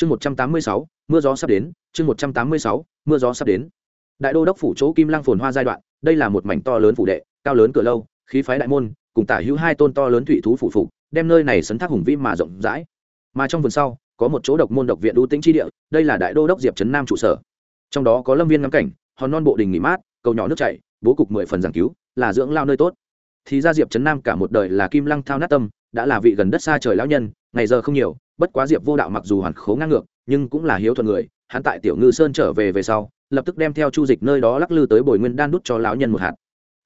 chương một trăm tám mươi sáu, mưa gió sắp đến, chương một trăm tám mươi sáu, mưa gió sắp đến. Đại đô đốc phủ chỗ kim lăng phồn hoa giai đoạn, đây là một mảnh to lớn phủ đệ, cao lớn cửa lâu, khí phái đại môn, cùng tả hữu hai tôn to lớn thủy thú phủ phục, đem nơi này sấn thác hùng vĩ mà rộng rãi. Mà trong vườn sau, có một chỗ độc môn độc viện ưu tĩnh chi địa, đây là đại đô đốc diệp trấn nam trụ sở. Trong đó có lâm viên ngắm cảnh, hòn non bộ đình nghỉ mát, cầu nhỏ nước chảy, bố cục mười phần giảng cứu, là dưỡng lao nơi tốt. Thì ra diệp trấn nam cả một đời là kim lăng thao nát tâm, đã là vị gần đất xa trời lão nhân, ngày giờ không nhiều bất quá diệp vô đạo mặc dù hoàn khố ngang ngược, nhưng cũng là hiếu thuận người, hắn tại tiểu ngư sơn trở về về sau, lập tức đem theo chu dịch nơi đó lắc lư tới bồi nguyên đan đút cho lão nhân một hạt.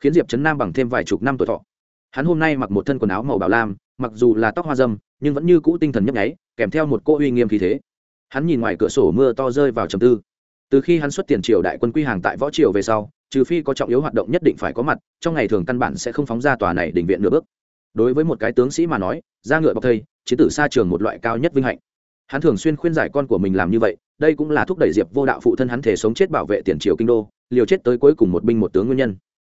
Khiến diệp trấn nam bằng thêm vài chục năm tuổi thọ. Hắn hôm nay mặc một thân quần áo màu bảo lam, mặc dù là tóc hoa dâm, nhưng vẫn như cũ tinh thần nhấp nháy, kèm theo một cô uy nghiêm khí thế. Hắn nhìn ngoài cửa sổ mưa to rơi vào trầm tư. Từ khi hắn xuất tiền triều đại quân quy hàng tại võ triều về sau, trừ phi có trọng yếu hoạt động nhất định phải có mặt, trong ngày thường căn bản sẽ không phóng ra tòa này định viện nửa bước. Đối với một cái tướng sĩ mà nói ra ngựa bọc thây chiến tử xa trường một loại cao nhất vinh hạnh. Hắn thường xuyên khuyên giải con của mình làm như vậy, đây cũng là thúc đẩy diệp vô đạo phụ thân hắn thể sống chết bảo vệ tiền triều kinh đô, liều chết tới cuối cùng một binh một tướng nguyên nhân.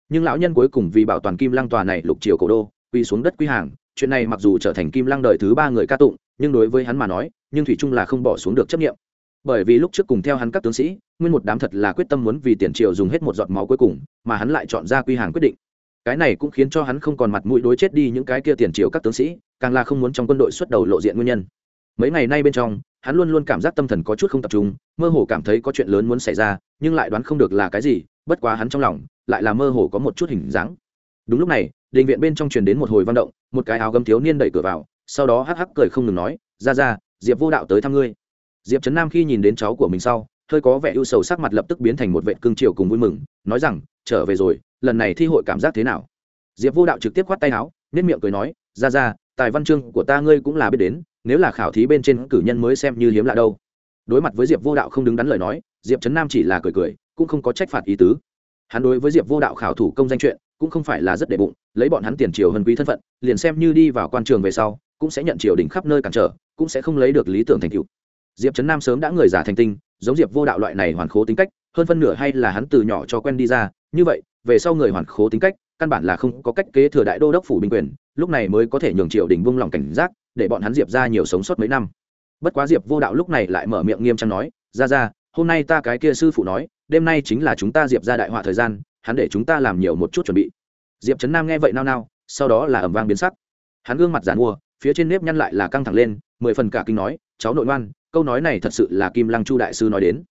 Nhưng lão nhân cuối cùng vì bảo toàn kim lăng tòa này lục triều cổ đô quy xuống đất quy hàng, chuyện này mặc dù trở thành kim lăng đời thứ ba người ca tụng, nhưng đối với hắn mà nói, nhưng thủy trung là không bỏ xuống được chấp nghiệm bởi vì lúc trước cùng theo hắn các tướng sĩ, nguyên một đám thật là quyết tâm muốn vì tiền triều dùng hết một giọt máu cuối cùng, mà hắn lại chọn ra quy hàng quyết định. Cái này cũng khiến cho hắn không còn mặt mũi đối chết đi những cái kia tiền triều các tướng sĩ càng là không muốn trong quân đội xuất đầu lộ diện nguyên nhân. Mấy ngày nay bên trong, hắn luôn luôn cảm giác tâm thần có chút không tập trung, mơ hồ cảm thấy có chuyện lớn muốn xảy ra, nhưng lại đoán không được là cái gì, bất quá hắn trong lòng lại là mơ hồ có một chút hình dáng. Đúng lúc này, đình viện bên trong truyền đến một hồi văn động, một cái áo gấm thiếu niên đẩy cửa vào, sau đó hắc hắc cười không ngừng nói, ra ra, diệp vô đạo tới thăm ngươi. Diệp trấn nam khi nhìn đến cháu của mình sau, hơi có vẻ ưu sầu sắc mặt lập tức biến thành một vệ cương triều cùng vui mừng, nói rằng, trở về rồi, lần này thi hội cảm giác thế nào? Diệp vô đạo trực tiếp khoát tay áo nếp miệng cười nói, ra ra tài văn chương của ta ngươi cũng là biết đến, nếu là khảo thí bên trên cử nhân mới xem như hiếm lạ đâu. Đối mặt với diệp vô đạo không đứng đắn lời nói, diệp trấn nam chỉ là cười cười, cũng không có trách phạt ý tứ. Hắn đối với diệp vô đạo khảo thủ công danh chuyện, cũng không phải là rất đệ bụng, lấy bọn hắn tiền triều hân quý thân phận, liền xem như đi vào quan trường về sau, cũng sẽ nhận triều đình khắp nơi cản trở, cũng sẽ không lấy được lý tưởng thành tựu. Diệp trấn nam sớm đã người giả thành tinh, giống diệp vô đạo loại này hoàn khố tính cách, hơn phân nửa hay là hắn từ nhỏ cho quen đi ra, như vậy, về sau người hoàn khố tính cách, căn bản là không có cách kế thừa đại đô đốc phủ binh quyền lúc này mới có thể nhường triều đình vung lòng cảnh giác, để bọn hắn diệp ra nhiều sống sót mấy năm. Bất quá diệp vô đạo lúc này lại mở miệng nghiêm trang nói ra ra hôm nay ta cái kia sư phụ nói, đêm nay chính là chúng ta diệp ra đại họa thời gian, hắn để chúng ta làm nhiều một chút chuẩn bị. Diệp trấn nam nghe vậy nao nao, sau đó là ẩm vang biến sắc. Hắn gương mặt giàn mua, phía trên nếp nhăn lại là căng thẳng lên, mười phần cả kinh nói, cháu nội ngoan, câu nói này thật sự là kim lăng chu đại sư nói đến.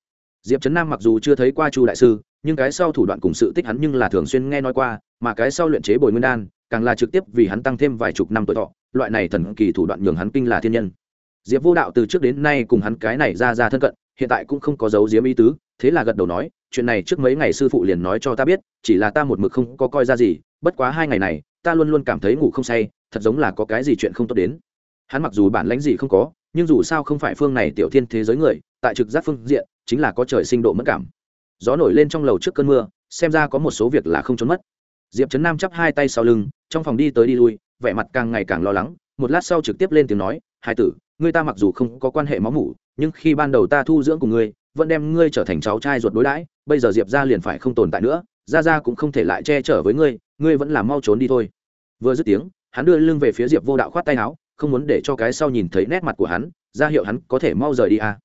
Diệp trấn nam mặc dù chưa thấy qua chu đại sư, nhưng cái sau thủ đoạn cùng sự tích hắn nhưng là thường xuyên nghe nói qua, mà cái sau luyện chế bồi nguyên đan càng là trực tiếp vì hắn tăng thêm vài chục năm tuổi thọ, loại này thần kỳ thủ đoạn nhường hắn kinh là thiên nhân. Diệp vô đạo từ trước đến nay cùng hắn cái này ra ra thân cận, hiện tại cũng không có dấu diếm ý tứ, thế là gật đầu nói, chuyện này trước mấy ngày sư phụ liền nói cho ta biết, chỉ là ta một mực không có coi ra gì, bất quá hai ngày này, ta luôn luôn cảm thấy ngủ không say, thật giống là có cái gì chuyện không tốt đến. Hắn mặc dù bản lãnh gì không có, nhưng dù sao không phải phương này tiểu thiên thế giới người, tại trực giác phương diện, chính là có trời sinh độ mất cảm. Gió nổi lên trong lầu trước cơn mưa, xem ra có một số việc là không trốn mất diệp trấn nam chắp hai tay sau lưng, trong phòng đi tới đi lui, vẻ mặt càng ngày càng lo lắng, một lát sau trực tiếp lên tiếng nói hai tử, ngươi ta mặc dù không có quan hệ máu mủ, nhưng khi ban đầu ta thu dưỡng cùng ngươi, vẫn đem ngươi trở thành cháu trai ruột đối đãi, bây giờ diệp ra liền phải không tồn tại nữa ra ra cũng không thể lại che chở với ngươi ngươi vẫn là mau trốn đi thôi vừa dứt tiếng, hắn đưa lưng về phía diệp vô đạo khoát tay áo, không muốn để cho cái sau nhìn thấy nét mặt của hắn, ra hiệu hắn có thể mau rời đi à.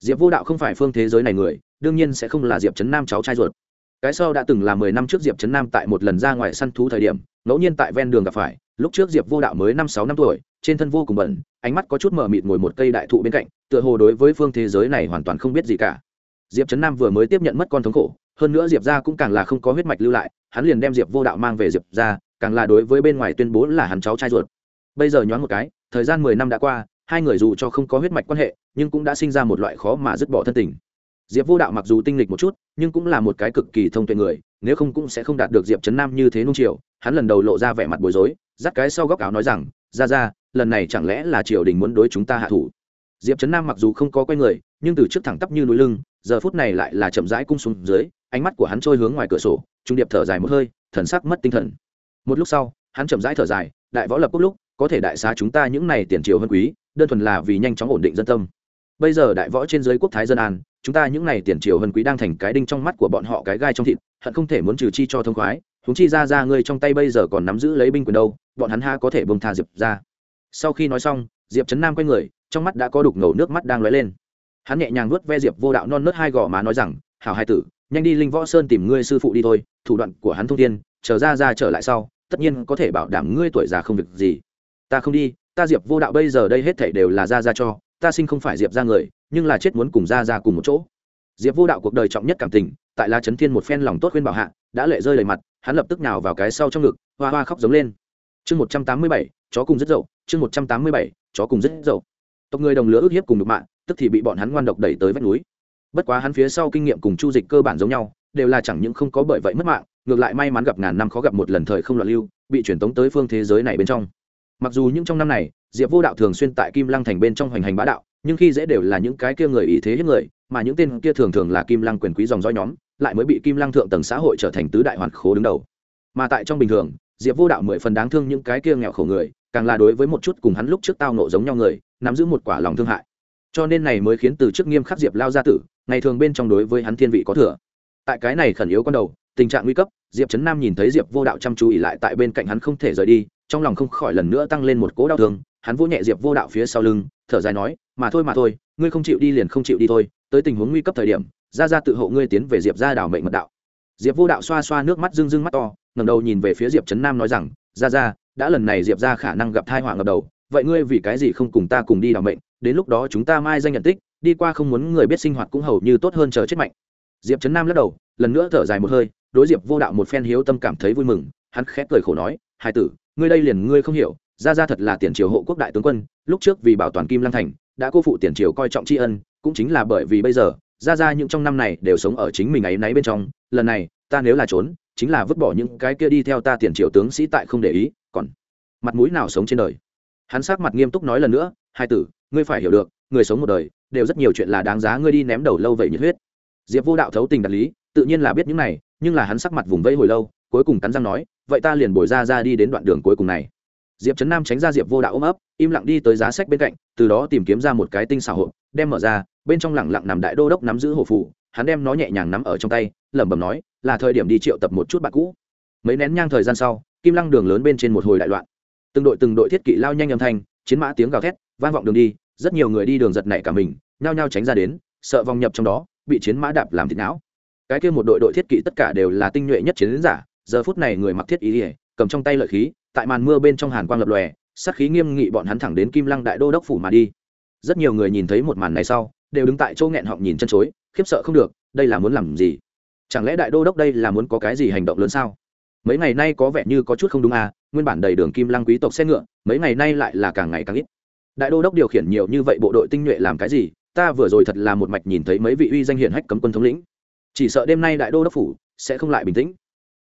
diệp vô đạo không phải phương thế giới này người, đương nhiên sẽ không là diệp trấn nam cháu trai ruột cái sau đã từng là mười năm trước diệp trấn nam tại một lần ra ngoài săn thú thời điểm, ngẫu nhiên tại ven đường gặp phải, lúc trước diệp vô đạo mới năm sáu năm tuổi, trên thân vô cùng bẩn, ánh mắt có chút mờ mịt ngồi một cây đại thụ bên cạnh, tựa hồ đối với phương thế giới này hoàn toàn không biết gì cả. Diệp trấn nam vừa mới tiếp nhận mất con thống khổ, hơn nữa diệp ra cũng càng là không có huyết mạch lưu lại, hắn liền đem diệp vô đạo mang về diệp ra càng là đối với bên ngoài tuyên bố là hắn cháu trai ruột. Bây giờ nhoáng một cái, thời gian mười năm đã qua, hai người dù cho không có huyết mạch quan hệ, nhưng cũng đã sinh ra một loại khó mà dứt bỏ thân tình diệp vô đạo mặc dù tinh lịch một chút, nhưng cũng là một cái cực kỳ thông tuệ người, nếu không cũng sẽ không đạt được diệp trấn nam như thế nung triều hắn lần đầu lộ ra vẻ mặt bối rối, dắt cái sau góc áo nói rằng, ra ra, lần này chẳng lẽ là triều đình muốn đối chúng ta hạ thủ? Diệp trấn nam mặc dù không có quay người, nhưng từ trước thẳng tắp như núi lưng, giờ phút này lại là chậm rãi cung xuống dưới, ánh mắt của hắn trôi hướng ngoài cửa sổ, trung điệp thở dài một hơi, thần sắc mất tinh thần. Một lúc sau, hắn chậm rãi thở dài, đại võ lập quốc lúc, có thể đại xá chúng ta những này tiền triều hơn quý, đơn thuần là vì nhanh chóng ổn định dân tâm. Bây giờ đại võ trên dưới quốc thái dân an chúng ta những này tiền triều hân quý đang thành cái đinh trong mắt của bọn họ cái gai trong thịt, hận không thể muốn trừ chi cho thông khoái chúng chi ra ra ngươi trong tay bây giờ còn nắm giữ lấy binh quyền đâu, bọn hắn ha có thể bông tha diệp ra. Sau khi nói xong, diệp trấn nam quay người, trong mắt đã có đục ngầu nước mắt đang lóe lên. Hắn nhẹ nhàng nuốt ve diệp vô đạo non nớt hai gò má nói rằng, hảo hai tử, nhanh đi linh võ sơn tìm ngươi sư phụ đi thôi, thủ đoạn của hắn thông tiên chờ ra ra trở lại sau, tất nhiên có thể bảo đảm ngươi tuổi già không việc gì. Ta không đi, ta diệp vô đạo bây giờ đây hết thảy đều là ra ra cho, ta sinh không phải diệp ra người nhưng là chết muốn cùng ra ra cùng một chỗ. Diệp vô đạo cuộc đời trọng nhất cảm tình, tại la trấn thiên một phen lòng tốt khuyên bảo hạ, đã lệ rơi đầy mặt, hắn lập tức nào vào cái sau trong ngực, hoa hoa khóc giống lên. Chương một trăm tám mươi bảy, chó cùng rất dậu, chương một trăm tám mươi bảy, chó cùng rất dậu. Tộc người đồng lứa ước hiếp cùng đục mạng tức thì bị bọn hắn ngoan độc đẩy tới vách núi. Bất quá hắn phía sau kinh nghiệm cùng chu dịch cơ bản giống nhau, đều là chẳng những không có bởi vậy mất mạng, ngược lại may mắn gặp ngàn năm khó gặp một lần thời không loạn lưu, bị truyền tống tới phương thế giới này bên trong. Mặc dù những trong năm này, diệp vô đạo thường xuyên tại kim lăng thành bên trong hoành hành bá đạo nhưng khi dễ đều là những cái kia người ý thế hết người, mà những tên kia thường thường là kim lăng quyền quý dòng dõi nhóm, lại mới bị kim lăng thượng tầng xã hội trở thành tứ đại hoàn khố đứng đầu. Mà tại trong bình thường, diệp vô đạo mười phần đáng thương những cái kia nghèo khổ người, càng là đối với một chút cùng hắn lúc trước tao nộ giống nhau người, nắm giữ một quả lòng thương hại. Cho nên này mới khiến từ trước nghiêm khắc diệp lao gia tử, ngày thường bên trong đối với hắn thiên vị có thừa. Tại cái này khẩn yếu con đầu, tình trạng nguy cấp, diệp trấn nam nhìn thấy diệp vô đạo chăm chú ỉ lại tại bên cạnh hắn không thể rời đi, trong lòng không khỏi lần nữa tăng lên một cỗ đau thương, hắn vỗ nhẹ diệp vô đạo phía sau lưng, thở dài nói mà thôi mà thôi, ngươi không chịu đi liền không chịu đi thôi, tới tình huống nguy cấp thời điểm, ra ra tự hộ ngươi tiến về diệp ra đảo mệnh mật đạo. Diệp vô đạo xoa xoa nước mắt rưng rưng mắt to ngầm đầu nhìn về phía diệp trấn nam nói rằng, ra ra, đã lần này diệp ra khả năng gặp thai họa ngập đầu, vậy ngươi vì cái gì không cùng ta cùng đi đảo mệnh, đến lúc đó chúng ta mai danh nhận tích, đi qua không muốn người biết sinh hoạt cũng hầu như tốt hơn chờ chết mạnh. Diệp trấn nam lắc đầu, lần nữa thở dài một hơi, đối diệp vô đạo một phen hiếu tâm cảm thấy vui mừng, hắn khép cười khổ nói, hai tử, ngươi đây liền ngươi không hiểu, ra ra thật là tiền triều hộ quốc đại tướng quân, lúc trước vì bảo toàn kim lăng thành đã cô phụ tiền triều coi trọng tri ân, cũng chính là bởi vì bây giờ, ra ra những trong năm này đều sống ở chính mình ấy náy bên trong, lần này, ta nếu là trốn, chính là vứt bỏ những cái kia đi theo ta tiền triều tướng sĩ tại không để ý, còn mặt mũi nào sống trên đời? Hắn sắc mặt nghiêm túc nói lần nữa, hai tử, ngươi phải hiểu được, người sống một đời, đều rất nhiều chuyện là đáng giá ngươi đi ném đầu lâu vậy nhiệt huyết. Diệp vô đạo thấu tình đạt lý, tự nhiên là biết những này, nhưng là hắn sắc mặt vùng vẫy hồi lâu, cuối cùng cắn răng nói, vậy ta liền bồi ra ra đi đến đoạn đường cuối cùng này diệp trấn nam tránh ra diệp vô đạo ôm ấp, im lặng đi tới giá sách bên cạnh, từ đó tìm kiếm ra một cái tinh xảo hộp, đem mở ra, bên trong lẳng lặng nằm đại đô đốc nắm giữ hổ phụ hắn đem nó nhẹ nhàng nắm ở trong tay, lẩm bẩm nói, là thời điểm đi triệu tập một chút bạn cũ. Mấy nén nhang thời gian sau, kim lăng đường lớn bên trên một hồi đại loạn. Từng đội từng đội thiết kỵ lao nhanh âm thanh, chiến mã tiếng gào thét, vang vọng đường đi, rất nhiều người đi đường giật nảy cả mình, nhao nhao tránh ra đến, sợ vòng nhập trong đó, bị chiến mã đạp làm thịt não. Cái kia một đội đội thiết kỵ tất cả đều là tinh nhuệ nhất chiến giả, giờ phút này người mặc thiết ý ỉa cầm trong tay lợi khí tại màn mưa bên trong hàn quang lập lòe, sát khí nghiêm nghị bọn hắn thẳng đến kim lăng đại đô đốc phủ mà đi. Rất nhiều người nhìn thấy một màn này sau, đều đứng tại chỗ nghẹn họng nhìn chân chối, khiếp sợ không được, đây là muốn làm gì? Chẳng lẽ đại đô đốc đây là muốn có cái gì hành động lớn sao? Mấy ngày nay có vẻ như có chút không đúng à nguyên bản đầy đường kim lăng quý tộc xe ngựa, mấy ngày nay lại là càng ngày càng ít. Đại đô đốc điều khiển nhiều như vậy bộ đội tinh nhuệ làm cái gì? Ta vừa rồi thật là một mạch nhìn thấy mấy vị uy danh hiển hách cấm quân thống lĩnh. Chỉ sợ đêm nay đại đô đốc phủ sẽ không lại bình tĩnh.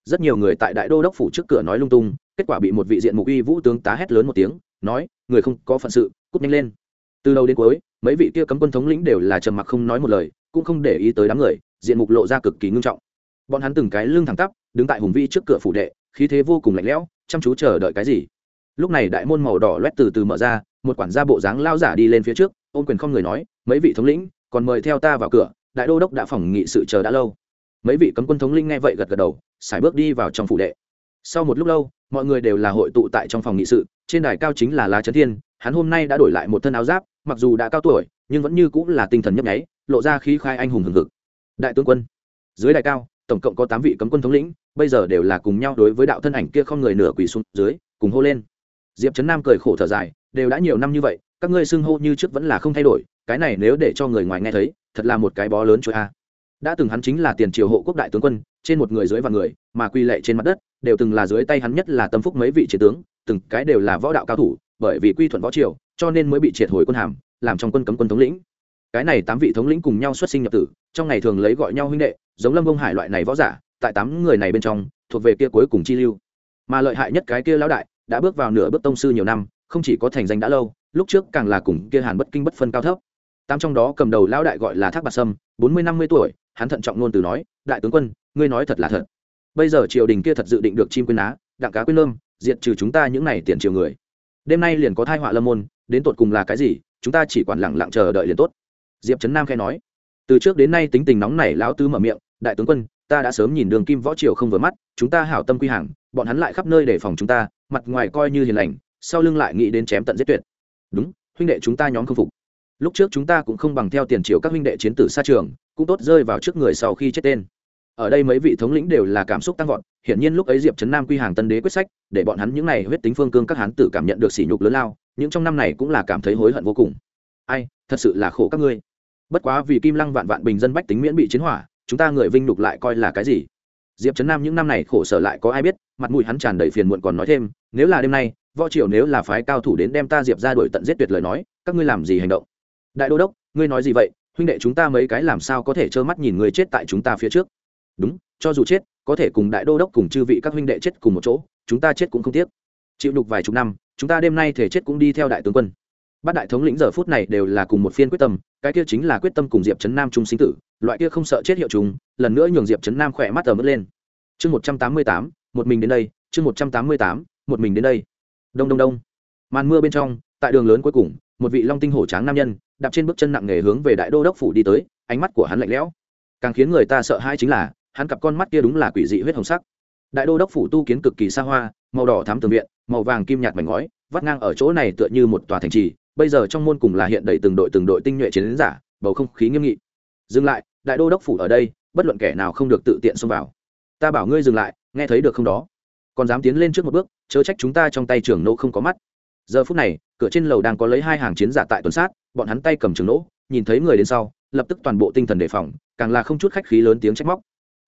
Rất nhiều người tại đại đô đốc phủ trước cửa nói lung tung kết quả bị một vị diện mục uy vũ tướng tá hét lớn một tiếng, nói, người không có phận sự, cút nhanh lên. Từ đầu đến cuối, mấy vị kia cấm quân thống lĩnh đều là trầm mặc không nói một lời, cũng không để ý tới đám người, diện mục lộ ra cực kỳ ngưng trọng. Bọn hắn từng cái lưng thẳng tắp, đứng tại hùng vi trước cửa phủ đệ, khí thế vô cùng lạnh lẽo, chăm chú chờ đợi cái gì? Lúc này đại môn màu đỏ loét từ từ mở ra, một quản gia bộ dáng lao giả đi lên phía trước, ôm quyền không người nói, mấy vị thống lĩnh, còn mời theo ta vào cửa, đại đô đốc đã phòng nghị sự chờ đã lâu. Mấy vị cấm quân thống linh nghe vậy gật gật đầu, sải bước đi vào trong phủ đệ sau một lúc lâu, mọi người đều là hội tụ tại trong phòng nghị sự, trên đài cao chính là lá trấn thiên, hắn hôm nay đã đổi lại một thân áo giáp, mặc dù đã cao tuổi, nhưng vẫn như cũng là tinh thần nhấp nháy, lộ ra khí khai anh hùng hừng hực. Đại tướng quân, dưới đài cao, tổng cộng có tám vị cấm quân thống lĩnh, bây giờ đều là cùng nhau đối với đạo thân ảnh kia không người nửa quỳ xuống dưới, cùng hô lên. Diệp trấn nam cười khổ thở dài, đều đã nhiều năm như vậy, các ngươi xưng hô như trước vẫn là không thay đổi, cái này nếu để cho người ngoài nghe thấy, thật là một cái bó lớn cho a. Đã từng hắn chính là tiền triều hộ quốc đại tướng quân trên một người dưới và người, mà quy lệ trên mặt đất, đều từng là dưới tay hắn nhất là tâm phúc mấy vị chiến tướng, từng cái đều là võ đạo cao thủ, bởi vì quy thuận võ triều, cho nên mới bị triệt hồi quân hàm, làm trong quân cấm quân thống lĩnh. Cái này tám vị thống lĩnh cùng nhau xuất sinh nhập tử, trong ngày thường lấy gọi nhau huynh đệ, giống lâm bông hải loại này võ giả, tại tám người này bên trong, thuộc về kia cuối cùng chi lưu. Mà lợi hại nhất cái kia lão đại, đã bước vào nửa bước tông sư nhiều năm, không chỉ có thành danh đã lâu, lúc trước càng là cùng kia hàn bất kinh bất phân cao thấp. Tám trong đó cầm đầu lão đại gọi là thác bạc sâm bốn mươi, năm mươi tuổi, hắn thận trọng luôn từ nói, đại tướng quân, ngươi nói thật là thật. Bây giờ triều đình kia thật dự định được chim quyên á đặng cá quyên lơm, diệt trừ chúng ta những này tiền triều người. Đêm nay liền có thai họa lâm môn, đến tột cùng là cái gì, chúng ta chỉ quản lẳng lặng chờ đợi liền tốt. Diệp trấn nam khai nói. Từ trước đến nay tính tình nóng nảy lão tứ mở miệng, đại tướng quân, ta đã sớm nhìn đường kim võ triều không vừa mắt, chúng ta hảo tâm quy hàng, bọn hắn lại khắp nơi để phòng chúng ta, mặt ngoài coi như hiền lành, sau lưng lại nghĩ đến chém tận giết tuyệt. Đúng, huynh đệ chúng ta nhóm không phục lúc trước chúng ta cũng không bằng theo tiền triều các huynh đệ chiến tử xa trường, cũng tốt rơi vào trước người sau khi chết tên. Ở đây mấy vị thống lĩnh đều là cảm xúc tăng vọt, hiển nhiên lúc ấy diệp trấn nam quy hàng tân đế quyết sách, để bọn hắn những n à y huyết tính phương cương các hán tử cảm nhận được sỉ nhục lớn lao, những trong năm này cũng là cảm thấy hối hận vô cùng. Ai, thật sự là khổ các ngươi. Bất quá vì kim lăng vạn vạn bình dân bách tính miễn bị chiến hỏa, chúng ta người vinh nhục lại coi là cái gì? Diệp trấn nam những năm này khổ sở lại có ai biết, mặt mũi hắn tràn đầy phiền muộn còn nói thêm, nếu là đêm nay, võ triều nếu là phái cao thủ đến đem ta diệp ra đuổi tận giết tuyệt lời nói, các ngươi làm gì hành động? Đại đô đốc, ngươi nói gì vậy? Huynh đệ chúng ta mấy cái làm sao có thể trơ mắt nhìn người chết tại chúng ta phía trước? Đúng, cho dù chết, có thể cùng đại đô đốc cùng chư vị các huynh đệ chết cùng một chỗ, chúng ta chết cũng không tiếc. Chịu đục vài chục năm, chúng ta đêm nay thể chết cũng đi theo đại tướng quân. Bát đại thống lĩnh giờ phút này đều là cùng một phiên quyết tâm, cái kia chính là quyết tâm cùng diệp trấn nam trung sinh tử, loại kia không sợ chết hiệu chúng, lần nữa nhường diệp trấn nam khỏe mắt tờ mất lên. Chương một trăm tám mươi tám, một mình đến đây, chương một trăm tám mươi tám, một mình đến đây. Đông đông đông. Màn mưa bên trong, tại đường lớn cuối cùng, một vị long tinh hổ tráng nam nhân đạp trên bước chân nặng nề hướng về đại đô đốc phủ đi tới, ánh mắt của hắn lạnh lẽo. Càng khiến người ta sợ hãi chính là, hắn cặp con mắt kia đúng là quỷ dị huyết hồng sắc. Đại đô đốc phủ tu kiến cực kỳ xa hoa, màu đỏ thám tường viện, màu vàng kim nhạt mảnh ngói, vắt ngang ở chỗ này tựa như một tòa thành trì, bây giờ trong môn cùng là hiện đầy từng đội từng đội tinh nhuệ chiến giả, bầu không khí nghiêm nghị. Dừng lại, đại đô đốc phủ ở đây, bất luận kẻ nào không được tự tiện xông vào. Ta bảo ngươi dừng lại, nghe thấy được không đó? Còn dám tiến lên trước một bước, chớ trách chúng ta trong tay trưởng nô không có mắt giờ phút này, cửa trên lầu đang có lấy hai hàng chiến giả tại tuần sát, bọn hắn tay cầm trường lỗ, nhìn thấy người đến sau, lập tức toàn bộ tinh thần đề phòng, càng là không chút khách khí lớn tiếng trách móc.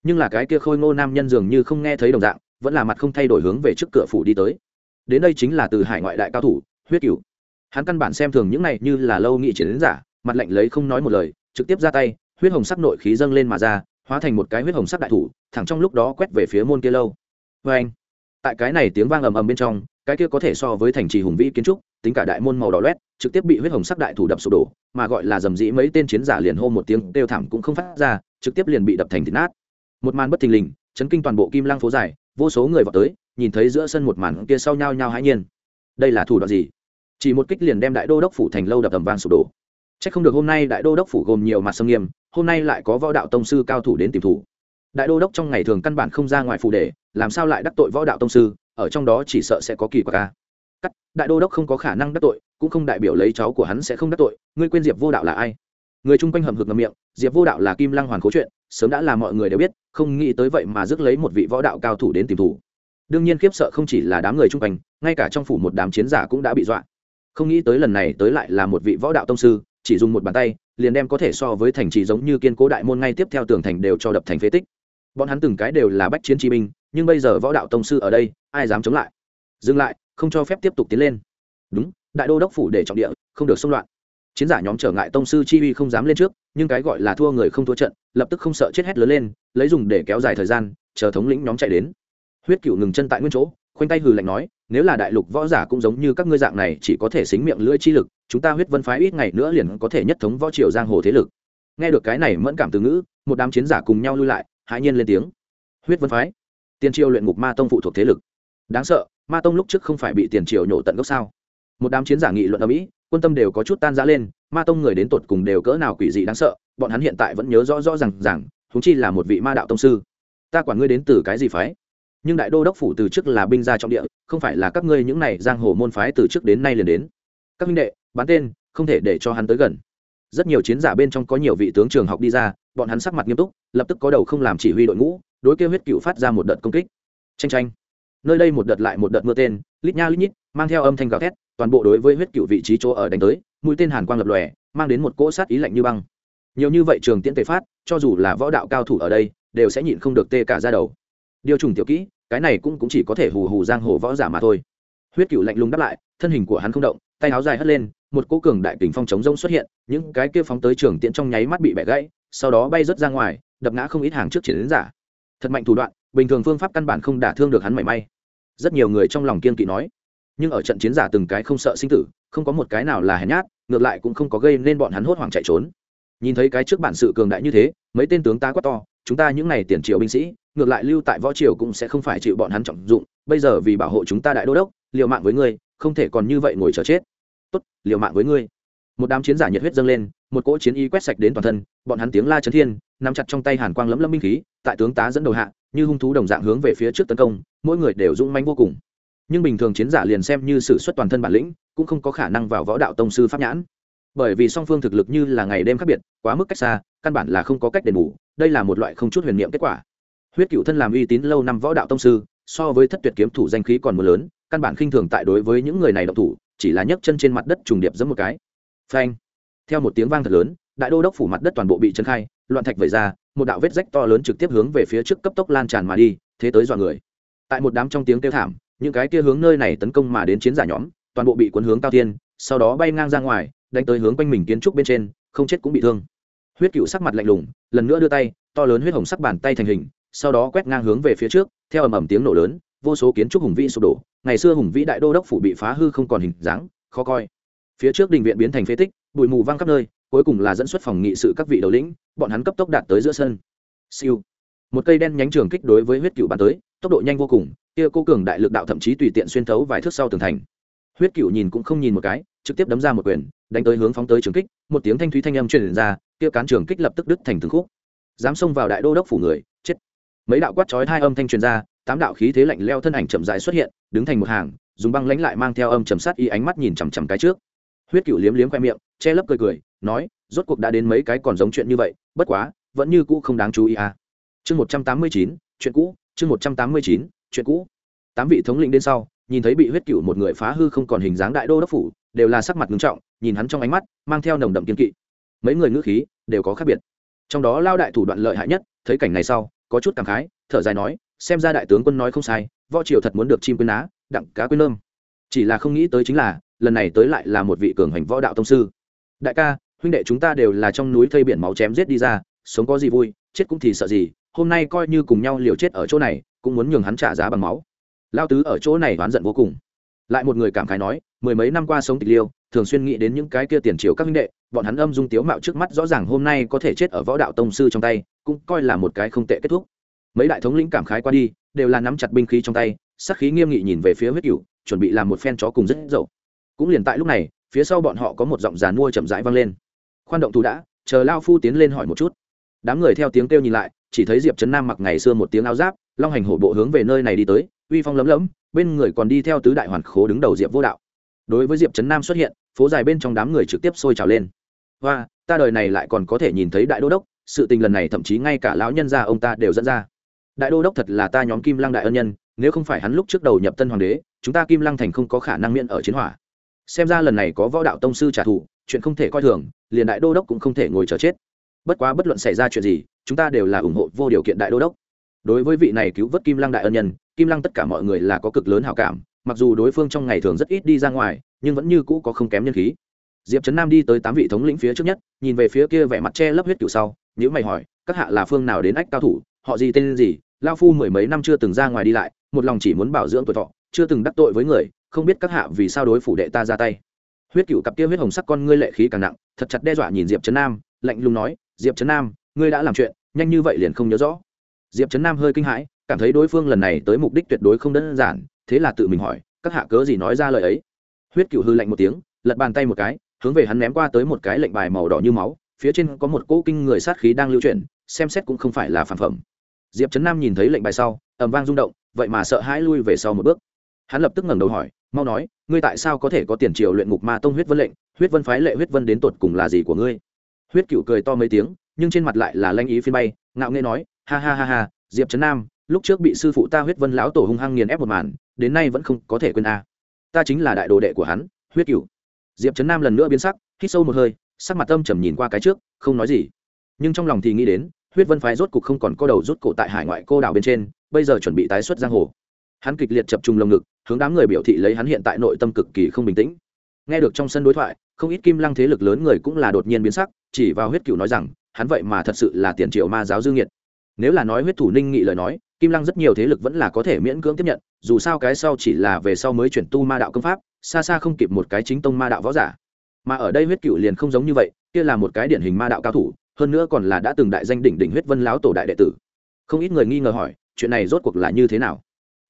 Nhưng là cái kia khôi ngô nam nhân dường như không nghe thấy đồng dạng, vẫn là mặt không thay đổi hướng về trước cửa phủ đi tới. Đến đây chính là từ hải ngoại đại cao thủ, huyết cửu. Hắn căn bản xem thường những này như là lâu nghị chiến giả, mặt lạnh lấy không nói một lời, trực tiếp ra tay, huyết hồng sắc nội khí dâng lên mà ra, hóa thành một cái huyết hồng sắc đại thủ, thẳng trong lúc đó quét về phía môn kia lâu. Vê anh tại cái này tiếng vang ầm ầm bên trong cái kia có thể so với thành trì hùng vĩ kiến trúc, tính cả đại môn màu đỏ loét, trực tiếp bị huyết hồng sắc đại thủ đập sụp đổ, mà gọi là dầm dĩ mấy tên chiến giả liền hô một tiếng, kêu thảm cũng không phát ra, trực tiếp liền bị đập thành thịt nát. Một màn bất thình lình, chấn kinh toàn bộ kim Lang phố dài, vô số người vào tới, nhìn thấy giữa sân một màn kia sau nhau nhau hãi nhiên. Đây là thủ đoạn gì? Chỉ một kích liền đem đại đô đốc phủ thành lâu đập tầm vang sụp đổ. C h ắ c không được hôm nay đại đô đốc phủ gồm nhiều mặt sâm nghiêm, hôm nay lại có võ đạo tông sư cao thủ đến tìm thủ. Đại đô đốc trong ngày thường căn bản không ra ngoài phủ để, làm sao lại đắc tội võ đạo tông sư? Ở trong đó chỉ sợ sẽ có kỳ quặc ca cắt, đại đô đốc không có khả năng đắc tội, cũng không đại biểu lấy cháu của hắn sẽ không đắc tội, ngươi quên diệp vô đạo là ai? Người chung quanh hầm hực ngầm miệng, diệp vô đạo là kim lăng hoàn cố chuyện, sớm đã là mọi người đều biết, không nghĩ tới vậy mà rước lấy một vị võ đạo cao thủ đến tìm thủ. Đương nhiên khiếp sợ không chỉ là đám người chung quanh, ngay cả trong phủ một đám chiến giả cũng đã bị dọa. Không nghĩ tới lần này tới lại là một vị võ đạo tông sư, chỉ dùng một bàn tay, liền đem có thể so với thành trì giống như kiên cố đại môn ngay tiếp theo tường thành đều cho đập thành phế tích bọn hắn từng cái đều là bách chiến chi binh, nhưng bây giờ võ đạo tông sư ở đây, ai dám chống lại? Dừng lại, không cho phép tiếp tục tiến lên. Đúng, đại đô đốc phủ để trọng địa, không được xung loạn. Chiến giả nhóm trở ngại tông sư chi uy không dám lên trước, nhưng cái gọi là thua người không thua trận, lập tức không sợ chết hét lớn lên, lấy dùng để kéo dài thời gian, chờ thống lĩnh nhóm chạy đến. Huyết cựu ngừng chân tại nguyên chỗ, khoanh tay hừ lạnh nói, nếu là đại lục võ giả cũng giống như các ngươi dạng này, chỉ có thể xính miệng lưỡi chi lực, chúng ta huyết vân phái ít ngày nữa liền có thể nhất thống võ triều giang hồ thế lực. Nghe được cái này mẫn cảm từ ngữ, một đám chiến giả cùng nhau lui lại hãi nhiên lên tiếng. Huyết vân phái tiền triều luyện ngục ma tông phụ thuộc thế lực. Đáng sợ, ma tông lúc trước không phải bị tiền triều nhổ tận gốc sao? Một đám chiến giả nghị luận ở mỹ quân tâm đều có chút tan rã lên, ma tông người đến tột cùng đều cỡ nào quỷ dị đáng sợ, bọn hắn hiện tại vẫn nhớ rõ rõ rằng rằng thúng chi là một vị ma đạo tông sư. Ta quản ngươi đến từ cái gì phái? Nhưng đại đô đốc phủ từ trước là binh gia trọng địa, không phải là các ngươi những này giang hồ môn phái từ trước đến nay liền đến. Các minh đệ, bán tên, không thể để cho hắn tới gần. Rất nhiều chiến giả bên trong có nhiều vị tướng trường học đi ra bọn hắn sắc mặt nghiêm túc lập tức có đầu không làm chỉ huy đội ngũ đối kêu huyết cựu phát ra một đợt công kích. Tranh tranh nơi đây một đợt lại một đợt mưa tên lít nha lít nhít mang theo âm thanh gào thét toàn bộ đối với huyết cựu vị trí chỗ ở đánh tới mũi tên hàn quang lập lòe mang đến một cỗ sát ý lạnh như băng. Nhiều như vậy trường tiễn tề phát cho dù là võ đạo cao thủ ở đây đều sẽ nhịn không được tê cả ra đầu. Điều trùng tiểu kỹ cái này cũng, cũng chỉ có thể hù hù giang hồ võ giả mà thôi. Huyết cựu lạnh lùng đáp lại thân hình của hắn không động tay áo dài hất lên một cỗ cường đại kình phong chống rông xuất hiện những cái kia phóng tới trường tiễn trong nháy mắt bị bẻ gãy sau đó bay rớt ra ngoài, đập ngã không ít hàng trước chiến giả. Thật mạnh thủ đoạn, bình thường phương pháp căn bản không đả thương được hắn mảy may. Rất nhiều người trong lòng kiên kỵ nói, nhưng ở trận chiến giả từng cái không sợ sinh tử, không có một cái nào là hèn nhát, ngược lại cũng không có gây nên bọn hắn hốt hoảng chạy trốn. Nhìn thấy cái trước bản sự cường đại như thế, mấy tên tướng ta quát to, chúng ta những n à y tiền triệu binh sĩ, ngược lại lưu tại võ triều cũng sẽ không phải chịu bọn hắn trọng dụng, bây giờ vì bảo hộ chúng ta đại đô đốc, liều mạng với ngươi, không thể còn như vậy ngồi chờ chết. Tốt, liều mạng với ngươi. Một đám chiến giả nhiệt huyết dâng lên, một cỗ chiến y quét sạch đến toàn thân bọn hắn tiếng la chấn thiên, nắm chặt trong tay hàn quang lấm lấm binh khí, tại tướng tá dẫn đầu hạ, như hung thú đồng dạng hướng về phía trước tấn công, mỗi người đều dũng manh vô cùng. Nhưng bình thường chiến giả liền xem như sự xuất toàn thân bản lĩnh, cũng không có khả năng vào võ đạo tông sư pháp nhãn. Bởi vì song phương thực lực như là ngày đêm khác biệt, quá mức cách xa, căn bản là không có cách đền bù, đây là một loại không chút huyền niệm kết quả. Huyết cựu thân làm uy tín lâu năm võ đạo tông sư, so với thất tuyệt kiếm thủ danh khí còn mưa lớn, căn bản khinh thường tại đối với những người này động thủ, chỉ là nhấc chân trên mặt đất trùng điệp giẫm một cái. Phanh! Theo một tiếng vang thật lớn đại đô đốc phủ mặt đất toàn bộ bị chân khai, loạn thạch vẩy ra, một đạo vết rách to lớn trực tiếp hướng về phía trước cấp tốc lan tràn mà đi, thế tới dọa người. Tại một đám trong tiếng kêu thảm, những cái kia hướng nơi này tấn công mà đến chiến giả nhóm, toàn bộ bị cuốn hướng cao tiên, sau đó bay ngang ra ngoài, đánh tới hướng quanh mình kiến trúc bên trên, không chết cũng bị thương. Huyết cựu sắc mặt lạnh lùng, lần nữa đưa tay, to lớn huyết hồng sắc bàn tay thành hình, sau đó quét ngang hướng về phía trước, theo ầm ầm tiếng nổ lớn, vô số kiến trúc hùng vĩ sụp đổ, ngày xưa hùng vĩ đại đô đốc phủ bị phá hư không còn hình dáng, khó coi. Phía trước đình viện biến thành phế tích, bụi mù văng khắp nơi cuối cùng là dẫn xuất phòng nghị sự các vị đầu lĩnh, bọn hắn cấp tốc đạt tới giữa sân. Siêu. Một cây đen nhánh trường kích đối với huyết cựu bắn tới, tốc độ nhanh vô cùng, kia cô cường đại lực đạo thậm chí tùy tiện xuyên thấu vài thước sau tường thành. Huyết cựu nhìn cũng không nhìn một cái, trực tiếp đấm ra một quyền, đánh tới hướng phóng tới trường kích, một tiếng thanh thúy thanh âm truyền ra, kia cán trường kích lập tức đứt thành từng khúc. Dám xông vào đại đô đốc phủ người, chết. Mấy đạo quát chói hai âm thanh truyền ra, tám đạo khí thế lạnh leo thân ảnh chậm rãi xuất hiện, đứng thành một hàng, dùng băng lãnh lại mang theo âm trầm sát y ánh mắt nhìn chằm chằm cái trước. Huyết cựu liếm liếm khoe miệng che lấp cười cười, nói, rốt cuộc đã đến mấy cái còn giống chuyện như vậy, bất quá, vẫn như cũ không đáng chú ý à. Chương một trăm tám mươi chín, chuyện cũ, chương một trăm tám mươi chín, chuyện cũ. Tám vị thống lĩnh đến sau, nhìn thấy bị huyết cựu một người phá hư không còn hình dáng đại đô đốc phủ, đều là sắc mặt ngưng trọng, nhìn hắn trong ánh mắt, mang theo nồng đậm kiên kỵ. Mấy người ngữ khí đều có khác biệt. Trong đó lao đại thủ đoạn lợi hại nhất, thấy cảnh này sau, có chút cảm khái, thở dài nói, xem ra đại tướng quân nói không sai, võ triều thật muốn được chim quên á đặng cá quên lơm chỉ là không nghĩ tới chính là, lần này tới lại là một vị cường hành võ đạo tông sư đại ca, huynh đệ chúng ta đều là trong núi thây biển máu chém giết đi ra, sống có gì vui, chết cũng thì sợ gì, hôm nay coi như cùng nhau liều chết ở chỗ này, cũng muốn nhường hắn trả giá bằng máu. Lao tứ ở chỗ này oán giận vô cùng. Lại một người cảm khái nói, mười mấy năm qua sống tịch liêu, thường xuyên nghĩ đến những cái kia tiền chiếu các huynh đệ, bọn hắn âm dung tiếu mạo trước mắt rõ ràng hôm nay có thể chết ở võ đạo tông sư trong tay, cũng coi là một cái không tệ kết thúc. Mấy đại thống lĩnh cảm khái qua đi, đều là nắm chặt binh khí trong tay sắc khí nghiêm nghị nhìn về phía huyết cửu, chuẩn bị làm một phen chó cùng rất dậu. Cũng liền tại lúc này phía sau bọn họ có một giọng giàn mua chậm rãi vang lên. Khoan động thủ đã, chờ lao phu tiến lên hỏi một chút. Đám người theo tiếng kêu nhìn lại, chỉ thấy diệp trấn nam mặc ngày xưa một tiếng áo giáp, long hành hổ bộ hướng về nơi này đi tới, uy phong lấm lấm, bên người còn đi theo tứ đại hoàn khố đứng đầu diệp vô đạo. Đối với diệp trấn nam xuất hiện, phố dài bên trong đám người trực tiếp sôi trào lên. Và ta đời này lại còn có thể nhìn thấy đại đô đốc, sự tình lần này thậm chí ngay cả lão nhân gia ông ta đều dẫn ra. Đại đô đốc thật là ta nhóm kim lăng đại ân nhân, nếu không phải hắn lúc trước đầu nhập tân hoàng đế, chúng ta kim lăng thành không có khả năng miễn ở chiến hỏa xem ra lần này có võ đạo tông sư trả thù, chuyện không thể coi thường, liền đại đô đốc cũng không thể ngồi chờ chết. Bất quá bất luận xảy ra chuyện gì, chúng ta đều là ủng hộ vô điều kiện đại đô đốc. Đối với vị này cứu vớt kim lăng đại ân nhân, kim lăng tất cả mọi người là có cực lớn hảo cảm, mặc dù đối phương trong ngày thường rất ít đi ra ngoài, nhưng vẫn như cũ có không kém nhân khí. Diệp trấn nam đi tới tám vị thống lĩnh phía trước nhất, nhìn về phía kia vẻ mặt che lấp huyết cựu sau nếu mày hỏi, các hạ là phương nào đến ách cao thủ? Họ gì tên gì? Lao phu mười mấy năm chưa từng ra ngoài đi lại, một lòng chỉ muốn bảo dưỡng tuổi thọ, chưa từng đắc tội với người không biết các hạ vì sao đối phủ đệ ta ra tay. Huyết cựu cặp kia huyết hồng sắc con ngươi lệ khí càng nặng, thật chặt đe dọa nhìn diệp trấn nam, lạnh lùng nói, diệp trấn nam, ngươi đã làm chuyện, nhanh như vậy liền không nhớ rõ. Diệp trấn nam hơi kinh hãi, cảm thấy đối phương lần này tới mục đích tuyệt đối không đơn giản, thế là tự mình hỏi, các hạ cớ gì nói ra lời ấy? Huyết cựu hư lạnh một tiếng, lật bàn tay một cái, hướng về hắn ném qua tới một cái lệnh bài màu đỏ như máu, phía trên có một cỗ kinh người sát khí đang lưu chuyển, xem xét cũng không phải là phản phẩm. Diệp trấn nam nhìn thấy lệnh bài sau ẩm vang rung động, vậy mà sợ hãi lui về sau một bước. Hắn lập tức ngẩng đầu hỏi mau nói, ngươi tại sao có thể có tiền triều luyện ngục ma tông huyết vân lệnh, huyết vân phái lệ huyết vân đến tột cùng là gì của ngươi? Huyết cựu cười to mấy tiếng, nhưng trên mặt lại là lanh ý phiên bay, ngạo nghê nói, ha ha ha ha, diệp trấn nam, lúc trước bị sư phụ ta huyết vân lão tổ hung hăng nghiền ép một màn, đến nay vẫn không có thể quên a. Ta chính là đại đồ đệ của hắn, huyết cựu diệp trấn nam lần nữa biến sắc, hít sâu một hơi, sắc mặt tâm trầm nhìn qua cái trước, không nói gì. Nhưng trong lòng thì nghĩ đến, huyết vân phái rốt cục không còn có đầu rút cổ tại hải ngoại cô đảo bên trên, bây giờ chuẩn bị tái xuất giang hồ hắn kịch liệt chập trùng lồng ngực, hướng đám người biểu thị lấy hắn hiện tại nội tâm cực kỳ không bình tĩnh. Nghe được trong sân đối thoại, không ít kim lăng thế lực lớn người cũng là đột nhiên biến sắc, chỉ vào huyết cựu nói rằng, hắn vậy mà thật sự là tiền triệu ma giáo dương nhiệt nếu là nói huyết thủ ninh nghị lời nói, kim lăng rất nhiều thế lực vẫn là có thể miễn cưỡng tiếp nhận, dù sao cái sau chỉ là về sau mới chuyển tu ma đạo công pháp, xa xa không kịp một cái chính tông ma đạo võ giả. Mà ở đây huyết cựu liền không giống như vậy, kia là một cái điển hình ma đạo cao thủ, hơn nữa còn là đã từng đại danh đỉnh đỉnh huyết vân Láo tổ đại đệ tử. Không ít người nghi ngờ hỏi, chuyện này rốt cuộc là như thế nào?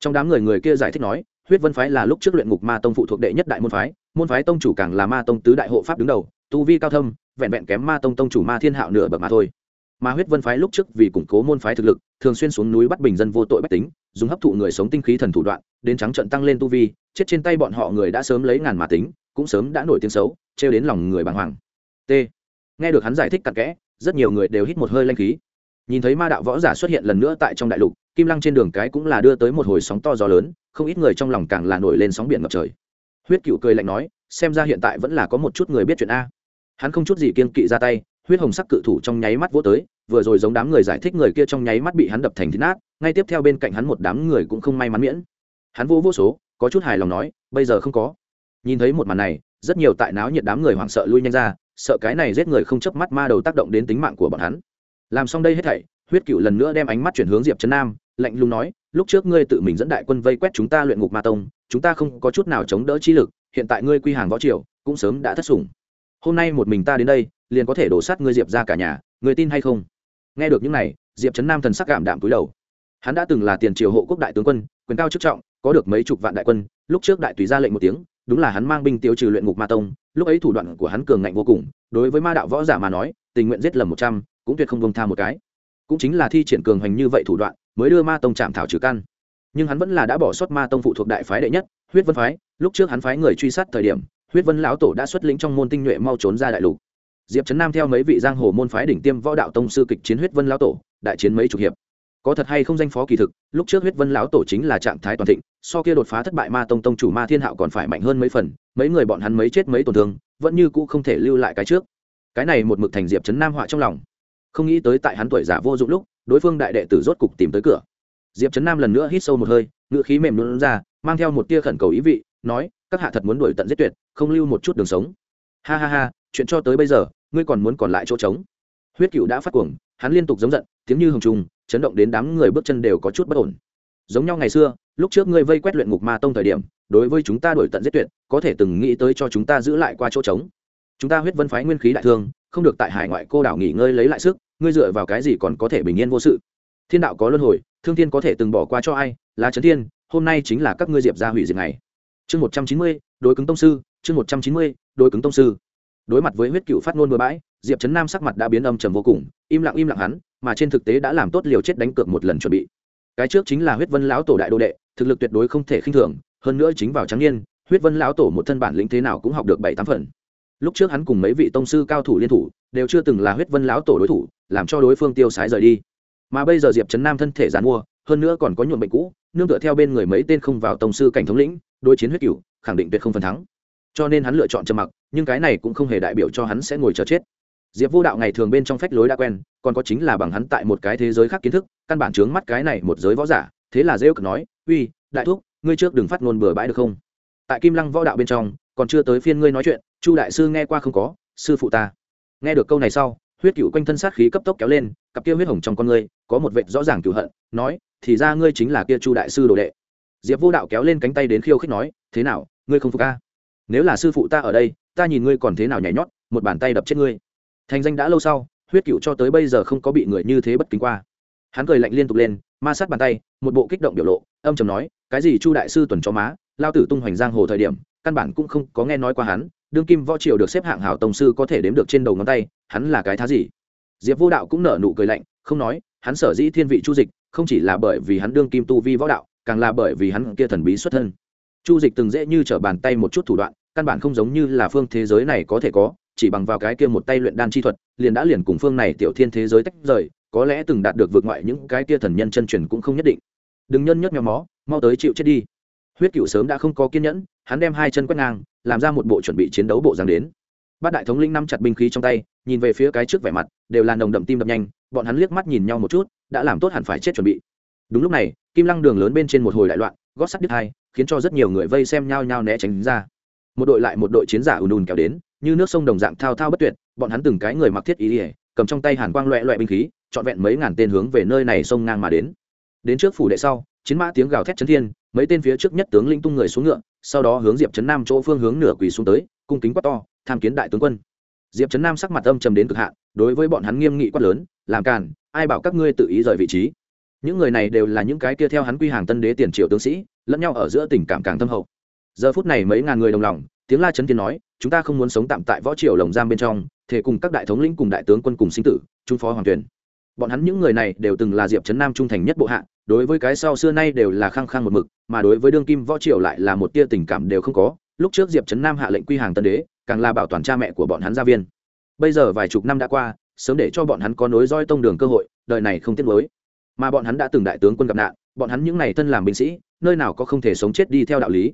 Trong đám người người kia giải thích nói, huyết vân phái là lúc trước luyện ngục ma tông phụ thuộc đệ nhất đại môn phái môn phái tông chủ càng là ma tông tứ đại hộ pháp đứng đầu, tu vi cao thâm, vẹn vẹn kém ma tông tông chủ ma thiên hạo nửa bậc mà thôi. Mà huyết vân phái lúc trước vì củng cố môn phái thực lực, thường xuyên xuống núi bắt bình dân vô tội bách tính, dùng hấp thụ người sống tinh khí thần thủ đoạn, đến trắng trận tăng lên tu vi, chết trên tay bọn họ người đã sớm lấy ngàn mà tính, cũng sớm đã nổi tiếng xấu, trêu đến lòng người bàng hoàng. T. Nghe được hắn giải thích cặn kẽ, rất nhiều người đều hít một hơi lanh khí nhìn thấy ma đạo võ giả xuất hiện lần nữa tại trong đại lục, kim lăng trên đường cái cũng là đưa tới một hồi sóng to gió lớn, không ít người trong lòng càng là nổi lên sóng biển ngập trời. Huyết cựu cười lạnh nói, xem ra hiện tại vẫn là có một chút người biết chuyện a. Hắn không chút gì kiên kỵ ra tay, huyết hồng sắc cự thủ trong nháy mắt vô tới, vừa rồi giống đám người giải thích người kia trong nháy mắt bị hắn đập thành thịt nát, ngay tiếp theo bên cạnh hắn một đám người cũng không may mắn miễn. Hắn vô vô số, có chút hài lòng nói, bây giờ không có. Nhìn thấy một màn này, rất nhiều tại náo nhiệt đám người hoảng sợ lui nhanh ra, sợ cái này giết người không chớp mắt ma đầu tác động đến tính mạng của bọn hắn làm xong đây hết thảy, huyết cựu lần nữa đem ánh mắt chuyển hướng diệp trấn nam, lạnh lùng nói, lúc trước ngươi tự mình dẫn đại quân vây quét chúng ta luyện ngục ma tông, chúng ta không có chút nào chống đỡ chi lực, hiện tại ngươi quy hàng võ triều, cũng sớm đã thất sủng. Hôm nay một mình ta đến đây, liền có thể đổ sát ngươi diệp ra cả nhà người tin hay không? Nghe được những này, diệp trấn nam thần sắc cảm đạm túi đầu. Hắn đã từng là tiền triều hộ quốc đại tướng quân, quyền cao chức trọng, có được mấy chục vạn đại quân, lúc trước đại tùy ra lệnh một tiếng, đúng là hắn mang binh tiêu trừ luyện ngục ma tông, lúc ấy thủ đoạn của hắn cường ngạnh vô cùng, đối với ma đạo võ giả mà nói, tình nguyện giết lầm một trăm cũng tuyệt không bông tha một cái. Cũng chính là thi triển cường hành như vậy thủ đoạn, mới đưa ma tông chạm thảo trừ căn. Nhưng hắn vẫn là đã bỏ sót ma tông phụ thuộc đại phái đệ nhất, huyết vân phái. Lúc trước hắn phái người truy sát thời điểm, huyết vân lão tổ đã xuất lĩnh trong môn tinh nhuệ mau trốn ra đại lục. Diệp trấn nam theo mấy vị giang hồ môn phái đỉnh tiêm võ đạo tông sư kịch chiến huyết vân lão tổ, đại chiến mấy chục hiệp. Có thật hay không danh phó kỳ thực, lúc trước huyết vân lão tổ chính là trạng thái toàn thịnh, so kia đột phá thất bại ma tông tông chủ ma thiên hạo còn phải mạnh hơn mấy phần, mấy người bọn hắn mấy chết mấy tổn thương, vẫn như cũ không thể lưu lại cái trước. Cái này một mực thành diệp trấn nam họa trong lòng không nghĩ tới tại hắn tuổi giả vô dụng lúc, đối phương đại đệ tử rốt cục tìm tới cửa. Diệp trấn nam lần nữa hít sâu một hơi ngự khí mềm luôn ra, mang theo một tia khẩn cầu ý vị, nói, các hạ thật muốn đuổi tận giết tuyệt, không lưu một chút đường sống. Ha ha ha, chuyện cho tới bây giờ, ngươi còn muốn còn lại chỗ trống? Huyết cựu đã phát cuồng, hắn liên tục giống giận, tiếng như hồng trùng, chấn động đến đám người bước chân đều có chút bất ổn. Giống nhau ngày xưa, lúc trước ngươi vây quét luyện ngục ma tông thời điểm, đối với chúng ta đổi tận giết tuyệt, có thể từng nghĩ tới cho chúng ta giữ lại qua chỗ trống. Chúng ta huyết vân phái nguyên khí đại thương không được tại hải ngoại cô đảo nghỉ ngơi lấy lại sức, ngươi dựa vào cái gì còn có thể bình yên vô sự? Thiên đạo có luân hồi, thương thiên có thể từng bỏ qua cho ai? Là trấn thiên, hôm nay chính là các ngươi diệp ra hủy diệt này chương một trăm chín mươi, đối cứng tông sư, chương một trăm chín mươi, đối cứng tông sư. Đối mặt với huyết cựu phát ngôn bừa bãi, diệp trấn nam sắc mặt đã biến âm trầm vô cùng, im lặng im lặng hắn, mà trên thực tế đã làm tốt liều chết đánh cược một lần chuẩn bị. Cái trước chính là huyết vân lão tổ đại đô đệ, thực lực tuyệt đối không thể khinh thường, hơn nữa chính vào trắng niên, huyết vân lão tổ một thân bản lĩnh thế nào cũng học được bảy tám phần lúc trước hắn cùng mấy vị tông sư cao thủ liên thủ, đều chưa từng là huyết vân lão tổ đối thủ, làm cho đối phương tiêu sái rời đi. Mà bây giờ diệp trấn nam thân thể giàn mua, hơn nữa còn có nhuộm bệnh cũ, nương tựa theo bên người mấy tên không vào tông sư cảnh thống lĩnh, đối chiến huyết cửu, khẳng định tuyệt không phần thắng. Cho nên hắn lựa chọn trầm mặc, nhưng cái này cũng không hề đại biểu cho hắn sẽ ngồi chờ chết. Diệp vô đạo ngày thường bên trong phách lối đã quen, còn có chính là bằng hắn tại một cái thế giới khác kiến thức, căn bản chướng mắt cái này một giới võ giả, thế là rêu cực nói, uy, đại thúc, ngươi trước đừng phát ngôn bừa bãi được không? Tại kim lăng võ đạo bên trong, còn chưa tới phiên ngươi nói chuyện chu đại sư nghe qua không có, sư phụ ta. Nghe được câu này sau, huyết cựu quanh thân sát khí cấp tốc kéo lên, cặp kia huyết hồng trong con ngươi, có một vệt rõ ràng cựu hận, nói, thì ra ngươi chính là kia chu đại sư đồ đệ. Diệp vô đạo kéo lên cánh tay đến khiêu khích nói, thế nào, ngươi không phục ca nếu là sư phụ ta ở đây, ta nhìn ngươi còn thế nào nhảy nhót, một bàn tay đập chết ngươi. Thành danh đã lâu sau, huyết cựu cho tới bây giờ không có bị người như thế bất kính qua. Hắn cười lạnh liên tục lên, ma sát bàn tay, một bộ kích động biểu lộ, âm chầm nói, cái gì chu đại sư tuần cho má, lao tử tung hoành giang hồ thời điểm, căn bản cũng không có nghe nói qua hắn đương kim võ triều được xếp hạng hảo tổng sư có thể đếm được trên đầu ngón tay, hắn là cái thá gì? Diệp vô đạo cũng nở nụ cười lạnh, không nói, hắn sở dĩ thiên vị chu dịch, không chỉ là bởi vì hắn đương kim tu vi võ đạo, càng là bởi vì hắn kia thần bí xuất thân. Chu dịch từng dễ như trở bàn tay một chút thủ đoạn, căn bản không giống như là phương thế giới này có thể có, chỉ bằng vào cái kia một tay luyện đan chi thuật, liền đã liền cùng phương này tiểu thiên thế giới tách rời, có lẽ từng đạt được vượt ngoại những cái kia thần nhân chân truyền cũng không nhất định. Đừng nhân nhất méo mó, mau tới chịu chết đi. Huyết cựu sớm đã không có kiên nhẫn, hắn đem hai chân quét ngang làm ra một bộ chuẩn bị chiến đấu bộ dáng đến. Bát đại thống lĩnh năm chặt binh khí trong tay, nhìn về phía cái trước vẻ mặt, đều là nồng đậm tim đập nhanh, bọn hắn liếc mắt nhìn nhau một chút, đã làm tốt hẳn phải chết chuẩn bị. Đúng lúc này, kim lăng đường lớn bên trên một hồi đại loạn, gót sắt đứt hai, khiến cho rất nhiều người vây xem nhau nhau né tránh ra. Một đội lại một đội chiến giả ùn ùn kéo đến, như nước sông đồng dạng thao thao bất tuyệt, bọn hắn từng cái người mặc thiết ý ỉa cầm trong tay hàn quang loẹ loẹ binh khí, trọn vẹn mấy ngàn tên hướng về nơi này sông ngang mà đến. Đến trước phủ đệ sau, chiến mã tiếng gào thét chấn thiên, mấy tên phía trước nhất tướng linh tung người xuống ngựa sau đó hướng diệp trấn nam chỗ phương hướng nửa quỳ xuống tới, cung kính quát to, tham kiến đại tướng quân. Diệp trấn nam sắc mặt âm trầm đến cực hạn, đối với bọn hắn nghiêm nghị quát lớn, làm càn, ai bảo các ngươi tự ý rời vị trí? Những người này đều là những cái kia theo hắn quy hàng tân đế tiền triệu tướng sĩ, lẫn nhau ở giữa tình cảm càng thâm hậu. Giờ phút này mấy ngàn người đồng lòng, tiếng la chấn thiên nói, chúng ta không muốn sống tạm tại võ triều lồng giam bên trong thể cùng các đại thống lĩnh cùng đại tướng quân cùng sinh tử trung phó hoàng tuyển bọn hắn những người này đều từng là diệp trấn nam trung thành nhất bộ hạ, đối với cái sau xưa nay đều là khăng khăng một mực, mà đối với đương kim võ triều lại là một tia tình cảm đều không có. Lúc trước diệp trấn nam hạ lệnh quy hàng tân đế, càng là bảo toàn cha mẹ của bọn hắn gia viên. Bây giờ vài chục năm đã qua, sớm để cho bọn hắn có nối roi tông đường cơ hội, đời này không tiếc mới mà bọn hắn đã từng đại tướng quân gặp nạn, bọn hắn những n à y thân làm binh sĩ, nơi nào có không thể sống chết đi theo đạo lý.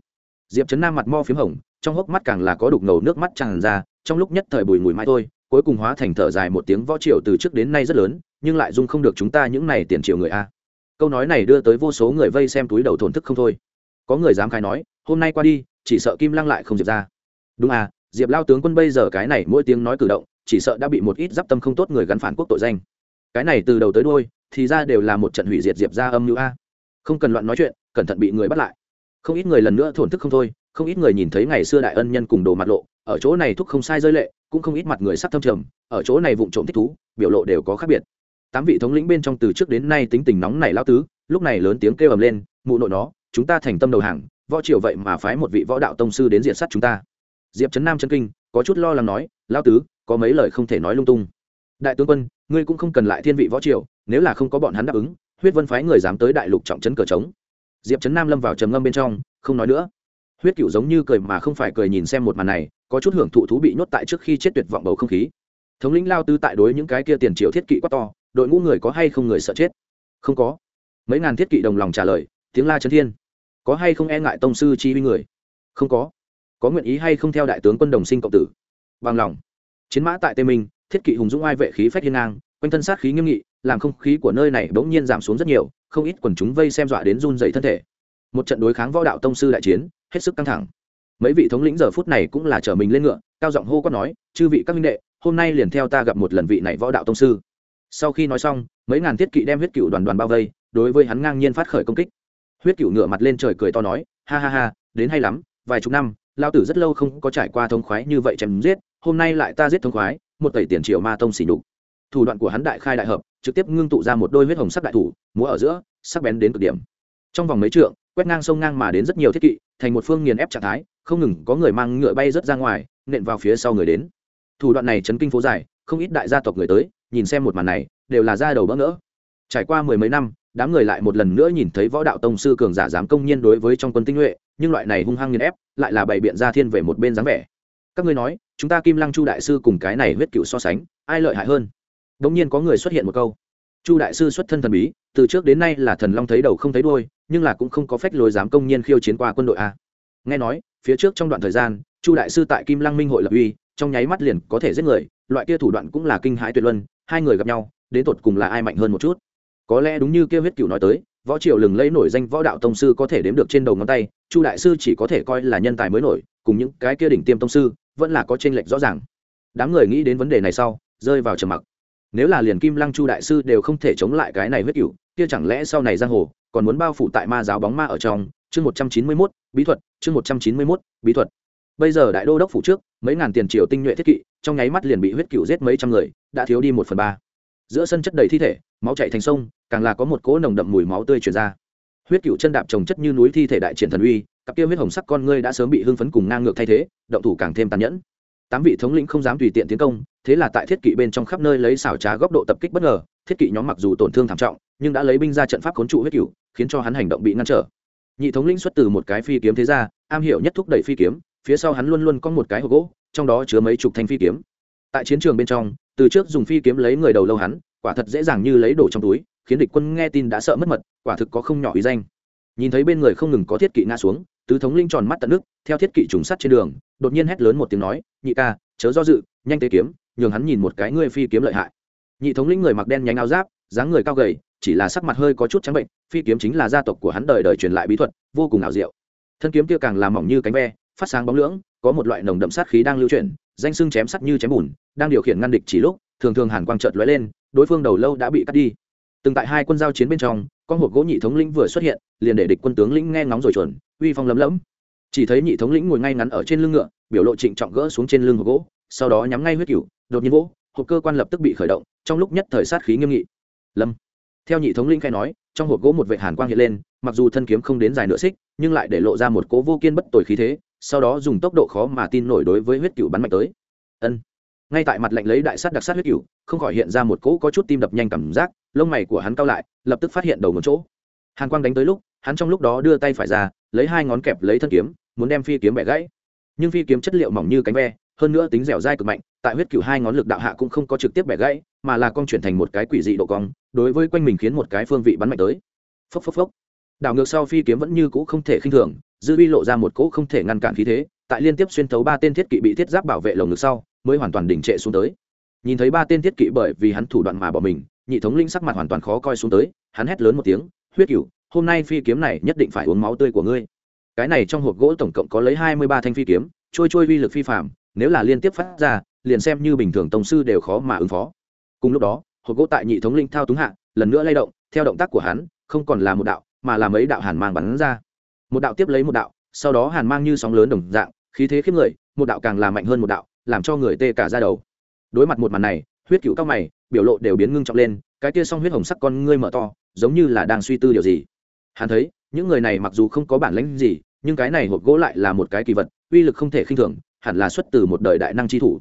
Diệp trấn nam mặt mo p h í m hồng, trong hốc mắt càng là có đục ngầu nước mắt tràn ra, trong lúc nhất thời bùi mùi mãi thôi, cuối cùng hóa thành thở dài một tiếng võ triều từ trước đến nay rất lớn nhưng lại dung không được chúng ta những này tiền triệu người a. Câu nói này đưa tới vô số người vây xem túi đầu thổn thức không thôi. Có người dám khai nói, hôm nay qua đi, chỉ sợ kim lăng lại không diệp ra. Đúng à diệp lao tướng quân bây giờ cái này mỗi tiếng nói cử động, chỉ sợ đã bị một ít d i p tâm không tốt người gắn phản quốc tội danh. Cái này từ đầu tới đôi thì ra đều là một trận hủy diệt diệp ra âm mưu a. Không cần loạn nói chuyện, cẩn thận bị người bắt lại. Không ít người lần nữa thổn thức không thôi, không ít người nhìn thấy ngày xưa đại ân nhân cùng đồ mặt lộ, ở chỗ này thúc không sai rơi lệ, cũng không ít mặt người sắc thâm trầm, ở chỗ này vụng trộm thích thú, biểu lộ đều có khác biệt tám vị thống lĩnh bên trong từ trước đến nay tính tình nóng này lao tứ, lúc này lớn tiếng kêu ầm lên, mụ nội nó, chúng ta thành tâm đầu hàng, võ triều vậy mà phái một vị võ đạo tông sư đến diện sát chúng ta. Diệp trấn nam chân kinh, có chút lo lắng nói, lao tứ, có mấy lời không thể nói lung tung. Đại tướng quân, ngươi cũng không cần lại thiên vị võ triều, nếu là không có bọn hắn đáp ứng, huyết vân phái người dám tới đại lục trọng trấn cờ trống. Diệp trấn nam lâm vào trầm ngâm bên trong, không nói nữa. Huyết cựu giống như cười mà không phải cười nhìn xem một màn này, có chút hưởng thụ thú bị nhốt tại trước khi chết tuyệt vọng bầu không khí. Thống lĩnh lao tư tại đối những cái kia tiền triệu thiết kỵ quá to đội ngũ người có hay không người sợ chết? Không có. Mấy ngàn thiết kỵ đồng lòng trả lời, tiếng la trấn thiên. Có hay không e ngại tông sư chi uy người? Không có. Có nguyện ý hay không theo đại tướng quân đồng sinh cộng tử? Bằng lòng. Chiến mã tại tây minh, thiết kỵ hùng dũng ai vệ khí phách hiên ngang, quanh thân sát khí nghiêm nghị, làm không khí của nơi này bỗng nhiên giảm xuống rất nhiều, không ít quần chúng vây xem dọa đến run dày thân thể. Một trận đối kháng võ đạo tông sư đại chiến, hết sức căng thẳng. Mấy vị thống lĩnh giờ phút này cũng là chở mình lên ngựa, cao giọng hô quát nói, chư vị các minh đệ, hôm nay liền theo ta gặp một lần vị này võ đạo tông sư sau khi nói xong, mấy ngàn thiết kỵ đem huyết cựu đoàn đoàn bao vây, đối với hắn ngang nhiên phát khởi công kích. Huyết cựu ngựa mặt lên trời cười to nói, ha ha ha, đến hay lắm, vài chục năm lao tử rất lâu không có trải qua thống khoái như vậy chém giết, hôm nay lại ta giết thống khoái, một tẩy tiền triệu ma tông xỉ nhục. Thủ đoạn của hắn đại khai đại hợp, trực tiếp ngưng tụ ra một đôi huyết hồng sắc đại thủ, múa ở giữa, sắc bén đến cực điểm. Trong vòng mấy trượng, quét ngang sông ngang mà đến rất nhiều thiết kỵ, thành một phương nghiền ép trạng thái, không ngừng có người mang ngựa bay rớt ra ngoài, nện vào phía sau người đến. Thủ đoạn này chấn kinh phố dài, không ít đại gia tộc người tới nhìn xem một màn này, đều là ra đầu bỡ ngỡ. Trải qua mười mấy năm, đám người lại một lần nữa nhìn thấy võ đạo tông sư cường giả dám công nhiên đối với trong quân tinh nhuệ, nhưng loại này hung hăng nghiền ép, lại là bày biện ra thiên về một bên dáng vẻ. Các ngươi nói, chúng ta kim lăng chu đại sư cùng cái này huyết cựu so sánh, ai lợi hại hơn? Đống nhiên có người xuất hiện một câu. Chu đại sư xuất thân thần bí, từ trước đến nay là thần long thấy đầu không thấy đôi nhưng là cũng không có phách lối dám công nhiên khiêu chiến qua quân đội a. Nghe nói, phía trước trong đoạn thời gian, chu đại sư tại kim lăng minh hội lập uy, trong nháy mắt liền có thể giết người, loại kia thủ đoạn cũng là kinh hãi tuyệt luân hai người gặp nhau, đến tột cùng là ai mạnh hơn một chút? Có lẽ đúng như kia huyết cửu nói tới, võ triều lừng lấy nổi danh võ đạo tông sư có thể đếm được trên đầu ngón tay, chu đại sư chỉ có thể coi là nhân tài mới nổi, cùng những cái kia đỉnh tiêm tông sư vẫn là có tranh lệch rõ ràng. Đám người nghĩ đến vấn đề này sau, rơi vào trầm mặc. Nếu là liền kim lăng chu đại sư đều không thể chống lại cái này huyết cửu, kia chẳng lẽ sau này giang hồ còn muốn bao phủ tại ma giáo bóng ma ở trong? Chương một trăm chín mươi mốt, bí thuật, chương một trăm chín mươi mốt, bí thuật bây giờ đại đô đốc phủ trước, mấy ngàn tiền triều tinh nhuệ thiết kỵ, trong nháy mắt liền bị huyết cựu giết mấy trăm người, đã thiếu đi một phần ba. Giữa sân chất đầy thi thể, máu chạy thành sông, càng là có một cỗ nồng đậm mùi máu tươi truyền ra. Huyết cựu chân đạp trồng chất như núi thi thể đại triển thần uy, cặp kia huyết hồng sắc con ngươi đã sớm bị hưng phấn cùng ngang ngược thay thế, động thủ càng thêm tàn nhẫn. Tám vị thống lĩnh không dám tùy tiện tiến công, thế là tại thiết kỵ bên trong khắp nơi lấy xảo trá góc độ tập kích bất ngờ, thiết kỵ nhóm mặc dù tổn thương thảm trọng, nhưng đã lấy binh ra trận pháp khốn trụ huyết cựu khiến cho hắn hành động bị ngăn trở. Nhị thống lĩnh xuất từ một cái phi kiếm thế ra am hiểu nhất thúc đẩy phi kiếm phía sau hắn luôn luôn có một cái hộp gỗ, trong đó chứa mấy chục thanh phi kiếm. Tại chiến trường bên trong, từ trước dùng phi kiếm lấy người đầu lâu hắn, quả thật dễ dàng như lấy đồ trong túi, khiến địch quân nghe tin đã sợ mất mật, quả thực có không nhỏ ý danh. Nhìn thấy bên người không ngừng có thiết kỵ ngã xuống, tứ thống linh tròn mắt tận nước, theo thiết kỵ trùng sắt trên đường, đột nhiên hét lớn một tiếng nói, nhị ca, chớ do dự, nhanh tế kiếm, nhường hắn nhìn một cái ngươi phi kiếm lợi hại. Nhị thống lĩnh người mặc đen nhánh áo giáp, dáng người cao gầy, chỉ là sắc mặt hơi có chút trắng bệnh, phi kiếm chính là gia tộc của hắn đời đời truyền lại bí thuật, vô cùng ảo diệu. Thân kiếm kia càng làm mỏng như cánh ve phát sáng bóng lưỡng, có một loại nồng đậm sát khí đang lưu chuyển, danh xưng chém sắt như chém bùn, đang điều khiển ngăn địch chỉ lúc, thường thường hàn quang chợt lóe lên, đối phương đầu lâu đã bị cắt đi. Từng tại hai quân giao chiến bên trong, con hộp gỗ nhị thống lĩnh vừa xuất hiện, liền để địch quân tướng lĩnh nghe ngóng rồi chuẩn, uy phong lấm lẫm. Chỉ thấy nhị thống lĩnh ngồi ngay ngắn ở trên lưng ngựa, biểu lộ trịnh trọng gỡ xuống trên lưng hộp gỗ, sau đó nhắm ngay huyết cửu, đột nhiên vỗ, hộp cơ quan lập tức bị khởi động, trong lúc nhất thời sát khí nghiêm nghị. Lâm. Theo nhị thống lĩnh khai nói, trong hộp gỗ một vệ hàn quang hiện lên, mặc dù thân kiếm không đến dài nửa xích, nhưng lại để lộ ra một cố vô kiên bất tồi khí thế sau đó dùng tốc độ khó mà tin nổi đối với huyết cửu bắn mạnh tới. Ân. Ngay tại mặt lạnh lấy đại sát đặc sát huyết cửu, không khỏi hiện ra một cỗ có chút tim đập nhanh cảm giác, lông mày của hắn cao lại, lập tức phát hiện đầu một chỗ. Hàn quang đánh tới lúc, hắn trong lúc đó đưa tay phải ra, lấy hai ngón kẹp lấy thân kiếm, muốn đem phi kiếm bẻ gãy. Nhưng phi kiếm chất liệu mỏng như cánh ve, hơn nữa tính dẻo dai cực mạnh, tại huyết cựu hai ngón lực đạo hạ cũng không có trực tiếp bẻ gãy, mà là con chuyển thành một cái quỷ dị độ cong, đối với quanh mình khiến một cái phương vị bắn mạnh tới. Phốc phốc phốc đảo ngược sau phi kiếm vẫn như cũ không thể khinh thường, dư vi lộ ra một cỗ không thể ngăn cản khí thế, tại liên tiếp xuyên thấu ba tên thiết kỵ bị thiết giáp bảo vệ lồng ngực sau, mới hoàn toàn đỉnh trệ xuống tới. Nhìn thấy ba tên thiết kỵ bởi vì hắn thủ đoạn mà bỏ mình, nhị thống linh sắc mặt hoàn toàn khó coi xuống tới, hắn hét lớn một tiếng, huyết cửu, hôm nay phi kiếm này nhất định phải uống máu tươi của ngươi. Cái này trong hộp gỗ tổng cộng có lấy hai mươi ba thanh phi kiếm, trôi trôi vi lực phi phạm nếu là liên tiếp phát ra, liền xem như bình thường tổng sư đều khó mà ứng phó. Cùng lúc đó, hộp gỗ tại nhị thống linh thao túng hạ, lần nữa lay động, theo động tác của hắn, không còn là một đạo mà là mấy đạo hàn mang bắn ra. Một đạo tiếp lấy một đạo, sau đó hàn mang như sóng lớn đồng dạng, khí thế khiếp người, một đạo càng làm mạnh hơn một đạo, làm cho người tê cả ra đầu. Đối mặt một màn này, huyết cựu cao mày, biểu lộ đều biến ngưng trọng lên, cái kia song huyết hồng sắc con ngươi mở to, giống như là đang suy tư điều gì. Hắn thấy, những người này mặc dù không có bản lĩnh gì, nhưng cái này hộp gỗ lại là một cái kỳ vật, uy lực không thể khinh thường, hẳn là xuất từ một đời đại năng chi thủ.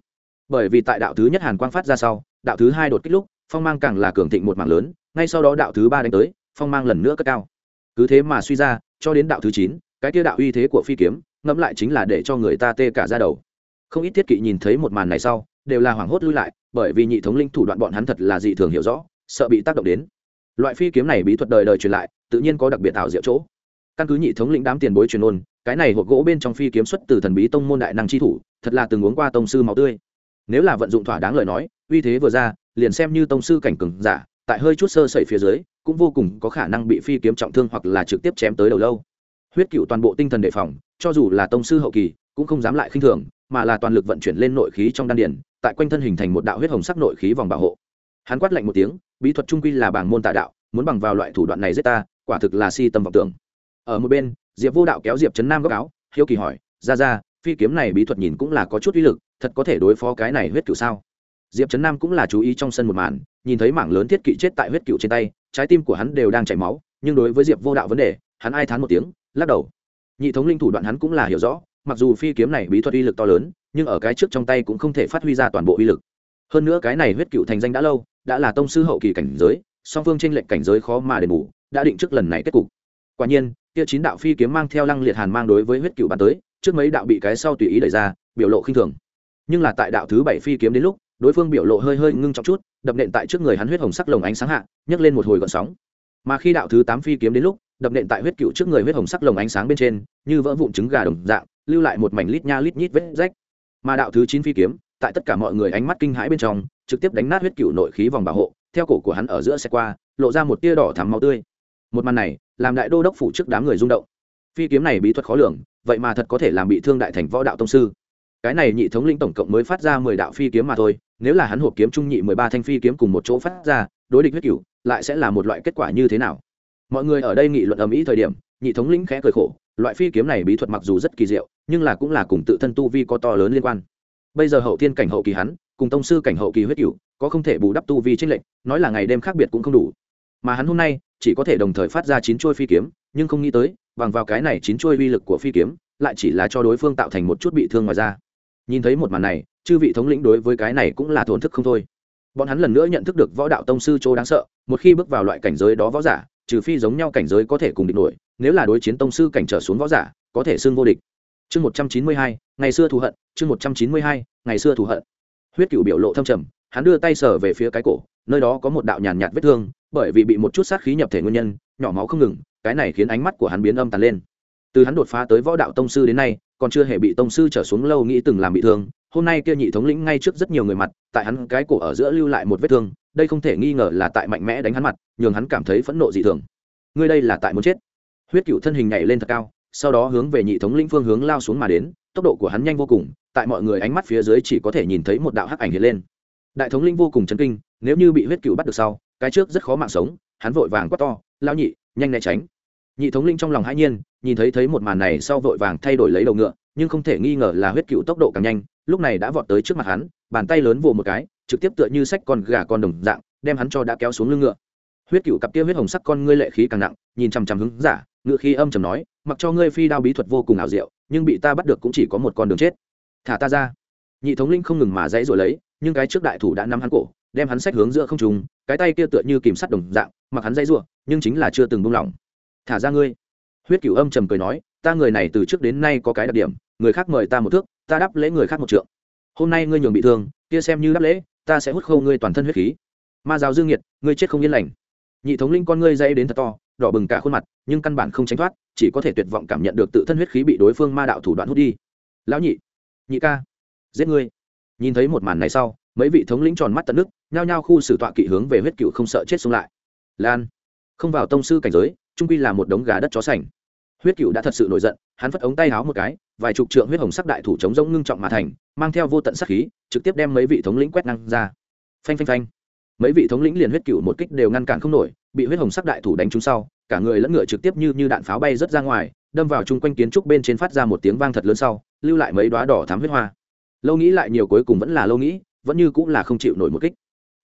Bởi vì tại đạo thứ nhất hàn quang phát ra sau, đạo thứ hai đột kích lúc, phong mang càng là cường thịnh một mảng lớn, ngay sau đó đạo thứ ba đánh tới, phong mang lần nữa cất cao cứ thế mà suy ra, cho đến đạo thứ chín, cái kia đạo uy thế của phi kiếm, ngẫm lại chính là để cho người ta tê cả ra đầu. Không ít thiết kỵ nhìn thấy một màn này sau, đều là hoảng hốt lui lại, bởi vì nhị thống linh thủ đoạn bọn hắn thật là dị thường hiểu rõ, sợ bị tác động đến. Loại phi kiếm này bí thuật đời đời truyền lại, tự nhiên có đặc biệt tạo diệu chỗ. Căn cứ nhị thống lĩnh đám tiền bối truyền ôn, cái này hộp gỗ bên trong phi kiếm xuất từ thần bí tông môn đại năng chi thủ, thật là từng uống qua tông sư máu tươi. Nếu là vận dụng thỏa đáng lời nói, uy thế vừa ra, liền xem như tông sư cảnh cường giả, tại hơi chút sơ sẩy phía dưới cũng vô cùng có khả năng bị phi kiếm trọng thương hoặc là trực tiếp chém tới đầu lâu. Huyết cựu toàn bộ tinh thần đề phòng, cho dù là tông sư hậu kỳ, cũng không dám lại khinh thường, mà là toàn lực vận chuyển lên nội khí trong đan điền, tại quanh thân hình thành một đạo huyết hồng sắc nội khí vòng bảo hộ. Hắn quát lạnh một tiếng, bí thuật trung quy là bảng môn tà đạo, muốn bằng vào loại thủ đoạn này giết ta, quả thực là si tâm vọng tưởng. Ở một bên, diệp vô đạo kéo diệp trấn nam góc áo, hiếu kỳ hỏi, ra ra, phi kiếm này bí thuật nhìn cũng là có chút uy lực, thật có thể đối phó cái này huyết cựu sao? Diệp trấn nam cũng là chú ý trong sân một màn, nhìn thấy mảng lớn thiết kỵ chết tại huyết cựu trên tay trái tim của hắn đều đang chảy máu, nhưng đối với diệp vô đạo vấn đề, hắn ai thán một tiếng, lắc đầu. Nhị thống linh thủ đoạn hắn cũng là hiểu rõ, mặc dù phi kiếm này bí thuật uy lực to lớn, nhưng ở cái trước trong tay cũng không thể phát huy ra toàn bộ uy lực. Hơn nữa cái này huyết cựu thành danh đã lâu, đã là tông sư hậu kỳ cảnh giới, song phương tranh lệnh cảnh giới khó mà đền bù, đã định trước lần này kết cục. Quả nhiên tia chín đạo phi kiếm mang theo lăng liệt hàn mang đối với huyết cựu bàn tới, trước mấy đạo bị cái sau tùy ý đẩy ra, biểu lộ khinh thường. Nhưng là tại đạo thứ bảy phi kiếm đến lúc đối phương biểu lộ hơi hơi ngưng trọng chút, đập nện tại trước người hắn huyết hồng sắc lồng ánh sáng hạ, nhấc lên một hồi gọn sóng. Mà khi đạo thứ tám phi kiếm đến lúc, đập nện tại huyết cựu trước người huyết hồng sắc lồng ánh sáng bên trên, như vỡ vụn trứng gà đồng dạng, lưu lại một mảnh lít nha lít nhít vết rách. Mà đạo thứ chín phi kiếm, tại tất cả mọi người ánh mắt kinh hãi bên trong, trực tiếp đánh nát huyết cựu nội khí vòng bảo hộ, theo cổ của hắn ở giữa xe qua, lộ ra một tia đỏ thắm máu tươi. Một màn này, làm đại đô đốc phủ trước đám người rung động. Phi kiếm này bí thuật khó lường, vậy mà thật có thể làm bị thương đại thành võ đạo tông sư cái này nhị thống lĩnh tổng cộng mới phát ra mười đạo phi kiếm mà thôi, nếu là hắn hộp kiếm trung nhị mười ba thanh phi kiếm cùng một chỗ phát ra, đối địch huyết cửu, lại sẽ là một loại kết quả như thế nào? Mọi người ở đây nghị luận ầm ĩ thời điểm, nhị thống lĩnh khẽ cười khổ, loại phi kiếm này bí thuật mặc dù rất kỳ diệu, nhưng là cũng là cùng tự thân tu vi có to lớn liên quan. Bây giờ hậu thiên cảnh hậu kỳ hắn, cùng tông sư cảnh hậu kỳ huyết cửu, có không thể bù đắp tu vi trinh lệnh nói là ngày đêm khác biệt cũng không đủ. Mà hắn hôm nay, chỉ có thể đồng thời phát ra chín chuôi phi kiếm, nhưng không nghĩ tới, bằng vào cái này chín chuôi uy lực của phi kiếm, lại chỉ là cho đối phương tạo thành một chút bị thương ngoài ra nhìn thấy một màn này, chư vị thống lĩnh đối với cái này cũng là thổn thức không thôi. Bọn hắn lần nữa nhận thức được võ đạo tông sư chỗ đáng sợ, một khi bước vào loại cảnh giới đó võ giả, trừ phi giống nhau cảnh giới có thể cùng địch nổi, nếu là đối chiến tông sư cảnh trở xuống võ giả, có thể xưng vô địch. Chương một trăm chín mươi hai, ngày xưa thù hận, chương một trăm chín mươi hai, ngày xưa thù hận. Huyết cựu biểu lộ thâm trầm, hắn đưa tay sờ về phía cái cổ, nơi đó có một đạo nhàn nhạt vết thương, bởi vì bị một chút sát khí nhập thể nguyên nhân, nhỏ máu không ngừng, cái này khiến ánh mắt của hắn biến âm tàn lên. Từ hắn đột phá tới võ đạo tông sư đến nay còn chưa hề bị tông sư trở xuống lâu nghĩ từng làm bị thương, hôm nay kia nhị thống lĩnh ngay trước rất nhiều người mặt, tại hắn cái cổ ở giữa lưu lại một vết thương, đây không thể nghi ngờ là tại mạnh mẽ đánh hắn mặt, nhường hắn cảm thấy phẫn nộ dị thường. Ngươi đây là tại muốn chết. Huyết cựu thân hình nhảy lên thật cao, sau đó hướng về nhị thống lĩnh phương hướng lao xuống mà đến, tốc độ của hắn nhanh vô cùng, tại mọi người ánh mắt phía dưới chỉ có thể nhìn thấy một đạo hắc ảnh hiện lên. Đại thống lĩnh vô cùng chấn kinh, nếu như bị huyết cựu bắt được sau, cái trước rất khó mạng sống, hắn vội vàng quát to lao nhị, nhanh né tránh nhị thống linh trong lòng hãi nhiên, nhìn thấy thấy một màn này sau vội vàng thay đổi lấy đầu ngựa, nhưng không thể nghi ngờ là huyết cựu tốc độ càng nhanh, lúc này đã vọt tới trước mặt hắn, bàn tay lớn vồ một cái, trực tiếp tựa như sách con gà con đồng dạng, đem hắn cho đã kéo xuống lưng ngựa. Huyết cựu cặp kia huyết hồng sắc con ngươi lệ khí càng nặng, nhìn chằm chằm hứng giả, ngựa khí âm chầm nói, mặc cho ngươi phi đao bí thuật vô cùng ảo diệu, nhưng bị ta bắt được cũng chỉ có một con đường chết. Thả ta ra. Nhị thống linh không ngừng mà dãy rồi lấy, nhưng cái trước đại thủ đã nắm hắn cổ, đem hắn sách hướng giữa không trùng cái tay kia tựa như kìm sắt đồng dạng, mặc hắn dãy rủa, nhưng chính là chưa từng buông lỏng thả ra ngươi. Huyết cửu âm trầm cười nói, ta người này từ trước đến nay có cái đặc điểm, người khác mời ta một thước, ta đáp lễ người khác một trượng. Hôm nay ngươi nhường bị thương, kia xem như đáp lễ, ta sẽ hút khâu ngươi toàn thân huyết khí. Ma giáo dương nhiệt ngươi chết không yên lành. Nhị thống linh con ngươi dây đến thật to, đỏ bừng cả khuôn mặt, nhưng căn bản không tránh thoát, chỉ có thể tuyệt vọng cảm nhận được tự thân huyết khí bị đối phương ma đạo thủ đoạn hút đi. Lão nhị nhị ca, giết ngươi. Nhìn thấy một màn này sau, mấy vị thống lĩnh tròn mắt tận nước, nhao nhao khu xử tọa kỵ hướng về huyết cựu không sợ chết xung lại. Lan, không vào tông sư cảnh giới trung quy là một đống gà đất chó sành. Huyết cựu đã thật sự nổi giận, hắn phất ống tay háo một cái, vài chục trượng huyết hồng sắc đại thủ chống rông ngưng trọng mà thành, mang theo vô tận sắc khí, trực tiếp đem mấy vị thống lĩnh quét năng ra. Phanh phanh phanh. Mấy vị thống lĩnh liền huyết cựu một kích đều ngăn cản không nổi, bị huyết hồng sắc đại thủ đánh trúng sau, cả người lẫn ngựa trực tiếp như như đạn pháo bay rớt ra ngoài, đâm vào chung quanh kiến trúc bên trên phát ra một tiếng vang thật lớn sau, lưu lại mấy đoá đỏ thám huyết hoa. Lâu nghĩ lại nhiều cuối cùng vẫn là lâu nghĩ, vẫn như cũng là không chịu nổi một kích.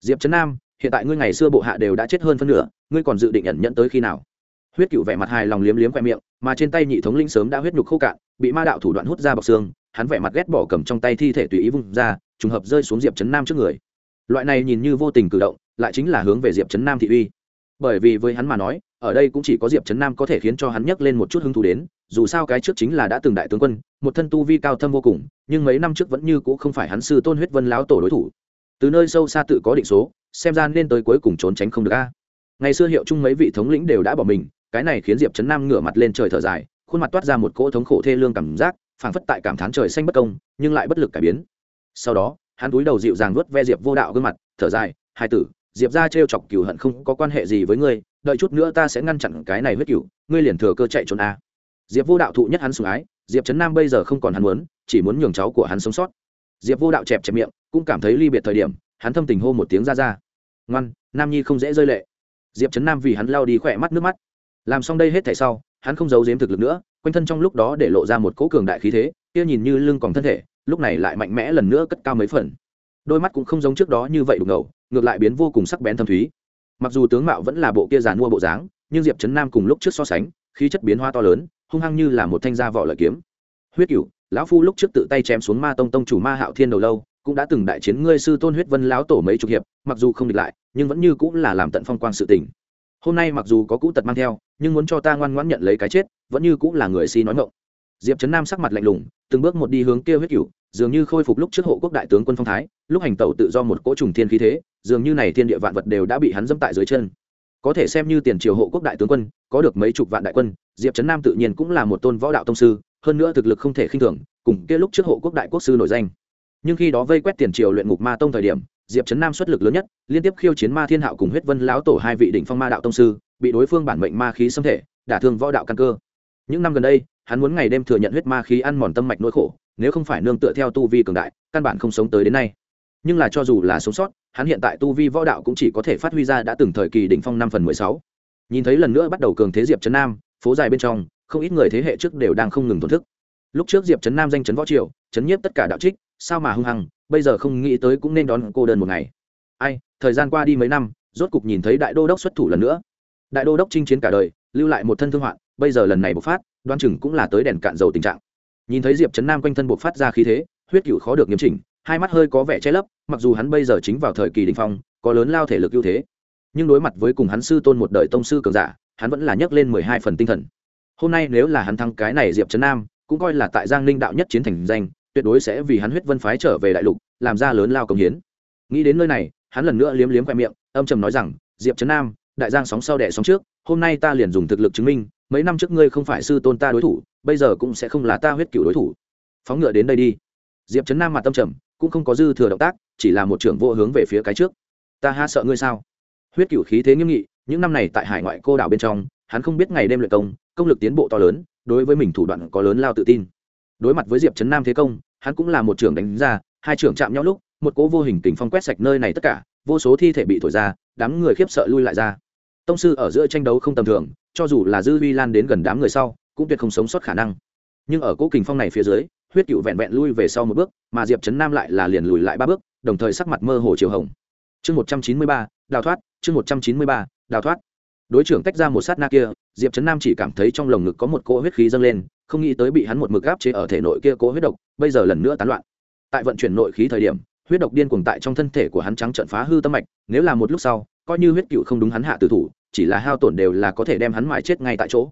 Diệp trấn nam, hiện tại ngươi ngày xưa bộ hạ đều đã chết hơn phân nửa, ngươi còn dự định ẩn nhẫn tới khi nào? Huyết cựu vẻ mặt hài lòng liếm liếm khoe miệng, mà trên tay nhị thống linh sớm đã huyết nhục khô cạn, bị ma đạo thủ đoạn hút ra bọc xương, hắn vẻ mặt ghét bỏ cầm trong tay thi thể tùy ý vung ra, trùng hợp rơi xuống diệp trấn nam trước người. Loại này nhìn như vô tình cử động, lại chính là hướng về diệp trấn nam thị uy. Bởi vì với hắn mà nói, ở đây cũng chỉ có diệp trấn nam có thể khiến cho hắn nhấc lên một chút hứng thú đến, dù sao cái trước chính là đã từng đại tướng quân, một thân tu vi cao thâm vô cùng, nhưng mấy năm trước vẫn như c ũ không phải hắn sư tôn huyết vân láo tổ đối thủ. Từ nơi sâu xa tự có định số, xem ra nên tới cuối cùng trốn tránh không được a. Ngày xưa hiệu chung mấy vị thống lĩnh đều đã bỏ mình cái này khiến diệp trấn nam ngửa mặt lên trời thở dài khuôn mặt toát ra một cỗ thống khổ thê lương cảm giác phảng phất tại cảm thán trời xanh bất công nhưng lại bất lực cải biến sau đó hắn túi đầu dịu dàng nuốt ve diệp vô đạo gương mặt thở dài hai tử diệp ra trêu chọc cừu hận không có quan hệ gì với ngươi đợi chút nữa ta sẽ ngăn chặn cái này huyết cửu ngươi liền thừa cơ chạy trốn a diệp vô đạo thụ nhất hắn sủng ái diệp trấn nam bây giờ không còn hắn muốn chỉ muốn nhường cháu của hắn sống sót diệp vô đạo chẹp chẹp miệng cũng cảm thấy ly biệt thời điểm hắn thâm tình hô một tiếng ra ra ngoan nam nhi không dễ rơi lệ diệp trấn nam vì hắn lao đi khỏe mắt nước mắt làm xong đây hết thảy sau, hắn không giấu giếm thực lực nữa, quanh thân trong lúc đó để lộ ra một cỗ cường đại khí thế, kia nhìn như lưng còn thân thể, lúc này lại mạnh mẽ lần nữa cất cao mấy phần. Đôi mắt cũng không giống trước đó như vậy đục ngầu, ngược lại biến vô cùng sắc bén thâm thúy. Mặc dù tướng mạo vẫn là bộ kia giàn mua bộ dáng, nhưng diệp trấn nam cùng lúc trước so sánh, khí chất biến hoa to lớn, hung hăng như là một thanh gia vỏ lợi kiếm. Huyết cựu lão phu lúc trước tự tay chém xuống ma tông tông chủ ma hạo thiên đầu lâu, cũng đã từng đại chiến ngươi sư tôn huyết vân lão tổ mấy chục hiệp, mặc dù không địch lại, nhưng vẫn như cũng là làm tận phong quang sự tình hôm nay mặc dù có cũ tật mang theo, nhưng muốn cho ta ngoan ngoãn nhận lấy cái chết, vẫn như cũng là người si nói ngộng diệp trấn nam sắc mặt lạnh lùng, từng bước một đi hướng kia huyết cửu, dường như khôi phục lúc trước hộ quốc đại tướng quân phong thái, lúc hành tẩu tự do một cỗ trùng thiên khí thế, dường như này thiên địa vạn vật đều đã bị hắn dẫm tại dưới chân. Có thể xem như tiền triều hộ quốc đại tướng quân, có được mấy chục vạn đại quân, diệp trấn nam tự nhiên cũng là một tôn võ đạo tông sư, hơn nữa thực lực không thể khinh thường, cùng kia lúc trước hộ quốc đại quốc sư nổi danh. Nhưng khi đó vây quét tiền triều luyện ngục ma tông thời điểm diệp trấn nam xuất lực lớn nhất, liên tiếp khiêu chiến ma thiên hạo cùng huyết vân lão tổ hai vị đỉnh phong ma đạo tông sư, bị đối phương bản mệnh ma khí xâm thể, đả thương võ đạo căn cơ. Những năm gần đây, hắn muốn ngày đêm thừa nhận huyết ma khí ăn mòn tâm mạch nỗi khổ, nếu không phải nương tựa theo tu vi cường đại, căn bản không sống tới đến nay. Nhưng là cho dù là sống sót, hắn hiện tại tu vi võ đạo cũng chỉ có thể phát huy ra đã từng thời kỳ đỉnh phong năm phần mười sáu. Nhìn thấy lần nữa bắt đầu cường thế diệp trấn nam, phố dài bên trong, không ít người thế hệ trước đều đang không ngừng thổn thức. Lúc trước diệp trấn nam danh chấn võ triều chấn nhiếp tất cả đạo trích, sao mà hung hăng, bây giờ không nghĩ tới cũng nên đón cô đơn một ngày. Ai, thời gian qua đi mấy năm, rốt cục nhìn thấy đại đô đốc xuất thủ lần nữa. Đại đô đốc chinh chiến cả đời, lưu lại một thân thương hoạn, bây giờ lần này bộc phát đoan chừng cũng là tới đèn cạn dầu tình trạng. Nhìn thấy diệp trấn nam quanh thân bộc phát ra khí thế, huyết cựu khó được nghiêm chỉnh, hai mắt hơi có vẻ che lấp, mặc dù hắn bây giờ chính vào thời kỳ đình phong, có lớn lao thể lực ưu thế. Nhưng đối mặt với cùng hắn sư tôn một đời tông sư cường giả, hắn vẫn là nhấc lên mười hai phần tinh thần. Hôm nay nếu là hắn thắng cái này diệp trấn nam, cũng coi là tại giang ninh đạo nhất chiến thành danh tuyệt đối sẽ vì hắn huyết vân phái trở về đại lục, làm ra lớn lao công hiến. Nghĩ đến nơi này, hắn lần nữa liếm liếm khoe miệng, âm trầm nói rằng, diệp trấn nam, đại giang sóng sau đẻ sóng trước, hôm nay ta liền dùng thực lực chứng minh, mấy năm trước ngươi không phải sư tôn ta đối thủ, bây giờ cũng sẽ không là ta huyết cựu đối thủ. Phóng ngựa đến đây đi. Diệp trấn nam mặt tâm trầm, cũng không có dư thừa động tác, chỉ là một trưởng vô hướng về phía cái trước. Ta ha sợ ngươi sao? Huyết cựu khí thế nghiêm nghị, những năm này tại hải ngoại cô đảo bên trong, hắn không biết ngày đêm luyện công công lực tiến bộ to lớn, đối với mình thủ đoạn có lớn lao tự tin đối mặt với diệp trấn nam thế công, hắn cũng là một trưởng đánh ra, hai trưởng chạm nhau lúc, một cỗ vô hình tình phong quét sạch nơi này tất cả, vô số thi thể bị thổi ra, đám người khiếp sợ lui lại ra. Tông sư ở giữa tranh đấu không tầm thường, cho dù là dư vi lan đến gần đám người sau, cũng tuyệt không sống sót khả năng. Nhưng ở cỗ kình phong này phía dưới, huyết cựu vẹn vẹn lui về sau một bước, mà diệp trấn nam lại là liền lùi lại ba bước, đồng thời sắc mặt mơ hồ chiều hồng. Chương một trăm chín mươi ba, đào thoát, chương một trăm chín mươi ba, đào thoát đối trưởng tách ra một sát na kia, diệp trấn nam chỉ cảm thấy trong lồng ngực có một cỗ huyết khí dâng lên, không nghĩ tới bị hắn một mực áp chế ở thể nội kia cỗ huyết độc, bây giờ lần nữa tán loạn. Tại vận chuyển nội khí thời điểm, huyết độc điên cuồng tại trong thân thể của hắn trắng trận phá hư tâm mạch, nếu là một lúc sau, coi như huyết cựu không đúng hắn hạ tử thủ, chỉ là hao tổn đều là có thể đem hắn mãi chết ngay tại chỗ.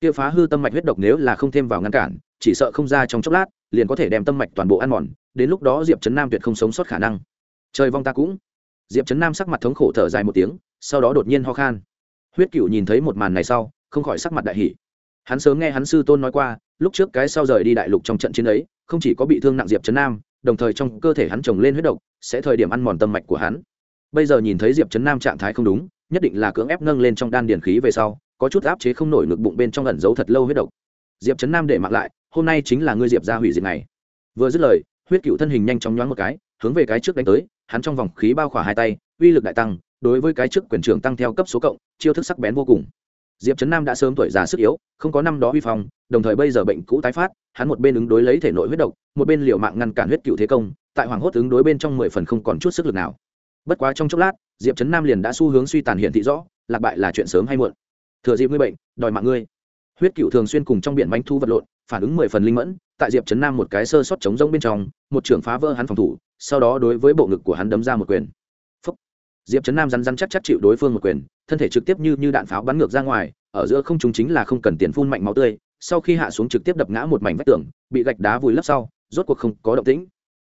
Kia phá hư tâm mạch huyết độc nếu là không thêm vào ngăn cản, chỉ sợ không ra trong chốc lát, liền có thể đem tâm mạch toàn bộ ăn mòn, đến lúc đó diệp trấn nam tuyệt không sống sót khả năng. Trời vong ta cũng. Diệp trấn nam sắc mặt thống khổ thở dài một tiếng, sau đó đột nhiên ho khan huyết cựu nhìn thấy một màn này sau, không khỏi sắc mặt đại hỷ hắn sớm nghe hắn sư tôn nói qua, lúc trước cái sau rời đi đại lục trong trận chiến ấy, không chỉ có bị thương nặng diệp trấn nam, đồng thời trong cơ thể hắn trồng lên huyết độc, sẽ thời điểm ăn mòn tâm mạch của hắn. Bây giờ nhìn thấy diệp trấn nam trạng thái không đúng, nhất định là cưỡng ép nâng lên trong đan điền khí về sau, có chút áp chế không nổi ngực bụng bên trong ẩn giấu thật lâu huyết độc. Diệp trấn nam để mặc lại, hôm nay chính là ngươi diệp ra hủy diệt này vừa dứt lời, huyết cựu thân hình nhanh chóng nhoáng một cái, hướng về cái trước đánh tới, hắn trong vòng khí bao khỏa hai tay, uy lực đại tăng đối với cái chức quyền trưởng tăng theo cấp số cộng, chiêu thức sắc bén vô cùng. Diệp trấn nam đã sớm tuổi già sức yếu, không có năm đó uy phong, đồng thời bây giờ bệnh cũ tái phát, hắn một bên ứng đối lấy thể nội huyết độc, một bên liều mạng ngăn cản huyết cựu thế công, tại hoàng hốt ứng đối bên trong mười phần không còn chút sức lực nào. Bất quá trong chốc lát, diệp trấn nam liền đã xu hướng suy tàn hiện thị rõ, lạc bại là chuyện sớm hay muộn. Thừa dịp ngươi bệnh, đòi mạng ngươi. Huyết cựu thường xuyên cùng trong biển bánh thu vật lộn, phản ứng mười phần linh mẫn, tại diệp trấn nam một cái sơ sót chống rông bên trong, một trưởng phá vỡ hắn phòng thủ, sau đó đối với bộ ngực của hắn đấm ra một quyền diệp trấn nam rắn rắn chắc chắc chịu đối phương một quyền, thân thể trực tiếp như như đạn pháo bắn ngược ra ngoài, ở giữa không chúng chính là không cần tiền phun mạnh máu tươi, sau khi hạ xuống trực tiếp đập ngã một mảnh vách tường, bị gạch đá vùi lấp sau, rốt cuộc không có động tĩnh.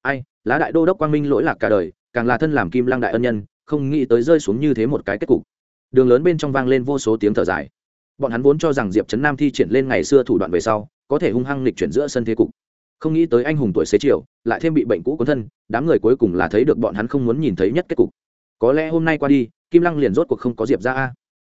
Ai, lá đại đô đốc quang minh lỗi lạc cả đời, càng là thân làm kim lang đại ân nhân, không nghĩ tới rơi xuống như thế một cái kết cục. Đường lớn bên trong vang lên vô số tiếng thở dài. Bọn hắn vốn cho rằng diệp trấn nam thi triển lên ngày xưa thủ đoạn về sau, có thể hung hăng lịch chuyển giữa sân thế cục. Không nghĩ tới anh hùng tuổi xế chiều, lại thêm bị bệnh cũ cuốn thân, đám người cuối cùng là thấy được bọn hắn không muốn nhìn thấy nhất kết cục có lẽ hôm nay qua đi, kim lăng liền rốt cuộc không có diệp ra a.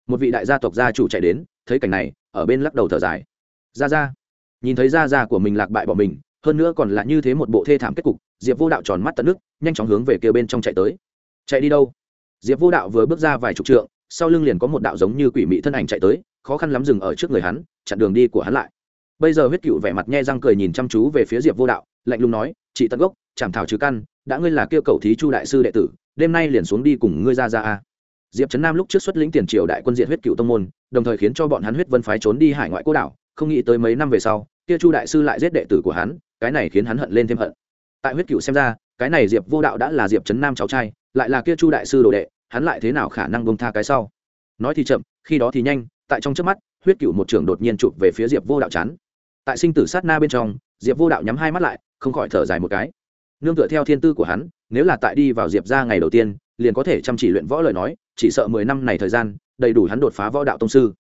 Một vị đại gia tộc gia chủ chạy đến, thấy cảnh này, ở bên lắc đầu thở dài. Ra ra nhìn thấy gia gia của mình lạc bại bỏ mình, hơn nữa còn là như thế một bộ thê thảm kết cục, diệp vô đạo tròn mắt tận nước, nhanh chóng hướng về kia bên trong chạy tới. Chạy đi đâu? Diệp vô đạo vừa bước ra vài chục trượng, sau lưng liền có một đạo giống như quỷ mị thân ảnh chạy tới, khó khăn lắm dừng ở trước người hắn, chặn đường đi của hắn lại. Bây giờ huyết cựu vẻ mặt nhe răng cười nhìn chăm chú về phía diệp vô đạo, lạnh lùng nói, chị tận gốc, chảm thảo trừ căn đã ngươi là kêu cầu thí chu đại sư đệ tử, đêm nay liền xuống đi cùng ngươi ra ra a. Diệp trấn nam lúc trước xuất lĩnh tiền triều đại quân diện huyết cựu tông môn, đồng thời khiến cho bọn hắn huyết vân phái trốn đi hải ngoại cô đảo, không nghĩ tới mấy năm về sau, kia chu đại sư lại giết đệ tử của hắn, cái này khiến hắn hận lên thêm hận. Tại huyết cựu xem ra, cái này diệp vô đạo đã là diệp trấn nam cháu trai, lại là kia chu đại sư đồ đệ, hắn lại thế nào khả năng bông tha cái sau? Nói thì chậm, khi đó thì nhanh, tại trong trước mắt, huyết cựu một trường đột nhiên chụp về phía diệp vô đạo chắn tại sinh tử sát na bên trong, diệp vô đạo nhắm hai mắt lại, không khỏi thở dài một cái nương tựa theo thiên tư của hắn, nếu là tại đi vào diệp ra ngày đầu tiên, liền có thể chăm chỉ luyện võ lời nói, chỉ sợ mười năm này thời gian, đầy đủ hắn đột phá võ đạo tông sư.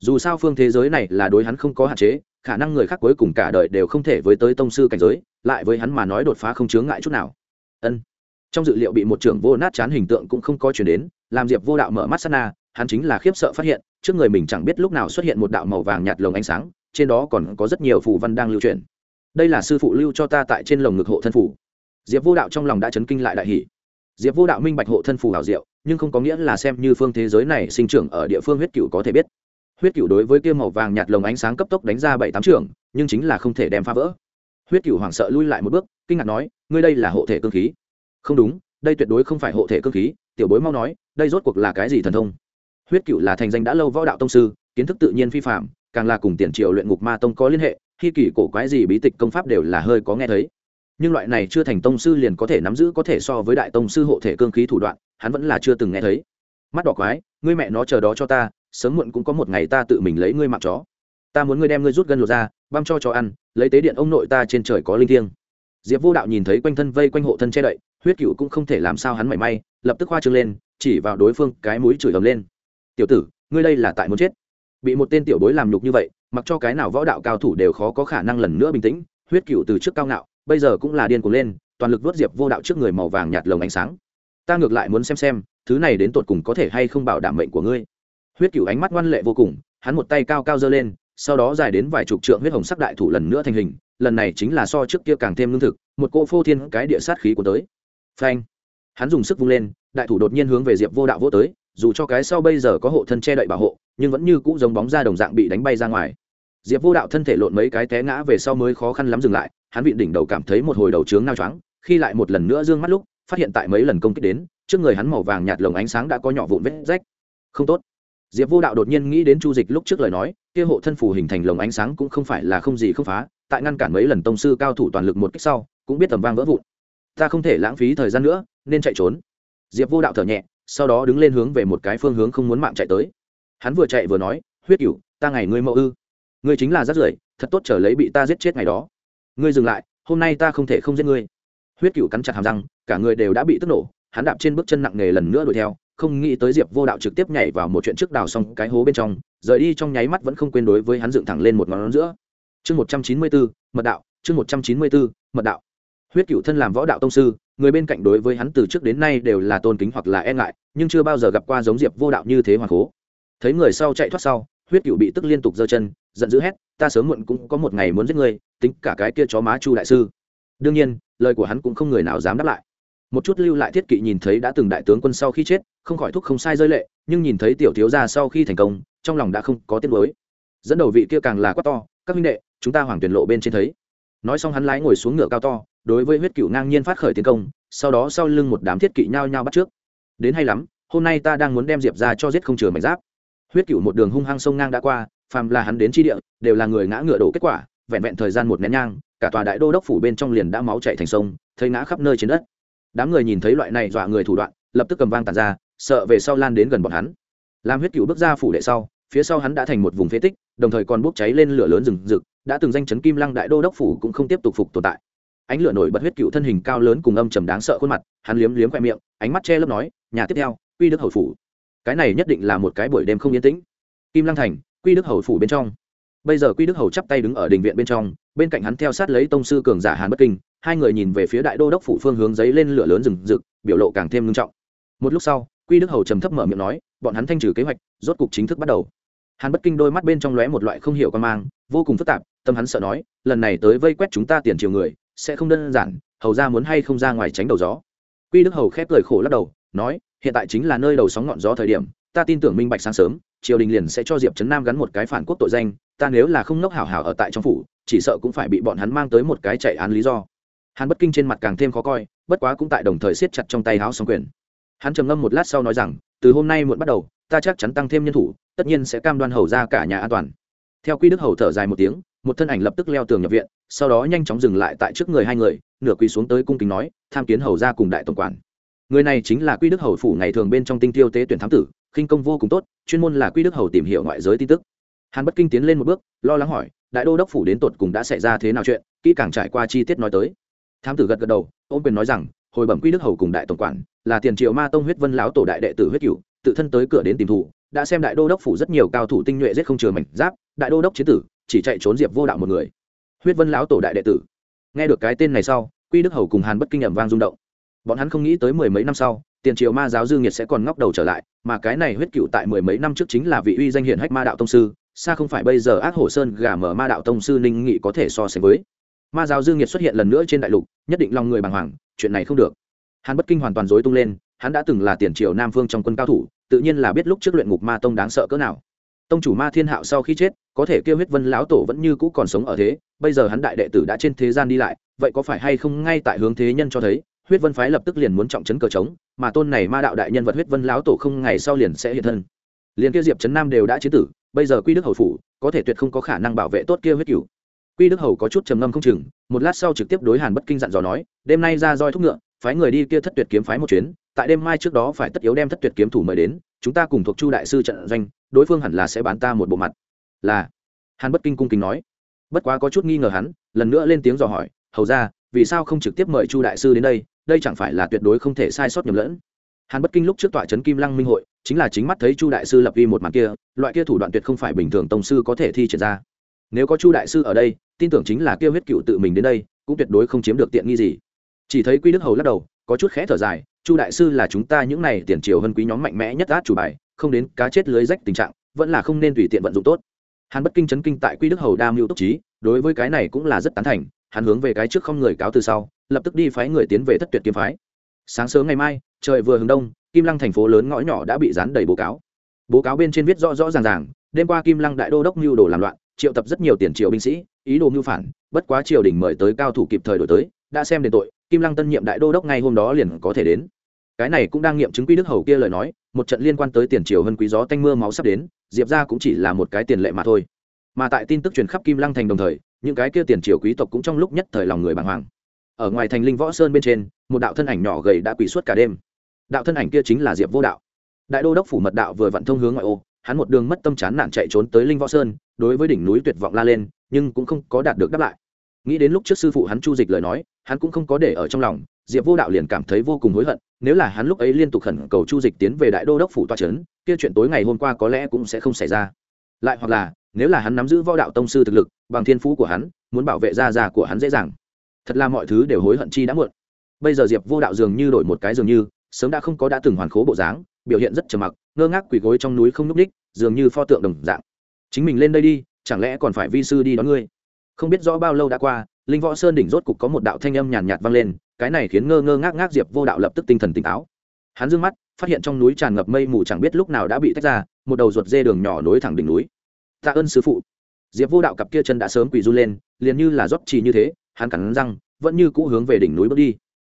Dù sao phương thế giới này là đối hắn không có hạn chế, khả năng người khác cuối cùng cả đời đều không thể với tới tông sư cảnh giới, lại với hắn mà nói đột phá không chướng ngại chút nào. Ân. Trong dự liệu bị một trưởng vô nát chán hình tượng cũng không có chuyển đến, làm diệp vô đạo mở mắt sana hắn chính là khiếp sợ phát hiện, trước người mình chẳng biết lúc nào xuất hiện một đạo màu vàng nhạt lồng ánh sáng, trên đó còn có rất nhiều phù văn đang lưu truyền đây là sư phụ lưu cho ta tại trên lồng ngực hộ thân phủ diệp vô đạo trong lòng đã chấn kinh lại đại hỷ diệp vô đạo minh bạch hộ thân phù hảo diệu, nhưng không có nghĩa là xem như phương thế giới này sinh trưởng ở địa phương huyết cựu có thể biết. Huyết cựu đối với kia màu vàng nhạt lồng ánh sáng cấp tốc đánh ra bảy tám trưởng nhưng chính là không thể đem phá vỡ. Huyết cựu hoảng sợ lui lại một bước, kinh ngạc nói, ngươi đây là hộ thể cơ khí? Không đúng, đây tuyệt đối không phải hộ thể cơ khí, tiểu bối mau nói, đây rốt cuộc là cái gì thần thông? Huyết cựu là thành danh đã lâu võ đạo tông sư, kiến thức tự nhiên phi phạm càng là cùng tiền triều luyện ngục ma tông có liên hệ, khi kỳ cổ quái gì bí tịch công pháp đều là hơi có nghe thấy nhưng loại này chưa thành tông sư liền có thể nắm giữ có thể so với đại tông sư hộ thể cương khí thủ đoạn, hắn vẫn là chưa từng nghe thấy. Mắt đỏ quái, ngươi mẹ nó chờ đó cho ta, sớm muộn cũng có một ngày ta tự mình lấy ngươi mạng chó. Ta muốn ngươi đem ngươi rút gân lột ra, băm cho chó ăn, lấy tế điện ông nội ta trên trời có linh thiêng. Diệp vô đạo nhìn thấy quanh thân vây quanh hộ thân che đậy, huyết cựu cũng không thể làm sao hắn mảy may, lập tức hoa trương lên, chỉ vào đối phương cái mũi chửi ầm lên. Tiểu tử, ngươi đây là tại muốn chết. Bị một tên tiểu bối làm nhục như vậy, mặc cho cái nào võ đạo cao thủ đều khó có khả năng lần nữa bình tĩnh, huyết cựu từ trước cao ngạo bây giờ cũng là điên cuồng lên, toàn lực vớt diệp vô đạo trước người màu vàng nhạt lồng ánh sáng. Ta ngược lại muốn xem xem, thứ này đến tột cùng có thể hay không bảo đảm mệnh của ngươi. Huyết cựu ánh mắt ngoan lệ vô cùng, hắn một tay cao cao giơ lên, sau đó dài đến vài chục trượng huyết hồng sắc đại thủ lần nữa thành hình, lần này chính là so trước kia càng thêm lương thực, một cỗ phô thiên cái địa sát khí của tới. Phanh! Hắn dùng sức vung lên, đại thủ đột nhiên hướng về diệp vô đạo vô tới, dù cho cái sau bây giờ có hộ thân che đậy bảo hộ, nhưng vẫn như cũ giống bóng ra đồng dạng bị đánh bay ra ngoài. Diệp vô đạo thân thể lộn mấy cái té ngã về sau mới khó khăn lắm dừng lại hắn vịn đỉnh đầu cảm thấy một hồi đầu trướng nao choáng, khi lại một lần nữa d ư ơ n g mắt lúc, phát hiện tại mấy lần công kích đến, trước người hắn màu vàng nhạt lồng ánh sáng đã có nhỏ vụn vết rách. Không tốt. Diệp vô đạo đột nhiên nghĩ đến chu dịch lúc trước lời nói, kia hộ thân phủ hình thành lồng ánh sáng cũng không phải là không gì không phá, tại ngăn cản mấy lần tông sư cao thủ toàn lực một cách sau, cũng biết tầm vang vỡ vụn. Ta không thể lãng phí thời gian nữa, nên chạy trốn. Diệp vô đạo thở nhẹ, sau đó đứng lên hướng về một cái phương hướng không muốn mạng chạy tới. Hắn vừa chạy vừa nói, huyết cửu, ta ngày ngươi mẫu ư? Ngươi chính là rát rưởi, thật tốt trở lấy bị ta giết chết ngày đó ngươi dừng lại, hôm nay ta không thể không giết ngươi. Huyết cựu cắn chặt hàm răng, cả người đều đã bị tức nổ, hắn đạp trên bước chân nặng nề lần nữa đuổi theo, không nghĩ tới diệp vô đạo trực tiếp nhảy vào một chuyện trước đào xong cái hố bên trong, rời đi trong nháy mắt vẫn không quên đối với hắn dựng thẳng lên một ngón giữa. Chương một trăm chín mươi bốn mật đạo, chương một trăm chín mươi bốn mật đạo. Huyết cựu thân làm võ đạo tông sư, người bên cạnh đối với hắn từ trước đến nay đều là tôn kính hoặc là e ngại, nhưng chưa bao giờ gặp qua giống diệp vô đạo như thế hoàng cố. Thấy người sau chạy thoát sau, huyết cựu bị tức liên tục giơ chân, giận dữ hét, ta sớm muộn cũng có một ngày muốn giết ngươi tính cả cái kia chó má chu đại sư. Đương nhiên, lời của hắn cũng không người nào dám đáp lại. Một chút lưu lại thiết kỵ nhìn thấy đã từng đại tướng quân sau khi chết, không khỏi thúc không sai rơi lệ, nhưng nhìn thấy tiểu thiếu gia sau khi thành công, trong lòng đã không có tiết mới dẫn đầu vị kia càng là quá to, các minh đệ, chúng ta hoàng tuyển lộ bên trên thấy. Nói xong hắn lái ngồi xuống ngựa cao to, đối với huyết cựu ngang nhiên phát khởi tiến công, sau đó sau lưng một đám thiết kỵ nhao nhao bắt trước. Đến hay lắm, hôm nay ta đang muốn đem diệp ra cho giết không chừa mảnh giáp. Huyết cựu một đường hung hăng sông ngang đã qua, phàm là hắn đến tri địa, đều là người ngã ngựa đổ kết quả vẹn vẹn thời gian một nén nhang, cả tòa đại đô đốc phủ bên trong liền đã máu chạy thành sông, thấy ngã khắp nơi trên đất. Đám người nhìn thấy loại này dọa người thủ đoạn, lập tức cầm vang tàn ra, sợ về sau lan đến gần bọn hắn. Làm huyết cựu bước ra phủ đệ sau, phía sau hắn đã thành một vùng phế tích, đồng thời còn bốc cháy lên lửa lớn rừng rực, đã từng danh chấn kim lăng đại đô đốc phủ cũng không tiếp tục phục tồn tại. Ánh lửa nổi bật huyết cựu thân hình cao lớn cùng âm trầm đáng sợ khuôn mặt, hắn liếm liếm khoe miệng, ánh mắt che lấp nói, nhà tiếp theo, quy đức hầu phủ. Cái này nhất định là một cái buổi đêm không yên tĩnh. Kim lăng thành, quy đức hầu phủ bên trong bây giờ quy đức hầu chắp tay đứng ở đình viện bên trong, bên cạnh hắn theo sát lấy tông sư cường giả hàn bất kinh, hai người nhìn về phía đại đô đốc phủ phương hướng giấy lên lửa lớn rừng rực, biểu lộ càng thêm nghiêm trọng. Một lúc sau, quy đức hầu trầm thấp mở miệng nói, bọn hắn thanh trừ kế hoạch, rốt cục chính thức bắt đầu. Hàn bất kinh đôi mắt bên trong lóe một loại không hiểu con mang, vô cùng phức tạp, tâm hắn sợ nói, lần này tới vây quét chúng ta tiền triều người, sẽ không đơn giản, hầu ra muốn hay không ra ngoài tránh đầu gió. Quy đức hầu khép cười khổ lắc đầu, nói, hiện tại chính là nơi đầu sóng ngọn gió thời điểm ta tin tưởng minh bạch sáng sớm, triều đình liền sẽ cho diệp trấn nam gắn một cái phản quốc tội danh, ta nếu là không nốc hảo hảo ở tại trong phủ, chỉ sợ cũng phải bị bọn hắn mang tới một cái chạy án lý do. Hắn bất kinh trên mặt càng thêm khó coi, bất quá cũng tại đồng thời siết chặt trong tay háo xong quyền. Hắn trầm ngâm một lát sau nói rằng, từ hôm nay muộn bắt đầu, ta chắc chắn tăng thêm nhân thủ, tất nhiên sẽ cam đoan hầu ra cả nhà an toàn. Theo quy đức hầu thở dài một tiếng, một thân ảnh lập tức leo tường nhập viện, sau đó nhanh chóng dừng lại tại trước người hai người, nửa quỳ xuống tới cung kính nói, tham kiến hầu ra cùng đại tổng quản. Người này chính là quy đức hầu phủ ngày thường bên trong tinh tiêu tế tuyển thám tử khinh công vô cùng tốt, chuyên môn là quy đức hầu tìm hiểu ngoại giới tin tức. Hàn bất kinh tiến lên một bước, lo lắng hỏi, đại đô đốc phủ đến tột cùng đã xảy ra thế nào chuyện? Kỹ càng trải qua chi tiết nói tới. Thám tử gật gật đầu, ôm quyền nói rằng, hồi bẩm quy đức hầu cùng đại tổng quản, là tiền triệu ma tông huyết vân lão tổ đại đệ tử huyết cửu, tự thân tới cửa đến tìm thủ, đã xem đại đô đốc phủ rất nhiều cao thủ tinh nhuệ giết không chừa mảnh giáp, đại đô đốc chế tử, chỉ chạy trốn diệp vô đạo một người. Huyết vân lão tổ đại đệ tử. Nghe được cái tên này sau, quy đức hầu cùng hàn bất kinh ẩm vang rung động. Bọn hắn không nghĩ tới mười mấy năm sau tiền triều ma giáo dư nghiệt sẽ còn ngóc đầu trở lại, mà cái này huyết cựu tại mười mấy năm trước chính là vị uy danh hiển hách ma đạo tông sư, xa không phải bây giờ ác hổ sơn gà mở ma đạo tông sư ninh nghị có thể so sánh với. Ma giáo dư nghiệt xuất hiện lần nữa trên đại lục, nhất định lòng người bàng hoàng, chuyện này không được. Hắn bất kinh hoàn toàn dối tung lên, hắn đã từng là tiền triều nam phương trong quân cao thủ, tự nhiên là biết lúc trước luyện ngục ma tông đáng sợ cỡ nào. Tông chủ ma thiên hạo sau khi chết, có thể kêu huyết vân lão tổ vẫn như cũ còn sống ở thế, bây giờ hắn đại đệ tử đã trên thế gian đi lại, vậy có phải hay không ngay tại hướng thế nhân cho thấy, huyết vân phái lập tức liền muốn trọng trấn cờ trống mà tôn này ma đạo đại nhân vật huyết vân lão tổ không ngày sau liền sẽ hiện thân. Liền kia diệp trấn nam đều đã chế tử, bây giờ quy đức hầu phủ, có thể tuyệt không có khả năng bảo vệ tốt kia huyết cửu. Quy đức hầu có chút trầm ngâm không chừng, một lát sau trực tiếp đối hàn bất kinh dặn dò nói, đêm nay ra roi thúc ngựa, phái người đi kia thất tuyệt kiếm phái một chuyến, tại đêm mai trước đó phải tất yếu đem thất tuyệt kiếm thủ mời đến, chúng ta cùng thuộc chu đại sư trận doanh, đối phương hẳn là sẽ bán ta một bộ mặt. Là, hàn bất kinh cung kính nói. Bất quá có chút nghi ngờ hắn, lần nữa lên tiếng dò hỏi, hầu ra, vì sao không trực tiếp mời chu đại sư đến đây đây chẳng phải là tuyệt đối không thể sai sót nhầm lẫn. Hàn bất kinh lúc trước tọa trấn kim lăng minh hội, chính là chính mắt thấy chu đại sư lập vi một màn kia, loại kia thủ đoạn tuyệt không phải bình thường tông sư có thể thi triển ra. Nếu có chu đại sư ở đây, tin tưởng chính là kêu huyết cựu tự mình đến đây, cũng tuyệt đối không chiếm được tiện nghi gì. Chỉ thấy quy đức hầu lắc đầu, có chút khẽ thở dài, chu đại sư là chúng ta những này tiền triều hơn quý nhóm mạnh mẽ nhất át chủ bài, không đến cá chết lưới rách tình trạng, vẫn là không nên tùy tiện vận dụng tốt. Hàn bất kinh chấn kinh tại quy đức hầu đa mưu túc trí, đối với cái này cũng là rất tán thành hắn hướng về cái trước không người cáo từ sau, lập tức đi phái người tiến về thất tuyệt kiếm phái. Sáng sớm ngày mai, trời vừa hướng đông, kim lăng thành phố lớn ngõ nhỏ đã bị dán đầy bố cáo. Bố cáo bên trên viết rõ rõ ràng ràng, đêm qua kim lăng đại đô đốc mưu đồ làm loạn, triệu tập rất nhiều tiền triệu binh sĩ, ý đồ mưu phản, bất quá triều đình mời tới cao thủ kịp thời đổi tới, đã xem đến tội, kim lăng tân nhiệm đại đô đốc ngay hôm đó liền có thể đến. Cái này cũng đang nghiệm chứng quy đức hầu kia lời nói, một trận liên quan tới tiền triều hơn quý gió tanh mưa máu sắp đến, diệp ra cũng chỉ là một cái tiền lệ mà thôi. Mà tại tin tức truyền khắp kim lăng thành đồng thời những cái kia tiền triều quý tộc cũng trong lúc nhất thời lòng người bàng hoàng. Ở ngoài thành linh võ sơn bên trên, một đạo thân ảnh nhỏ gầy đã quỳ suốt cả đêm. Đạo thân ảnh kia chính là diệp vô đạo. Đại đô đốc phủ mật đạo vừa vặn thông hướng ngoại ô, hắn một đường mất tâm chán nản chạy trốn tới linh võ sơn, đối với đỉnh núi tuyệt vọng la lên, nhưng cũng không có đạt được đáp lại. Nghĩ đến lúc trước sư phụ hắn chu dịch lời nói, hắn cũng không có để ở trong lòng, diệp vô đạo liền cảm thấy vô cùng hối hận, nếu là hắn lúc ấy liên tục khẩn cầu chu dịch tiến về đại đô đốc phủ toa trấn kia chuyện tối ngày hôm qua có lẽ cũng sẽ không xảy ra. Lại hoặc là nếu là hắn nắm giữ võ đạo tông sư thực lực, bằng thiên phú của hắn, muốn bảo vệ gia già của hắn dễ dàng. Thật là mọi thứ đều hối hận chi đã muộn. Bây giờ diệp vô đạo dường như đổi một cái dường như, sớm đã không có đã từng hoàn khố bộ dáng, biểu hiện rất trầm mặc, ngơ ngác quỳ gối trong núi không n ú c ních dường như pho tượng đồng dạng. Chính mình lên đây đi, chẳng lẽ còn phải vi sư đi đón ngươi? Không biết rõ bao lâu đã qua, linh võ sơn đỉnh rốt cục có một đạo thanh âm nhàn nhạt vang lên, cái này khiến ngơ ngơ ngác ngác diệp vô đạo lập tức tinh thần tỉnh táo. Hắn dương mắt, phát hiện trong núi tràn ngập mây mù chẳng biết lúc nào đã bị tách ra, một đầu ruột dê đường nhỏ nối thẳng đỉnh núi tạ ơn sư phụ. Diệp vô đạo cặp kia chân đã sớm quỳ run lên, liền như là rót trì như thế, hắn cắn răng, vẫn như cũ hướng về đỉnh núi bước đi.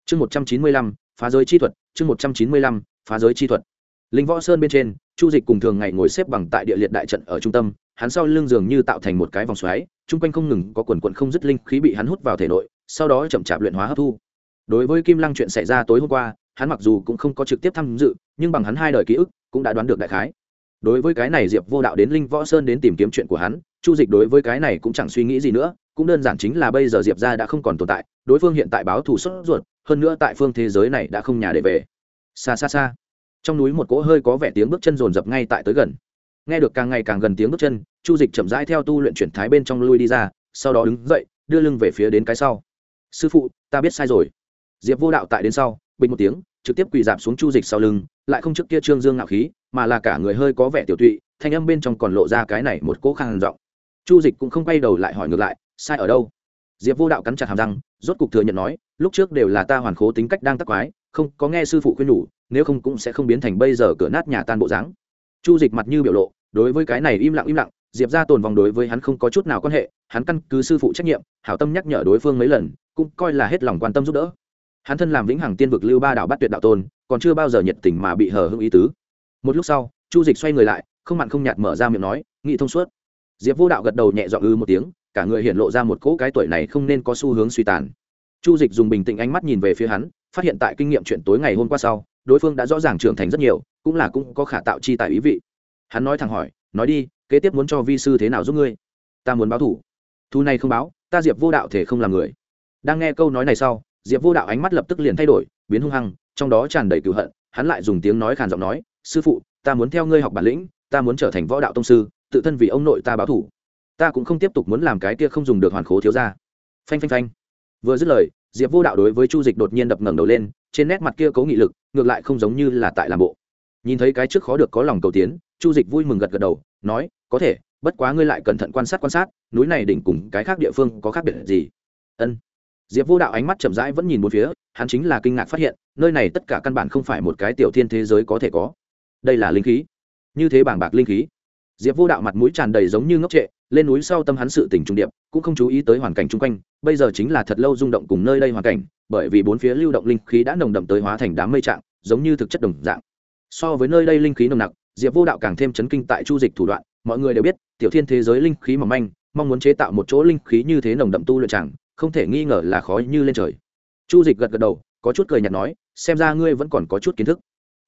Chương một trăm chín mươi lăm, phá giới chi thuật, chương một trăm chín mươi lăm, phá giới chi thuật. Linh võ sơn bên trên, chu dịch cùng thường ngày ngồi xếp bằng tại địa liệt đại trận ở trung tâm, hắn sau lưng dường như tạo thành một cái vòng xoáy, chung quanh không ngừng có quần quận không dứt linh khí bị hắn hút vào thể nội, sau đó chậm chạp luyện hóa hấp thu. Đối với kim lăng chuyện xảy ra tối hôm qua, hắn mặc dù cũng không có trực tiếp tham dự, nhưng bằng hắn hai đời ký ức, cũng đã đoán được đại khái đối với cái này diệp vô đạo đến linh võ sơn đến tìm kiếm chuyện của hắn, chu dịch đối với cái này cũng chẳng suy nghĩ gì nữa, cũng đơn giản chính là bây giờ diệp ra đã không còn tồn tại, đối phương hiện tại báo thù sốt ruột, hơn nữa tại phương thế giới này đã không nhà để về. Xa xa xa. Trong núi một cỗ hơi có vẻ tiếng bước chân rồn rập ngay tại tới gần. Nghe được càng ngày càng gần tiếng bước chân, chu dịch chậm rãi theo tu luyện chuyển thái bên trong lui đi ra, sau đó đứng dậy, đưa lưng về phía đến cái sau. Sư phụ, ta biết sai rồi. Diệp vô đạo tại đến sau, bình một tiếng, trực tiếp quỳ dạp xuống chu dịch sau lưng lại không trước kia trương dương ngạo khí, mà là cả người hơi có vẻ tiểu tụy, thanh âm bên trong còn lộ ra cái này một cỗ khang giọng. Chu dịch cũng không quay đầu lại hỏi ngược lại, sai ở đâu? Diệp vô đạo cắn chặt hàm răng, rốt cục thừa nhận nói, lúc trước đều là ta hoàn khố tính cách đang tắc quái, không có nghe sư phụ khuyên nhủ, nếu không cũng sẽ không biến thành bây giờ cửa nát nhà tan bộ dáng. Chu dịch mặt như biểu lộ, đối với cái này im lặng im lặng, diệp ra tồn vòng đối với hắn không có chút nào quan hệ, hắn căn cứ sư phụ trách nhiệm, hảo tâm nhắc nhở đối phương mấy lần, cũng coi là hết lòng quan tâm giúp đỡ hắn thân làm vĩnh hằng tiên vực lưu ba đạo bắt tuyệt đạo tôn, còn chưa bao giờ nhiệt tình mà bị hờ hững ý tứ. Một lúc sau, chu dịch xoay người lại, không mặn không nhạt mở ra miệng nói, nghị thông suốt. Diệp vô đạo gật đầu nhẹ dọn ư một tiếng, cả người hiện lộ ra một cỗ cái tuổi này không nên có xu hướng suy tàn. Chu dịch dùng bình tĩnh ánh mắt nhìn về phía hắn, phát hiện tại kinh nghiệm chuyện tối ngày hôm qua sau, đối phương đã rõ ràng trưởng thành rất nhiều, cũng là cũng có khả tạo chi tại ý vị. Hắn nói thẳng hỏi, nói đi, kế tiếp muốn cho vi sư thế nào giúp ngươi? Ta muốn báo thủ. Thu này không báo, ta diệp vô đạo thể không làm người. Đang nghe câu nói này sau diệp vô đạo ánh mắt lập tức liền thay đổi, biến hung hăng, trong đó tràn đầy cựu hận, hắn lại dùng tiếng nói khàn giọng nói, sư phụ, ta muốn theo ngươi học bản lĩnh, ta muốn trở thành võ đạo tông sư, tự thân vì ông nội ta báo thủ ta cũng không tiếp tục muốn làm cái kia không dùng được hoàn khố thiếu ra phanh phanh phanh. Vừa dứt lời, diệp vô đạo đối với chu dịch đột nhiên đập ngẩng đầu lên, trên nét mặt kia cố nghị lực, ngược lại không giống như là tại làm bộ. Nhìn thấy cái trước khó được có lòng cầu tiến, chu dịch vui mừng gật gật đầu, nói, có thể, bất quá ngươi lại cẩn thận quan sát quan sát, núi này đỉnh cùng cái khác địa phương có khác biệt gì? Ân diệp vô đạo ánh mắt chậm rãi vẫn nhìn một phía, hắn chính là kinh ngạc phát hiện, nơi này tất cả căn bản không phải một cái tiểu thiên thế giới có thể có. Đây là linh khí. Như thế bảng bạc linh khí. Diệp vô đạo mặt mũi tràn đầy giống như ngốc trệ, lên núi sau tâm hắn sự tỉnh trung điệp, cũng không chú ý tới hoàn cảnh chung quanh, bây giờ chính là thật lâu rung động cùng nơi đây hoàn cảnh, bởi vì bốn phía lưu động linh khí đã nồng đậm tới hóa thành đám mây trạng, giống như thực chất đồng dạng. So với nơi đây linh khí nồng nặc, diệp vô đạo càng thêm chấn kinh tại chu dịch thủ đoạn, mọi người đều biết, tiểu thiên thế giới linh khí mỏng manh, mong muốn chế tạo một chỗ linh khí như thế nồng đậm tu luyện chẳng không thể nghi ngờ là khó như lên trời. Chu dịch gật gật đầu, có chút cười nhạt nói, xem ra ngươi vẫn còn có chút kiến thức.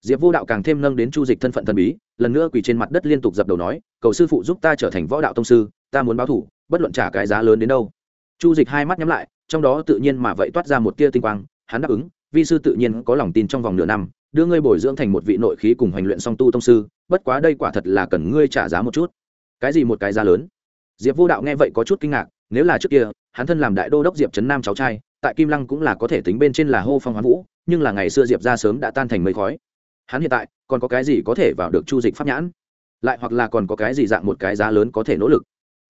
Diệp vô đạo càng thêm nâng đến chu dịch thân phận thần bí, lần nữa quỳ trên mặt đất liên tục dập đầu nói, cầu sư phụ giúp ta trở thành võ đạo tông sư, ta muốn báo thủ, bất luận trả cái giá lớn đến đâu. Chu dịch hai mắt nhắm lại, trong đó tự nhiên mà vậy toát ra một tia tinh quang, hắn đáp ứng, vi sư tự nhiên có lòng tin trong vòng nửa năm, đưa ngươi bồi dưỡng thành một vị nội khí cùng hành luyện song tu tông sư, bất quá đây quả thật là cần ngươi trả giá một chút. Cái gì một cái giá lớn? Diệp vô đạo nghe vậy có chút kinh ngạc nếu là trước kia, hắn thân làm đại đô đốc diệp trấn nam cháu trai, tại kim lăng cũng là có thể tính bên trên là hô phong hoán vũ, nhưng là ngày xưa diệp ra sớm đã tan thành mây khói. Hắn hiện tại, còn có cái gì có thể vào được chu dịch pháp nhãn? Lại hoặc là còn có cái gì dạng một cái giá lớn có thể nỗ lực?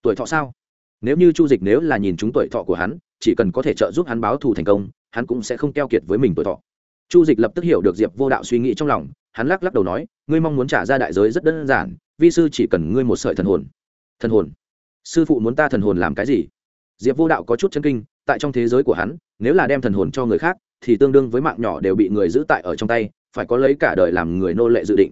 Tuổi thọ sao? Nếu như chu dịch nếu là nhìn chúng tuổi thọ của hắn, chỉ cần có thể trợ giúp hắn báo thù thành công, hắn cũng sẽ không keo kiệt với mình tuổi thọ. Chu dịch lập tức hiểu được diệp vô đạo suy nghĩ trong lòng, hắn lắc lắc đầu nói, ngươi mong muốn trả ra đại giới rất đơn giản, vi sư chỉ cần ngươi một sợi thần hồn. Thần hồn? Sư phụ muốn ta thần hồn làm cái gì? Diệp vô đạo có chút chân kinh, tại trong thế giới của hắn, nếu là đem thần hồn cho người khác, thì tương đương với mạng nhỏ đều bị người giữ tại ở trong tay, phải có lấy cả đời làm người nô lệ dự định.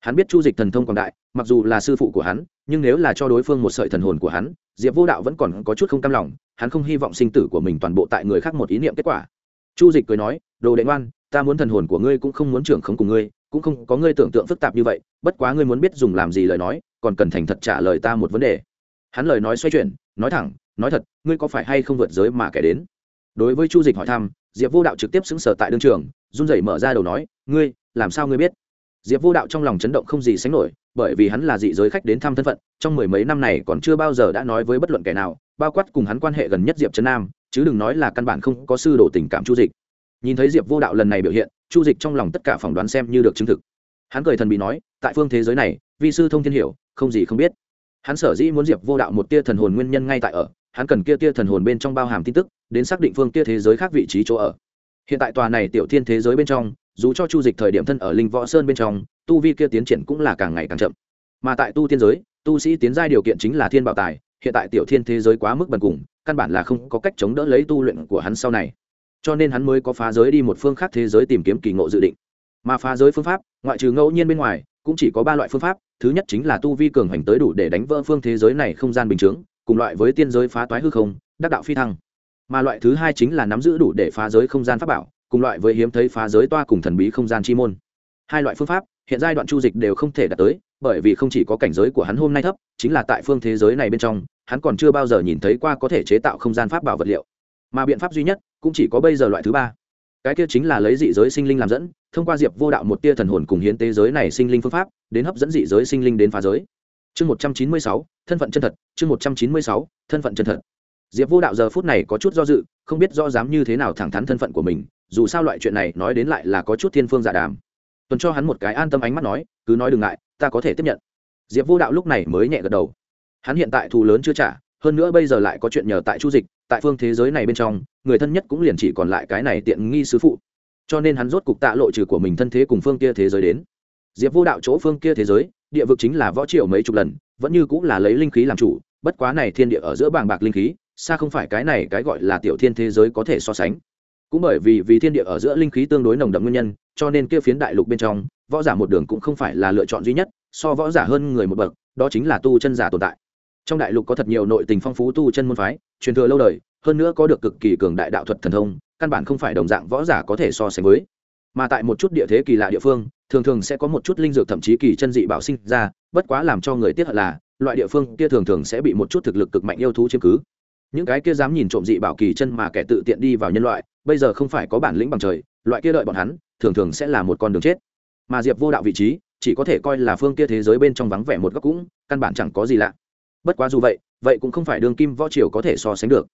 Hắn biết chu dịch thần thông quảng đại, mặc dù là sư phụ của hắn, nhưng nếu là cho đối phương một sợi thần hồn của hắn, diệp vô đạo vẫn còn có chút không cam lòng, hắn không hy vọng sinh tử của mình toàn bộ tại người khác một ý niệm kết quả. Chu dịch cười nói, đồ đệ ngoan, ta muốn thần hồn của ngươi cũng không muốn trưởng không cùng ngươi, cũng không có ngươi tưởng tượng phức tạp như vậy, bất quá ngươi muốn biết dùng làm gì lời nói, còn cần thành thật trả lời ta một vấn đề hắn lời nói xoay chuyển, nói thẳng, nói thật, ngươi có phải hay không vượt giới mà kẻ đến? Đối với chu dịch hỏi thăm, diệp vô đạo trực tiếp xứng sở tại đương trường, run rẩy mở ra đầu nói, ngươi, làm sao ngươi biết? Diệp vô đạo trong lòng chấn động không gì sánh nổi, bởi vì hắn là dị giới khách đến thăm thân phận, trong mười mấy năm này còn chưa bao giờ đã nói với bất luận kẻ nào, bao quát cùng hắn quan hệ gần nhất diệp trấn nam, chứ đừng nói là căn bản không có sư đồ tình cảm chu dịch. Nhìn thấy diệp vô đạo lần này biểu hiện, chu dịch trong lòng tất cả phỏng đoán xem như được chứng thực. Hắn cười thần bị nói, tại phương thế giới này, vi sư thông thiên hiểu, không gì không biết hắn sở dĩ muốn diệp vô đạo một tia thần hồn nguyên nhân ngay tại ở, hắn cần kia tia thần hồn bên trong bao hàm tin tức, đến xác định phương tia thế giới khác vị trí chỗ ở. Hiện tại tòa này tiểu thiên thế giới bên trong, dù cho chu dịch thời điểm thân ở linh võ sơn bên trong, tu vi kia tiến triển cũng là càng ngày càng chậm. Mà tại tu tiên giới, tu sĩ tiến giai điều kiện chính là thiên bảo tài, hiện tại tiểu thiên thế giới quá mức bần cùng, căn bản là không có cách chống đỡ lấy tu luyện của hắn sau này. Cho nên hắn mới có phá giới đi một phương khác thế giới tìm kiếm kỳ ngộ dự định. Mà phá giới phương pháp, ngoại trừ ngẫu nhiên bên ngoài cũng chỉ có ba loại phương pháp, thứ nhất chính là tu vi cường hành tới đủ để đánh vỡ phương thế giới này không gian bình chướng, cùng loại với tiên giới phá toái hư không, đắc đạo phi thăng. Mà loại thứ hai chính là nắm giữ đủ để phá giới không gian pháp bảo, cùng loại với hiếm thấy phá giới toa cùng thần bí không gian chi môn. Hai loại phương pháp, hiện giai đoạn chu dịch đều không thể đạt tới, bởi vì không chỉ có cảnh giới của hắn hôm nay thấp, chính là tại phương thế giới này bên trong, hắn còn chưa bao giờ nhìn thấy qua có thể chế tạo không gian pháp bảo vật liệu. Mà biện pháp duy nhất, cũng chỉ có bây giờ loại thứ ba. Cái kia chính là lấy dị giới sinh linh làm dẫn thông qua diệp vô đạo một tia thần hồn cùng hiến tế giới này sinh linh phương pháp, đến hấp dẫn dị giới sinh linh đến phá giới. Chương một trăm chín mươi sáu, thân phận chân thật, chương một trăm chín mươi sáu, thân phận chân thật. Diệp vô đạo giờ phút này có chút do dự, không biết do dám như thế nào thẳng thắn thân phận của mình, dù sao loại chuyện này nói đến lại là có chút thiên phương giả đàm. Tuần cho hắn một cái an tâm ánh mắt nói, cứ nói đừng ngại, ta có thể tiếp nhận. Diệp vô đạo lúc này mới nhẹ gật đầu. Hắn hiện tại thù lớn chưa trả, hơn nữa bây giờ lại có chuyện nhờ tại chu dịch, tại phương thế giới này bên trong, người thân nhất cũng liền chỉ còn lại cái này tiện nghi sứ phụ cho nên hắn rốt cục tạ lộ trừ của mình thân thế cùng phương kia thế giới đến. Diệp vô đạo chỗ phương kia thế giới, địa vực chính là võ triệu mấy chục lần, vẫn như cũng là lấy linh khí làm chủ, bất quá này thiên địa ở giữa bàng bạc linh khí, xa không phải cái này cái gọi là tiểu thiên thế giới có thể so sánh. Cũng bởi vì vì thiên địa ở giữa linh khí tương đối nồng đậm nguyên nhân, cho nên kia phiến đại lục bên trong, võ giả một đường cũng không phải là lựa chọn duy nhất, so võ giả hơn người một bậc, đó chính là tu chân giả tồn tại. Trong đại lục có thật nhiều nội tình phong phú tu chân môn phái, truyền thừa lâu đời, hơn nữa có được cực kỳ cường đại đạo thuật thần thông căn bản không phải đồng dạng võ giả có thể so sánh với. Mà tại một chút địa thế kỳ lạ địa phương, thường thường sẽ có một chút linh dược thậm chí kỳ chân dị bảo sinh ra, bất quá làm cho người tiếc hận là, loại địa phương kia thường thường sẽ bị một chút thực lực cực mạnh yêu thú chiếm cứ. Những cái kia dám nhìn trộm dị bảo kỳ chân mà kẻ tự tiện đi vào nhân loại, bây giờ không phải có bản lĩnh bằng trời, loại kia đợi bọn hắn, thường thường sẽ là một con đường chết. Mà diệp vô đạo vị trí, chỉ có thể coi là phương kia thế giới bên trong vắng vẻ một góc cũng, căn bản chẳng có gì lạ. Bất quá dù vậy vậy cũng không phải đường kim võ triều có thể so sánh được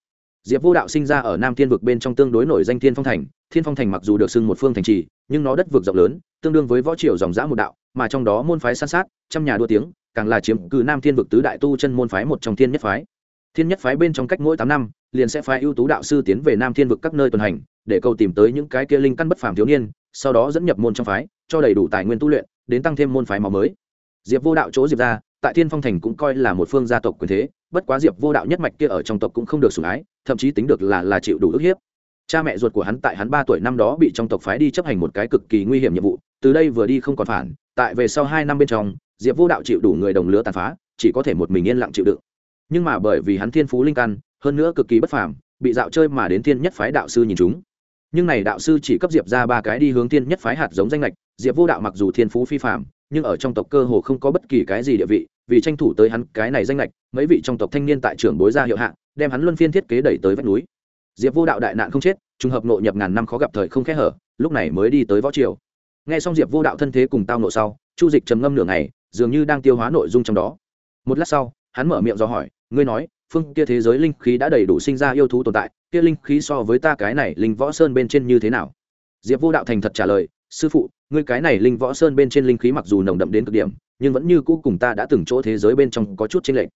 diệp vô đạo sinh ra ở nam thiên vực bên trong tương đối nổi danh thiên phong thành. Thiên phong thành mặc dù được xưng một phương thành trì, nhưng nó đất vực rộng lớn, tương đương với võ triều dòng giã một đạo, mà trong đó môn phái san sát, trăm nhà đua tiếng, càng là chiếm cứ nam thiên vực tứ đại tu chân môn phái một trong thiên nhất phái. Thiên nhất phái bên trong cách mỗi tám năm, liền sẽ phái ưu tú đạo sư tiến về nam thiên vực các nơi tuần hành, để cầu tìm tới những cái kia linh căn bất phàm thiếu niên, sau đó dẫn nhập môn trong phái, cho đầy đủ tài nguyên tu luyện, đến tăng thêm môn phái màu mới. Diệp vô đạo chỗ diệp ra, tại thiên phong thành cũng coi là một phương gia tộc quyền thế, bất quá diệp vô đạo nhất mạch kia ở trong tộc cũng không được sủng ái thậm chí tính được là là chịu đủ ức hiếp. Cha mẹ ruột của hắn tại hắn ba tuổi năm đó bị trong tộc phái đi chấp hành một cái cực kỳ nguy hiểm nhiệm vụ, từ đây vừa đi không còn phản, tại về sau hai năm bên trong, diệp vô đạo chịu đủ người đồng lứa tàn phá, chỉ có thể một mình yên lặng chịu đựng. Nhưng mà bởi vì hắn thiên phú linh căn, hơn nữa cực kỳ bất phàm, bị dạo chơi mà đến thiên nhất phái đạo sư nhìn chúng. Nhưng này đạo sư chỉ cấp diệp ra ba cái đi hướng thiên nhất phái hạt giống danh lệch diệp vô đạo mặc dù thiên phú phi phạm nhưng ở trong tộc cơ hồ không có bất kỳ cái gì địa vị, vì tranh thủ tới hắn cái này danh lệch mấy vị trong tộc thanh niên tại trưởng bối gia hiệu hạ đem hắn luân phiên thiết kế đẩy tới vách núi. Diệp vô đạo đại nạn không chết, trùng hợp nội nhập ngàn năm khó gặp thời không khẽ hở, lúc này mới đi tới võ triều. Nghe xong diệp vô đạo thân thế cùng tao nộ sau, chu dịch trầm ngâm nửa ngày, dường như đang tiêu hóa nội dung trong đó. Một lát sau, hắn mở miệng do hỏi, ngươi nói, phương kia thế giới linh khí đã đầy đủ sinh ra yêu thú tồn tại, kia linh khí so với ta cái này linh võ sơn bên trên như thế nào? Diệp vô đạo thành thật trả lời, sư phụ, ngươi cái này linh võ sơn bên trên linh khí mặc dù nồng đậm đến cực điểm, nhưng vẫn như cũ cùng ta đã từng chỗ thế giới bên trong có chút chênh lệch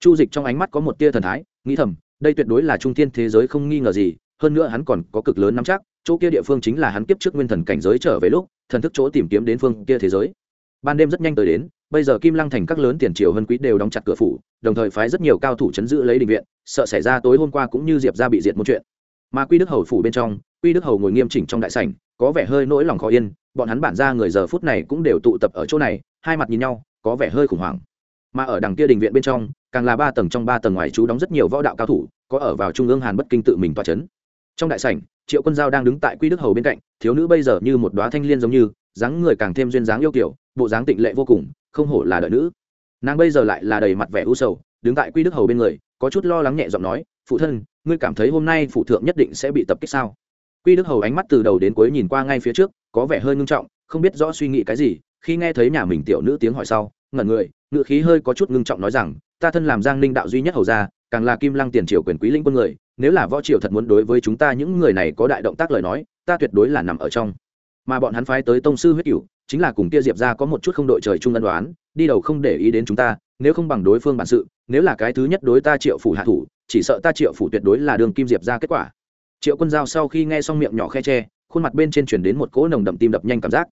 chu dịch trong ánh mắt có một tia thần thái, nghĩ thầm, đây tuyệt đối là trung thiên thế giới không nghi ngờ gì, hơn nữa hắn còn có cực lớn nắm chắc, chỗ kia địa phương chính là hắn kiếp trước nguyên thần cảnh giới trở về lúc, thần thức chỗ tìm kiếm đến phương kia thế giới. Ban đêm rất nhanh tới đến, bây giờ kim lăng thành các lớn tiền triều hân quý đều đóng chặt cửa phủ, đồng thời phái rất nhiều cao thủ chấn giữ lấy định viện, sợ xảy ra tối hôm qua cũng như diệp ra bị diệt một chuyện. Mà quy đức hầu phủ bên trong, quy đức hầu ngồi nghiêm chỉnh trong đại sảnh, có vẻ hơi nỗi lòng khó yên, bọn hắn bản ra người giờ phút này cũng đều tụ tập ở chỗ này, hai mặt nhìn nhau, có vẻ hơi khủng hoảng. Mà ở đằng kia đình viện bên trong càng là ba tầng trong ba tầng ngoài chú đóng rất nhiều võ đạo cao thủ, có ở vào trung ương hàn bất kinh tự mình toa c h ấ n trong đại sảnh, triệu quân giao đang đứng tại quy đức hầu bên cạnh, thiếu nữ bây giờ như một đoá thanh liên giống như, dáng người càng thêm duyên dáng yêu kiểu bộ dáng tịnh lệ vô cùng, không hổ là đợi nữ. Nàng bây giờ lại là đầy mặt vẻ u sầu, đứng tại quy đức hầu bên người, có chút lo lắng nhẹ giọng nói, phụ thân, ngươi cảm thấy hôm nay phụ thượng nhất định sẽ bị tập kích sao? Quy đức hầu ánh mắt từ đầu đến cuối nhìn qua ngay phía trước, có vẻ hơi ngưng trọng, không biết rõ suy nghĩ cái gì, khi nghe thấy nhà mình tiểu nữ tiếng hỏi sau, ngẩn người, ngựa khí hơi có chút ngưng trọng nói rằng ta thân làm giang ninh đạo duy nhất hầu gia, càng là kim lăng tiền triều quyền quý linh quân người, nếu là võ triều thật muốn đối với chúng ta những người này có đại động tác lời nói, ta tuyệt đối là nằm ở trong. Mà bọn hắn phái tới tông sư huyết cửu, chính là cùng kia diệp ra có một chút không đội trời chung ân đoán, đi đầu không để ý đến chúng ta, nếu không bằng đối phương bản sự, nếu là cái thứ nhất đối ta triệu phủ hạ thủ, chỉ sợ ta triệu phủ tuyệt đối là đường kim diệp ra kết quả. Triệu quân giao sau khi nghe xong miệng nhỏ khe tre khuôn mặt bên trên chuyển đến một cỗ nồng đậm tim đập nhanh cảm giác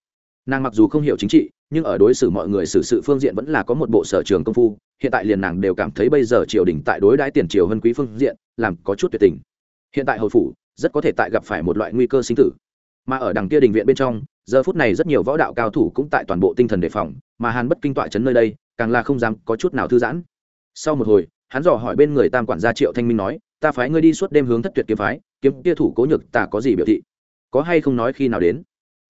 nàng mặc dù không hiểu chính trị, nhưng ở đối xử mọi người xử sự phương diện vẫn là có một bộ sở trường công phu. Hiện tại liền nàng đều cảm thấy bây giờ triều đình tại đối đãi tiền triều hơn quý phương diện, làm có chút tuyệt tình. Hiện tại hồi phủ, rất có thể tại gặp phải một loại nguy cơ sinh tử. Mà ở đằng kia đình viện bên trong, giờ phút này rất nhiều võ đạo cao thủ cũng tại toàn bộ tinh thần đề phòng, mà hàn bất kinh tọa chấn nơi đây, càng là không dám có chút nào thư giãn. Sau một hồi, hắn dò hỏi bên người tam quản gia triệu thanh minh nói, ta phái ngươi đi suốt đêm hướng thất tuyệt kiếm phái, kiếm kia thủ cố nhược, ta có gì biểu thị? Có hay không nói khi nào đến?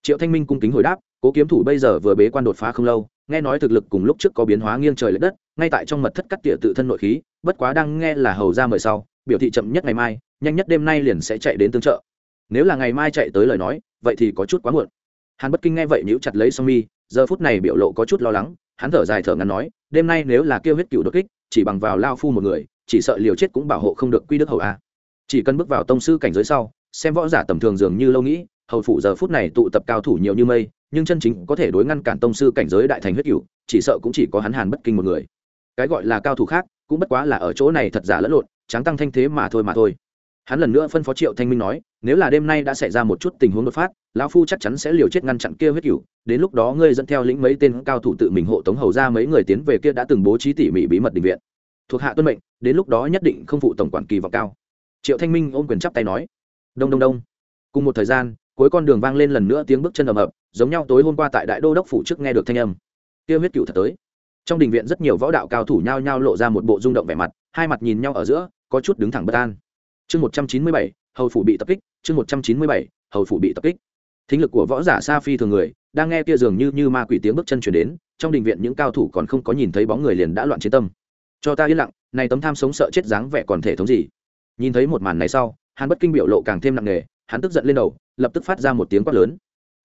Triệu thanh minh cung kính hồi đáp cố kiếm thủ bây giờ vừa bế quan đột phá không lâu, nghe nói thực lực cùng lúc trước có biến hóa nghiêng trời l ệ đất, ngay tại trong mật thất cắt tỉa tự thân nội khí, bất quá đang nghe là hầu ra mời sau, biểu thị chậm nhất ngày mai, nhanh nhất đêm nay liền sẽ chạy đến tương trợ. Nếu là ngày mai chạy tới lời nói, vậy thì có chút quá muộn. Hắn bất kinh nghe vậy nhíu chặt lấy song mi, giờ phút này biểu lộ có chút lo lắng, hắn thở dài thở ngắn nói, đêm nay nếu là kêu huyết cựu đột kích, chỉ bằng vào lao phu một người, chỉ sợ liều chết cũng bảo hộ không được quy đức hầu a. Chỉ cần bước vào tông sư cảnh giới sau, xem võ giả tầm thường dường như lâu nghĩ, hầu phụ giờ phút này tụ tập cao thủ nhiều như mây nhưng chân chính có thể đối ngăn cản tông sư cảnh giới đại thành huyết cửu, chỉ sợ cũng chỉ có hắn hàn bất kinh một người. Cái gọi là cao thủ khác, cũng bất quá là ở chỗ này thật giả lẫn lộn, tráng tăng thanh thế mà thôi mà thôi. Hắn lần nữa phân phó triệu thanh minh nói, nếu là đêm nay đã xảy ra một chút tình huống đột phát, lão phu chắc chắn sẽ liều chết ngăn chặn kia huyết cửu, đến lúc đó ngươi dẫn theo lĩnh mấy tên cao thủ tự mình hộ tống hầu ra mấy người tiến về kia đã từng bố trí tỉ mỉ bí mật định viện. Thuộc hạ tuân mệnh, đến lúc đó nhất định không phụ tổng quản kỳ vọng cao. Triệu thanh minh ôm quyền chắp tay nói, đông đông đông. Cùng một thời gian cuối con đường vang lên lần nữa tiếng bước chân ầm ập, giống nhau tối hôm qua tại đại đô đốc phủ trước nghe được thanh âm. Tiêu huyết cửu thật tới. Trong đình viện rất nhiều võ đạo cao thủ nhao nhao lộ ra một bộ rung động vẻ mặt, hai mặt nhìn nhau ở giữa, có chút đứng thẳng bất an. Chương một trăm chín mươi bảy, hầu phủ bị tập kích, chương một trăm chín mươi bảy, hầu phủ bị tập kích. Thính lực của võ giả sa phi thường người, đang nghe kia dường như như ma quỷ tiếng bước chân chuyển đến, trong đình viện những cao thủ còn không có nhìn thấy bóng người liền đã loạn chiến tâm. Cho ta yên lặng, này tấm tham sống sợ chết dáng vẻ còn thể thống gì? Nhìn thấy một màn này sau hắn bất kinh biểu lộ càng thêm nặng nề, hắn tức giận lên đầu lập tức phát ra một tiếng quát lớn.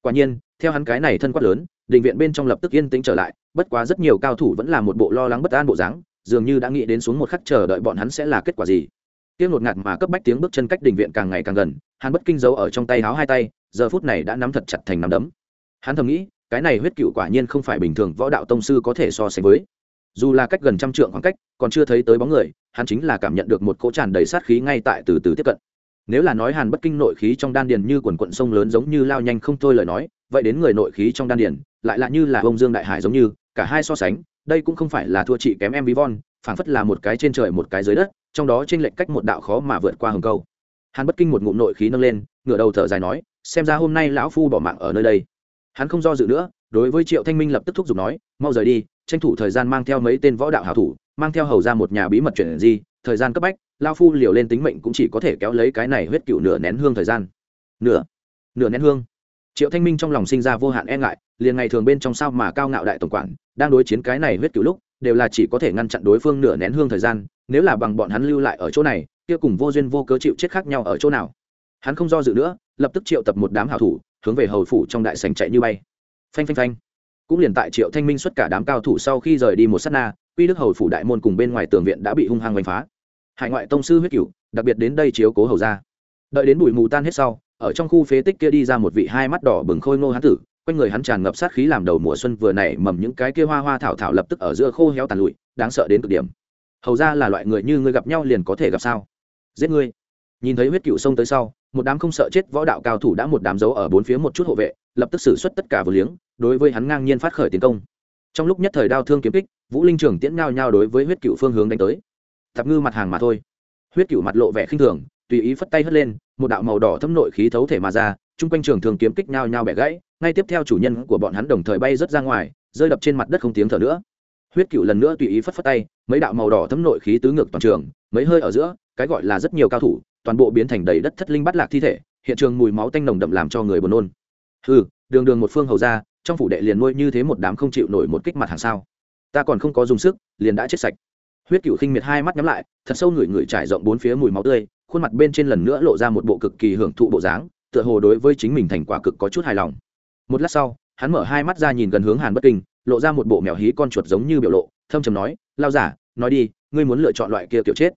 Quả nhiên, theo hắn cái này thân quát lớn đình viện bên trong lập tức yên tĩnh trở lại, bất quá rất nhiều cao thủ vẫn là một bộ lo lắng bất an bộ dáng, dường như đã nghĩ đến xuống một khắc chờ đợi bọn hắn sẽ là kết quả gì. Tiếng ngột ngạt mà cấp bách tiếng bước chân cách đình viện càng ngày càng gần, hắn bất kinh giấu ở trong tay háo hai tay, giờ phút này đã nắm thật chặt thành nắm đấm. Hắn thầm nghĩ, cái này huyết cựu quả nhiên không phải bình thường võ đạo tông sư có thể so sánh với. Dù là cách gần trăm trượng khoảng cách, còn chưa thấy tới bóng người, hắn chính là cảm nhận được một cỗ tràn đầy sát khí ngay tại từ từ tiếp cận nếu là nói hàn bất kinh nội khí trong đan điền như quần quận sông lớn giống như lao nhanh không thôi lời nói, vậy đến người nội khí trong đan điền, lại là như là bông dương đại hải giống như, cả hai so sánh, đây cũng không phải là thua chị kém em ví von, phảng phất là một cái trên trời một cái dưới đất, trong đó trên lệnh cách một đạo khó mà vượt qua hầm câu. Hàn bất kinh một ngụm nội khí nâng lên, ngửa đầu thở dài nói, xem ra hôm nay lão phu bỏ mạng ở nơi đây. Hắn không do dự nữa, đối với triệu thanh minh lập tức thúc giục nói, mau rời đi, tranh thủ thời gian mang theo mấy tên võ đạo hảo thủ, mang theo hầu ra một nhà bí mật chuyển gì thời gian cấp bách lao phu liều lên tính mệnh cũng chỉ có thể kéo lấy cái này huyết cựu nửa nén hương thời gian. Nửa nửa nén hương. Triệu thanh minh trong lòng sinh ra vô hạn e ngại, liền ngày thường bên trong sao mà cao ngạo đại tổng quản, đang đối chiến cái này huyết cựu lúc, đều là chỉ có thể ngăn chặn đối phương nửa nén hương thời gian, nếu là bằng bọn hắn lưu lại ở chỗ này, kia cùng vô duyên vô cớ chịu chết khác nhau ở chỗ nào. Hắn không do dự nữa, lập tức triệu tập một đám hảo thủ, hướng về hầu phủ trong đại sành chạy như bay. Phanh phanh phanh. Cũng liền tại triệu thanh minh xuất cả đám cao thủ sau khi rời đi một s á t na, quy đức hầu phủ đại môn cùng bên ngoài tường viện đã bị hung hăng đánh phá hải ngoại tông sư huyết cửu, đặc biệt đến đây chiếu cố hầu ra đợi đến bụi mù tan hết sau, ở trong khu phế tích kia đi ra một vị hai mắt đỏ bừng khôi ngô hán tử, quanh người hắn tràn ngập sát khí làm đầu mùa xuân vừa nảy mầm những cái kia hoa hoa thảo thảo lập tức ở giữa khô héo tàn lụi, đáng sợ đến cực điểm. Hầu ra là loại người như ngươi gặp nhau liền có thể gặp sao? Giết ngươi. Nhìn thấy huyết cựu xông tới sau, một đám không sợ chết võ đạo cao thủ đã một đám dấu ở bốn phía một chút hộ vệ, lập tức xử suất tất cả vừa liếng, đối với hắn ngang nhiên phát khởi tiến công. Trong lúc nhất thời đao thương kiếm kích, vũ linh trưởng tiễn nhao nhao đối với huyết cựu phương hướng đánh tới tạp ngư mặt hàng mà thôi. Huyết cựu mặt lộ vẻ khinh thường, tùy ý phất tay hất lên, một đạo màu đỏ thâm nội khí thấu thể mà ra, chung quanh trường thường kiếm kích nhau nhau bẻ gãy, ngay tiếp theo chủ nhân của bọn hắn đồng thời bay rớt ra ngoài, rơi đập trên mặt đất không tiếng thở nữa. Huyết cựu lần nữa tùy ý phất phất tay, mấy đạo màu đỏ thấm nội khí tứ ngược toàn trường, mấy hơi ở giữa, cái gọi là rất nhiều cao thủ, toàn bộ biến thành đầy đất thất linh bắt lạc thi thể, hiện trường mùi máu tanh nồng đậm làm cho người buồn nôn. Ừ đường đường một phương hầu ra, trong phủ đệ liền nuôi như thế một đám không chịu nổi một kích mặt hàng sao. Ta còn không có dùng sức, liền đã chết sạch huyết cựu khinh miệt hai mắt nhắm lại, thật sâu ngửi ngửi trải rộng bốn phía mùi máu tươi, khuôn mặt bên trên lần nữa lộ ra một bộ cực kỳ hưởng thụ bộ dáng, tựa hồ đối với chính mình thành quả cực có chút hài lòng. Một lát sau, hắn mở hai mắt ra nhìn gần hướng hàn bất kinh, lộ ra một bộ mèo hí con chuột giống như biểu lộ, thâm trầm nói lao giả, nói đi, ngươi muốn lựa chọn loại kia kiểu chết?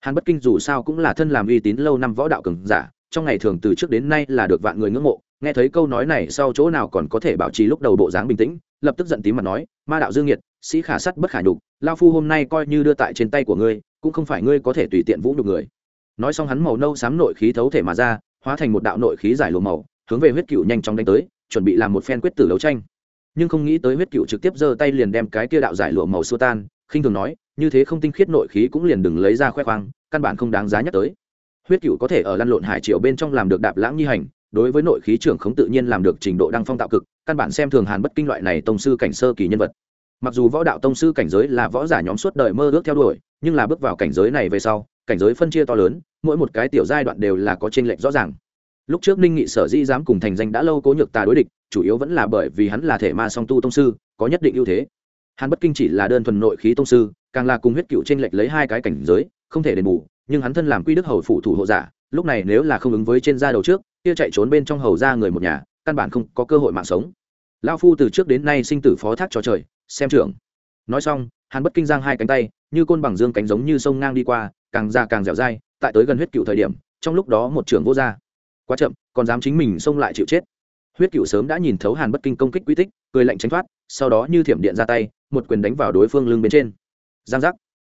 Hàn bất kinh dù sao cũng là thân làm uy tín lâu năm võ đạo cường giả, trong ngày thường từ trước đến nay là được vạn người ngưỡng mộ, nghe thấy câu nói này sau chỗ nào còn có thể bảo trì lúc đầu bộ dáng bình tĩnh lập tức giận tím mặt nói, ma đạo dương nhiệt sĩ khả sắt bất khả nhục, lao phu hôm nay coi như đưa tại trên tay của ngươi, cũng không phải ngươi có thể tùy tiện vũ nhục người. Nói xong hắn màu nâu xám nội khí thấu thể mà ra, hóa thành một đạo nội khí giải lùa màu, hướng về huyết cựu nhanh chóng đánh tới, chuẩn bị làm một phen quyết tử đấu tranh. Nhưng không nghĩ tới huyết cựu trực tiếp giơ tay liền đem cái kia đạo giải lụa màu xua tan, khinh thường nói, như thế không tinh khiết nội khí cũng liền đừng lấy ra khoe khoang, căn bản không đáng giá nhắc tới. Huyết cựu có thể ở lăn lộn hải triều bên trong làm được đạp lãng nhi hành đối với nội khí trưởng khống tự nhiên làm được trình độ đăng phong tạo cực, căn bản xem thường hàn bất kinh loại này tông sư cảnh sơ kỳ nhân vật. Mặc dù võ đạo tông sư cảnh giới là võ giả nhóm suốt đời mơ ước theo đuổi, nhưng là bước vào cảnh giới này về sau, cảnh giới phân chia to lớn, mỗi một cái tiểu giai đoạn đều là có t r ê n lệch rõ ràng. Lúc trước ninh nghị sở di dám cùng thành danh đã lâu cố nhược tà đối địch, chủ yếu vẫn là bởi vì hắn là thể ma song tu tông sư, có nhất định ưu thế. Hắn bất kinh chỉ là đơn thuần nội khí tông sư, càng là cùng huyết cựu t r ê n lệch lấy hai cái cảnh giới, không thể đền bù, nhưng hắn thân làm quy đức hầu phủ thủ hộ giả, lúc này nếu là không ứng với trên da đầu trước kia chạy trốn bên trong hầu ra người một nhà, căn bản không có cơ hội mạng sống. Lao phu từ trước đến nay sinh tử phó thác cho trời, xem trưởng. Nói xong, hắn bất kinh giang hai cánh tay, như côn bằng dương cánh giống như sông ngang đi qua, càng ra càng dẻo dai, tại tới gần huyết cựu thời điểm, trong lúc đó một trưởng vô r quá chậm, còn dám chính mình xông lại chịu chết. Huyết cựu sớm đã nhìn thấu hàn bất kinh công kích quy tích, cười lạnh tránh thoát, sau đó như thiểm điện ra tay, một quyền đánh vào đối phương lưng bên trên. Giang giác.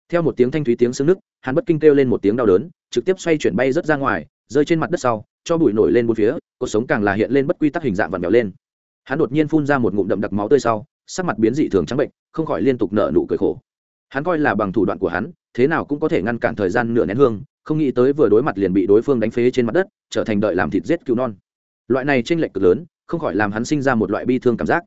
Theo một tiếng thanh thúy tiếng xương nứt hàn bất kinh kêu lên một tiếng đau đớn, trực tiếp xoay chuyển bay rớt ra ngoài, rơi trên mặt đất sau cho bụi nổi lên bốn phía cuộc sống càng là hiện lên bất quy tắc hình dạng vặn vẹo lên. Hắn đột nhiên phun ra một ngụm đậm đặc máu tươi sau, sắc mặt biến dị thường trắng bệnh, không khỏi liên tục nở nụ cười khổ. Hắn coi là bằng thủ đoạn của hắn, thế nào cũng có thể ngăn cản thời gian nửa nén hương, không nghĩ tới vừa đối mặt liền bị đối phương đánh phế trên mặt đất, trở thành đợi làm thịt giết cứu non. Loại này tranh lệch cực lớn, không khỏi làm hắn sinh ra một loại bi thương cảm giác.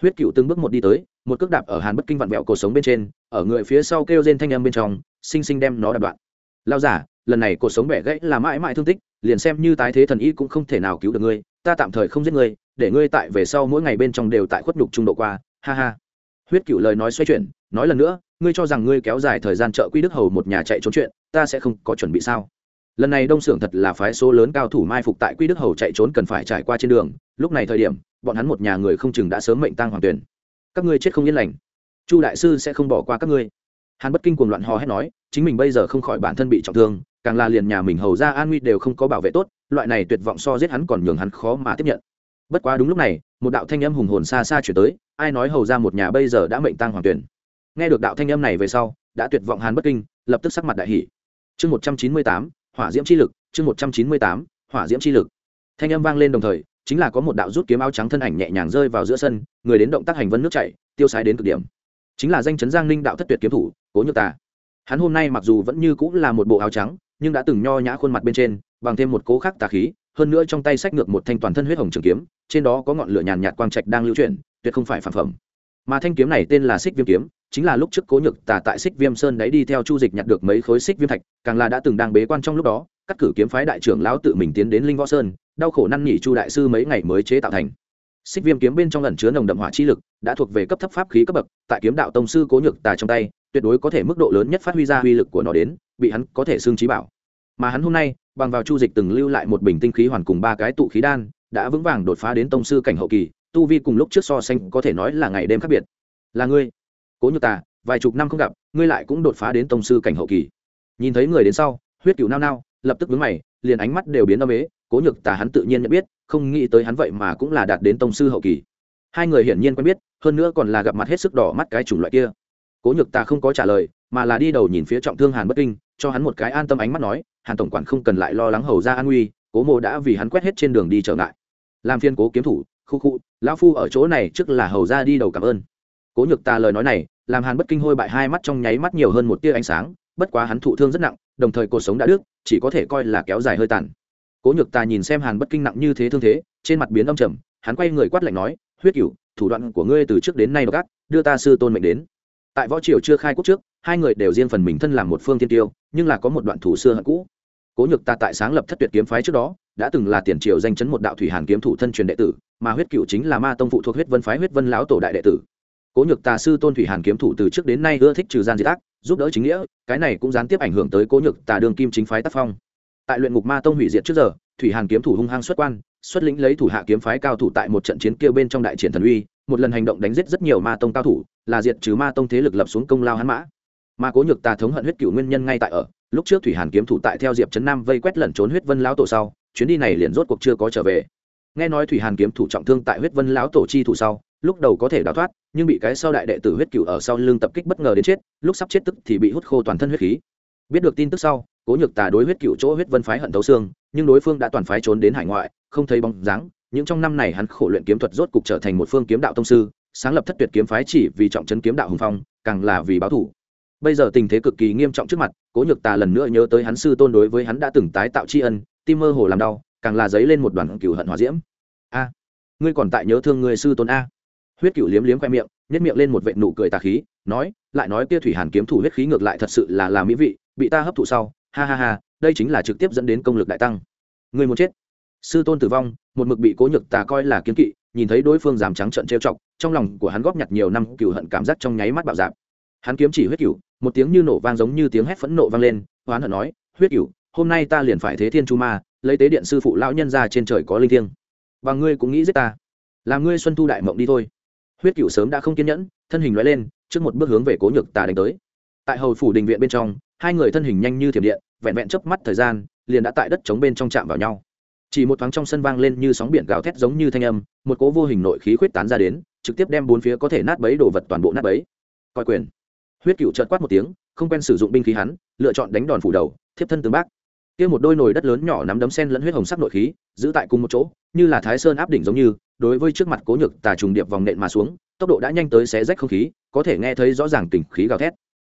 Huyết cựu từng bước một đi tới, một cước đạp ở hàn bất kinh vặn vẹo cuộc sống bên trên, ở người phía sau kêu rên thanh âm bên trong, sinh sinh đem nó đạp đoạn. Lao giả lần này cuộc sống bẻ gãy là mãi mãi thương tích liền xem như tái thế thần y cũng không thể nào cứu được ngươi, ta tạm thời không giết ngươi, để ngươi tại về sau mỗi ngày bên trong đều tại khuất nhục trung độ qua, ha ha. Huyết cựu lời nói xoay chuyển, nói lần nữa, ngươi cho rằng ngươi kéo dài thời gian trợ quy đức hầu một nhà chạy trốn chuyện, ta sẽ không có chuẩn bị sao? Lần này đông xưởng thật là phái số lớn cao thủ mai phục tại quy đức hầu chạy trốn cần phải trải qua trên đường, lúc này thời điểm, bọn hắn một nhà người không chừng đã sớm mệnh tăng hoàng tuyển. Các ngươi chết không yên lành. Chu đại sư sẽ không bỏ qua các ngươi. Hắn bất kinh cuồng loạn hò hét nói, chính mình bây giờ không khỏi bản thân bị trọng thương càng là liền nhà mình hầu ra an nguy đều không có bảo vệ tốt, loại này tuyệt vọng so giết hắn còn nhường hắn khó mà tiếp nhận. Bất quá đúng lúc này, một đạo thanh âm hùng hồn xa xa chuyển tới, ai nói hầu ra một nhà bây giờ đã mệnh tăng hoàng tuyển. Nghe được đạo thanh âm này về sau, đã tuyệt vọng hàn bất kinh, lập tức sắc mặt đại hỷ chương một trăm chín mươi tám, hỏa diễm chi lực, chương một trăm chín mươi tám, hỏa diễm chi lực. Thanh âm vang lên đồng thời, chính là có một đạo rút kiếm áo trắng thân ảnh nhẹ nhàng rơi vào giữa sân, người đến động tác hành vân nước chảy, tiêu sái đến cực điểm. Chính là danh chấn giang ninh đạo thất tuyệt kiếm thủ, cố nhược tà. Hắn hôm nay mặc dù vẫn như cũng là một bộ áo trắng nhưng đã từng nho nhã khuôn mặt bên trên, bằng thêm một cố khắc tà khí, hơn nữa trong tay sách ngược một thanh toàn thân huyết hồng trường kiếm, trên đó có ngọn lửa nhàn nhạt quang trạch đang lưu chuyển, tuyệt không phải phản phẩm. Mà thanh kiếm này tên là xích viêm kiếm, chính là lúc trước cố nhược tà tại xích viêm sơn đấy đi theo chu dịch nhặt được mấy khối xích viêm thạch, càng là đã từng đang bế quan trong lúc đó, cắt cử kiếm phái đại trưởng lão tự mình tiến đến linh võ sơn, đau khổ năn nhỉ chu đại sư mấy ngày mới chế tạo thành. Xích viêm kiếm bên trong lần chứa nồng đậm hỏa chi lực, đã thuộc về cấp thấp pháp khí cấp bậc, tại kiếm đạo tông sư cố nhược tà trong tay, tuyệt đối có thể mức độ lớn nhất phát huy ra uy lực của nó đến bị hắn có thể xương trí bảo. Mà hắn hôm nay, bằng vào chu dịch từng lưu lại một bình tinh khí hoàn cùng ba cái tụ khí đan, đã vững vàng đột phá đến tông sư cảnh hậu kỳ, tu vi cùng lúc trước so sánh có thể nói là ngày đêm khác biệt. Là ngươi, cố nhược tà, vài chục năm không gặp, ngươi lại cũng đột phá đến tông sư cảnh hậu kỳ. Nhìn thấy người đến sau, huyết cựu nao nao, lập tức vướng mày, liền ánh mắt đều biến âm ế, cố nhược tà hắn tự nhiên nhận biết, không nghĩ tới hắn vậy mà cũng là đạt đến tông sư hậu kỳ. Hai người hiển nhiên quen biết, hơn nữa còn là gặp mặt hết sức đỏ mắt cái chủng loại kia. Cố nhược tà không có trả lời mà là đi đầu nhìn phía trọng thương hàn bất kinh, cho hắn một cái an tâm ánh mắt nói, hàn tổng quản không cần lại lo lắng hầu ra an nguy, cố mộ đã vì hắn quét hết trên đường đi trở ngại. Làm phiên cố kiếm thủ, khu khu, lão phu ở chỗ này trước là hầu ra đi đầu cảm ơn. Cố nhược tà lời nói này, làm hàn bất kinh hôi bại hai mắt trong nháy mắt nhiều hơn một tia ánh sáng, bất quá hắn thụ thương rất nặng, đồng thời cuộc sống đã đứt, chỉ có thể coi là kéo dài hơi tàn. Cố nhược tà nhìn xem hàn bất kinh nặng như thế thương thế, trên mặt biến âm trầm, hắn quay người quát lạnh nói, huyết cửu, thủ đoạn của ngươi từ trước đến nay gác đưa ta sư tôn mệnh đến. Tại võ triều chưa khai quốc trước hai người đều riêng phần mình thân làm một phương thiên tiêu, nhưng là có một đoạn thủ xưa hận cũ. Cố nhược ta tại sáng lập thất tuyệt kiếm phái trước đó, đã từng là tiền triều danh chấn một đạo thủy hàn kiếm thủ thân truyền đệ tử, mà huyết cựu chính là ma tông phụ thuộc huyết vân phái huyết vân lão tổ đại đệ tử. Cố nhược tà sư tôn thủy hàn kiếm thủ từ trước đến nay ưa thích trừ gian diệt ác, giúp đỡ chính nghĩa, cái này cũng gián tiếp ảnh hưởng tới cố nhược tà đường kim chính phái tác phong. Tại luyện ngục ma tông hủy diệt trước giờ, thủy hàn kiếm thủ hung hăng xuất quan, xuất lĩnh lấy thủ hạ kiếm phái cao thủ tại một trận chiến kia bên trong đại triển thần uy, một lần hành động đánh giết rất nhiều ma tông cao thủ, là diệt trừ ma tông thế lực lập xuống công lao hắn mã mà cố nhược tà thống hận huyết cựu nguyên nhân ngay tại ở, lúc trước thủy hàn kiếm thủ tại theo diệp trấn nam vây quét lẩn trốn huyết vân lão tổ sau, chuyến đi này liền rốt cuộc chưa có trở về. Nghe nói thủy hàn kiếm thủ trọng thương tại huyết vân lão tổ chi thủ sau, lúc đầu có thể đào thoát, nhưng bị cái sau đại đệ tử huyết cựu ở sau lưng tập kích bất ngờ đến chết, lúc sắp chết tức thì bị hút khô toàn thân huyết khí. Biết được tin tức sau, cố nhược tà đối huyết cựu chỗ huyết vân phái hận thấu xương, nhưng đối phương đã toàn phái trốn đến hải ngoại, không thấy bóng dáng những trong năm này hắn khổ luyện kiếm thuật rốt cục trở thành một phương kiếm đạo tông sư, sáng lập thất tuyệt kiếm phái chỉ vì trọng trấn kiếm đạo hùng phong, càng là vì báo thủ bây giờ tình thế cực kỳ nghiêm trọng trước mặt, cố nhược tà lần nữa nhớ tới hắn sư tôn đối với hắn đã từng tái tạo tri ân, tim mơ hồ làm đau, càng là dấy lên một đoàn cửu hận hòa diễm. A, ngươi còn tại nhớ thương người sư tôn a? Huyết cửu liếm liếm khoe miệng nhét miệng lên một vệ nụ cười tà khí, nói, lại nói kia thủy hàn kiếm thủ huyết khí ngược lại thật sự là là mỹ vị, bị ta hấp thụ sau, ha ha ha, đây chính là trực tiếp dẫn đến công lực đại tăng. Người muốn chết? Sư tôn tử vong, một mực bị cố nhược tà coi là kiếm kỵ, nhìn thấy đối phương giảm trắng trợn trêu chọc, trong lòng của hắn góp nhặt nhiều năm cựu hận cảm giác trong nháy mắt bạo dạp hắn kiếm chỉ huyết cửu, một tiếng như nổ vang giống như tiếng hét phẫn nộ vang lên hoán hận nói huyết cửu, hôm nay ta liền phải thế thiên chu ma lấy tế điện sư phụ lão nhân ra trên trời có linh thiêng. Và ngươi cũng nghĩ giết ta. Làm ngươi xuân thu đại mộng đi thôi. Huyết cửu sớm đã không kiên nhẫn thân hình nói lên trước một bước hướng về cố nhược tà đánh tới. Tại hầu phủ đình viện bên trong hai người thân hình nhanh như thiểm điện vẹn vẹn chớp mắt thời gian liền đã tại đất chống bên trong chạm vào nhau. Chỉ một thoáng trong sân vang lên như sóng biển gào thét giống như thanh âm một cố vô hình nội khí khuyết tán ra đến trực tiếp đem bốn phía có thể nát bấy đồ vật toàn bộ nát bấy. Coi quyền huyết cựu trợt quát một tiếng, không quen sử dụng binh khí hắn, lựa chọn đánh đòn phủ đầu, thiếp thân tướng bác. Kia một đôi nồi đất lớn nhỏ nắm đấm sen lẫn huyết hồng sắc nội khí, giữ tại cùng một chỗ, như là thái sơn áp đỉnh giống như, đối với trước mặt cố nhược tà trùng điệp vòng nện mà xuống, tốc độ đã nhanh tới xé rách không khí, có thể nghe thấy rõ ràng tình khí gào thét.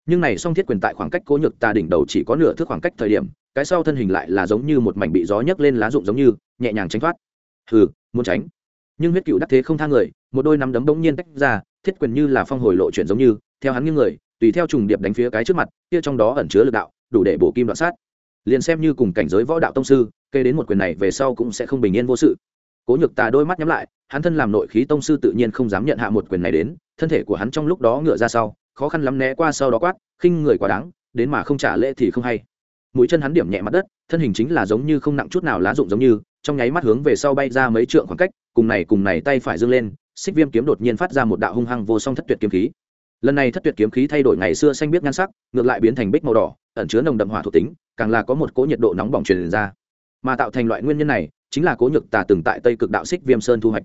Nhưng này song thiết quyền tại khoảng cách cố nhược tà đỉnh đầu chỉ có nửa thước khoảng cách thời điểm, cái sau thân hình lại là giống như một mảnh bị gió nhấc lên lá rụng giống như, nhẹ nhàng tránh thoát. Hừ, muốn tránh. Nhưng huyết cựu đắc thế không tha người, một đôi nắm đấm bỗng nhiên tách ra, thiết quyền như là phong hồi lộ chuyển giống như, theo hắn nghiêng người tùy theo trùng điệp đánh phía cái trước mặt, kia trong đó ẩn chứa lực đạo, đủ để bổ kim đoạn sát. Liền xem như cùng cảnh giới võ đạo tông sư, kê đến một quyền này về sau cũng sẽ không bình yên vô sự. Cố nhược tà đôi mắt nhắm lại, hắn thân làm nội khí tông sư tự nhiên không dám nhận hạ một quyền này đến, thân thể của hắn trong lúc đó ngựa ra sau, khó khăn lắm né qua sau đó quát, khinh người quá đáng, đến mà không trả lễ thì không hay. Mũi chân hắn điểm nhẹ mặt đất, thân hình chính là giống như không nặng chút nào lá dụng giống như, trong nháy mắt hướng về sau bay ra mấy trượng khoảng cách, cùng này cùng này tay phải dương lên, xích viêm kiếm đột nhiên phát ra một đạo hung hăng vô song thất tuyệt kiếm khí lần này thất tuyệt kiếm khí thay đổi ngày xưa xanh biết nhan sắc, ngược lại biến thành bích màu đỏ, ẩn chứa nồng đậm hỏa thuộc tính, càng là có một cỗ nhiệt độ nóng bỏng truyền ra. Mà tạo thành loại nguyên nhân này, chính là cố nhược tà từng tại tây cực đạo xích viêm sơn thu hoạch.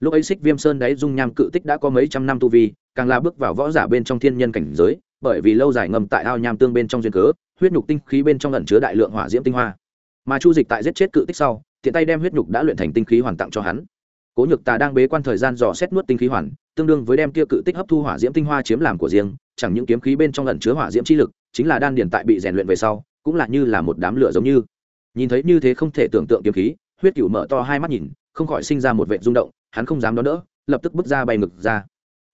Lúc ấy xích viêm sơn đáy dung nham cự tích đã có mấy trăm năm tu vi, càng là bước vào võ giả bên trong thiên nhân cảnh giới, bởi vì lâu dài ngầm tại ao nham tương bên trong duyên cớ, huyết nhục tinh khí bên trong ẩn chứa đại lượng hỏa diễm tinh hoa. Mà chu dịch tại giết chết cự tích sau, tiện tay đem huyết nhục đã luyện thành tinh khí hoàn tặng cho hắn cố nhược tà đang bế quan thời gian dò xét nuốt tinh khí hoàn, tương đương với đem kia cự tích hấp thu hỏa diễm tinh hoa chiếm làm của riêng, chẳng những kiếm khí bên trong ẩn chứa hỏa diễm chi lực, chính là đan điền tại bị rèn luyện về sau, cũng là như là một đám lửa giống như. Nhìn thấy như thế không thể tưởng tượng kiếm khí, huyết cửu mở to hai mắt nhìn, không khỏi sinh ra một vệ rung động, hắn không dám đón đỡ, lập tức bước ra bay ngực ra.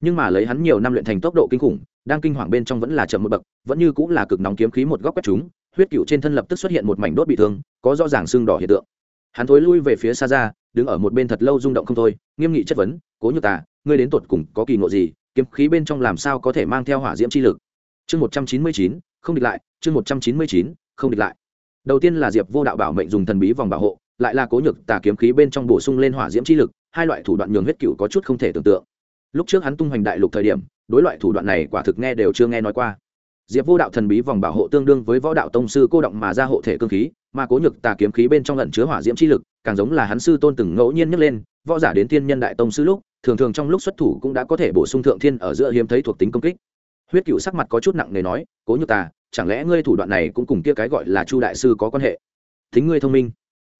Nhưng mà lấy hắn nhiều năm luyện thành tốc độ kinh khủng, đang kinh hoàng bên trong vẫn là chậm một bậc, vẫn như cũng là cực nóng kiếm khí một góc quét chúng, huyết cựu trên thân lập tức xuất hiện một mảnh đốt bị thương, có rõ ràng sưng đỏ hiện tượng. Hắn thối lui về phía xa ra đứng ở một bên thật lâu rung động không thôi, nghiêm nghị chất vấn, cố như tà, ngươi đến tột cùng có kỳ ngộ gì? Kiếm khí bên trong làm sao có thể mang theo hỏa diễm chi lực? Chương một trăm chín mươi chín, không địch lại, chương một trăm chín mươi chín, không địch lại. Đầu tiên là diệp vô đạo bảo mệnh dùng thần bí vòng bảo hộ, lại là cố nhược tà kiếm khí bên trong bổ sung lên hỏa diễm chi lực, hai loại thủ đoạn nhường huyết cựu có chút không thể tưởng tượng. Lúc trước hắn tung hoành đại lục thời điểm, đối loại thủ đoạn này quả thực nghe đều chưa nghe nói qua. Diệp vô đạo thần bí vòng bảo hộ tương đương với võ đạo tông sư cô động mà ra hộ thể cương khí, mà cố nhược tà kiếm khí bên trong lẩn chứa hỏa diễm chi lực càng giống là hắn sư tôn từng ngẫu nhiên nhắc lên, võ giả đến thiên nhân đại tông sư lúc, thường thường trong lúc xuất thủ cũng đã có thể bổ sung thượng thiên ở giữa hiếm thấy thuộc tính công kích. Huyết cựu sắc mặt có chút nặng nề nói, cố nhược tà, chẳng lẽ ngươi thủ đoạn này cũng cùng kia cái gọi là chu đại sư có quan hệ? Thính ngươi thông minh.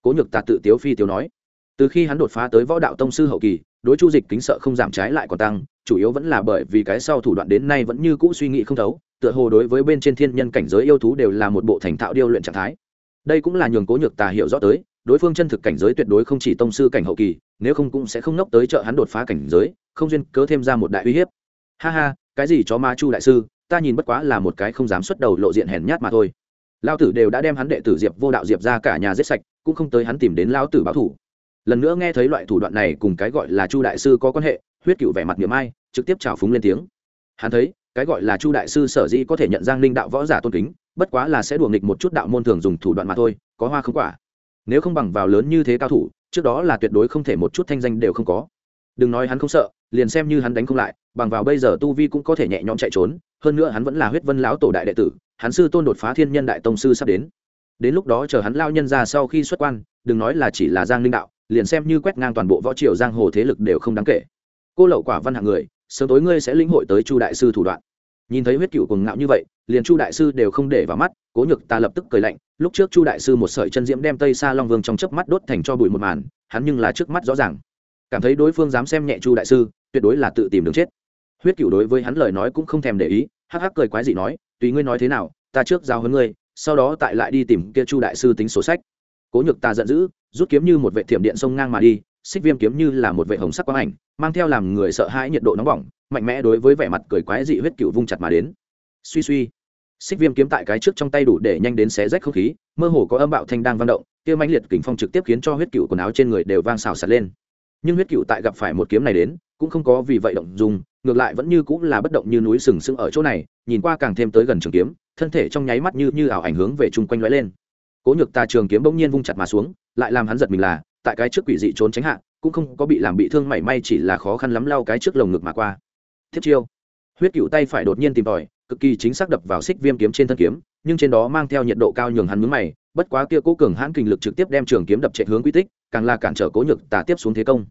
Cố nhược tà tự tiếu phi tiếu nói. Từ khi hắn đột phá tới võ đạo tông sư hậu kỳ, đối chu dịch kính sợ không giảm trái lại còn tăng, chủ yếu vẫn là bởi vì cái sau thủ đoạn đến nay vẫn như cũ suy nghĩ không thấu, tựa hồ đối với bên trên thiên nhân cảnh giới yêu thú đều là một bộ thành thạo điêu luyện trạng thái. Đây cũng là nhường cố nhược tà hiểu rõ tới đối phương chân thực cảnh giới tuyệt đối không chỉ tông sư cảnh hậu kỳ, nếu không cũng sẽ không nốc tới chợ hắn đột phá cảnh giới, không duyên cớ thêm ra một đại uy hiếp. Ha ha, cái gì chó ma chu đại sư, ta nhìn bất quá là một cái không dám xuất đầu lộ diện hèn nhát mà thôi. Lao tử đều đã đem hắn đệ tử diệp vô đạo diệp ra cả nhà giết sạch, cũng không tới hắn tìm đến lao tử báo thủ lần nữa nghe thấy loại thủ đoạn này cùng cái gọi là chu đại sư có quan hệ, huyết cựu vẻ mặt miệng ai, trực tiếp trào phúng lên tiếng. Hắn thấy, cái gọi là chu đại sư sở dĩ có thể nhận giang linh đạo võ giả tôn kính, bất quá là sẽ đùa nghịch một chút đạo môn thường dùng thủ đoạn mà thôi, có hoa không quả nếu không bằng vào lớn như thế cao thủ, trước đó là tuyệt đối không thể một chút thanh danh đều không có. Đừng nói hắn không sợ, liền xem như hắn đánh không lại, bằng vào bây giờ tu vi cũng có thể nhẹ nhõm chạy trốn, hơn nữa hắn vẫn là huyết vân lão tổ đại đệ tử, hắn sư tôn đột phá thiên nhân đại tông sư sắp đến. Đến lúc đó chờ hắn lao nhân ra sau khi xuất quan, đừng nói là chỉ là giang linh đạo, liền xem như quét ngang toàn bộ võ triều giang hồ thế lực đều không đáng kể. Cô lậu quả văn hạng người, sớm tối ngươi sẽ lĩnh hội tới chu đại sư thủ đoạn. Nhìn thấy huyết cựu cùng ngạo như vậy liền chu đại sư đều không để vào mắt, cố nhược ta lập tức cười lạnh, lúc trước chu đại sư một sợi chân diễm đem tây xa long vương trong chớp mắt đốt thành cho bụi một màn, hắn nhưng là trước mắt rõ ràng. Cảm thấy đối phương dám xem nhẹ chu đại sư, tuyệt đối là tự tìm đường chết. Huyết Cửu đối với hắn lời nói cũng không thèm để ý, hắc hắc cười quái dị nói, tùy ngươi nói thế nào, ta trước giao hơn ngươi, sau đó tại lại đi tìm kia chu đại sư tính sổ sách. Cố nhược ta giận dữ, rút kiếm như một vệ thiểm điện sông ngang mà đi, xích viêm kiếm như là một vệ hồng sắc quang ảnh, mang theo làm người sợ hãi nhiệt độ nóng bỏng, mạnh mẽ đối với vẻ mặt cười quái dị huyết cựu vung chặt mà đến. Suy suy xích viêm kiếm tại cái trước trong tay đủ để nhanh đến xé rách không khí, mơ hồ có âm bạo thanh đang vang động, kia mãnh liệt kình phong trực tiếp khiến cho huyết cựu quần áo trên người đều vang xào sạt lên. Nhưng huyết cựu tại gặp phải một kiếm này đến, cũng không có vì vậy động dùng ngược lại vẫn như cũng là bất động như núi sừng sững ở chỗ này, nhìn qua càng thêm tới gần trường kiếm, thân thể trong nháy mắt như như ảo ảnh hướng về chung quanh lóe lên. Cố nhược ta trường kiếm bỗng nhiên vung chặt mà xuống, lại làm hắn giật mình là, tại cái trước quỷ dị trốn tránh hạ, cũng không có bị làm bị thương mảy may chỉ là khó khăn lắm lau cái trước lồng ngực mà qua. Thiết chiêu. Huyết cựu tay phải đột nhiên tìm tòi cực kỳ chính xác đập vào xích viêm kiếm trên thân kiếm, nhưng trên đó mang theo nhiệt độ cao nhường hắn mướn mày, bất quá kia cố cường hãn kinh lực trực tiếp đem trường kiếm đập chạy hướng quy tích, càng là cản trở cố nhược tà tiếp xuống thế công.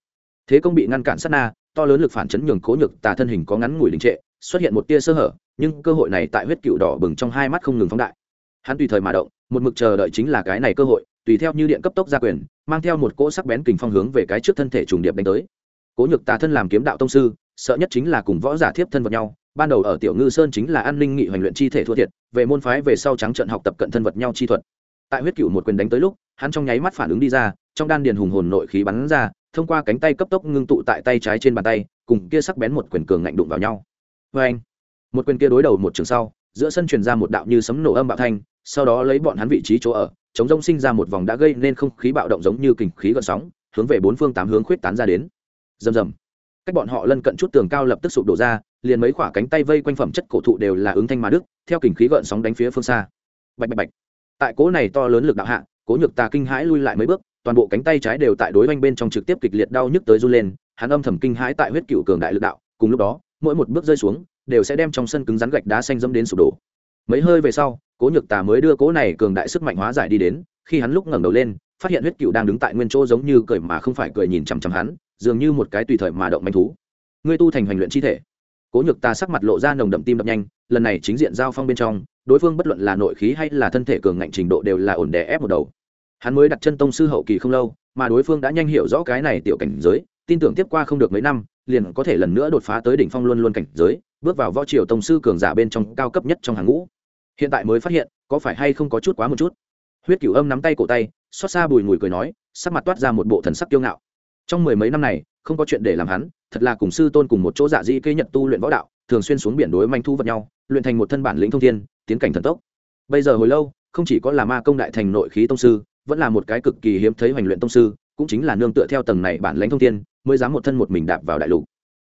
Thế công bị ngăn cản sát na, to lớn lực phản chấn nhường cố nhược tà thân hình có ngắn ngủi đình trệ, xuất hiện một tia sơ hở, nhưng cơ hội này tại huyết cựu đỏ bừng trong hai mắt không ngừng phóng đại. Hắn tùy thời mà động, một mực chờ đợi chính là cái này cơ hội, tùy theo như điện cấp tốc ra quyền, mang theo một cỗ sắc bén kình phong hướng về cái trước thân thể trùng điệp đánh tới. Cố nhược tà thân làm kiếm đạo tông sư, sợ nhất chính là cùng võ giả thiếp thân vào nhau ban đầu ở tiểu ngư sơn chính là an ninh nghị hoành luyện chi thể thua thiệt, về môn phái về sau trắng trận học tập cận thân vật nhau chi thuật. Tại huyết cựu một quyền đánh tới lúc, hắn trong nháy mắt phản ứng đi ra, trong đan điền hùng hồn nội khí bắn ra, thông qua cánh tay cấp tốc ngưng tụ tại tay trái trên bàn tay, cùng kia sắc bén một quyền cường ngạnh đụng vào nhau. Vê anh, một quyền kia đối đầu một trường sau, giữa sân truyền ra một đạo như sấm nổ âm bạo thanh, sau đó lấy bọn hắn vị trí chỗ ở, chống rông sinh ra một vòng đã gây nên không khí bạo động giống như kình khí gợn sóng, hướng về bốn phương tám hướng khuyết tán ra đến. Rầm rầm. Cách bọn họ lân cận chút tường cao lập tức sụp đổ ra liền mấy quả cánh tay vây quanh phẩm chất cổ thụ đều là ứng thanh mà đức, theo kình khí gợn sóng đánh phía phương xa. Bạch bạch bạch. Tại cố này to lớn lực đạo hạ, cố nhược tà kinh hãi lui lại mấy bước, toàn bộ cánh tay trái đều tại đối oanh bên trong trực tiếp kịch liệt đau nhức tới run lên, hắn âm thầm kinh hãi tại huyết cựu cường đại lực đạo, cùng lúc đó, mỗi một bước rơi xuống, đều sẽ đem trong sân cứng rắn gạch đá xanh dẫm đến sụp đổ. Mấy hơi về sau, cố nhược tà mới đưa cố này cường đại sức mạnh hóa giải đi đến, khi hắn lúc ngẩng đầu lên, phát hiện huyết cựu đang đứng tại nguyên chỗ giống như cười mà không phải cười nhìn chằm chằm hắn, dường như một cái tùy thời mà động manh thú. Ngươi tu thành hành luyện chi thể cố nhược Ta sắc mặt lộ ra nồng đậm tim đập nhanh, lần này chính diện giao phong bên trong, đối phương bất luận là nội khí hay là thân thể cường ngạnh trình độ đều là ổn đè ép một đầu. Hắn mới đặt chân tông sư hậu kỳ không lâu, mà đối phương đã nhanh hiểu rõ cái này tiểu cảnh giới, tin tưởng tiếp qua không được mấy năm, liền có thể lần nữa đột phá tới đỉnh phong luôn luôn cảnh giới, bước vào võ triều tông sư cường giả bên trong cao cấp nhất trong hàng ngũ. Hiện tại mới phát hiện, có phải hay không có chút quá một chút? Huyết cửu âm nắm tay cổ tay, xót xa bùi ngùi cười nói, sắc mặt toát ra một bộ thần sắc kiêu ngạo. Trong mười mấy năm này không có chuyện để làm hắn, thật là cùng sư tôn cùng một chỗ dạ dĩ cây nhận tu luyện võ đạo, thường xuyên xuống biển đối manh thu vật nhau, luyện thành một thân bản lĩnh thông thiên, tiến cảnh thần tốc. Bây giờ hồi lâu, không chỉ có là ma công đại thành nội khí tông sư, vẫn là một cái cực kỳ hiếm thấy hoành luyện tông sư, cũng chính là nương tựa theo tầng này bản lãnh thông thiên, mới dám một thân một mình đạp vào đại lục.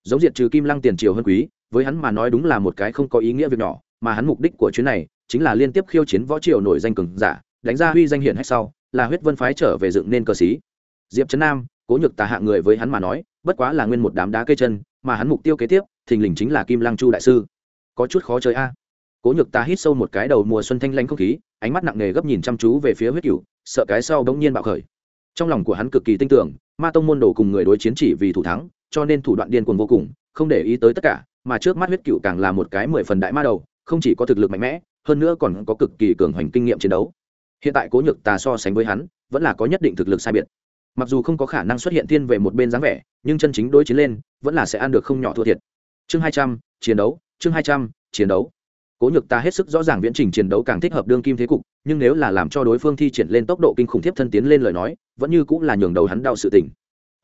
Giống diệt trừ kim lăng tiền triều hơn quý, với hắn mà nói đúng là một cái không có ý nghĩa việc nhỏ, mà hắn mục đích của chuyến này chính là liên tiếp khiêu chiến võ triều nổi danh cường giả, đánh ra huy danh hiển hách sau, là huyết vân phái trở về dựng nên cơ sĩ. Diệp trấn nam cố nhược tà hạ người với hắn mà nói, bất quá là nguyên một đám đá cây chân, mà hắn mục tiêu kế tiếp, thình lình chính là kim lăng chu đại sư. Có chút khó chơi a. Cố nhược tà hít sâu một cái đầu mùa xuân thanh lanh không khí, ánh mắt nặng nề gấp nhìn chăm chú về phía huyết cửu, sợ cái sau đống nhiên bạo khởi. Trong lòng của hắn cực kỳ tin tưởng, ma tông môn đồ cùng người đối chiến chỉ vì thủ thắng, cho nên thủ đoạn điên cuồng vô cùng, không để ý tới tất cả, mà trước mắt huyết cửu càng là một cái mười phần đại ma đầu, không chỉ có thực lực mạnh mẽ, hơn nữa còn có cực kỳ cường hoành kinh nghiệm chiến đấu. Hiện tại cố nhược tà so sánh với hắn, vẫn là có nhất định thực lực sai biệt mặc dù không có khả năng xuất hiện tiên về một bên dáng vẻ, nhưng chân chính đối chiến lên, vẫn là sẽ ăn được không nhỏ thua thiệt. Chương hai trăm, chiến đấu, chương hai trăm, chiến đấu. Cố nhược ta hết sức rõ ràng viễn trình chiến đấu càng thích hợp đương kim thế cục, nhưng nếu là làm cho đối phương thi triển lên tốc độ kinh khủng thiếp thân tiến lên lời nói, vẫn như cũng là nhường đầu hắn đau sự tình.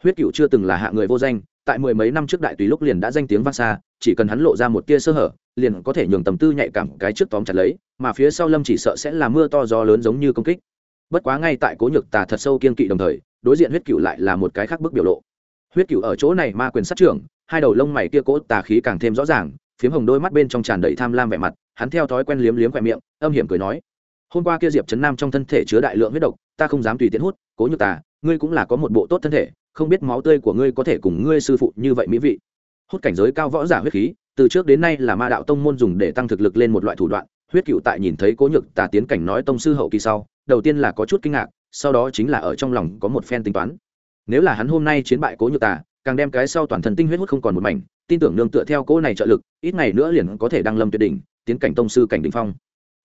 Huyết cựu chưa từng là hạ người vô danh, tại mười mấy năm trước đại tùy lúc liền đã danh tiếng vang xa, chỉ cần hắn lộ ra một tia sơ hở, liền có thể nhường tầm tư nhạy cảm cái trước tóm chặt lấy, mà phía sau lâm chỉ sợ sẽ là mưa to gió lớn giống như công kích. Bất quá ngay tại cố nhược tà thật sâu kiên kỵ đồng thời đối diện huyết cựu lại là một cái khác bức biểu lộ. Huyết cựu ở chỗ này ma quyền sát trưởng, hai đầu lông mày kia cố tà khí càng thêm rõ ràng, phiếm hồng đôi mắt bên trong tràn đầy tham lam vẻ mặt, hắn theo thói quen liếm liếm khoe miệng, âm hiểm cười nói, hôm qua kia diệp trấn nam trong thân thể chứa đại lượng huyết độc, ta không dám tùy tiện hút, cố nhược tà, ngươi cũng là có một bộ tốt thân thể, không biết máu tươi của ngươi có thể cùng ngươi sư phụ như vậy mỹ vị. Hút cảnh giới cao võ giả huyết khí, từ trước đến nay là ma đạo tông môn dùng để tăng thực lực lên một loại thủ đoạn, huyết cựu tại nhìn thấy cố nhược tà tiến cảnh nói tông sư hậu kỳ sau, đầu tiên là có chút kinh ngạc sau đó chính là ở trong lòng có một phen tính toán. Nếu là hắn hôm nay chiến bại cố nhược tà, càng đem cái sau toàn thân tinh huyết hút không còn một mảnh, tin tưởng nương tựa theo cô này trợ lực, ít ngày nữa liền có thể đăng lâm tuyệt đỉnh, tiến cảnh tông sư cảnh đỉnh phong.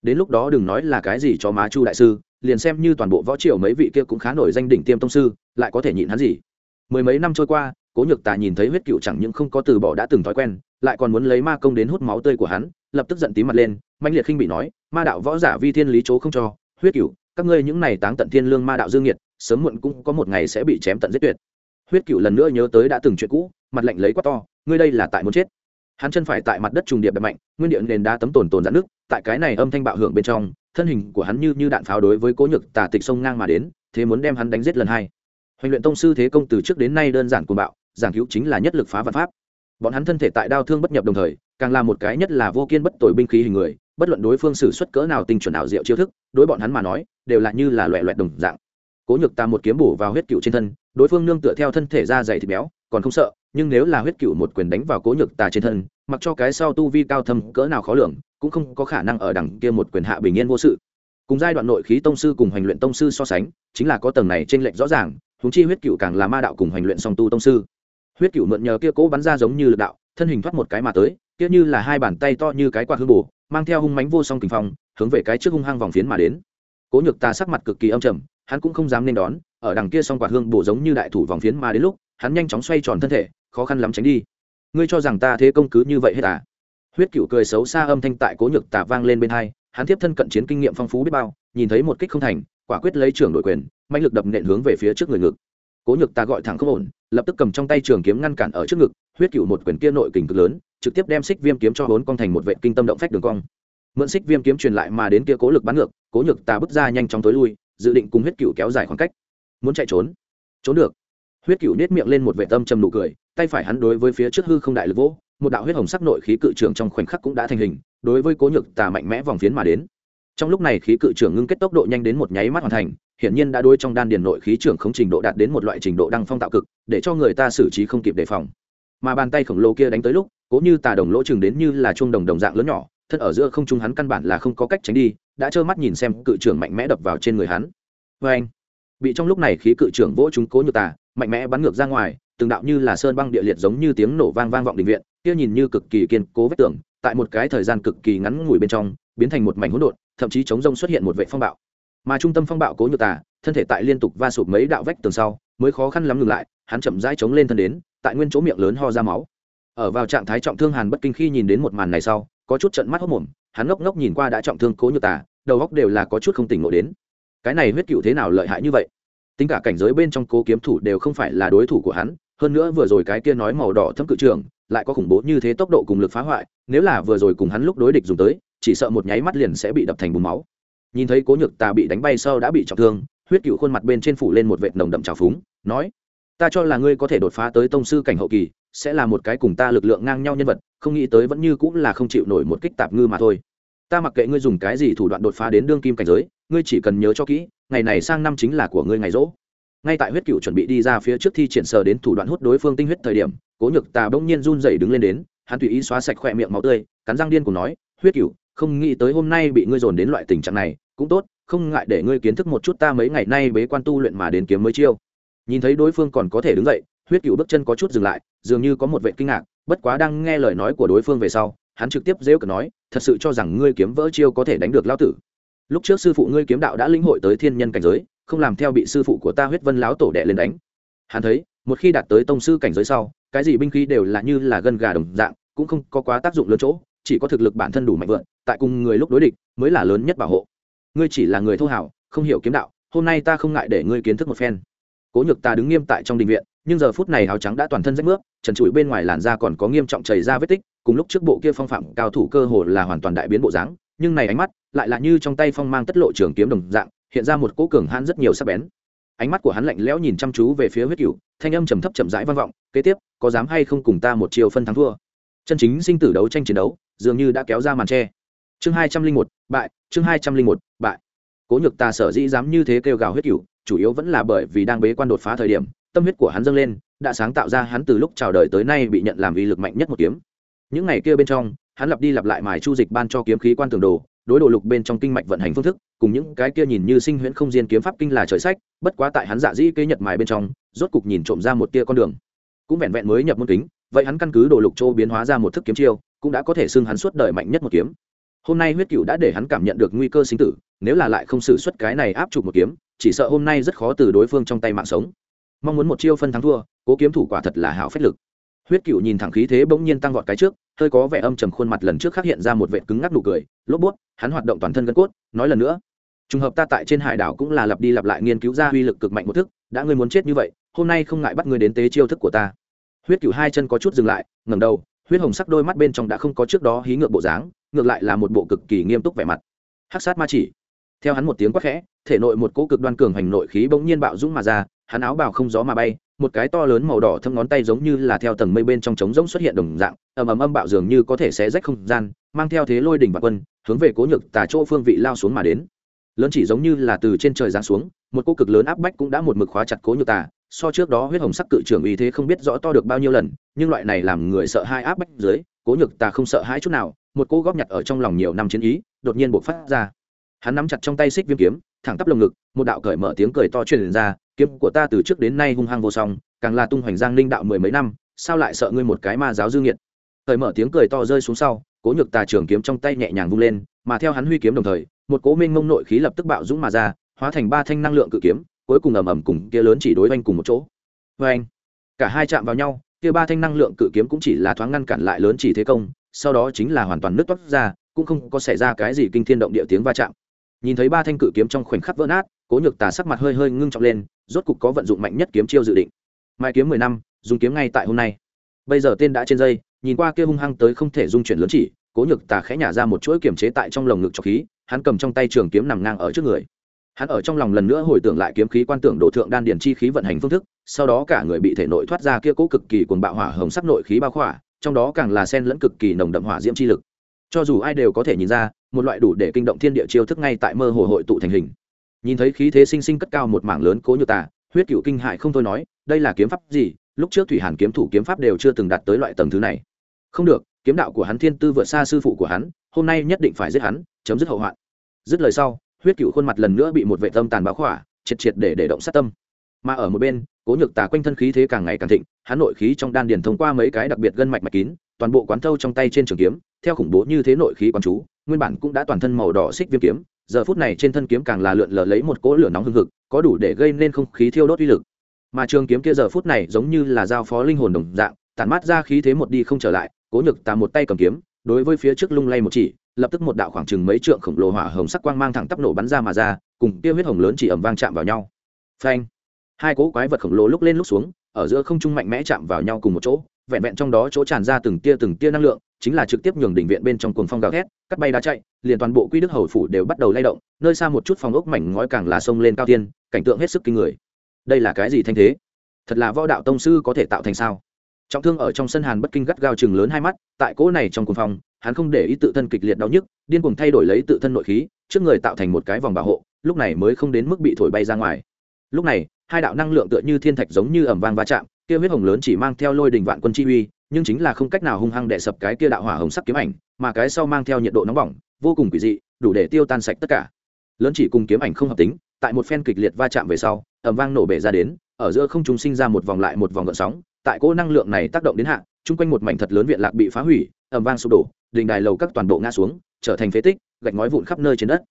Đến lúc đó đừng nói là cái gì cho má chu đại sư, liền xem như toàn bộ võ triều mấy vị kia cũng khá nổi danh đỉnh tiêm tông sư, lại có thể nhịn hắn gì? Mười mấy năm trôi qua, cố nhược tà nhìn thấy huyết cựu chẳng những không có từ bỏ đã từng thói quen, lại còn muốn lấy ma công đến hút máu tươi của hắn, lập tức giận tím mặt lên mạnh liệt khinh bị nói, ma đạo võ giả vi thiên lý chỗ không cho, huyết cựu các ngươi những này táng tận thiên lương ma đạo dương nhiệt sớm muộn cũng có một ngày sẽ bị chém tận giết tuyệt. Huyết cựu lần nữa nhớ tới đã từng chuyện cũ, mặt lạnh lấy quá to, ngươi đây là tại muốn chết. Hắn chân phải tại mặt đất trùng điệp đập mạnh, nguyên điện nền đá tấm tồn tồn dạn nước tại cái này âm thanh bạo hưởng bên trong, thân hình của hắn như như đạn pháo đối với cố nhược tà tịch sông ngang mà đến, thế muốn đem hắn đánh giết lần hai. Hoành luyện tông sư thế công từ trước đến nay đơn giản cuồng bạo, giảng cứu chính là nhất lực phá vật pháp. Bọn hắn thân thể tại đao thương bất nhập đồng thời càng là một cái nhất là vô kiên bất tội binh khí hình người, bất luận đối phương xử xuất cỡ nào tinh chuẩn ảo diệu chiêu thức, đối bọn hắn mà nói, đều là như là loẹ loẹt đồng dạng. Cố nhược ta một kiếm bổ vào huyết cựu trên thân, đối phương nương tựa theo thân thể da dày thịt béo, còn không sợ, nhưng nếu là huyết cựu một quyền đánh vào cố nhược tà trên thân, mặc cho cái sau tu vi cao thâm cỡ nào khó lường, cũng không có khả năng ở đằng kia một quyền hạ bình yên vô sự. Cùng giai đoạn nội khí tông sư cùng hành luyện tông sư so sánh, chính là có tầng này trên lệnh rõ ràng chúng chi huyết cựu càng là ma đạo cùng hành luyện song tu tông sư. Huyết cựu mượn nhờ kia cố bắn ra giống như lực đạo, thân hình thoát một cái mà tới kia như là hai bàn tay to như cái quạt hương bù, mang theo hung mánh vô song kình phong, hướng về cái trước hung hăng vòng phiến mà đến. Cố nhược ta sắc mặt cực kỳ âm trầm, hắn cũng không dám nên đón, ở đằng kia song quạt hương bổ giống như đại thủ vòng phiến mà đến lúc, hắn nhanh chóng xoay tròn thân thể, khó khăn lắm tránh đi. Ngươi cho rằng ta thế công cứ như vậy hết à? Huyết cựu cười xấu xa âm thanh tại cố nhược tà vang lên bên hai, hắn tiếp thân cận chiến kinh nghiệm phong phú biết bao, nhìn thấy một kích không thành, quả quyết lấy trưởng đội quyền mạnh lực đập nện hướng về phía trước người ngực. Cố nhược ta gọi thẳng không ổn, lập tức cầm trong tay trường kiếm ngăn cản ở trước ngực, huyết cựu một quyền kia nội kình cực lớn trực tiếp đem xích viêm kiếm cho hốn con thành một vệ kinh tâm động phách đường cong. Mượn xích viêm kiếm truyền lại mà đến kia cố lực bắn ngược, cố nhược ta bước ra nhanh chóng tối lui, dự định cùng huyết cựu kéo dài khoảng cách. Muốn chạy trốn? Trốn được. Huyết cựu nết miệng lên một vệ tâm trầm nụ cười, tay phải hắn đối với phía trước hư không đại lực vỗ, một đạo huyết hồng sắc nội khí cự trường trong khoảnh khắc cũng đã thành hình, đối với cố nhược tà mạnh mẽ vòng phiến mà đến. Trong lúc này khí cự trưởng ngưng kết tốc độ nhanh đến một nháy mắt hoàn thành, hiển nhiên đã đối trong đan điền nội khí trưởng không trình độ đạt đến một loại trình độ đăng phong tạo cực, để cho người ta xử trí không kịp đề phòng. Mà bàn tay khổng lồ kia đánh tới lúc cố như tà đồng lỗ chừng đến như là chuông đồng đồng dạng lớn nhỏ, thân ở giữa không trung hắn căn bản là không có cách tránh đi, đã trơ mắt nhìn xem cự trưởng mạnh mẽ đập vào trên người hắn. Vê anh, bị trong lúc này khí cự trưởng vỗ chúng cố như tà, mạnh mẽ bắn ngược ra ngoài, từng đạo như là sơn băng địa liệt giống như tiếng nổ vang vang vọng định viện, kia nhìn như cực kỳ kiên cố vách tường, tại một cái thời gian cực kỳ ngắn ngủi bên trong, biến thành một mảnh hỗn độn, thậm chí chống rông xuất hiện một vệ phong bạo. Mà trung tâm phong bạo cố nhược tà, thân thể tại liên tục va sụp mấy đạo vách tường sau, mới khó khăn lắm ngừng lại, hắn chậm rãi chống lên thân đến, tại nguyên chỗ miệng lớn ho ra máu ở vào trạng thái trọng thương hàn bất kinh khi nhìn đến một màn này sau, có chút trận mắt hốc mồm, hắn ngốc ngốc nhìn qua đã trọng thương cố nhược tả đầu góc đều là có chút không tỉnh ngộ đến. Cái này huyết cựu thế nào lợi hại như vậy? Tính cả cảnh giới bên trong cố kiếm thủ đều không phải là đối thủ của hắn, hơn nữa vừa rồi cái kia nói màu đỏ thâm cự trường, lại có khủng bố như thế tốc độ cùng lực phá hoại, nếu là vừa rồi cùng hắn lúc đối địch dùng tới, chỉ sợ một nháy mắt liền sẽ bị đập thành bùn máu. Nhìn thấy cố nhược tà bị đánh bay sau đã bị trọng thương, huyết cựu khuôn mặt bên trên phủ lên một vệt nồng đậm trào phúng, nói, ta cho là ngươi có thể đột phá tới tông sư cảnh hậu kỳ sẽ là một cái cùng ta lực lượng ngang nhau nhân vật, không nghĩ tới vẫn như cũng là không chịu nổi một kích tạp ngư mà thôi. Ta mặc kệ ngươi dùng cái gì thủ đoạn đột phá đến đương kim cảnh giới, ngươi chỉ cần nhớ cho kỹ, ngày này sang năm chính là của ngươi ngày rỗ. Ngay tại huyết cựu chuẩn bị đi ra phía trước thi triển sờ đến thủ đoạn hút đối phương tinh huyết thời điểm, cố nhược tà bỗng nhiên run dậy đứng lên đến, hắn tùy ý xóa sạch khỏe miệng máu tươi, cắn răng điên cùng nói, huyết cựu không nghĩ tới hôm nay bị ngươi dồn đến loại tình trạng này, cũng tốt, không ngại để ngươi kiến thức một chút ta mấy ngày nay bế quan tu luyện mà đến kiếm mới chiêu. Nhìn thấy đối phương còn có thể đứng dậy huyết cựu bước chân có chút dừng lại, dường như có một vệ kinh ngạc, bất quá đang nghe lời nói của đối phương về sau, hắn trực tiếp dễu cờ nói, thật sự cho rằng ngươi kiếm vỡ chiêu có thể đánh được Lão tử. Lúc trước sư phụ ngươi kiếm đạo đã linh hội tới thiên nhân cảnh giới, không làm theo bị sư phụ của ta huyết vân lão tổ đệ lên đánh. Hắn thấy, một khi đạt tới tông sư cảnh giới sau, cái gì binh khí đều là như là gân gà đồng dạng, cũng không có quá tác dụng lớn chỗ, chỉ có thực lực bản thân đủ mạnh vượn, tại cùng người lúc đối địch mới là lớn nhất bảo hộ. Ngươi chỉ là người thô hảo, không hiểu kiếm đạo, hôm nay ta không ngại để ngươi kiến thức một phen. Cố nhược ta đứng nghiêm tại trong đình viện nhưng giờ phút này áo trắng đã toàn thân rách nước, trần trụi bên ngoài làn da còn có nghiêm trọng chảy ra vết tích, cùng lúc trước bộ kia phong phạm cao thủ cơ hồ là hoàn toàn đại biến bộ dáng, nhưng này ánh mắt lại là như trong tay phong mang tất lộ trường kiếm đồng dạng, hiện ra một cỗ cường hãn rất nhiều sắc bén. Ánh mắt của hắn lạnh lẽo nhìn chăm chú về phía huyết cửu, thanh âm trầm thấp chậm rãi vang vọng, kế tiếp, có dám hay không cùng ta một chiều phân thắng thua? Chân chính sinh tử đấu tranh chiến đấu, dường như đã kéo ra màn tre chương hai trăm linh một, bại, chương hai trăm linh một, bại. Cố nhược ta sở dĩ dám như thế kêu gào huyết cửu, chủ yếu vẫn là bởi vì đang bế quan đột phá thời điểm tâm huyết của hắn dâng lên, đã sáng tạo ra hắn từ lúc chào đời tới nay bị nhận làm uy lực mạnh nhất một kiếm. Những ngày kia bên trong, hắn lặp đi lặp lại mài chu dịch ban cho kiếm khí quan tường đồ, đối đồ lục bên trong kinh mạch vận hành phương thức, cùng những cái kia nhìn như sinh huyễn không diên kiếm pháp kinh là trời sách, bất quá tại hắn dạ dĩ kế nhật mài bên trong, rốt cục nhìn trộm ra một tia con đường. Cũng vẹn vẹn mới nhập môn kính, vậy hắn căn cứ đồ lục châu biến hóa ra một thức kiếm chiêu, cũng đã có thể xưng hắn suốt đời mạnh nhất một kiếm. Hôm nay huyết cựu đã để hắn cảm nhận được nguy cơ sinh tử, nếu là lại không xử suất cái này áp chụp một kiếm, chỉ sợ hôm nay rất khó từ đối phương trong tay mạng sống mong muốn một chiêu phân thắng thua, cố kiếm thủ quả thật là hảo phách lực. Huyết cựu nhìn thẳng khí thế bỗng nhiên tăng vọt cái trước, hơi có vẻ âm trầm khuôn mặt lần trước khắc hiện ra một vệ cứng ngắc nụ cười, lốp bút, hắn hoạt động toàn thân gân cốt, nói lần nữa. Trùng hợp ta tại trên hải đảo cũng là lặp đi lặp lại nghiên cứu ra uy lực cực mạnh một thức, đã ngươi muốn chết như vậy, hôm nay không ngại bắt ngươi đến tế chiêu thức của ta. Huyết Cựu hai chân có chút dừng lại, ngẩng đầu, huyết hồng sắc đôi mắt bên trong đã không có trước đó hí ngược bộ dáng, ngược lại là một bộ cực kỳ nghiêm túc vẻ mặt. Hắc sát ma chỉ. Theo hắn một tiếng quát khẽ, thể nội một cỗ cực đoan cường hành nội khí bỗng nhiên bạo dũng mà ra hắn áo bào không gió mà bay, một cái to lớn màu đỏ thâm ngón tay giống như là theo tầng mây bên trong trống rỗng xuất hiện đồng dạng, ầm ầm âm bạo dường như có thể xé rách không gian, mang theo thế lôi đỉnh và quân, hướng về cố nhược tà chỗ phương vị lao xuống mà đến. Lớn chỉ giống như là từ trên trời giáng xuống, một cô cực lớn áp bách cũng đã một mực khóa chặt cố nhược tà, so trước đó huyết hồng sắc cự trưởng uy thế không biết rõ to được bao nhiêu lần, nhưng loại này làm người sợ hai áp bách dưới, cố nhược tà không sợ hãi chút nào, một cô góp nhặt ở trong lòng nhiều năm chiến ý, đột nhiên buộc phát ra. Hắn nắm chặt trong tay xích viêm kiếm, thẳng tắp lồng ngực, một đạo cởi mở tiếng cười to truyền ra kiếm của ta từ trước đến nay hung hăng vô song, càng là tung hoành giang linh đạo mười mấy năm, sao lại sợ ngươi một cái ma giáo dư nghiệt? Thời mở tiếng cười to rơi xuống sau, cố nhược tà trường kiếm trong tay nhẹ nhàng vung lên, mà theo hắn huy kiếm đồng thời, một cố minh mông nội khí lập tức bạo dũng mà ra, hóa thành ba thanh năng lượng cự kiếm, cuối cùng ầm ầm cùng kia lớn chỉ đối oanh cùng một chỗ. Vê anh cả hai chạm vào nhau, kia ba thanh năng lượng cự kiếm cũng chỉ là thoáng ngăn cản lại lớn chỉ thế công, sau đó chính là hoàn toàn nứt toát ra, cũng không có xảy ra cái gì kinh thiên động địa tiếng va chạm. Nhìn thấy ba thanh cự kiếm trong khoảnh khắc vỡ nát cố nhược tà sắc mặt hơi hơi ngưng trọng lên, rốt cục có vận dụng mạnh nhất kiếm chiêu dự định. Mai kiếm mười năm, dùng kiếm ngay tại hôm nay. Bây giờ tên đã trên dây, nhìn qua kia hung hăng tới không thể dung chuyển lớn chỉ, cố nhược tà khẽ nhả ra một chuỗi kiểm chế tại trong lồng ngực cho khí, hắn cầm trong tay trường kiếm nằm ngang ở trước người. Hắn ở trong lòng lần nữa hồi tưởng lại kiếm khí quan tưởng đổ thượng đan điền chi khí vận hành phương thức, sau đó cả người bị thể nội thoát ra kia cố cực kỳ cuồng bạo hỏa hồng sắc nội khí bao khỏa, trong đó càng là sen lẫn cực kỳ nồng đậm hỏa diễm chi lực. Cho dù ai đều có thể nhìn ra, một loại đủ để kinh động thiên địa chiêu thức ngay tại mơ hồ hội tụ thành hình nhìn thấy khí thế sinh sinh cất cao một mảng lớn cố nhược tà, huyết cựu kinh hại không thôi nói, đây là kiếm pháp gì? Lúc trước thủy hàn kiếm thủ kiếm pháp đều chưa từng đạt tới loại tầng thứ này. Không được, kiếm đạo của hắn thiên tư vượt xa sư phụ của hắn, hôm nay nhất định phải giết hắn, chấm dứt hậu hoạn. Dứt lời sau, huyết cựu khuôn mặt lần nữa bị một vệ tâm tàn báo khỏa, triệt triệt để để động sát tâm. Mà ở một bên, cố nhược tà quanh thân khí thế càng ngày càng thịnh, hắn nội khí trong đan điền thông qua mấy cái đặc biệt gân mạch mạch kín, toàn bộ quán thâu trong tay trên trường kiếm, theo khủng bố như thế nội khí quán chú, nguyên bản cũng đã toàn thân màu đỏ xích viêm kiếm giờ phút này trên thân kiếm càng là lượn lờ lấy một cỗ lửa nóng hưng hực, có đủ để gây nên không khí thiêu đốt uy lực. Mà trường kiếm kia giờ phút này giống như là giao phó linh hồn đồng dạng, tản mát ra khí thế một đi không trở lại, cố nhược tà một tay cầm kiếm, đối với phía trước lung lay một chỉ, lập tức một đạo khoảng chừng mấy trượng khổng lồ hỏa hồng sắc quang mang thẳng tắp nổ bắn ra mà ra, cùng kia huyết hồng lớn chỉ ầm vang chạm vào nhau. Phanh! Hai cỗ quái vật khổng lồ lúc lên lúc xuống, ở giữa không trung mạnh mẽ chạm vào nhau cùng một chỗ, vẹn vẹn trong đó chỗ tràn ra từng tia từng tia năng lượng chính là trực tiếp nhường đỉnh viện bên trong cuồng phong gào thét, cắt bay đá chạy, liền toàn bộ quy đức hầu phủ đều bắt đầu lay động, nơi xa một chút phòng ốc mảnh ngói càng là sông lên cao tiên, cảnh tượng hết sức kinh người. Đây là cái gì thanh thế? Thật là võ đạo tông sư có thể tạo thành sao? Trọng thương ở trong sân hàn bất kinh gắt gao chừng lớn hai mắt, tại cỗ này trong cuồng phong, hắn không để ý tự thân kịch liệt đau nhức, điên cuồng thay đổi lấy tự thân nội khí, trước người tạo thành một cái vòng bảo hộ, lúc này mới không đến mức bị thổi bay ra ngoài. Lúc này, hai đạo năng lượng tựa như thiên thạch giống như ầm vang va chạm, kia huyết hồng lớn chỉ mang theo lôi đình vạn quân chi uy nhưng chính là không cách nào hung hăng đè sập cái kia đạo hỏa hồng sắc kiếm ảnh, mà cái sau mang theo nhiệt độ nóng bỏng, vô cùng quỷ dị, đủ để tiêu tan sạch tất cả. Lớn chỉ cùng kiếm ảnh không hợp tính, tại một phen kịch liệt va chạm về sau, ầm vang nổ bể ra đến, ở giữa không trung sinh ra một vòng lại một vòng gợn sóng, tại cỗ năng lượng này tác động đến hạ, chung quanh một mảnh thật lớn viện lạc bị phá hủy, ầm vang sụp đổ, đình đài lầu các toàn bộ ngã xuống, trở thành phế tích, gạch ngói vụn khắp nơi trên đất.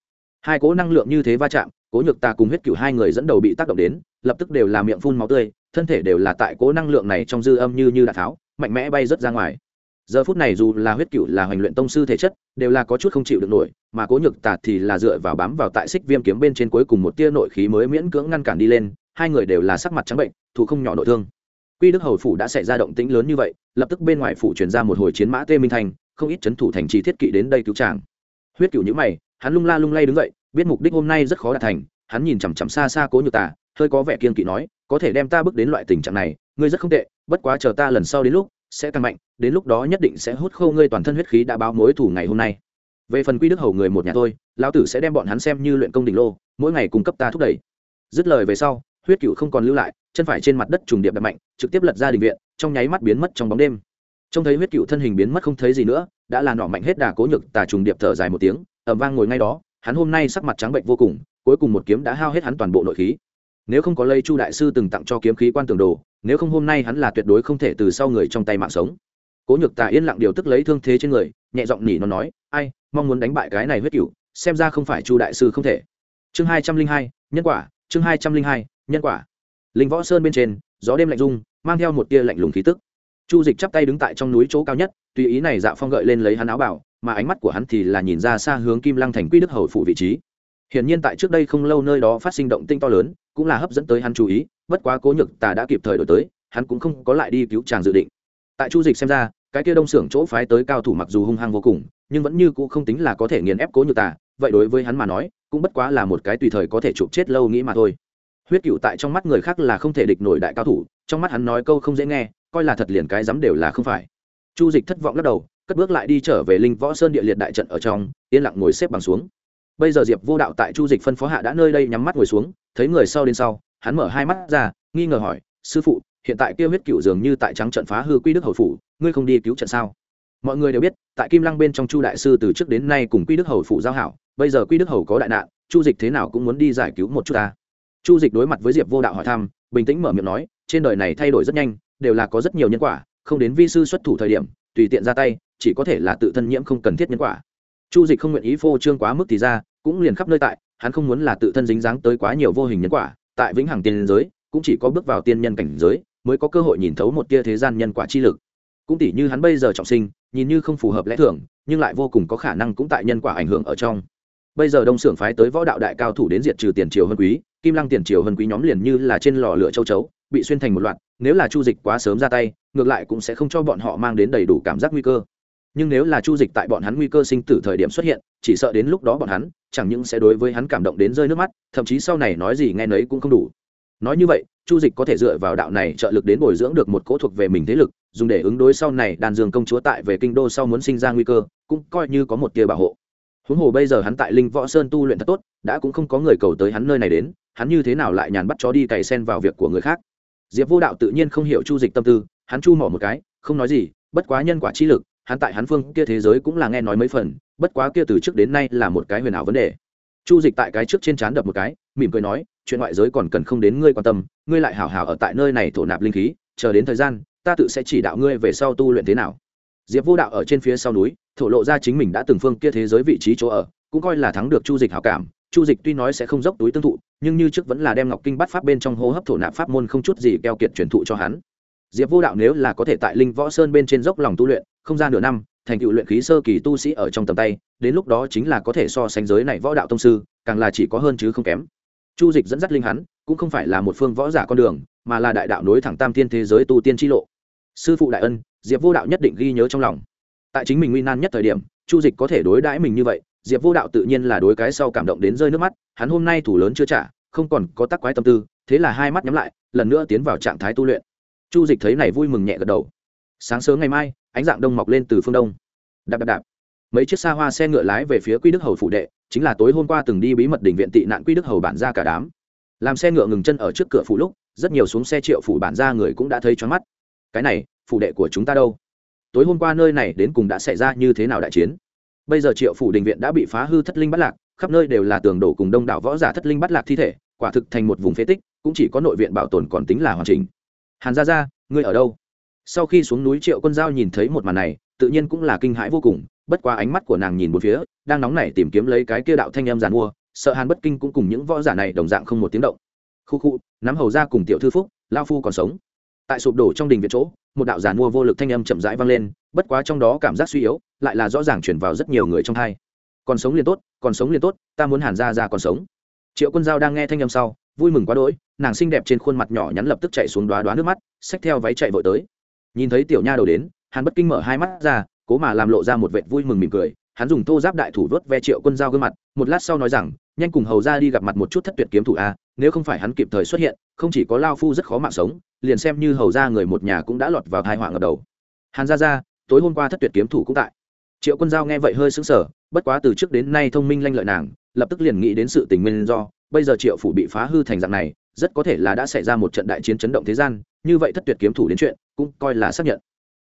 Hai cỗ năng lượng như thế va chạm, cố nhược ta cùng huyết cửu hai người dẫn đầu bị tác động đến, lập tức đều là miệng phun máu tươi, thân thể đều là tại cỗ năng lượng này trong dư âm như như đạn tháo mạnh mẽ bay rớt ra ngoài. Giờ phút này dù là huyết cựu là hoành luyện tông sư thể chất, đều là có chút không chịu được nổi, mà cố nhược tạt thì là dựa vào bám vào tại xích viêm kiếm bên trên cuối cùng một tia nội khí mới miễn cưỡng ngăn cản đi lên, hai người đều là sắc mặt trắng bệnh thụ không nhỏ nội thương. Quy đức hầu phủ đã xảy ra động tĩnh lớn như vậy, lập tức bên ngoài phủ truyền ra một hồi chiến mã tê minh thành, không ít chấn thủ thành trì thiết kỵ đến đây cứu tràng huyết cựu nhữ mày, hắn lung la lung lay đứng dậy, biết mục đích hôm nay rất khó đạt thành, hắn nhìn chằm chằm xa xa cố nhược tà, hơi có vẻ kiên kỵ nói, có thể đem ta bước đến loại tình trạng này ngươi rất không tệ, bất quá chờ ta lần sau đến lúc sẽ càng mạnh, đến lúc đó nhất định sẽ hút khô ngươi toàn thân huyết khí đã báo mối thủ ngày hôm nay. Về phần quy đức hầu người một nhà thôi, lão tử sẽ đem bọn hắn xem như luyện công đỉnh lô, mỗi ngày cung cấp ta thúc đẩy. Dứt lời về sau, huyết cựu không còn lưu lại, chân phải trên mặt đất trùng điệp đập mạnh, trực tiếp lật ra đình viện, trong nháy mắt biến mất trong bóng đêm. Trông thấy huyết cựu thân hình biến mất không thấy gì nữa, đã là nọ mạnh hết đà cố nhược, tà trùng điệp thở dài một tiếng ẩm vang ngồi ngay đó, hắn hôm nay sắc mặt trắng bệnh vô cùng, cuối cùng một kiếm đã hao hết hắn toàn bộ nội khí. Nếu không có lây chu đại sư từng tặng cho kiếm khí quan tường đồ nếu không hôm nay hắn là tuyệt đối không thể từ sau người trong tay mạng sống. Cố nhược tà yên lặng điều tức lấy thương thế trên người, nhẹ giọng nỉ nó nói, ai, mong muốn đánh bại cái này huyết cửu, xem ra không phải chu đại sư không thể. Chương hai trăm linh hai, nhân quả, chương hai trăm linh hai, nhân quả. Linh võ sơn bên trên, gió đêm lạnh rung, mang theo một tia lạnh lùng khí tức. Chu dịch chắp tay đứng tại trong núi chỗ cao nhất, tùy ý này dạ phong gợi lên lấy hắn áo bảo, mà ánh mắt của hắn thì là nhìn ra xa hướng kim lăng thành quy đức hầu phủ vị trí. Hiển nhiên tại trước đây không lâu nơi đó phát sinh động tinh to lớn cũng là hấp dẫn tới hắn chú ý, bất quá cố nhược tà đã kịp thời đổi tới, hắn cũng không có lại đi cứu chàng dự định. Tại chu dịch xem ra, cái kia đông xưởng chỗ phái tới cao thủ mặc dù hung hăng vô cùng, nhưng vẫn như cũ không tính là có thể nghiền ép cố nhược tà, vậy đối với hắn mà nói, cũng bất quá là một cái tùy thời có thể chụp chết lâu nghĩ mà thôi. Huyết cựu tại trong mắt người khác là không thể địch nổi đại cao thủ, trong mắt hắn nói câu không dễ nghe, coi là thật liền cái dám đều là không phải. Chu dịch thất vọng lắc đầu, cất bước lại đi trở về linh võ sơn địa liệt đại trận ở trong, yên lặng ngồi xếp bằng xuống bây giờ diệp vô đạo tại chu dịch phân phó hạ đã nơi đây nhắm mắt ngồi xuống, thấy người sau đến sau, hắn mở hai mắt ra, nghi ngờ hỏi, sư phụ, hiện tại kia huyết cựu dường như tại trắng trận phá hư quy đức hầu phủ, ngươi không đi cứu trận sao? Mọi người đều biết, tại kim lăng bên trong chu đại sư từ trước đến nay cùng quy đức hầu phủ giao hảo, bây giờ quy đức hầu có đại nạn, chu dịch thế nào cũng muốn đi giải cứu một chút ta. Chu dịch đối mặt với diệp vô đạo hỏi thăm, bình tĩnh mở miệng nói, trên đời này thay đổi rất nhanh, đều là có rất nhiều nhân quả, không đến vi sư xuất thủ thời điểm, tùy tiện ra tay, chỉ có thể là tự thân nhiễm không cần thiết nhân quả chu dịch không nguyện ý phô trương quá mức thì ra, cũng liền khắp nơi tại, hắn không muốn là tự thân dính dáng tới quá nhiều vô hình nhân quả, tại vĩnh hằng tiên giới, cũng chỉ có bước vào tiên nhân cảnh giới, mới có cơ hội nhìn thấu một tia thế gian nhân quả chi lực. Cũng tỷ như hắn bây giờ trọng sinh, nhìn như không phù hợp lẽ thường, nhưng lại vô cùng có khả năng cũng tại nhân quả ảnh hưởng ở trong. Bây giờ đông xưởng phái tới võ đạo đại cao thủ đến diệt trừ tiền triều hân quý, kim lăng tiền triều hân quý nhóm liền như là trên lò lửa châu chấu, bị xuyên thành một loạt, nếu là chu dịch quá sớm ra tay, ngược lại cũng sẽ không cho bọn họ mang đến đầy đủ cảm giác nguy cơ nhưng nếu là chu dịch tại bọn hắn nguy cơ sinh tử thời điểm xuất hiện, chỉ sợ đến lúc đó bọn hắn chẳng những sẽ đối với hắn cảm động đến rơi nước mắt, thậm chí sau này nói gì nghe nấy cũng không đủ. Nói như vậy, chu dịch có thể dựa vào đạo này trợ lực đến bồi dưỡng được một cỗ thuộc về mình thế lực, dùng để ứng đối sau này đàn dương công chúa tại về kinh đô sau muốn sinh ra nguy cơ, cũng coi như có một tia bảo hộ. Huống hồ bây giờ hắn tại linh võ sơn tu luyện thật tốt, đã cũng không có người cầu tới hắn nơi này đến, hắn như thế nào lại nhàn bắt chó đi cày sen vào việc của người khác? Diệp vô đạo tự nhiên không hiểu chu dịch tâm tư, hắn chu mỏ một cái, không nói gì, bất quá nhân quả chi lực hắn tại hắn phương kia thế giới cũng là nghe nói mấy phần, bất quá kia từ trước đến nay là một cái huyền ảo vấn đề. Chu dịch tại cái trước trên trán đập một cái, mỉm cười nói, chuyện ngoại giới còn cần không đến ngươi quan tâm, ngươi lại hảo hảo ở tại nơi này thổ nạp linh khí, chờ đến thời gian, ta tự sẽ chỉ đạo ngươi về sau tu luyện thế nào. Diệp vô đạo ở trên phía sau núi, thổ lộ ra chính mình đã từng phương kia thế giới vị trí chỗ ở, cũng coi là thắng được chu dịch hảo cảm. Chu dịch tuy nói sẽ không dốc túi tương thụ, nhưng như trước vẫn là đem ngọc kinh bắt pháp bên trong hô hấp thổ nạp pháp môn không chút gì keo kiệt truyền thụ cho hắn. Diệp vô đạo nếu là có thể tại linh võ sơn bên trên dốc lòng tu luyện không ra nửa năm, thành tựu luyện khí sơ kỳ tu sĩ ở trong tầm tay, đến lúc đó chính là có thể so sánh giới này võ đạo tông sư, càng là chỉ có hơn chứ không kém. Chu dịch dẫn dắt linh hắn, cũng không phải là một phương võ giả con đường, mà là đại đạo nối thẳng tam thiên thế giới tu tiên tri lộ. Sư phụ đại ân, diệp vô đạo nhất định ghi nhớ trong lòng. Tại chính mình nguy nan nhất thời điểm, chu dịch có thể đối đãi mình như vậy, diệp vô đạo tự nhiên là đối cái sau cảm động đến rơi nước mắt, hắn hôm nay thủ lớn chưa trả, không còn có tắc quái tâm tư, thế là hai mắt nhắm lại, lần nữa tiến vào trạng thái tu luyện. Chu dịch thấy này vui mừng nhẹ gật đầu. Sáng sớm ngày mai ánh dạng đông mọc lên từ phương đông. Đạp đạp đạp. Mấy chiếc xa hoa xe ngựa lái về phía quy đức hầu phụ đệ, chính là tối hôm qua từng đi bí mật đỉnh viện tị nạn quy đức hầu bản ra cả đám. Làm xe ngựa ngừng chân ở trước cửa phủ lúc, rất nhiều xuống xe triệu phủ bản ra người cũng đã thấy choáng mắt. Cái này, phủ đệ của chúng ta đâu? Tối hôm qua nơi này đến cùng đã xảy ra như thế nào đại chiến? Bây giờ triệu phủ đình viện đã bị phá hư thất linh bắt lạc, khắp nơi đều là tường đổ cùng đông đảo võ giả thất linh bắt lạc thi thể, quả thực thành một vùng phế tích, cũng chỉ có nội viện bảo tồn còn tính là hoàn chỉnh. Hàn gia gia, ngươi ở đâu? Sau khi xuống núi triệu quân giao nhìn thấy một màn này, tự nhiên cũng là kinh hãi vô cùng, bất quá ánh mắt của nàng nhìn một phía, đang nóng nảy tìm kiếm lấy cái kia đạo thanh em giàn mua, sợ hàn bất kinh cũng cùng những võ giả này đồng dạng không một tiếng động. Khu khu, nắm hầu ra cùng tiểu thư phúc, lao phu còn sống. Tại sụp đổ trong đình viện chỗ, một đạo giàn mua vô lực thanh âm chậm rãi vang lên, bất quá trong đó cảm giác suy yếu, lại là rõ ràng chuyển vào rất nhiều người trong thai. Còn sống liền tốt, còn sống liền tốt, ta muốn hàn ra ra còn sống. Triệu quân giao đang nghe thanh âm sau, vui mừng quá đỗi, nàng xinh đẹp trên khuôn mặt nhỏ nhắn lập tức chạy xuống đoá đoá nước mắt, xách theo váy chạy vội tới nhìn thấy tiểu nha đầu đến, hắn bất kinh mở hai mắt ra, cố mà làm lộ ra một vệ vui mừng mỉm cười. Hắn dùng thô giáp đại thủ vớt ve triệu quân dao gương mặt, một lát sau nói rằng, nhanh cùng hầu ra đi gặp mặt một chút thất tuyệt kiếm thủ a, nếu không phải hắn kịp thời xuất hiện, không chỉ có lao phu rất khó mạng sống, liền xem như hầu ra người một nhà cũng đã lọt vào thai họa ngập đầu. Hàn ra ra, tối hôm qua thất tuyệt kiếm thủ cũng tại. Triệu quân giao nghe vậy hơi sững sờ, bất quá từ trước đến nay thông minh lanh lợi nàng, lập tức liền nghĩ đến sự tình nguyên do, bây giờ triệu phủ bị phá hư thành dạng này, rất có thể là đã xảy ra một trận đại chiến chấn động thế gian, như vậy thất tuyệt kiếm thủ đến chuyện cũng coi là xác nhận.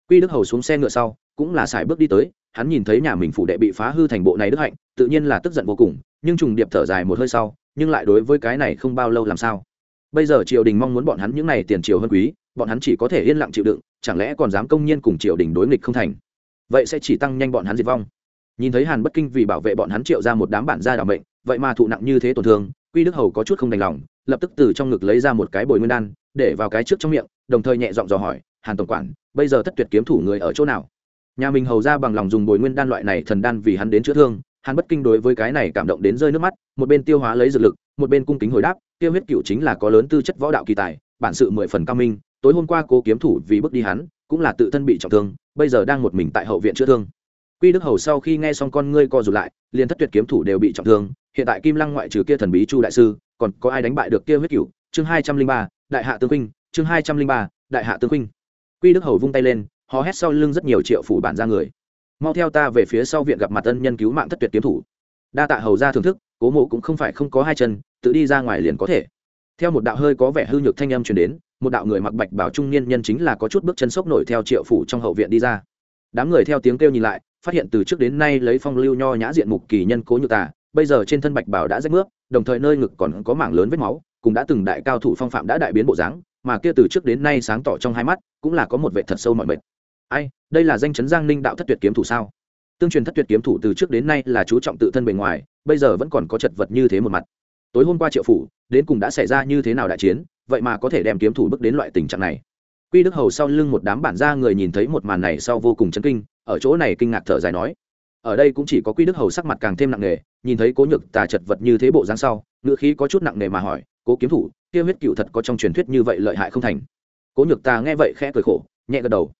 Quy đức hầu xuống xe ngựa sau, cũng là sải bước đi tới, hắn nhìn thấy nhà mình phủ đệ bị phá hư thành bộ này đức hạnh, tự nhiên là tức giận vô cùng, nhưng trùng điệp thở dài một hơi sau, nhưng lại đối với cái này không bao lâu làm sao. Bây giờ triều đình mong muốn bọn hắn những này tiền triều hơn quý, bọn hắn chỉ có thể yên lặng chịu đựng, chẳng lẽ còn dám công nhiên cùng triều đình đối nghịch không thành? Vậy sẽ chỉ tăng nhanh bọn hắn diệt vong. Nhìn thấy hàn bất kinh vì bảo vệ bọn hắn triệu ra một đám bản gia đạo mệnh, vậy mà thụ nặng như thế tổn thương, quy đức hầu có chút không đành lòng, lập tức từ trong ngực lấy ra một cái bồi nguyên đan, để vào cái trước trong miệng, đồng thời nhẹ giọng dò hỏi hàn tổng quản, bây giờ thất tuyệt kiếm thủ người ở chỗ nào? Nhà mình hầu ra bằng lòng dùng bồi nguyên đan loại này thần đan vì hắn đến chữa thương, hắn bất kinh đối với cái này cảm động đến rơi nước mắt, một bên tiêu hóa lấy dược lực, một bên cung kính hồi đáp, tiêu huyết cựu chính là có lớn tư chất võ đạo kỳ tài, bản sự mười phần cao minh, tối hôm qua cố kiếm thủ vì bước đi hắn, cũng là tự thân bị trọng thương, bây giờ đang một mình tại hậu viện chữa thương. Quy đức hầu sau khi nghe xong con ngươi co rụt lại, liền thất tuyệt kiếm thủ đều bị trọng thương, hiện tại kim lăng ngoại trừ kia thần bí chu đại sư, còn có ai đánh bại được kia huyết cựu? Chương hai trăm linh ba, đại hạ tương huynh chương hai trăm linh ba, đại hạ tương huynh quy đức hầu vung tay lên, hò hét sau lưng rất nhiều triệu phủ bản ra người. Mau theo ta về phía sau viện gặp mặt ân nhân cứu mạng thất tuyệt kiếm thủ. Đa tạ hầu ra thưởng thức, cố mộ cũng không phải không có hai chân, tự đi ra ngoài liền có thể. Theo một đạo hơi có vẻ hư nhược thanh âm truyền đến, một đạo người mặc bạch bảo trung niên nhân chính là có chút bước chân sốc nổi theo triệu phủ trong hậu viện đi ra. Đám người theo tiếng kêu nhìn lại, phát hiện từ trước đến nay lấy phong lưu nho nhã diện mục kỳ nhân cố nhược tà, bây giờ trên thân bạch bảo đã rách nước đồng thời nơi ngực còn có mảng lớn vết máu, cũng đã từng đại cao thủ phong phạm đã đại biến bộ dáng mà kia từ trước đến nay sáng tỏ trong hai mắt, cũng là có một vệ thật sâu mọi mệt. Ai, đây là danh chấn giang ninh đạo thất tuyệt kiếm thủ sao? Tương truyền thất tuyệt kiếm thủ từ trước đến nay là chú trọng tự thân bề ngoài, bây giờ vẫn còn có chật vật như thế một mặt. Tối hôm qua triệu phủ, đến cùng đã xảy ra như thế nào đại chiến, vậy mà có thể đem kiếm thủ bước đến loại tình trạng này. Quy đức hầu sau lưng một đám bản gia người nhìn thấy một màn này sau vô cùng chấn kinh, ở chỗ này kinh ngạc thở dài nói. Ở đây cũng chỉ có quy đức hầu sắc mặt càng thêm nặng nề, nhìn thấy cố nhược tà chật vật như thế bộ dáng sau, ngữ khí có chút nặng nề mà hỏi cố kiếm thủ, kia huyết cựu thật có trong truyền thuyết như vậy lợi hại không thành. Cố nhược ta nghe vậy khẽ cười khổ, nhẹ gật đầu.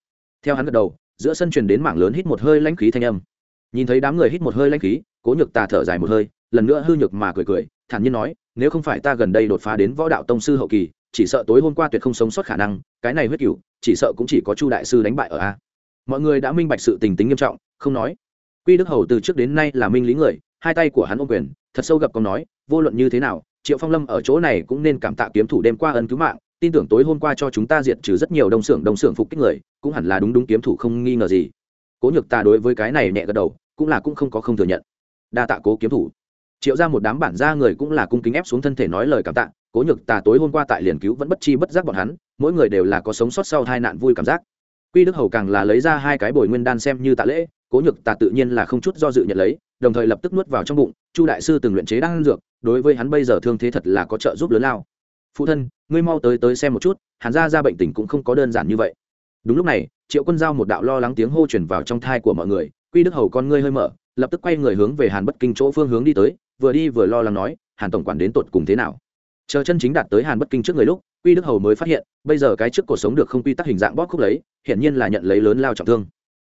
Theo hắn gật đầu, giữa sân truyền đến mảng lớn hít một hơi lãnh khí thanh âm. Nhìn thấy đám người hít một hơi lãnh khí, cố nhược ta thở dài một hơi, lần nữa hư nhược mà cười cười, thản nhiên nói, nếu không phải ta gần đây đột phá đến võ đạo tông sư hậu kỳ, chỉ sợ tối hôm qua tuyệt không sống sót khả năng, cái này huyết cửu chỉ sợ cũng chỉ có chu đại sư đánh bại ở a. Mọi người đã minh bạch sự tình tính nghiêm trọng, không nói. Quy đức hầu từ trước đến nay là minh lý người, hai tay của hắn ôm quyền, thật sâu gặp công nói, vô luận như thế nào triệu phong lâm ở chỗ này cũng nên cảm tạ kiếm thủ đêm qua ân cứu mạng, tin tưởng tối hôm qua cho chúng ta diệt trừ rất nhiều đồng xưởng đồng xưởng phục kích người, cũng hẳn là đúng đúng kiếm thủ không nghi ngờ gì. Cố nhược ta đối với cái này nhẹ gật đầu, cũng là cũng không có không thừa nhận. Đa tạ cố kiếm thủ. Triệu ra một đám bản gia người cũng là cung kính ép xuống thân thể nói lời cảm tạ, cố nhược tà tối hôm qua tại liền cứu vẫn bất chi bất giác bọn hắn, mỗi người đều là có sống sót sau hai nạn vui cảm giác. Quy đức hầu càng là lấy ra hai cái bồi nguyên đan xem như tạ lễ cố nhược tà tự nhiên là không chút do dự nhận lấy, đồng thời lập tức nuốt vào trong bụng, chu đại sư từng luyện chế đan dược, đối với hắn bây giờ thương thế thật là có trợ giúp lớn lao. Phụ thân, ngươi mau tới tới xem một chút hắn ra ra bệnh tình cũng không có đơn giản như vậy. Đúng lúc này, triệu quân giao một đạo lo lắng tiếng hô chuyển vào trong thai của mọi người, quy đức hầu con ngươi hơi mở, lập tức quay người hướng về hàn bất kinh chỗ phương hướng đi tới, vừa đi vừa lo lắng nói, hàn tổng quản đến tột cùng thế nào? Chờ chân chính đạt tới hàn bất kinh trước người lúc, quy đức hầu mới phát hiện, bây giờ cái trước cuộc sống được không quy tắc hình dạng bóp khúc lấy, hiển nhiên là nhận lấy lớn lao trọng thương.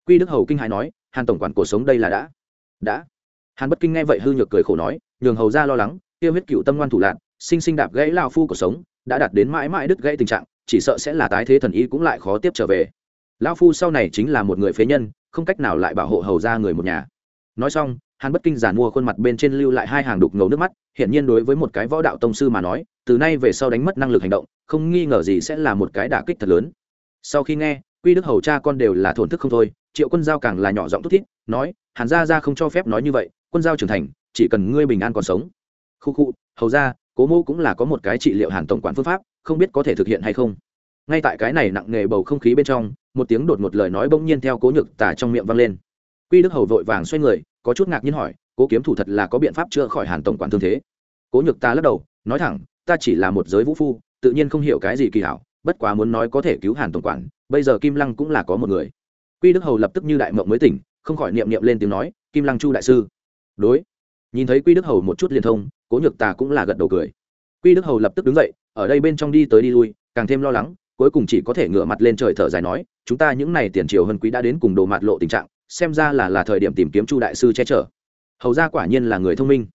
Quy đức hầu kinh hãi nói hàn tổng quản cuộc sống đây là đã. Đã. Hàn bất kinh nghe vậy hư nhược cười khổ nói, nhường hầu ra lo lắng tiêu huyết cựu tâm ngoan thủ lạc sinh sinh đạp gãy lao phu cuộc sống, đã đạt đến mãi mãi đứt gãy tình trạng, chỉ sợ sẽ là tái thế thần y cũng lại khó tiếp trở về. Lao phu sau này chính là một người phế nhân, không cách nào lại bảo hộ hầu ra người một nhà. Nói xong, hàn bất kinh giàn mua khuôn mặt bên trên lưu lại hai hàng đục ngầu nước mắt, hiển nhiên đối với một cái võ đạo tông sư mà nói, từ nay về sau đánh mất năng lực hành động, không nghi ngờ gì sẽ là một cái đả kích thật lớn. Sau khi nghe, quy đức hầu cha con đều là thổn thức không thôi triệu quân giao càng là nhỏ giọng thút thít, nói, hàn gia ra không cho phép nói như vậy, quân giao trưởng thành, chỉ cần ngươi bình an còn sống. Khu khu, hầu ra, cố mô cũng là có một cái trị liệu hàn tổng quản phương pháp, không biết có thể thực hiện hay không. Ngay tại cái này nặng nề bầu không khí bên trong, một tiếng đột một lời nói bỗng nhiên theo cố nhược tả trong miệng vang lên. Quy đức hầu vội vàng xoay người, có chút ngạc nhiên hỏi, cố kiếm thủ thật là có biện pháp chữa khỏi hàn tổng quản thương thế? Cố nhược ta lắc đầu, nói thẳng, ta chỉ là một giới vũ phu, tự nhiên không hiểu cái gì kỳ hảo, bất quá muốn nói có thể cứu hàn tổng quản, bây giờ kim lăng cũng là có một người quy đức hầu lập tức như đại mộng mới tỉnh, không khỏi niệm niệm lên tiếng nói, kim lăng chu đại sư. Đối. Nhìn thấy quy đức hầu một chút liên thông, cố nhược Tà cũng là gật đầu cười. Quy đức hầu lập tức đứng dậy, ở đây bên trong đi tới đi lui, càng thêm lo lắng, cuối cùng chỉ có thể ngửa mặt lên trời thở dài nói, chúng ta những n à y tiền triều hơn quý đã đến cùng đồ mạt lộ tình trạng, xem ra là là thời điểm tìm kiếm chu đại sư che chở. Hầu ra quả nhiên là người thông minh.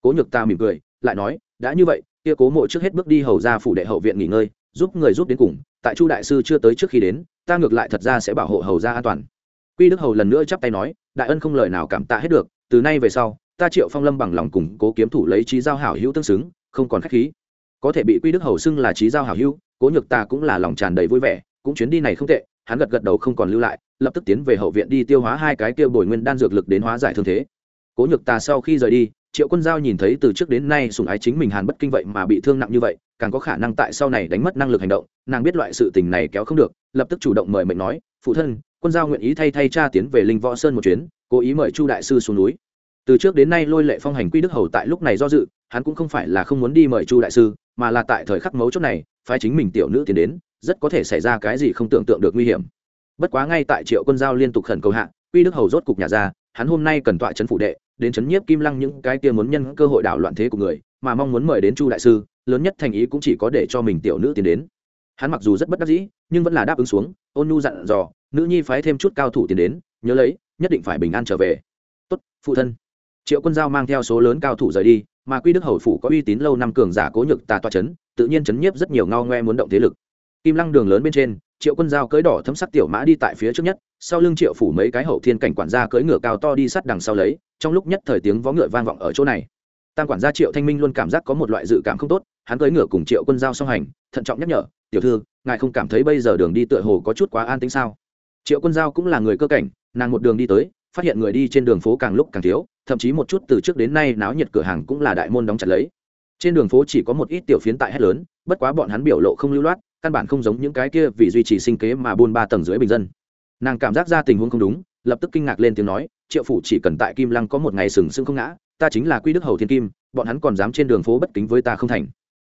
Cố nhược ta mỉm cười, lại nói, đã như vậy, kia cố mộ trước hết bước đi hầu ra phủ đệ hậu viện nghỉ ngơi, giúp người giúp đến cùng, tại chu đại sư chưa tới trước khi đến ta ngược lại thật ra sẽ bảo hộ hầu ra an toàn. Quy đức hầu lần nữa chắp tay nói, đại ân không lời nào cảm tạ hết được, từ nay về sau, ta triệu phong lâm bằng lòng cùng cố kiếm thủ lấy trí giao hảo hữu tương xứng, không còn khách khí. Có thể bị quy đức hầu xưng là trí giao hảo hữu, cố nhược ta cũng là lòng tràn đầy vui vẻ, cũng chuyến đi này không tệ, hắn gật gật đầu không còn lưu lại, lập tức tiến về hậu viện đi tiêu hóa hai cái kia bồi nguyên đan dược lực đến hóa giải thương thế. Cố nhược ta sau khi rời đi triệu quân giao nhìn thấy từ trước đến nay sùng ái chính mình hàn bất kinh vậy mà bị thương nặng như vậy, càng có khả năng tại sau này đánh mất năng lực hành động, nàng biết loại sự tình này kéo không được, lập tức chủ động mời mệnh nói, phụ thân, quân giao nguyện ý thay thay cha tiến về linh võ sơn một chuyến, cố ý mời chu đại sư xuống núi. Từ trước đến nay lôi lệ phong hành quy đức hầu tại lúc này do dự, hắn cũng không phải là không muốn đi mời chu đại sư, mà là tại thời khắc mấu chốt này, phái chính mình tiểu nữ tiến đến, rất có thể xảy ra cái gì không tưởng tượng được nguy hiểm. Bất quá ngay tại triệu quân giao liên tục khẩn cầu hạ, quy đức hầu rốt cục nhà ra, hắn hôm nay cần tọa trấn phụ đệ đến chấn nhiếp kim lăng những cái kia muốn nhân cơ hội đảo loạn thế của người, mà mong muốn mời đến chu đại sư, lớn nhất thành ý cũng chỉ có để cho mình tiểu nữ tiến đến. Hắn mặc dù rất bất đắc dĩ, nhưng vẫn là đáp ứng xuống, ôn nhu dặn dò, nữ nhi phái thêm chút cao thủ tiến đến, nhớ lấy, nhất định phải bình an trở về. Tốt, phụ thân. Triệu quân giao mang theo số lớn cao thủ rời đi, mà quy đức hầu phủ có uy tín lâu năm cường giả cố nhược tà toa chấn, tự nhiên chấn nhiếp rất nhiều ngao ngoe muốn động thế lực. Kim lăng đường lớn bên trên triệu quân giao cưỡi đỏ thấm sắc tiểu mã đi tại phía trước nhất, sau lưng triệu phủ mấy cái hậu thiên cảnh quản gia cưỡi ngựa cao to đi sát đằng sau lấy, trong lúc nhất thời tiếng vó ngựa vang vọng ở chỗ này. Tam quản gia triệu thanh minh luôn cảm giác có một loại dự cảm không tốt, hắn cưỡi ngựa cùng triệu quân giao song hành, thận trọng nhắc nhở, tiểu thư, ngài không cảm thấy bây giờ đường đi tựa hồ có chút quá an tính sao? Triệu quân giao cũng là người cơ cảnh, nàng một đường đi tới, phát hiện người đi trên đường phố càng lúc càng thiếu, thậm chí một chút từ trước đến nay náo nhiệt cửa hàng cũng là đại môn đóng chặt lấy. Trên đường phố chỉ có một ít tiểu phiến tại hết lớn, bất quá bọn hắn biểu lộ không lưu loát căn bản không giống những cái kia vì duy trì sinh kế mà buôn ba tầng dưới bình dân. Nàng cảm giác ra tình huống không đúng, lập tức kinh ngạc lên tiếng nói, triệu phủ chỉ cần tại kim lăng có một ngày sừng sững không ngã, ta chính là quy đức hầu thiên kim, bọn hắn còn dám trên đường phố bất kính với ta không thành.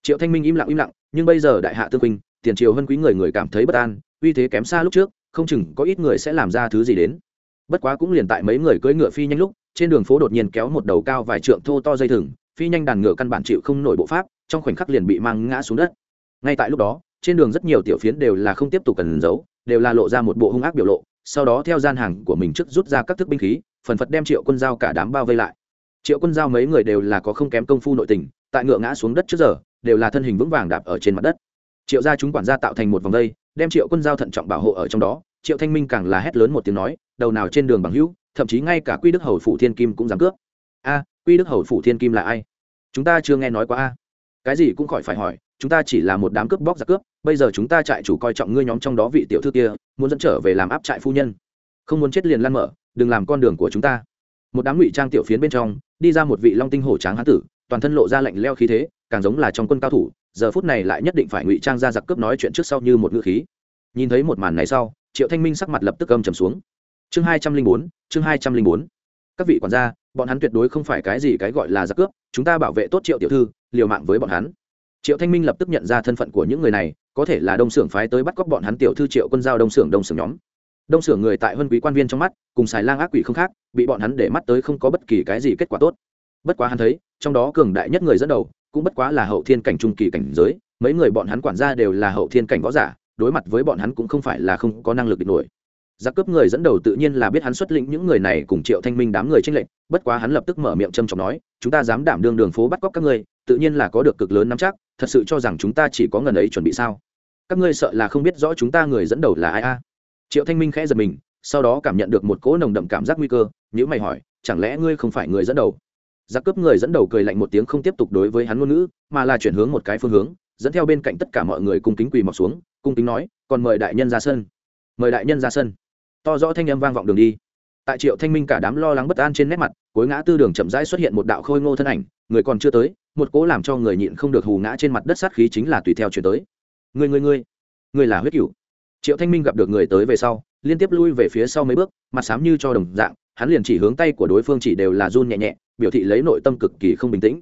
Triệu thanh minh im lặng im lặng, nhưng bây giờ đại hạ tương huynh, tiền triều hơn quý người người cảm thấy bất an, uy thế kém xa lúc trước, không chừng có ít người sẽ làm ra thứ gì đến. Bất quá cũng liền tại mấy người cưỡi ngựa phi nhanh lúc, trên đường phố đột nhiên kéo một đầu cao vài trượng thô to dây thừng, phi nhanh đàn ngựa căn bản chịu không nổi bộ pháp, trong khoảnh khắc liền bị mang ngã xuống đất. Ngay tại lúc đó trên đường rất nhiều tiểu phiến đều là không tiếp tục cần giấu, đều là lộ ra một bộ hung ác biểu lộ, sau đó theo gian hàng của mình trước rút ra các thức binh khí, phần phật đem triệu quân giao cả đám bao vây lại. Triệu quân giao mấy người đều là có không kém công phu nội tình, tại ngựa ngã xuống đất trước giờ, đều là thân hình vững vàng đạp ở trên mặt đất. Triệu gia chúng quản gia tạo thành một vòng vây, đem triệu quân giao thận trọng bảo hộ ở trong đó, triệu thanh minh càng là hét lớn một tiếng nói, đầu nào trên đường bằng hữu, thậm chí ngay cả quy đức hầu phủ thiên kim cũng dám cướp. A, quy đức hầu phủ thiên kim là ai? Chúng ta chưa nghe nói qua a cái gì cũng khỏi phải hỏi, chúng ta chỉ là một đám cướp bóc giặc cướp, bây giờ chúng ta trại chủ coi trọng ngươi nhóm trong đó vị tiểu thư kia, muốn dẫn trở về làm áp trại phu nhân. Không muốn chết liền lăn mở, đừng làm con đường của chúng ta. Một đám ngụy trang tiểu phiến bên trong, đi ra một vị long tinh hổ tráng hán tử, toàn thân lộ ra lạnh leo khí thế, càng giống là trong quân cao thủ, giờ phút này lại nhất định phải ngụy trang ra giặc cướp nói chuyện trước sau như một ngữ khí. Nhìn thấy một màn này sau, triệu thanh minh sắc mặt lập tức âm trầm xuống. Chương hai trăm linh bốn, chương hai trăm linh bốn. Các vị quản gia bọn hắn tuyệt đối không phải cái gì cái gọi là giặc cướp, chúng ta bảo vệ tốt triệu tiểu thư, liều mạng với bọn hắn. Triệu thanh minh lập tức nhận ra thân phận của những người này, có thể là đông xưởng phái tới bắt cóc bọn hắn tiểu thư triệu quân giao đông xưởng đông xưởng nhóm. Đông xưởng người tại huân quý quan viên trong mắt, cùng xài lang ác quỷ không khác, bị bọn hắn để mắt tới không có bất kỳ cái gì kết quả tốt. Bất quá hắn thấy, trong đó cường đại nhất người dẫn đầu, cũng bất quá là hậu thiên cảnh trung kỳ cảnh giới, mấy người bọn hắn quản gia đều là hậu thiên cảnh võ giả, đối mặt với bọn hắn cũng không phải là không có năng lực địch nổi giặc cướp người dẫn đầu tự nhiên là biết hắn xuất lĩnh những người này cùng triệu thanh minh đám người tranh lệnh bất quá hắn lập tức mở miệng trầm trọng nói, chúng ta dám đảm đương đường phố bắt cóc các ngươi, tự nhiên là có được cực lớn nắm chắc, thật sự cho rằng chúng ta chỉ có ngần ấy chuẩn bị sao? Các ngươi sợ là không biết rõ chúng ta người dẫn đầu là ai a? Triệu thanh minh khẽ giật mình, sau đó cảm nhận được một cỗ nồng đậm cảm giác nguy cơ nhữ mày hỏi, chẳng lẽ ngươi không phải người dẫn đầu? Giặc cướp người dẫn đầu cười lạnh một tiếng không tiếp tục đối với hắn ngôn ngữ, mà là chuyển hướng một cái phương hướng, dẫn theo bên cạnh tất cả mọi người cung kính quỳ mọc xuống, cung kính nói, còn mời đại nhân ra sân. Mời đại nhân ra sân to rõ thanh âm vang vọng đường đi. Tại triệu thanh minh cả đám lo lắng bất an trên nét mặt, cuối ngã tư đường chậm rãi xuất hiện một đạo khôi ngô thân ảnh, người còn chưa tới, một cố làm cho người nhịn không được hù ngã trên mặt đất sát khí chính là tùy theo chuyển tới. Người người người người là huyết cửu. Triệu thanh minh gặp được người tới về sau, liên tiếp lui về phía sau mấy bước, mặt sám như cho đồng dạng, hắn liền chỉ hướng tay của đối phương chỉ đều là run nhẹ nhẹ, biểu thị lấy nội tâm cực kỳ không bình tĩnh.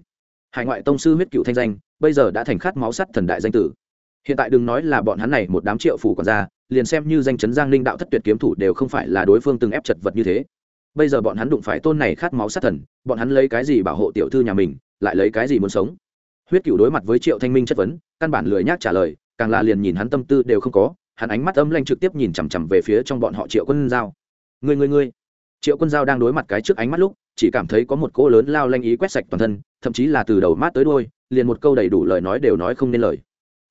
Hải ngoại tông sư huyết cựu thanh danh, bây giờ đã thành khát máu sắt thần đại danh tử. Hiện tại đừng nói là bọn hắn này một đám triệu phủ còn ra liền xem như danh chấn giang linh đạo thất tuyệt kiếm thủ đều không phải là đối phương từng ép chật vật như thế. Bây giờ bọn hắn đụng phải tôn này khát máu sát thần, bọn hắn lấy cái gì bảo hộ tiểu thư nhà mình, lại lấy cái gì muốn sống? Huyết cựu đối mặt với triệu thanh minh chất vấn, căn bản lười nhác trả lời, càng là liền nhìn hắn tâm tư đều không có, hắn ánh mắt âm lanh trực tiếp nhìn chằm chằm về phía trong bọn họ triệu quân giao. Người người người triệu quân giao đang đối mặt cái trước ánh mắt lúc, chỉ cảm thấy có một cỗ lớn lao lanh ý quét sạch toàn thân, thậm chí là từ đầu mát tới đôi liền một câu đầy đủ lời nói đều nói không nên lời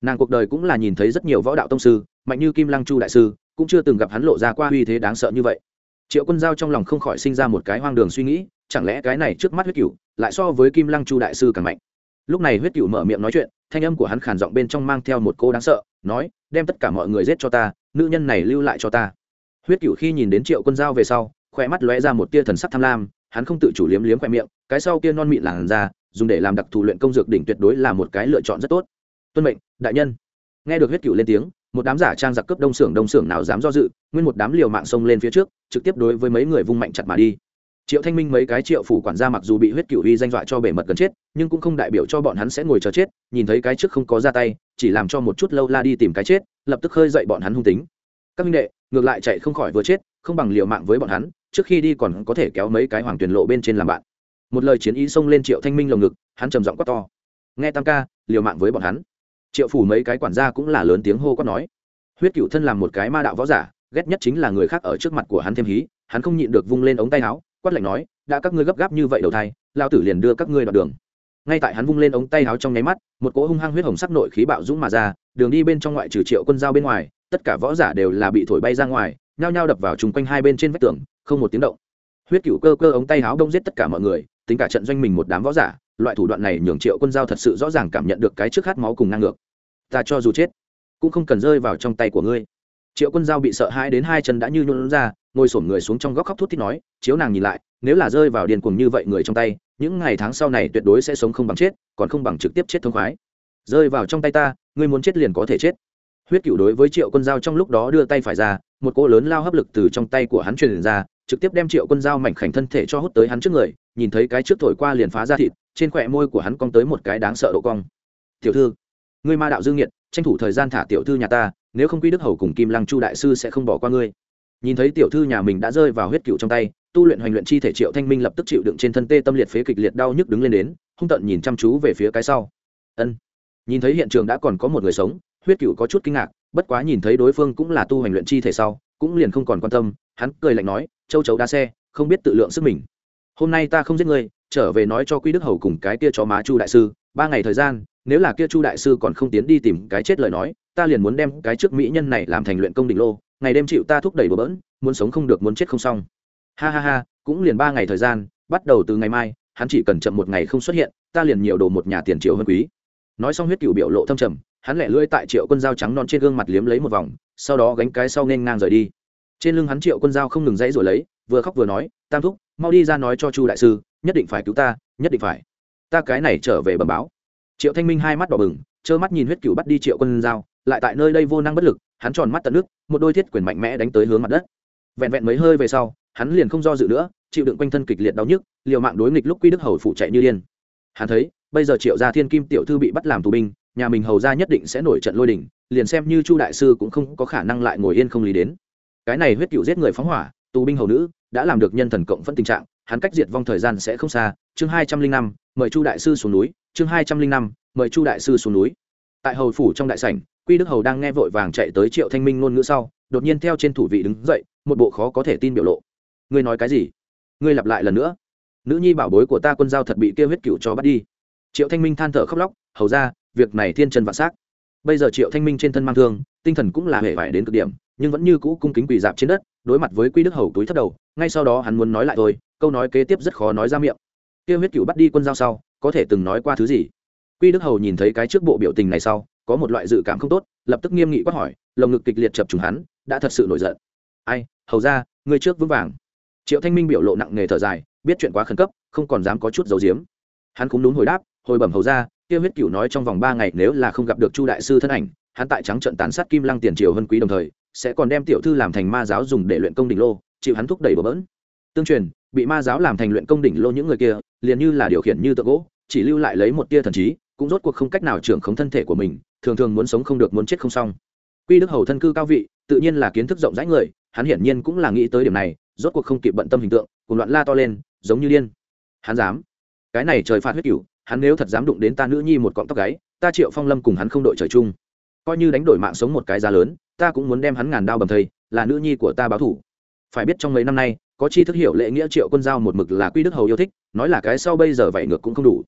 nàng cuộc đời cũng là nhìn thấy rất nhiều võ đạo tông sư, mạnh như kim lăng chu đại sư, cũng chưa từng gặp hắn lộ ra qua uy thế đáng sợ như vậy. Triệu quân giao trong lòng không khỏi sinh ra một cái hoang đường suy nghĩ, chẳng lẽ cái này trước mắt huyết cựu lại so với kim lăng chu đại sư càng mạnh? Lúc này huyết cựu mở miệng nói chuyện, thanh âm của hắn khản giọng bên trong mang theo một cô đáng sợ, nói, đem tất cả mọi người giết cho ta, nữ nhân này lưu lại cho ta. Huyết cựu khi nhìn đến triệu quân giao về sau khoe mắt lóe ra một tia thần sắc tham lam, hắn không tự chủ liếm liếm khoe miệng, cái sau kia non mịn làn ra dùng để làm đặc thù luyện công dược đỉnh tuyệt đối là một cái lựa chọn rất tốt tuân mệnh, đại nhân. Nghe được huyết cựu lên tiếng, một đám giả trang giặc cướp đông xưởng đông xưởng nào dám do dự, nguyên một đám liều mạng xông lên phía trước, trực tiếp đối với mấy người vung mạnh chặt mà đi. Triệu thanh minh mấy cái triệu phủ quản gia mặc dù bị huyết cựu uy danh dọa cho bể mật gần chết, nhưng cũng không đại biểu cho bọn hắn sẽ ngồi chờ chết, nhìn thấy cái trước không có ra tay, chỉ làm cho một chút lâu la đi tìm cái chết, lập tức khơi dậy bọn hắn hung tính. Các minh đệ, ngược lại chạy không khỏi vừa chết, không bằng liều mạng với bọn hắn, trước khi đi còn có thể kéo mấy cái hoàng tuyển lộ bên trên làm bạn. Một lời chiến ý xông lên triệu thanh minh lồng ngực, hắn trầm giọng quát to. Nghe tam ca, liều mạng với bọn hắn triệu phủ mấy cái quản gia cũng là lớn tiếng hô quát nói. Huyết cựu thân làm một cái ma đạo võ giả, ghét nhất chính là người khác ở trước mặt của hắn thêm hí, hắn không nhịn được vung lên ống tay áo, quát lạnh nói, đã các ngươi gấp gáp như vậy đầu thai lao tử liền đưa các ngươi đoạn đường. Ngay tại hắn vung lên ống tay áo trong nháy mắt, một cỗ hung hăng huyết hồng sắc nội khí bạo dũng mà ra, đường đi bên trong ngoại trừ triệu quân giao bên ngoài, tất cả võ giả đều là bị thổi bay ra ngoài, nhao nhao đập vào chung quanh hai bên trên vách tường, không một tiếng động. Huyết cựu cơ cơ ống tay áo đông giết tất cả mọi người, tính cả trận doanh mình một đám võ giả, loại thủ đoạn này nhường triệu quân giao thật sự rõ ràng cảm nhận được cái trước khát máu cùng ngang ngược ta cho dù chết, cũng không cần rơi vào trong tay của ngươi. Triệu quân giao bị sợ hãi đến hai chân đã như nhuộn ra, ngồi sổm người xuống trong góc khóc thút thít nói, chiếu nàng nhìn lại, nếu là rơi vào điền cuồng như vậy người trong tay, những ngày tháng sau này tuyệt đối sẽ sống không bằng chết, còn không bằng trực tiếp chết thông khoái. Rơi vào trong tay ta, ngươi muốn chết liền có thể chết. Huyết cựu đối với triệu quân giao trong lúc đó đưa tay phải ra, một cô lớn lao hấp lực từ trong tay của hắn truyền ra, trực tiếp đem triệu quân giao mảnh khảnh thân thể cho hút tới hắn trước người, nhìn thấy cái trước thổi qua liền phá ra thịt, trên khỏe môi của hắn cong tới một cái đáng sợ độ cong. Tiểu thư ngươi ma đạo dương nghiệt tranh thủ thời gian thả tiểu thư nhà ta, nếu không quy đức hầu cùng kim lăng chu đại sư sẽ không bỏ qua ngươi. Nhìn thấy tiểu thư nhà mình đã rơi vào huyết cựu trong tay, tu luyện hoành luyện chi thể triệu thanh minh lập tức chịu đựng trên thân tê tâm liệt phế kịch liệt đau nhức đứng lên đến, hung tận nhìn chăm chú về phía cái sau. Ân. Nhìn thấy hiện trường đã còn có một người sống, huyết cựu có chút kinh ngạc, bất quá nhìn thấy đối phương cũng là tu hành luyện chi thể sau, cũng liền không còn quan tâm, hắn cười lạnh nói, châu chấu đa xe, không biết tự lượng sức mình. Hôm nay ta không giết ngươi, trở về nói cho quy đức hầu cùng cái kia chó má chu đại sư, ba ngày thời gian nếu là kia chu đại sư còn không tiến đi tìm cái chết lời nói, ta liền muốn đem cái trước mỹ nhân này làm thành luyện công đỉnh lô, ngày đêm chịu ta thúc đẩy bừa bỡn, muốn sống không được muốn chết không xong. Ha ha ha, cũng liền ba ngày thời gian, bắt đầu từ ngày mai, hắn chỉ cần chậm một ngày không xuất hiện, ta liền nhiều đồ một nhà tiền triệu hơn quý. Nói xong huyết cựu biểu lộ thâm trầm, hắn lẻ lưỡi tại triệu quân dao trắng non trên gương mặt liếm lấy một vòng, sau đó gánh cái sau nên ngang rời đi. Trên lưng hắn triệu quân dao không ngừng dãy rồi lấy, vừa khóc vừa nói, tam thúc, mau đi ra nói cho chu đại sư, nhất định phải cứu ta, nhất định phải. Ta cái này trở về bẩm báo triệu thanh minh hai mắt đỏ bừng, trơ mắt nhìn huyết cựu bắt đi triệu quân dao lại tại nơi đây vô năng bất lực, hắn tròn mắt tận nước, một đôi thiết quyền mạnh mẽ đánh tới hướng mặt đất. Vẹn vẹn mấy hơi về sau, hắn liền không do dự nữa, chịu đựng quanh thân kịch liệt đau nhức, liều mạng đối nghịch lúc quy đức hầu phụ chạy như điên. Hắn thấy, bây giờ triệu gia thiên kim tiểu thư bị bắt làm tù binh, nhà mình hầu ra nhất định sẽ nổi trận lôi đình, liền xem như chu đại sư cũng không có khả năng lại ngồi yên không lý đến. Cái này huyết cựu giết người phóng hỏa, tù binh hầu nữ, đã làm được nhân thần cộng phân tình trạng, hắn cách diệt vong thời gian sẽ không xa, chương hai trăm linh năm, mời chu đại sư xuống núi chương hai trăm linh năm, mời chu đại sư xuống núi. Tại hầu phủ trong đại sảnh, quy đức hầu đang nghe vội vàng chạy tới triệu thanh minh ngôn ngữ sau, đột nhiên theo trên thủ vị đứng dậy, một bộ khó có thể tin biểu lộ. Ngươi nói cái gì? Ngươi lặp lại lần nữa. Nữ nhi bảo bối của ta quân giao thật bị kêu huyết cựu cho bắt đi. Triệu thanh minh than thở khóc lóc, hầu ra, việc này thiên chân vạn s á c bây giờ triệu thanh minh trên thân mang thương, tinh thần cũng là hề vải đến cực điểm, nhưng vẫn như cũ cung kính quỳ dạp trên đất, đối mặt với quy đức hầu túi thất đầu, ngay sau đó hắn muốn nói lại thôi, câu nói kế tiếp rất khó nói ra miệng. Kêu huyết cựu bắt đi quân giao sau có thể từng nói qua thứ gì? Quy đức hầu nhìn thấy cái trước bộ biểu tình này sau, có một loại dự cảm không tốt, lập tức nghiêm nghị quát hỏi, lồng ngực kịch liệt chập trùng hắn, đã thật sự nổi giận. Ai, hầu ra người trước vững vàng. Triệu thanh minh biểu lộ nặng nề thở dài, biết chuyện quá khẩn cấp, không còn dám có chút dấu diếm hắn cũng đúng hồi đáp, hồi bẩm hầu ra tiêu huyết cửu nói trong vòng ba ngày nếu là không gặp được chu đại sư thân ảnh, hắn tại trắng trận tán sát kim lăng tiền triều hơn quý đồng thời, sẽ còn đem tiểu thư làm thành ma giáo dùng để luyện công đỉnh lô, chịu hắn thúc đẩy bờ bỡn. Tương truyền, bị ma giáo làm thành luyện công đỉnh lô những người kia, liền như là điều khiển như tượng gỗ chỉ lưu lại lấy một tia thần trí, cũng rốt cuộc không cách nào trưởng khống thân thể của mình, thường thường muốn sống không được muốn chết không xong. Quy đức hầu thân cư cao vị, tự nhiên là kiến thức rộng rãi người, hắn hiển nhiên cũng là nghĩ tới điểm này, rốt cuộc không kịp bận tâm hình tượng cùng loạn la to lên, giống như điên. Hắn dám. Cái này trời phạt huyết cửu, hắn nếu thật dám đụng đến ta nữ nhi một cọng tóc gáy, ta triệu phong lâm cùng hắn không đội trời chung. Coi như đánh đổi mạng sống một cái giá lớn, ta cũng muốn đem hắn ngàn đao bầm thây là nữ nhi của ta báo thủ. Phải biết trong mấy năm nay, có chi thức hiểu lễ nghĩa triệu quân giao một mực là quy đức hầu yêu thích, nói là cái sau bây giờ vậy ngược cũng không đủ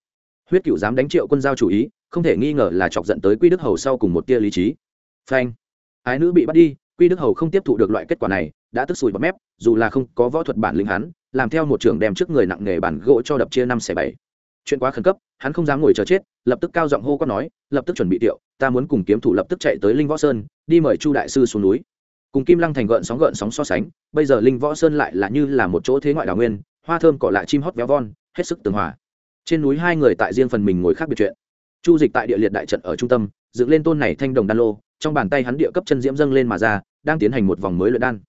huyết cựu dám đánh triệu quân giao chủ ý, không thể nghi ngờ là chọc dẫn tới quy đức hầu sau cùng một tia lý trí. Phanh. Ái nữ bị bắt đi, quy đức hầu không tiếp thụ được loại kết quả này, đã tức sùi bọt mép, dù là không có võ thuật bản lĩnh hắn, làm theo một trưởng đem trước người nặng nghề bản gỗ cho đập chia năm xẻ bảy. Chuyện quá khẩn cấp, hắn không dám ngồi chờ chết, lập tức cao giọng hô quát nói, lập tức chuẩn bị tiệu, ta muốn cùng kiếm thủ lập tức chạy tới linh võ sơn, đi mời chu đại sư xuống núi. Cùng kim lăng thành gợn sóng gợn sóng so sánh, bây giờ linh võ sơn lại là như là một chỗ thế ngoại đào nguyên, hoa thơm cỏ lại chim hót véo von, hết sức tường hòa trên núi hai người tại riêng phần mình ngồi khác biệt chuyện. Chu dịch tại địa liệt đại trận ở trung tâm, dựng lên tôn này thanh đồng đan lô, trong bàn tay hắn địa cấp chân diễm dâng lên mà ra, đang tiến hành một vòng mới luyện đan.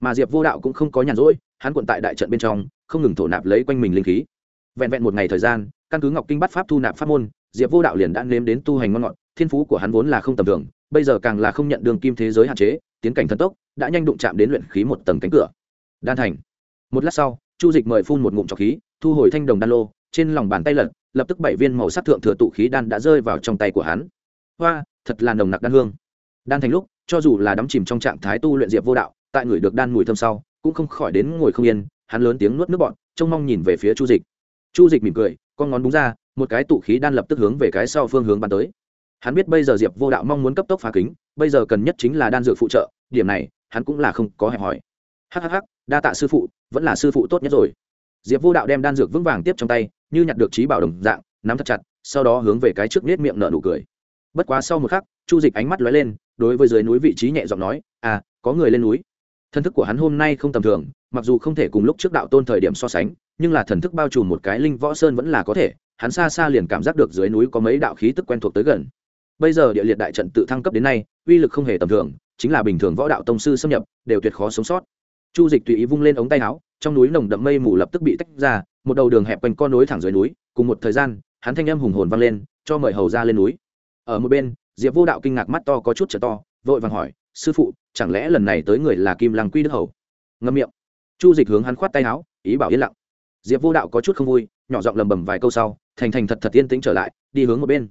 Mà diệp vô đạo cũng không có nhàn rỗi, hắn quận tại đại trận bên trong, không ngừng thổ nạp lấy quanh mình linh khí. Vẹn vẹn một ngày thời gian, căn cứ ngọc kinh bắt pháp thu nạp pháp môn, diệp vô đạo liền đã nếm đến tu hành ngon ngọt, thiên phú của hắn vốn là không tầm thường, bây giờ càng là không nhận đường kim thế giới hạn chế, tiến cảnh thần tốc, đã nhanh đụng chạm đến luyện khí một tầng cánh cửa. Đan thành. Một lát sau, chu dịch mời phun một ngụm trọc khí, thu hồi thanh đồng đan lô trên lòng bàn tay lật, lập tức bảy viên màu sắc thượng thừa tụ khí đan đã rơi vào trong tay của hắn. Hoa, thật là nồng nặc đan hương. Đan thành lúc, cho dù là đắm chìm trong trạng thái tu luyện diệp vô đạo, tại người được đan mùi thơm sau, cũng không khỏi đến ngồi không yên, hắn lớn tiếng nuốt nước bọn trông mong nhìn về phía chu dịch. Chu dịch mỉm cười, con ngón búng ra, một cái tụ khí đan lập tức hướng về cái sau phương hướng bắn tới. Hắn biết bây giờ diệp vô đạo mong muốn cấp tốc phá kính, bây giờ cần nhất chính là đan dược phụ trợ, điểm này, hắn cũng là không có hẹp hỏi. Hhh đa tạ sư phụ, vẫn là sư phụ tốt nhất rồi. Diệp vô đạo đem đan dược vững vàng tiếp trong tay như nhặt được trí bảo đồng dạng, nắm thật chặt, sau đó hướng về cái trước nết miệng nở nụ cười. Bất quá sau một khắc, chu dịch ánh mắt lóe lên, đối với dưới núi vị trí nhẹ giọng nói à có người lên núi. Thân thức của hắn hôm nay không tầm thường, mặc dù không thể cùng lúc trước đạo tôn thời điểm so sánh, nhưng là thần thức bao trùm một cái linh võ sơn vẫn là có thể, hắn xa xa liền cảm giác được dưới núi có mấy đạo khí tức quen thuộc tới gần. Bây giờ địa liệt đại trận tự thăng cấp đến nay, uy lực không hề tầm thường, chính là bình thường võ đạo tông sư xâm nhập, đều tuyệt khó sống sót. Chu dịch tùy ý vung lên ống tay áo, trong núi nồng đậm mây mù lập tức bị tách ra một đầu đường hẹp quanh con núi thẳng dưới núi, cùng một thời gian, hắn thanh âm hùng hồn vang lên, cho mời hầu ra lên núi. Ở một bên, diệp vô đạo kinh ngạc mắt to có chút trở to, vội vàng hỏi, sư phụ, chẳng lẽ lần này tới người là kim lăng quy đức hầu? Ngâm miệng. Chu dịch hướng hắn khoát tay áo, ý bảo yên lặng. Diệp vô đạo có chút không vui, nhỏ giọng lầm bầm vài câu sau, thành thành thật thật yên tĩnh trở lại, đi hướng một bên.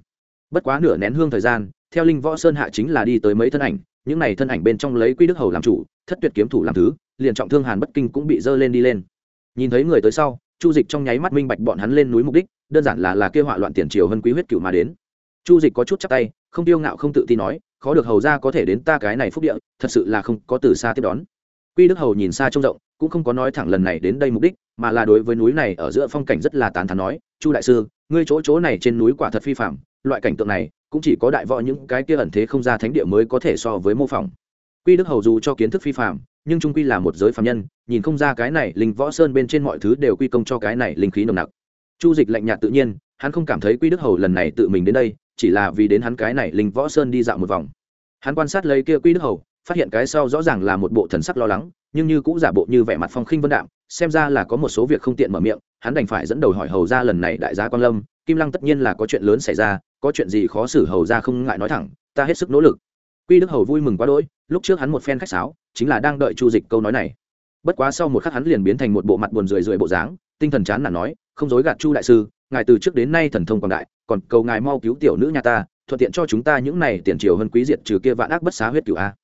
Bất quá nửa nén hương thời gian, theo linh võ sơn hạ chính là đi tới mấy thân ảnh, những này thân ảnh bên trong lấy quy đức hầu làm chủ, thất tuyệt kiếm thủ làm thứ, liền trọng thương hàn bất kinh cũng bị dơ lên đi lên. Nhìn thấy người tới sau chu dịch trong nháy mắt minh bạch bọn hắn lên núi mục đích, đơn giản là là kêu họa loạn tiền triều hơn quý huyết cựu mà đến. Chu dịch có chút chắc tay, không tiêu ngạo không tự tin nói, khó được hầu ra có thể đến ta cái này phúc địa, thật sự là không có từ xa tiếp đón. Quy đức hầu nhìn xa trông rộng, cũng không có nói thẳng lần này đến đây mục đích, mà là đối với núi này ở giữa phong cảnh rất là tán thán nói, chu đại sư, ngươi chỗ chỗ này trên núi quả thật phi phạm loại cảnh tượng này cũng chỉ có đại võ những cái kia ẩn thế không ra thánh địa mới có thể so với mô phỏng. Quy đức hầu dù cho kiến thức phi phạm nhưng trung quy là một giới phạm nhân, nhìn không ra cái này linh võ sơn bên trên mọi thứ đều quy công cho cái này linh khí nồng nặc. Chu dịch lạnh nhạt tự nhiên, hắn không cảm thấy quy đức hầu lần này tự mình đến đây, chỉ là vì đến hắn cái này linh võ sơn đi dạo một vòng. Hắn quan sát lấy kia quy đức hầu, phát hiện cái sau rõ ràng là một bộ thần sắc lo lắng, nhưng như cũng giả bộ như vẻ mặt phong khinh vân đạm, xem ra là có một số việc không tiện mở miệng, hắn đành phải dẫn đầu hỏi hầu ra lần này đại gia quan lâm, kim lăng tất nhiên là có chuyện lớn xảy ra, có chuyện gì khó xử hầu ra không ngại nói thẳng, ta hết sức nỗ lực quy đức hầu vui mừng quá đỗi, lúc trước hắn một phen khách sáo, chính là đang đợi chu dịch câu nói này. Bất quá sau một khắc hắn liền biến thành một bộ mặt buồn rười rượi bộ dáng, tinh thần chán nản nói, không dối gạt chu đại sư, ngài từ trước đến nay thần thông quảng đại, còn cầu ngài mau cứu tiểu nữ nhà ta, thuận tiện cho chúng ta những này tiền triều hơn quý diệt trừ kia vạn ác bất xá huyết cửu a.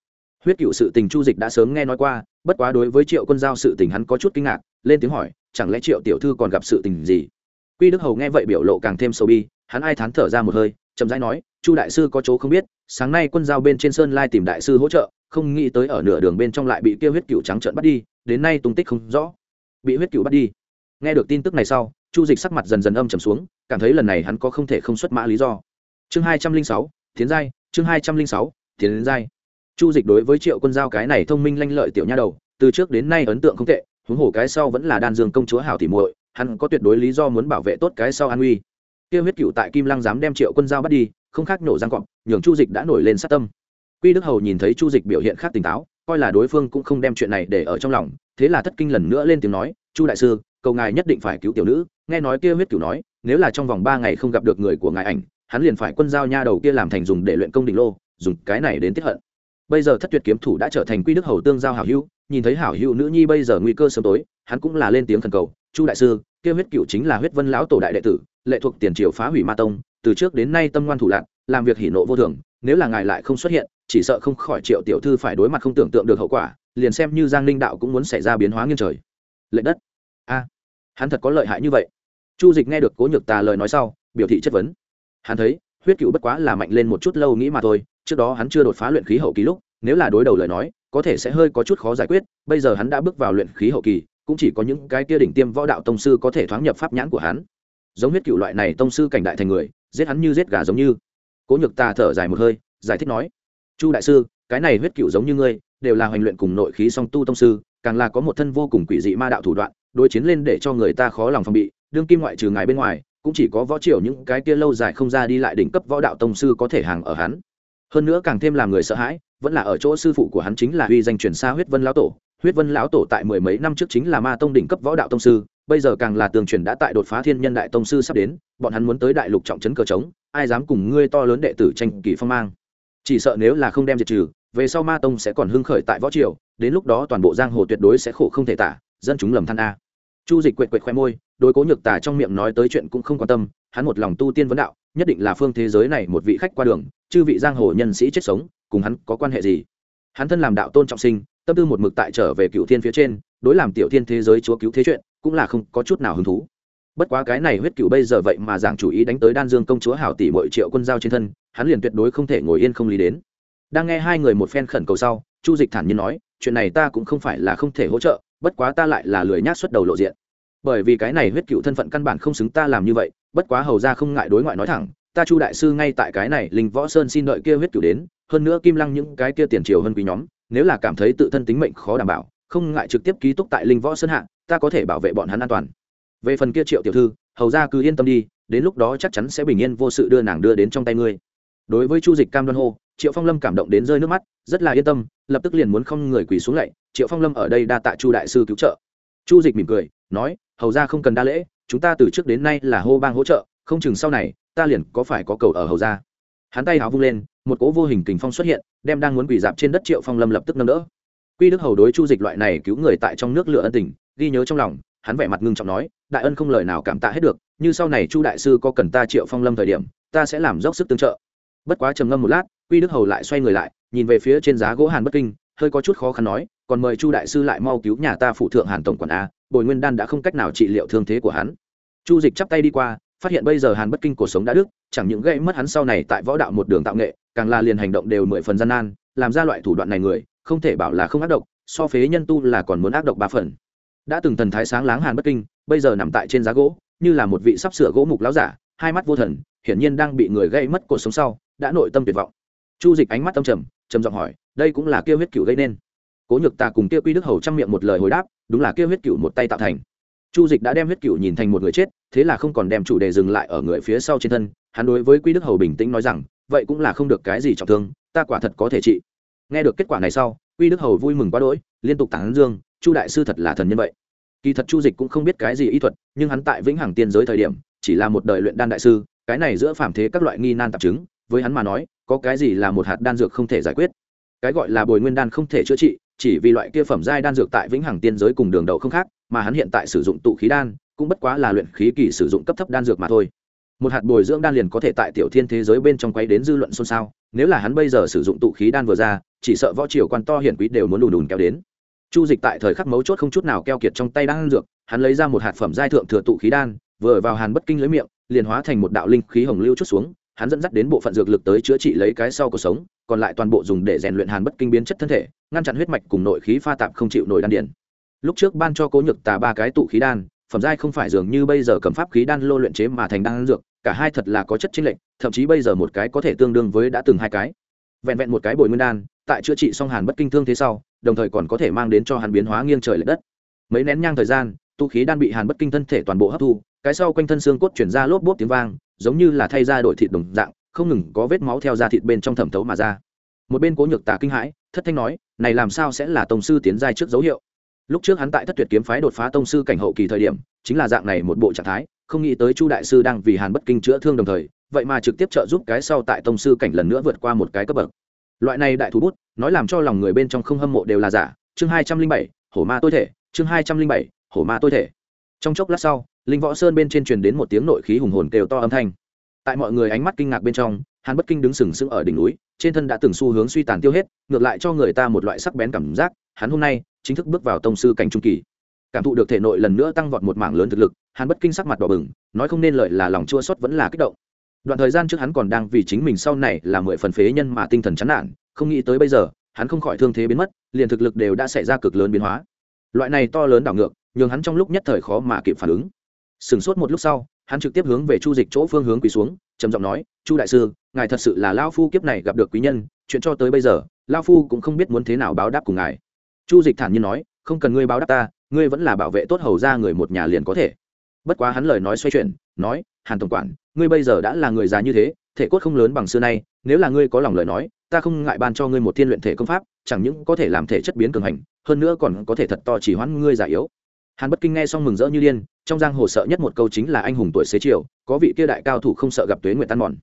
Huyết cửu sự tình chu dịch đã sớm nghe nói qua, bất quá đối với triệu quân giao sự tình hắn có chút kinh ngạc, lên tiếng hỏi, chẳng lẽ triệu tiểu thư còn gặp sự tình gì? Quy đức hầu nghe vậy biểu lộ càng thêm sâu bi, hắn ai thán thở ra một hơi, chậm rãi nói chu đại sư có chỗ không biết, sáng nay quân giao bên trên sơn lai tìm đại sư hỗ trợ, không nghĩ tới ở nửa đường bên trong lại bị kia huyết cựu trắng trợn bắt đi, đến nay tung tích không rõ. Bị huyết cựu bắt đi. Nghe được tin tức này sau, chu dịch sắc mặt dần dần âm trầm xuống, cảm thấy lần này hắn có không thể không xuất mã lý do. Chương hai trăm linh sáu tiến giai, chương hai trăm linh sáu tiến giai. Chu dịch đối với triệu quân giao cái này thông minh lanh lợi tiểu nha đầu, từ trước đến nay ấn tượng không tệ, huống hồ cái sau vẫn là đan dương công chúa hảo tỉ muội, hắn có tuyệt đối lý do muốn bảo vệ tốt cái sau an uy. Kia huyết cựu tại kim lăng dám đem triệu quân giao bắt đi không khác nổ răng cọp, nhường chu dịch đã nổi lên sát tâm. Quy đức hầu nhìn thấy chu dịch biểu hiện khác tỉnh táo, coi là đối phương cũng không đem chuyện này để ở trong lòng, thế là thất kinh lần nữa lên tiếng nói, chu đại sư, cầu ngài nhất định phải cứu tiểu nữ, nghe nói kia huyết cửu nói, nếu là trong vòng ba ngày không gặp được người của ngài ảnh, hắn liền phải quân giao nha đầu kia làm thành dùng để luyện công đỉnh lô, dùng cái này đến tiết hận. Bây giờ thất tuyệt kiếm thủ đã trở thành quy đức hầu tương giao hảo hữu, nhìn thấy hảo hữu nữ nhi bây giờ nguy cơ sớm tối, hắn cũng là lên tiếng thần cầu, chu đại sư, kia huyết cựu chính là huyết vân lão tổ đại đệ tử, lệ thuộc tiền triều phá hủy ma tông từ trước đến nay tâm ngoan thủ lạc, làm việc hỉ nộ vô thường, nếu là ngài lại không xuất hiện, chỉ sợ không khỏi triệu tiểu thư phải đối mặt không tưởng tượng được hậu quả, liền xem như giang ninh đạo cũng muốn xảy ra biến hóa nghiêng trời. Lệnh đất. A, hắn thật có lợi hại như vậy. Chu dịch nghe được cố nhược tà lời nói sau, biểu thị chất vấn. Hắn thấy, huyết cựu bất quá là mạnh lên một chút lâu nghĩ mà thôi, trước đó hắn chưa đột phá luyện khí hậu kỳ lúc, nếu là đối đầu lời nói, có thể sẽ hơi có chút khó giải quyết, bây giờ hắn đã bước vào luyện khí hậu kỳ, cũng chỉ có những cái kia đỉnh tiêm võ đạo tông sư có thể thoáng nhập pháp nhãn của hắn. Giống huyết cựu loại này tông sư cảnh đại thành người giết hắn như giết gà giống như. Cố nhược tà thở dài một hơi, giải thích nói, chu đại sư, cái này huyết cựu giống như ngươi, đều là hoành luyện cùng nội khí song tu tông sư, càng là có một thân vô cùng quỷ dị ma đạo thủ đoạn, đối chiến lên để cho người ta khó lòng phòng bị, đương kim ngoại trừ ngài bên ngoài, cũng chỉ có võ triều những cái kia lâu dài không ra đi lại đỉnh cấp võ đạo tông sư có thể hàng ở hắn. Hơn nữa càng thêm làm người sợ hãi, vẫn là ở chỗ sư phụ của hắn chính là uy danh truyền xa huyết vân lão tổ. Huyết vân lão tổ tại mười mấy năm trước chính là ma tông đỉnh cấp võ đạo tông sư bây giờ càng là tường truyền đã tại đột phá thiên nhân đại tông sư sắp đến, bọn hắn muốn tới đại lục trọng trấn cờ trống, ai dám cùng ngươi to lớn đệ tử tranh kỳ phong mang? Chỉ sợ nếu là không đem diệt trừ, về sau ma tông sẽ còn hưng khởi tại võ triều, đến lúc đó toàn bộ giang hồ tuyệt đối sẽ khổ không thể tả, dân chúng lầm than a. Chu dịch quệt quệt khoe môi, đối cố nhược tả trong miệng nói tới chuyện cũng không quan tâm, hắn một lòng tu tiên vấn đạo, nhất định là phương thế giới này một vị khách qua đường, chư vị giang hồ nhân sĩ chết sống, cùng hắn có quan hệ gì? Hắn thân làm đạo tôn trọng sinh, tâm tư một mực tại trở về cựu thiên phía trên, đối làm tiểu thiên thế giới chúa cứu thế chuyện cũng là không có chút nào hứng thú. Bất quá cái này huyết cựu bây giờ vậy mà giảng chủ ý đánh tới đan dương công chúa hảo tỷ mọi triệu quân giao trên thân, hắn liền tuyệt đối không thể ngồi yên không lý đến. Đang nghe hai người một phen khẩn cầu sau, chu dịch thản nhiên nói, chuyện này ta cũng không phải là không thể hỗ trợ, bất quá ta lại là lười nhác xuất đầu lộ diện. Bởi vì cái này huyết cựu thân phận căn bản không xứng ta làm như vậy, bất quá hầu ra không ngại đối ngoại nói thẳng, ta chu đại sư ngay tại cái này, linh võ sơn xin đợi kia huyết cựu đến, hơn nữa kim lăng những cái kia tiền triều hơn quý nhóm, nếu là cảm thấy tự thân tính mệnh khó đảm bảo không ngại trực tiếp ký túc tại linh võ sơn hạ, ta có thể bảo vệ bọn hắn an toàn. Về phần kia triệu tiểu thư, hầu ra cứ yên tâm đi, đến lúc đó chắc chắn sẽ bình yên vô sự đưa nàng đưa đến trong tay ngươi. Đối với chu dịch cam đoan hô, triệu phong lâm cảm động đến rơi nước mắt, rất là yên tâm, lập tức liền muốn không người quỳ xuống lạy, triệu phong lâm ở đây đa tạ chu đại sư cứu trợ. Chu dịch mỉm cười, nói, hầu ra không cần đa lễ, chúng ta từ trước đến nay là hô bang hỗ trợ, không chừng sau này, ta liền có phải có cầu ở hầu ra. Hắn tay áo vung lên, một cỗ vô hình kình phong xuất hiện, đem đang muốn quỳ dạp trên đất triệu phong lâm lập tức nâng đỡ quy đức hầu đối chu dịch loại này cứu người tại trong nước lửa ân tình, ghi nhớ trong lòng, hắn vẻ mặt ngưng trọng nói, đại ân không lời nào cảm tạ hết được, như sau này chu đại sư có cần ta triệu phong lâm thời điểm, ta sẽ làm dốc sức tương trợ. Bất quá trầm ngâm một lát, quy đức hầu lại xoay người lại, nhìn về phía trên giá gỗ hàn bất kinh, hơi có chút khó khăn nói, còn mời chu đại sư lại mau cứu nhà ta phụ thượng hàn tổng quản a, bồi nguyên đan đã không cách nào trị liệu thương thế của hắn. Chu dịch chắp tay đi qua, phát hiện bây giờ hàn bất kinh cuộc sống đã đức chẳng những gây mất hắn sau này tại võ đạo một đường tạo nghệ, càng là liền hành động đều mười phần gian nan, làm ra loại thủ đoạn này người không thể bảo là không ác độc, so phế nhân tu là còn muốn ác độc ba phần. Đã từng thần thái sáng láng hàn bất kinh, bây giờ nằm tại trên giá gỗ, như là một vị sắp sửa gỗ mục láo giả, hai mắt vô thần, hiển nhiên đang bị người gây mất cuộc sống sau, đã nội tâm tuyệt vọng. Chu dịch ánh mắt tâm trầm trầm giọng hỏi, đây cũng là kêu huyết cựu gây nên. Cố nhược ta cùng kia quy đức hầu trang miệng một lời hồi đáp, đúng là kêu huyết cựu một tay tạo thành. Chu dịch đã đem huyết cựu nhìn thành một người chết, thế là không còn đem chủ đề dừng lại ở người phía sau trên thân. Hắn đối với quy đức hầu bình tĩnh nói rằng, vậy cũng là không được cái gì trọng thương, ta quả thật có thể trị nghe được kết quả này sau, quy đức hầu vui mừng quá đỗi, liên tục tán dương, chu đại sư thật là thần nhân vậy. Kỳ thật chu dịch cũng không biết cái gì y thuật, nhưng hắn tại vĩnh hằng tiên giới thời điểm, chỉ là một đời luyện đan đại sư, cái này giữa phàm thế các loại nghi nan tạp chứng, với hắn mà nói, có cái gì là một hạt đan dược không thể giải quyết. Cái gọi là bồi nguyên đan không thể chữa trị, chỉ vì loại kia phẩm giai đan dược tại vĩnh hằng tiên giới cùng đường đầu không khác, mà hắn hiện tại sử dụng tụ khí đan, cũng bất quá là luyện khí kỳ sử dụng cấp thấp đan dược mà thôi một hạt bồi dưỡng đan liền có thể tại tiểu thiên thế giới bên trong quay đến dư luận xôn xao, nếu là hắn bây giờ sử dụng tụ khí đan vừa ra, chỉ sợ võ triều quan to hiển quý đều muốn đùn đùn kéo đến. Chu dịch tại thời khắc mấu chốt không chút nào keo kiệt trong tay đan dược, hắn lấy ra một hạt phẩm giai thượng thừa tụ khí đan, vừa vào hàn bất kinh lưới miệng, liền hóa thành một đạo linh khí hồng lưu chút xuống, hắn dẫn dắt đến bộ phận dược lực tới chữa trị lấy cái sau cuộc sống, còn lại toàn bộ dùng để rèn luyện hàn bất kinh biến chất thân thể, ngăn chặn huyết mạch cùng nội khí pha tạp không chịu nổi đan điển lúc trước ban cho cố nhược tà ba cái tụ khí đan, phẩm giai không phải dường như bây giờ cầm pháp khí đan lô luyện chế mà thành đan dược cả hai thật là có chất chính lệnh thậm chí bây giờ một cái có thể tương đương với đã từng hai cái. Vẹn vẹn một cái bồi nguyên đan, tại chữa trị xong hàn bất kinh thương thế sau, đồng thời còn có thể mang đến cho hàn biến hóa nghiêng trời lệ đất. Mấy nén nhang thời gian, tu khí đan bị hàn bất kinh thân thể toàn bộ hấp thu, cái sau quanh thân xương cốt chuyển ra lốp bốp tiếng vang, giống như là thay ra đổi thịt đồng dạng, không ngừng có vết máu theo da thịt bên trong thẩm thấu mà ra. Một bên cố nhược tà kinh hãi, thất thanh nói, này làm sao sẽ là tông sư tiến giai trước dấu hiệu? Lúc trước hắn tại thất tuyệt kiếm phái đột phá tông sư cảnh hậu kỳ thời điểm, chính là dạng này một bộ trạng thái không nghĩ tới chu đại sư đang vì hàn bất kinh chữa thương đồng thời, vậy mà trực tiếp trợ giúp cái sau tại tông sư cảnh lần nữa vượt qua một cái cấp bậc. Loại này đại thú bút, nói làm cho lòng người bên trong không hâm mộ đều là giả. Chương hai trăm linh bảy, hổ ma tôi thể, chương hai trăm linh bảy, hổ ma tôi thể. Trong chốc lát sau, linh võ sơn bên trên truyền đến một tiếng nội khí hùng hồn kêu to âm thanh. Tại mọi người ánh mắt kinh ngạc bên trong, hàn bất kinh đứng sừng sững ở đỉnh núi, trên thân đã từng xu hướng suy tàn tiêu hết, ngược lại cho người ta một loại sắc bén cảm giác, hắn hôm nay chính thức bước vào tông sư cảnh trung kỳ cảm thụ được thể nội lần nữa tăng vọt một mảng lớn thực lực, hắn bất kinh sắc mặt đỏ bừng, nói không nên lợi là lòng chua xót vẫn là kích động. Đoạn thời gian trước hắn còn đang vì chính mình sau này là mười phần phế nhân mà tinh thần chán nản, không nghĩ tới bây giờ, hắn không khỏi thương thế biến mất, liền thực lực đều đã xảy ra cực lớn biến hóa. Loại này to lớn đảo ngược, nhường hắn trong lúc nhất thời khó mà kịp phản ứng. Sửng sốt một lúc sau, hắn trực tiếp hướng về chu dịch chỗ phương hướng quỳ xuống, trầm giọng nói, chu đại sư, ngài thật sự là lao phu kiếp này gặp được quý nhân, chuyện cho tới bây giờ lao phu cũng không biết muốn thế nào báo đáp cùng ngài. Chu dịch thản nhiên nói, không cần ngươi báo đáp ta ngươi vẫn là bảo vệ tốt hầu ra người một nhà liền có thể. Bất quá hắn lời nói xoay chuyển, nói, hàn tổng quản, ngươi bây giờ đã là người già như thế, thể cốt không lớn bằng xưa nay, nếu là ngươi có lòng lời nói, ta không ngại ban cho ngươi một thiên luyện thể công pháp, chẳng những có thể làm thể chất biến cường hành, hơn nữa còn có thể thật to chỉ hoãn ngươi già yếu. Hàn bất kinh nghe xong mừng rỡ như điên, trong giang hồ sợ nhất một câu chính là anh hùng tuổi xế chiều, có vị kia đại cao thủ không sợ gặp tuế nguyện tan mòn.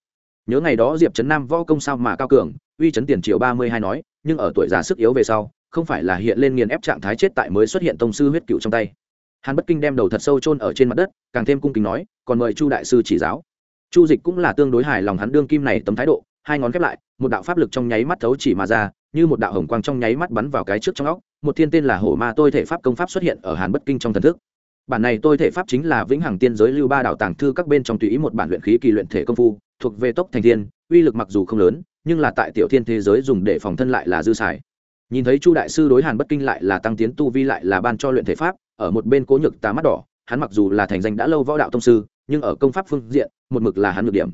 Nhớ ngày đó diệp trấn nam võ công sao mà cao cường, uy trấn tiền triều ba mươi hai nói, nhưng ở tuổi già sức yếu về sau không phải là hiện lên nghiền ép trạng thái chết tại mới xuất hiện tông sư huyết cựu trong tay. Hàn bất kinh đem đầu thật sâu chôn ở trên mặt đất, càng thêm cung kính nói, còn mời chu đại sư chỉ giáo. Chu dịch cũng là tương đối hài lòng hắn đương kim này tấm thái độ, hai ngón khép lại, một đạo pháp lực trong nháy mắt thấu chỉ mà ra, như một đạo hồng quang trong nháy mắt bắn vào cái trước trong óc, một thiên tên là hổ ma tôi thể pháp công pháp xuất hiện ở hàn bất kinh trong thần thức. Bản này tôi thể pháp chính là vĩnh hằng tiên giới lưu ba đạo tàng thư các bên trong tùy ý một bản luyện khí kỳ luyện thể công phu, thuộc về tốc thành thiên, uy lực mặc dù không lớn, nhưng là tại tiểu thiên thế giới dùng để phòng thân lại là dư xài nhìn thấy chu đại sư đối hàn bất kinh lại là tăng tiến tu vi lại là ban cho luyện thể pháp, ở một bên cố nhược tá mắt đỏ, hắn mặc dù là thành danh đã lâu võ đạo tông sư, nhưng ở công pháp phương diện, một mực là hắn được điểm.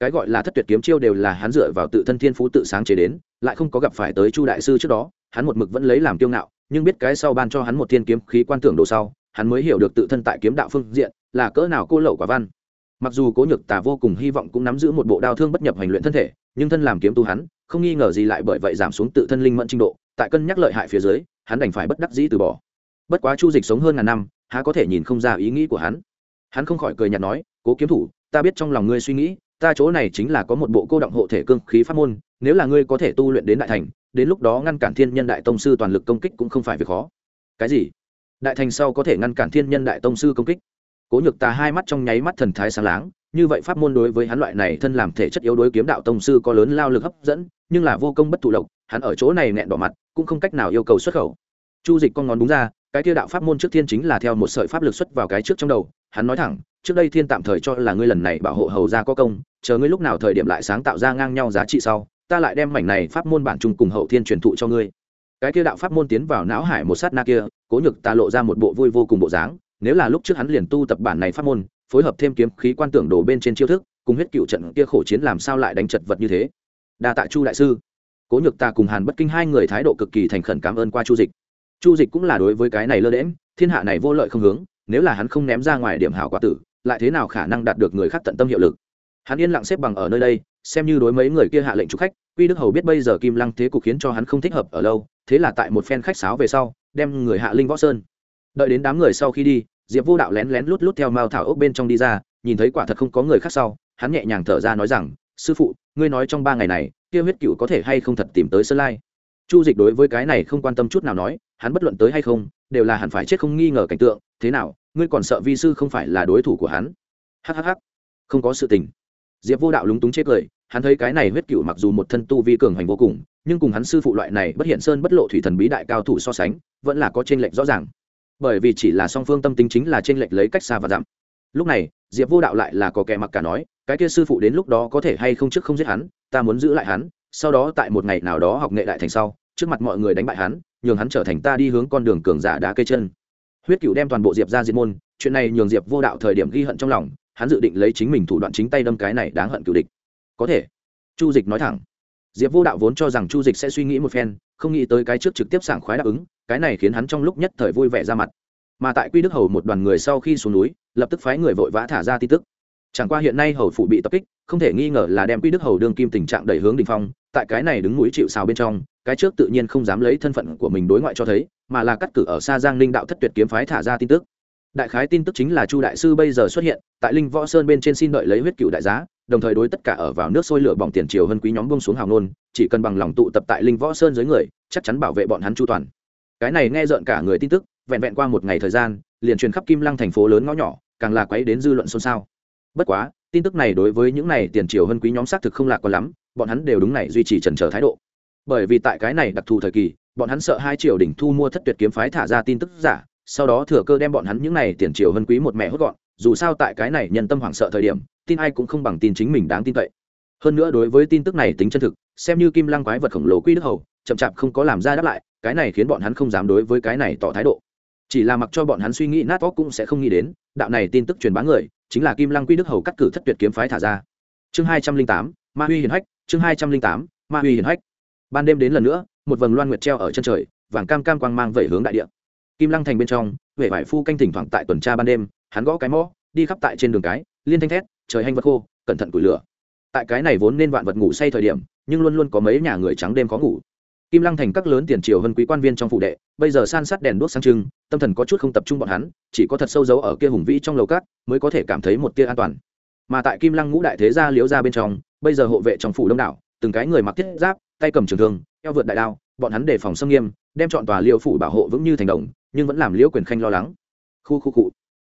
Cái gọi là thất tuyệt kiếm chiêu đều là hắn dựa vào tự thân thiên phú tự sáng chế đến, lại không có gặp phải tới chu đại sư trước đó, hắn một mực vẫn lấy làm kiêu ngạo, nhưng biết cái sau ban cho hắn một thiên kiếm khí quan tưởng đồ sau, hắn mới hiểu được tự thân tại kiếm đạo phương diện là cỡ nào cô lậu quả văn. Mặc dù cố nhược tà vô cùng hy vọng cũng nắm giữ một bộ đao thương bất nhập hành luyện thân thể, nhưng thân làm kiếm tu hắn không nghi ngờ gì lại bởi vậy giảm xuống tự thân linh mẫn trình độ, tại cân nhắc lợi hại phía dưới, hắn đành phải bất đắc dĩ từ bỏ. Bất quá chu dịch sống hơn ngàn năm, há có thể nhìn không ra ý nghĩ của hắn. Hắn không khỏi cười nhạt nói, cố kiếm thủ, ta biết trong lòng ngươi suy nghĩ, ta chỗ này chính là có một bộ cô động hộ thể cương khí pháp môn, nếu là ngươi có thể tu luyện đến đại thành, đến lúc đó ngăn cản thiên nhân đại tông sư toàn lực công kích cũng không phải việc khó. Cái gì? Đại thành sau có thể ngăn cản thiên nhân đại tông sư công kích? Cố nhược ta hai mắt trong nháy mắt thần thái sáng láng, như vậy pháp môn đối với hắn loại này thân làm thể chất yếu đối kiếm đạo tông sư có lớn lao lực hấp dẫn nhưng là vô công bất thụ lộc, hắn ở chỗ này nghẹn đỏ mặt, cũng không cách nào yêu cầu xuất khẩu. Chu dịch con ngón đúng ra, cái kia đạo pháp môn trước thiên chính là theo một sợi pháp lực xuất vào cái trước trong đầu, hắn nói thẳng, trước đây thiên tạm thời cho là ngươi lần này bảo hộ hầu ra có công, chờ ngươi lúc nào thời điểm lại sáng tạo ra ngang nhau giá trị sau, ta lại đem mảnh này pháp môn bản chung cùng hậu thiên truyền thụ cho ngươi. Cái kia đạo pháp môn tiến vào não hải một sát na kia, cố nhược ta lộ ra một bộ vui vô cùng bộ dáng, nếu là lúc trước hắn liền tu tập bản này pháp môn, phối hợp thêm kiếm khí quan tưởng đồ bên trên chiêu thức, cùng huyết cựu trận kia khổ chiến làm sao lại đánh chật vật như thế? Đa tạ chu đại sư. Cố nhược ta cùng hàn bất kinh hai người thái độ cực kỳ thành khẩn cảm ơn qua chu dịch. Chu dịch cũng là đối với cái này lơ đễm thiên hạ này vô lợi không hướng, nếu là hắn không ném ra ngoài điểm hảo quả tử, lại thế nào khả năng đạt được người khác tận tâm hiệu lực? Hắn yên lặng xếp bằng ở nơi đây, xem như đối mấy người kia hạ lệnh chụp khách, quy đức hầu biết bây giờ kim lăng thế cục khiến cho hắn không thích hợp ở lâu, thế là tại một phen khách sáo về sau, đem người hạ linh võ sơn. Đợi đến đám người sau khi đi, diệp vô đạo lén lén lút lút theo mao thảo ốc bên trong đi ra, nhìn thấy quả thật không có người khác sau, hắn nhẹ nhàng thở ra nói rằng sư phụ, ngươi nói trong ba ngày này, kia huyết cựu có thể hay không thật tìm tới sơn lai? Chu dịch đối với cái này không quan tâm chút nào nói, hắn bất luận tới hay không, đều là hẳn phải chết không nghi ngờ cảnh tượng, thế nào, ngươi còn sợ vi sư không phải là đối thủ của hắn? Hhh không có sự tình. Diệp vô đạo lúng túng chết cười, hắn thấy cái này huyết cựu mặc dù một thân tu vi cường hành vô cùng, nhưng cùng hắn sư phụ loại này bất hiện sơn bất lộ thủy thần bí đại cao thủ so sánh, vẫn là có t r ê n lệch rõ ràng. Bởi vì chỉ là song phương tâm tính chính là t r ê n lệch lấy cách xa và dặm lúc này, diệp vô đạo lại là có kẻ mặc cả nói cái kia sư phụ đến lúc đó có thể hay không trước không giết hắn, ta muốn giữ lại hắn, sau đó tại một ngày nào đó học nghệ đại thành sau, trước mặt mọi người đánh bại hắn, nhường hắn trở thành ta đi hướng con đường cường giả đá cây chân. Huyết cựu đem toàn bộ diệp ra diệt môn, chuyện này nhường diệp vô đạo thời điểm ghi hận trong lòng, hắn dự định lấy chính mình thủ đoạn chính tay đâm cái này đáng hận cựu địch. Có thể. Chu dịch nói thẳng. Diệp vô đạo vốn cho rằng chu dịch sẽ suy nghĩ một phen, không nghĩ tới cái trước trực tiếp sảng khoái đáp ứng, cái này khiến hắn trong lúc nhất thời vui vẻ ra mặt. Mà tại quy đức hầu một đoàn người sau khi xuống núi, lập tức phái người vội vã thả ra tin tức chẳng qua hiện nay hầu phụ bị tập kích, không thể nghi ngờ là đem quy đức hầu đương kim tình trạng đẩy hướng đình phong, tại cái này đứng núi chịu xào bên trong, cái trước tự nhiên không dám lấy thân phận của mình đối ngoại cho thấy, mà là cắt cử ở xa giang ninh đạo thất tuyệt kiếm phái thả ra tin tức. Đại khái tin tức chính là chu đại sư bây giờ xuất hiện, tại linh võ sơn bên trên xin đợi lấy huyết cựu đại giá, đồng thời đối tất cả ở vào nước sôi lửa bỏng tiền triều hơn quý nhóm bông xuống hào nôn, chỉ cần bằng lòng tụ tập tại linh võ sơn dưới người, chắc chắn bảo vệ bọn hắn chu toàn. Cái này nghe rợn cả người tin tức, vẹn vẹn qua một ngày thời gian, liền truyền khắp kim lăng thành phố lớn ngõ nhỏ, càng là quấy đến dư luận xôn xao bất quá, tin tức này đối với những này tiền triều hơn quý nhóm xác thực không lạc còn lắm, bọn hắn đều đúng này duy trì trần trở thái độ. Bởi vì tại cái này đặc thù thời kỳ, bọn hắn sợ hai triều đỉnh thu mua thất tuyệt kiếm phái thả ra tin tức giả, sau đó thừa cơ đem bọn hắn những này tiền triều hơn quý một mẹ hốt gọn, dù sao tại cái này nhân tâm hoảng sợ thời điểm, tin ai cũng không bằng tin chính mình đáng tin cậy. Hơn nữa đối với tin tức này tính chân thực, xem như kim lăng quái vật khổng lồ quy đức hầu, chậm chạp không có làm ra đáp lại, cái này khiến bọn hắn không dám đối với cái này tỏ thái độ. Chỉ là mặc cho bọn hắn suy nghĩ nát óc cũng sẽ không nghĩ đến, đạo này tin tức truyền bá người chính là kim lăng quy đức hầu cắt cử thất tuyệt kiếm phái thả ra. Chương hai trăm linh tám, ma huy hiền hách, chương hai trăm linh tám, ma huy hiền hách. Ban đêm đến lần nữa, một vầng loan nguyệt treo ở chân trời, vàng cam cam quang mang vẩy hướng đại địa. Kim lăng thành bên trong huệ vải phu canh thỉnh thoảng tại tuần tra ban đêm, hắn gõ cái mõ, đi khắp tại trên đường cái, liên thanh thét, trời hanh vật khô, cẩn thận củi lửa. Tại cái này vốn nên vạn vật ngủ say thời điểm, nhưng luôn luôn có mấy nhà người trắng đêm có ngủ kim lăng thành các lớn tiền triều hơn quý quan viên trong phủ đệ, bây giờ san sát đèn đuốc sang trưng, tâm thần có chút không tập trung bọn hắn, chỉ có thật sâu dấu ở kia hùng vĩ trong lầu cát mới có thể cảm thấy một tia an toàn. Mà tại kim lăng ngũ đại thế gia liếu ra bên trong, bây giờ hộ vệ trong phủ đông đảo, từng cái người mặc thiết giáp, tay cầm trường thương, eo vượt đại đao, bọn hắn đề phòng xâm nghiêm, đem chọn tòa liêu phủ bảo hộ vững như thành đồng, nhưng vẫn làm liễu quyền khanh lo lắng. Khu khu cụ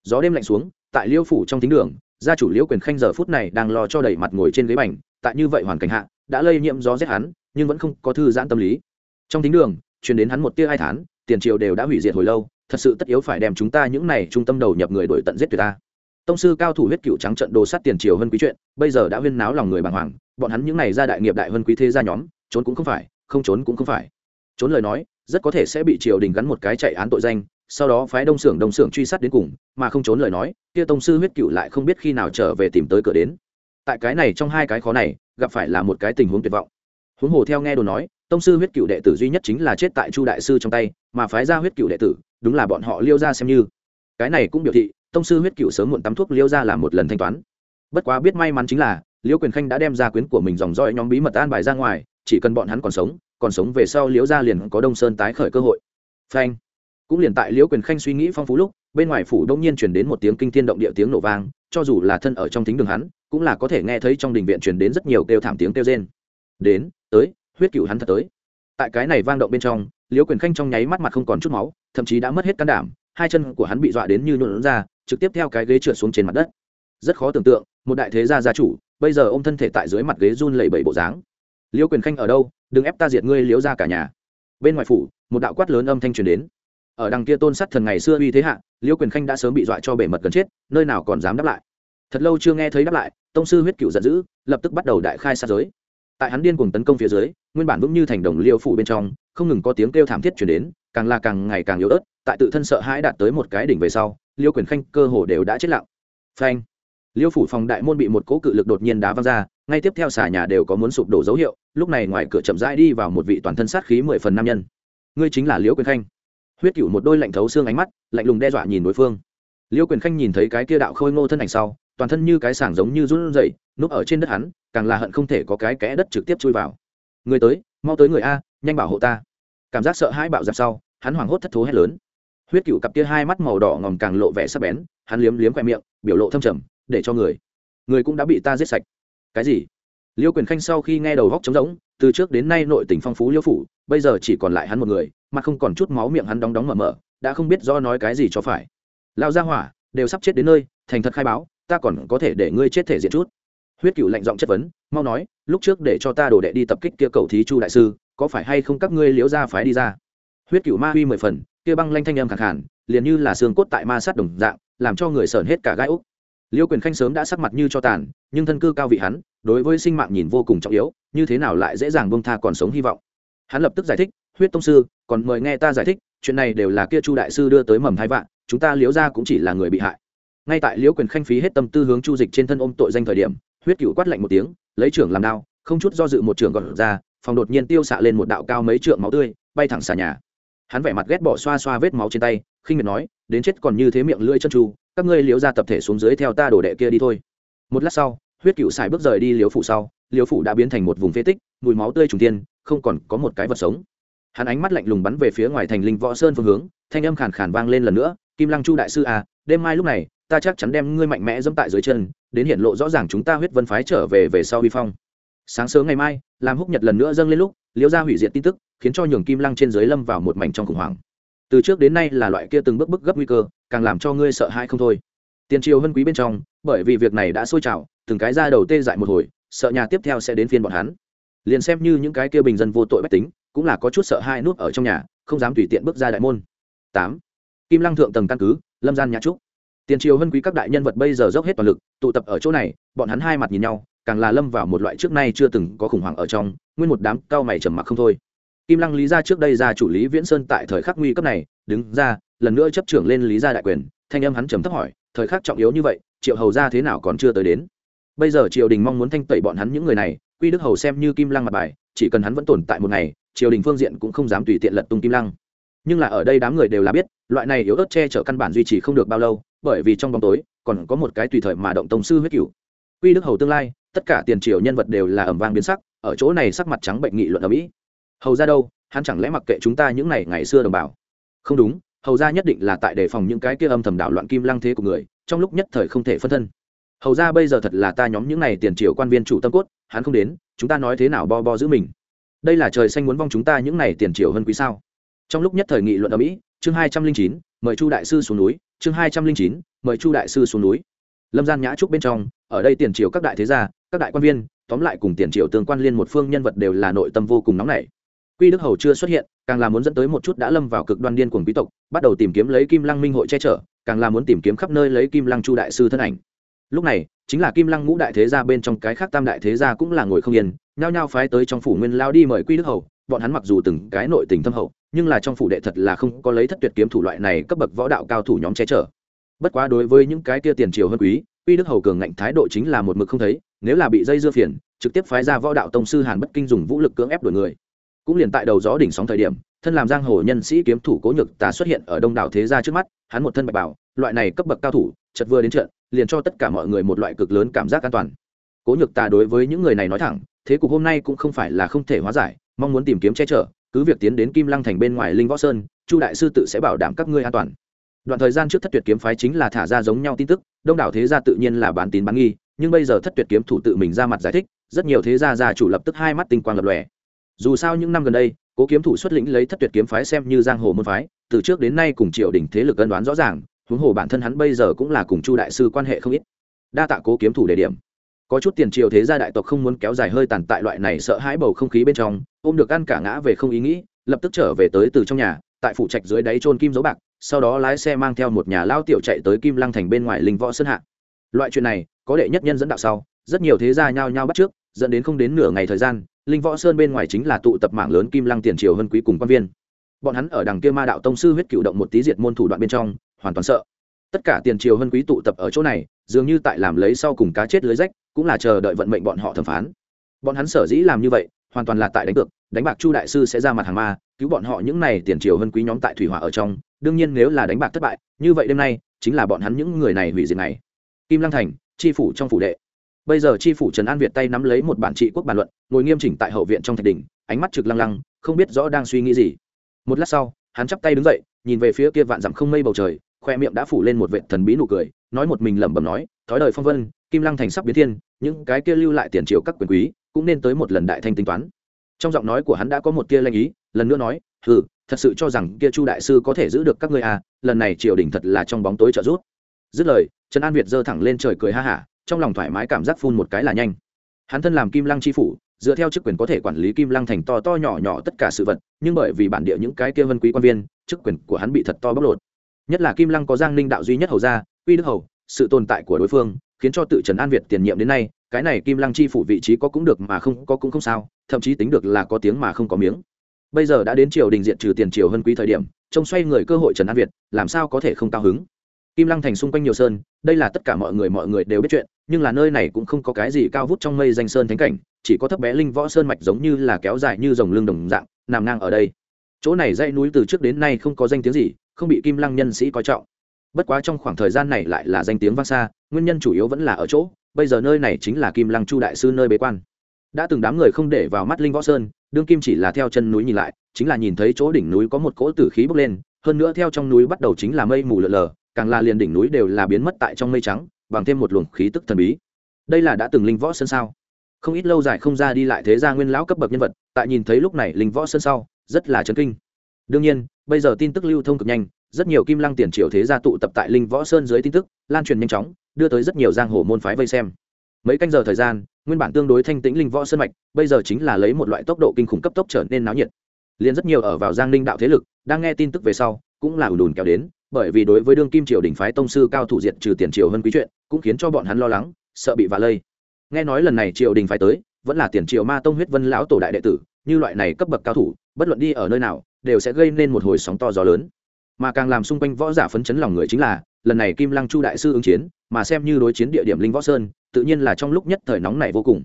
gió đêm lạnh xuống, tại liêu phủ trong thính đường, gia chủ liễu quyền khanh giờ phút này đang lo cho đẩy mặt ngồi trên ghế bành, tại như vậy hoàn cảnh hạ, đã lây nhiễm gió rét hắn nhưng vẫn không có thư giãn tâm lý. Trong thính đường chuyển đến hắn một tia hai thán, tiền triều đều đã hủy diệt hồi lâu, thật sự tất yếu phải đem chúng ta những này trung tâm đầu nhập người đổi tận giết tuyệt ta. Tông sư cao thủ huyết cựu trắng trận đồ sát tiền triều hơn quý chuyện, bây giờ đã huyên náo lòng người bàng hoàng, bọn hắn những này ra đại nghiệp đại hơn quý thế gia nhóm, trốn cũng không phải, không trốn cũng không phải. Trốn lời nói, rất có thể sẽ bị triều đình gắn một cái chạy án tội danh, sau đó phái đông xưởng đông xưởng truy sát đến cùng, mà không trốn lời nói, kia tông sư huyết cựu lại không biết khi nào trở về tìm tới cửa đến. Tại cái này trong hai cái khó này, gặp phải là một cái tình huống tuyệt vọng huống hồ theo nghe đồ nói, tông sư huyết cựu đệ tử duy nhất chính là chết tại chu đại sư trong tay, mà phái ra huyết cựu đệ tử, đúng là bọn họ liêu ra xem như. Cái này cũng biểu thị, tông sư huyết cựu sớm muộn tắm thuốc liêu ra làm một lần thanh toán. Bất quá biết may mắn chính là, liêu quyền khanh đã đem ra quyến của mình dòng roi nhóm bí mật an bài ra ngoài, chỉ cần bọn hắn còn sống còn sống về sau liễu gia liền có đông sơn tái khởi cơ hội. Phanh. Cũng liền tại liễu quyền khanh suy nghĩ phong phú lúc, bên ngoài phủ đông nhiên chuyển đến một tiếng kinh thiên động địa tiếng nổ vang, cho dù là thân ở trong thính đường hắn, cũng là có thể nghe thấy trong đình viện chuyển đến rất nhiều kêu thảm tiếng kêu rên đến, tới, huyết cựu hắn thật tới. Tại cái này vang động bên trong, liễu quyền khanh trong nháy mắt mặt không còn chút máu, thậm chí đã mất hết can đảm, hai chân của hắn bị dọa đến như nhuộn ra, trực tiếp theo cái ghế trượt xuống trên mặt đất. Rất khó tưởng tượng, một đại thế gia gia chủ, bây giờ ô m thân thể tại dưới mặt ghế run lẩy bẩy bộ dáng. Liễu quyền khanh ở đâu? Đừng ép ta diệt ngươi, liễu ra cả nhà. Bên ngoài phủ, một đạo quát lớn âm thanh truyền đến. Ở đằng kia tôn sắt thần ngày xưa uy thế hạ, liễu quyền khanh đã sớm bị dọa cho bể mật gần chết, nơi nào còn dám đáp lại. Thật lâu chưa nghe thấy đáp lại, tông sư huyết cựu giận dữ, lập tức bắt đầu đại khai sát giới tại hắn điên cuồng tấn công phía dưới, nguyên bản vững như thành đồng liêu phủ bên trong, không ngừng có tiếng kêu thảm thiết chuyển đến, càng là càng ngày càng yếu ớt, tại tự thân sợ hãi đạt tới một cái đỉnh về sau, liêu quyền khanh cơ hồ đều đã chết lặng. Phanh! Liêu phủ phòng đại môn bị một cỗ cự lực đột nhiên đá văng ra, ngay tiếp theo xà nhà đều có muốn sụp đổ dấu hiệu, lúc này ngoài cửa chậm rãi đi vào một vị toàn thân sát khí mười phần nam nhân. Ngươi chính là liêu quyền khanh. Huyết cựu một đôi lạnh thấu xương ánh mắt, lạnh lùng đe dọa nhìn đối phương. Liêu quyền khanh nhìn thấy cái kia đạo khôi ngô thân ảnh sau toàn thân như cái sảng giống như run rẩy, núp ở trên đất hắn, càng là hận không thể có cái kẽ đất trực tiếp chui vào. Người tới, mau tới người a, nhanh bảo hộ ta. Cảm giác sợ hãi bạo dạp sau, hắn hoảng hốt thất thố hét lớn. Huyết cựu cặp kia hai mắt màu đỏ ngòm càng lộ vẻ sắc bén, hắn liếm liếm khoe miệng, biểu lộ thâm trầm, để cho người người cũng đã bị ta giết sạch. Cái gì? Liêu quyền khanh sau khi nghe đầu góc trống rỗng, từ trước đến nay nội tình phong phú liêu phủ, bây giờ chỉ còn lại hắn một người, mà không còn chút máu miệng hắn đóng đóng mở mở, đã không biết do nói cái gì cho phải. Lao ra hỏa, đều sắp chết đến nơi, thành thật khai báo ta còn có thể để ngươi chết thể diện chút. Huyết cựu lạnh giọng chất vấn, mau nói, lúc trước để cho ta đổ đệ đi tập kích kia cầu thí chu đại sư, có phải hay không các ngươi liễu ra phái đi ra? Huyết cựu ma huy mười phần, kia băng lanh thanh âm khẳng hẳn liền như là xương cốt tại ma sát đồng dạng, làm cho người sởn hết cả gai úc. Liêu quyền khanh sớm đã sắc mặt như cho tàn, nhưng thân cư cao vị hắn, đối với sinh mạng nhìn vô cùng trọng yếu, như thế nào lại dễ dàng bông tha còn sống hy vọng? Hắn lập tức giải thích, huyết tông sư, còn mời nghe ta giải thích, chuyện này đều là kia chu đại sư đưa tới mầm hai vạn, chúng ta liếu ra cũng chỉ là người bị hại ngay tại liễu quyền khanh phí hết tâm tư hướng chu dịch trên thân ôm tội danh thời điểm, huyết cựu quát lạnh một tiếng, lấy trưởng làm đao, không chút do dự một trường gọt ra, phòng đột nhiên tiêu xạ lên một đạo cao mấy trượng máu tươi, bay thẳng xà nhà. Hắn vẻ mặt ghét bỏ xoa xoa vết máu trên tay, khinh miệt nói, đến chết còn như thế miệng lưỡi chân tru các ngươi Liễu ra tập thể xuống dưới theo ta đổ đệ kia đi thôi. Một lát sau, huyết cựu xài bước rời đi Liễu phủ sau, Liễu phủ đã biến thành một vùng phế tích, mùi máu tươi trùng tiên không còn có một cái vật sống. Hắn ánh mắt lạnh lùng bắn về phía ngoài thành linh võ sơn phương hướng, thanh âm khàn khàn vang lên lần nữa, kim lăng chu đại sư à đêm mai lúc này ta chắc chắn đem ngươi mạnh mẽ dẫm tại dưới chân, đến hiện lộ rõ ràng chúng ta huyết vân phái trở về về sau vi phong. Sáng sớm ngày mai làm húc nhật lần nữa dâng lên lúc, liễu gia hủy diệt tin tức, khiến cho nhường kim lăng trên dưới lâm vào một mảnh trong khủng hoảng. Từ trước đến nay là loại kia từng bước bước gấp nguy cơ, càng làm cho ngươi sợ hãi không thôi. Tiền triều hân quý bên trong, bởi vì việc này đã sôi trào, từng cái ra đầu tê dại một hồi, sợ nhà tiếp theo sẽ đến phiên bọn hắn. Liền xem như những cái kia bình dân vô tội bách tính, cũng là có chút sợ hai nút ở trong nhà, không dám tùy tiện bước ra đại môn. Tám. Kim lăng thượng tầng căn cứ, lâm gian nhà trúc tiền triều hân quý các đại nhân vật bây giờ dốc hết toàn lực, tụ tập ở chỗ này, bọn hắn hai mặt nhìn nhau, càng là lâm vào một loại trước nay chưa từng có khủng hoảng ở trong, nguyên một đám cao mày trầm mặc không thôi. Kim lăng lý ra trước đây ra chủ lý viễn sơn tại thời khắc nguy cấp này, đứng ra, lần nữa chấp trưởng lên lý gia đại quyền, thanh âm hắn trầm thấp hỏi, thời khắc trọng yếu như vậy, triệu hầu ra thế nào còn chưa tới đến? Bây giờ triều đình mong muốn thanh tẩy bọn hắn những người này, quy đức hầu xem như kim lăng mặt bài, chỉ cần hắn vẫn tồn tại một ngày, triều đình phương diện cũng không dám tùy tiện lật tung kim lăng. Nhưng là ở đây đám người đều là biết, loại này yếu ớt che chở căn bản duy trì không được bao lâu bởi vì trong bóng tối, còn có một cái tùy thời mà động tông sư huyết cửu. Quy đức hầu tương lai, tất cả tiền triều nhân vật đều là ẩm vang biến sắc, ở chỗ này sắc mặt trắng bệnh nghị luận ở mỹ. Hầu ra đâu, hắn chẳng lẽ mặc kệ chúng ta những ngày ngày xưa đồng bào? Không đúng, hầu ra nhất định là tại đề phòng những cái kia âm thầm đảo loạn kim lăng thế của người, trong lúc nhất thời không thể phân thân. Hầu ra bây giờ thật là ta nhóm những n à y tiền triều quan viên chủ tâm cốt, hắn không đến, chúng ta nói thế nào bo bo giữ mình? Đây là trời xanh muốn vong chúng ta những n à y tiền triều hơn quý sao? Trong lúc nhất thời nghị luận ở mỹ chương hai trăm linh chín, mời chu đại sư xuống núi. Chương hai trăm linh chín, mời chu đại sư xuống núi. Lâm gian nhã trúc bên trong, ở đây tiền triều các đại thế gia, các đại quan viên, tóm lại cùng tiền triều tương quan liên một phương nhân vật đều là nội tâm vô cùng nóng nảy. Quy đức hầu chưa xuất hiện, càng là muốn dẫn tới một chút đã lâm vào cực đoan điên cuồng quý tộc, bắt đầu tìm kiếm lấy kim lăng minh hội che chở, càng là muốn tìm kiếm khắp nơi lấy kim lăng chu đại sư thân ảnh. Lúc này, chính là kim lăng ngũ đại thế gia bên trong cái khác tam đại thế gia cũng là ngồi không yên, nhao nhao phái tới trong phủ nguyên lao đi mời quy đức hầu, bọn hắn mặc dù từng cái nội tình thâm hậu nhưng là trong phủ đệ thật là không có lấy thất tuyệt kiếm thủ loại này cấp bậc võ đạo cao thủ nhóm che chở. Bất quá đối với những cái kia tiền triều hơn quý, uy đức hầu cường ngạnh thái độ chính là một mực không thấy, nếu là bị dây dưa phiền, trực tiếp phái ra võ đạo tông sư hàn bất kinh dùng vũ lực cưỡng ép đuổi người. Cũng liền tại đầu gió đỉnh sóng thời điểm, thân làm giang hồ nhân sĩ kiếm thủ cố nhược tà xuất hiện ở đông đảo thế gia trước mắt, hắn một thân bạch bảo loại này cấp bậc cao thủ chật vừa đến trận, liền cho tất cả mọi người một loại cực lớn cảm giác an toàn. Cố nhược tà đối với những người này nói thẳng, thế cục hôm nay cũng không phải là không thể hóa giải, mong muốn tìm kiếm che chở cứ việc tiến đến kim lăng thành bên ngoài linh võ sơn, chu đại sư tự sẽ bảo đảm các ngươi an toàn. Đoạn thời gian trước thất tuyệt kiếm phái chính là thả ra giống nhau tin tức, đông đảo thế gia tự nhiên là bán tín bán nghi, nhưng bây giờ thất tuyệt kiếm thủ tự mình ra mặt giải thích, rất nhiều thế gia gia chủ lập tức hai mắt tinh quang lập lòe. Dù sao những năm gần đây, cố kiếm thủ xuất lĩnh lấy thất tuyệt kiếm phái xem như giang hồ môn phái, từ trước đến nay cùng triều đình thế lực cân đoán rõ ràng, huống hồ bản thân hắn bây giờ cũng là cùng chu đại sư quan hệ không ít. Đa tạ cố kiếm thủ đề điểm có chút tiền triều thế gia đại tộc không muốn kéo dài hơi tàn tại loại này sợ hãi bầu không khí bên trong, ôm được ăn cả ngã về không ý nghĩ, lập tức trở về tới từ trong nhà, tại phủ trạch dưới đáy trôn kim dấu bạc, sau đó lái xe mang theo một nhà lao tiểu chạy tới kim lăng thành bên ngoài linh võ sơn hạ. Loại chuyện này, có đệ nhất nhân dẫn đạo sau, rất nhiều thế gia nhao nhao bắt trước, dẫn đến không đến nửa ngày thời gian, linh võ sơn bên ngoài chính là tụ tập mạng lớn kim lăng tiền triều hơn quý cùng quan viên. Bọn hắn ở đằng kia ma đạo tông sư huyết cựu động một tí diệt môn thủ đoạn bên trong, hoàn toàn sợ. Tất cả tiền triều hơn quý tụ tập ở chỗ này, dường như tại làm lấy sau cùng cá chết lưới rách cũng là chờ đợi vận mệnh bọn họ thẩm phán. Bọn hắn sở dĩ làm như vậy, hoàn toàn là tại đánh cược, đánh bạc chu đại sư sẽ ra mặt hàng ma, cứu bọn họ những này tiền triều hơn quý nhóm tại thủy hỏa ở trong, đương nhiên nếu là đánh bạc thất bại, như vậy đêm nay, chính là bọn hắn những người này hủy diệt này kim lăng thành tri phủ trong phủ đệ. Bây giờ tri phủ trần an việt tay nắm lấy một bản trị quốc bàn luận, ngồi nghiêm chỉnh tại hậu viện trong thạch đình ánh mắt trực lăng lăng, không biết rõ đang suy nghĩ gì. Một lát sau, hắn chắp tay đứng dậy, nhìn về phía kia vạn dặm không mây bầu trời, khoe miệng đã phủ lên một vệ thần bí nụ cười, nói một mình lẩm bẩm nói, thói đời phong vân kim lăng thành sắp biến thiên những cái kia lưu lại tiền triệu các quyền quý cũng nên tới một lần đại thanh tính toán. Trong giọng nói của hắn đã có một tia lanh ý lần nữa nói ừ, thật sự cho rằng kia chu đại sư có thể giữ được các ngươi à lần này triều đình thật là trong bóng tối trợ rút dứt lời trần an việt giơ thẳng lên trời cười ha hả trong lòng thoải mái cảm giác phun một cái là nhanh. Hắn thân làm kim lăng chi phủ dựa theo chức quyền có thể quản lý kim lăng thành to to nhỏ nhỏ tất cả sự vật nhưng bởi vì bản địa những cái kia vân quý quan viên chức quyền của hắn bị thật to bóc lột. Nhất là kim lăng có giang ninh đạo duy nhất hầu gia, uy đức hầu sự tồn tại của đối phương khiến cho tự trần an việt tiền nhiệm đến nay, cái này kim lăng chi phủ vị trí có cũng được mà không, có cũng không sao, thậm chí tính được là có tiếng mà không có miếng. Bây giờ đã đến triều đình diện trừ tiền triều hơn quý thời điểm, trông xoay người cơ hội trần an việt, làm sao có thể không cao hứng? Kim lăng thành xung quanh nhiều sơn, đây là tất cả mọi người mọi người đều biết chuyện, nhưng là nơi này cũng không có cái gì cao vút trong mây danh sơn thánh cảnh, chỉ có thấp bé linh võ sơn mạch giống như là kéo dài như dòng lưng đồng dạng, nằm ngang ở đây. Chỗ này dãy núi từ trước đến nay không có danh tiếng gì, không bị kim lăng nhân sĩ coi trọng bất quá trong khoảng thời gian này lại là danh tiếng vang xa, nguyên nhân chủ yếu vẫn là ở chỗ, bây giờ nơi này chính là kim lăng chu đại sư nơi bế quan. Đã từng đám người không để vào mắt linh võ sơn, đương kim chỉ là theo chân núi nhìn lại, chính là nhìn thấy chỗ đỉnh núi có một cỗ tử khí bốc lên, hơn nữa theo trong núi bắt đầu chính là mây mù lờ lờ càng là liền đỉnh núi đều là biến mất tại trong mây trắng, bằng thêm một luồng khí tức thần bí. Đây là đã từng linh võ sơn sao? Không ít lâu dài không ra đi lại thế gia nguyên lão cấp bậc nhân vật, tại nhìn thấy lúc này linh võ sơn sau, rất là chấn kinh. Đương nhiên, bây giờ tin tức lưu thông cực nhanh rất nhiều kim lăng tiền triều thế gia tụ tập tại linh võ sơn dưới tin tức, lan truyền nhanh chóng, đưa tới rất nhiều giang hồ môn phái vây xem. Mấy canh giờ thời gian, nguyên bản tương đối thanh tĩnh linh võ sơn mạch, bây giờ chính là lấy một loại tốc độ kinh khủng cấp tốc trở nên náo nhiệt. Liền rất nhiều ở vào giang ninh đạo thế lực, đang nghe tin tức về sau, cũng là ùn ùn kéo đến, bởi vì đối với đương kim triều đình phái tông sư cao thủ diệt trừ tiền triều hơn quý chuyện, cũng khiến cho bọn hắn lo lắng, sợ bị vạ lây. Nghe nói lần này triều đình phái tới, vẫn là tiền triều ma tông huyết vân lão tổ đại đệ tử, như loại này cấp bậc cao thủ, bất luận đi ở nơi nào, đều sẽ gây nên một hồi sóng to gió lớn mà càng làm xung quanh võ giả phấn chấn lòng người chính là, lần này kim lăng chu đại sư ứng chiến, mà xem như đối chiến địa điểm linh võ sơn, tự nhiên là trong lúc nhất thời nóng này vô cùng.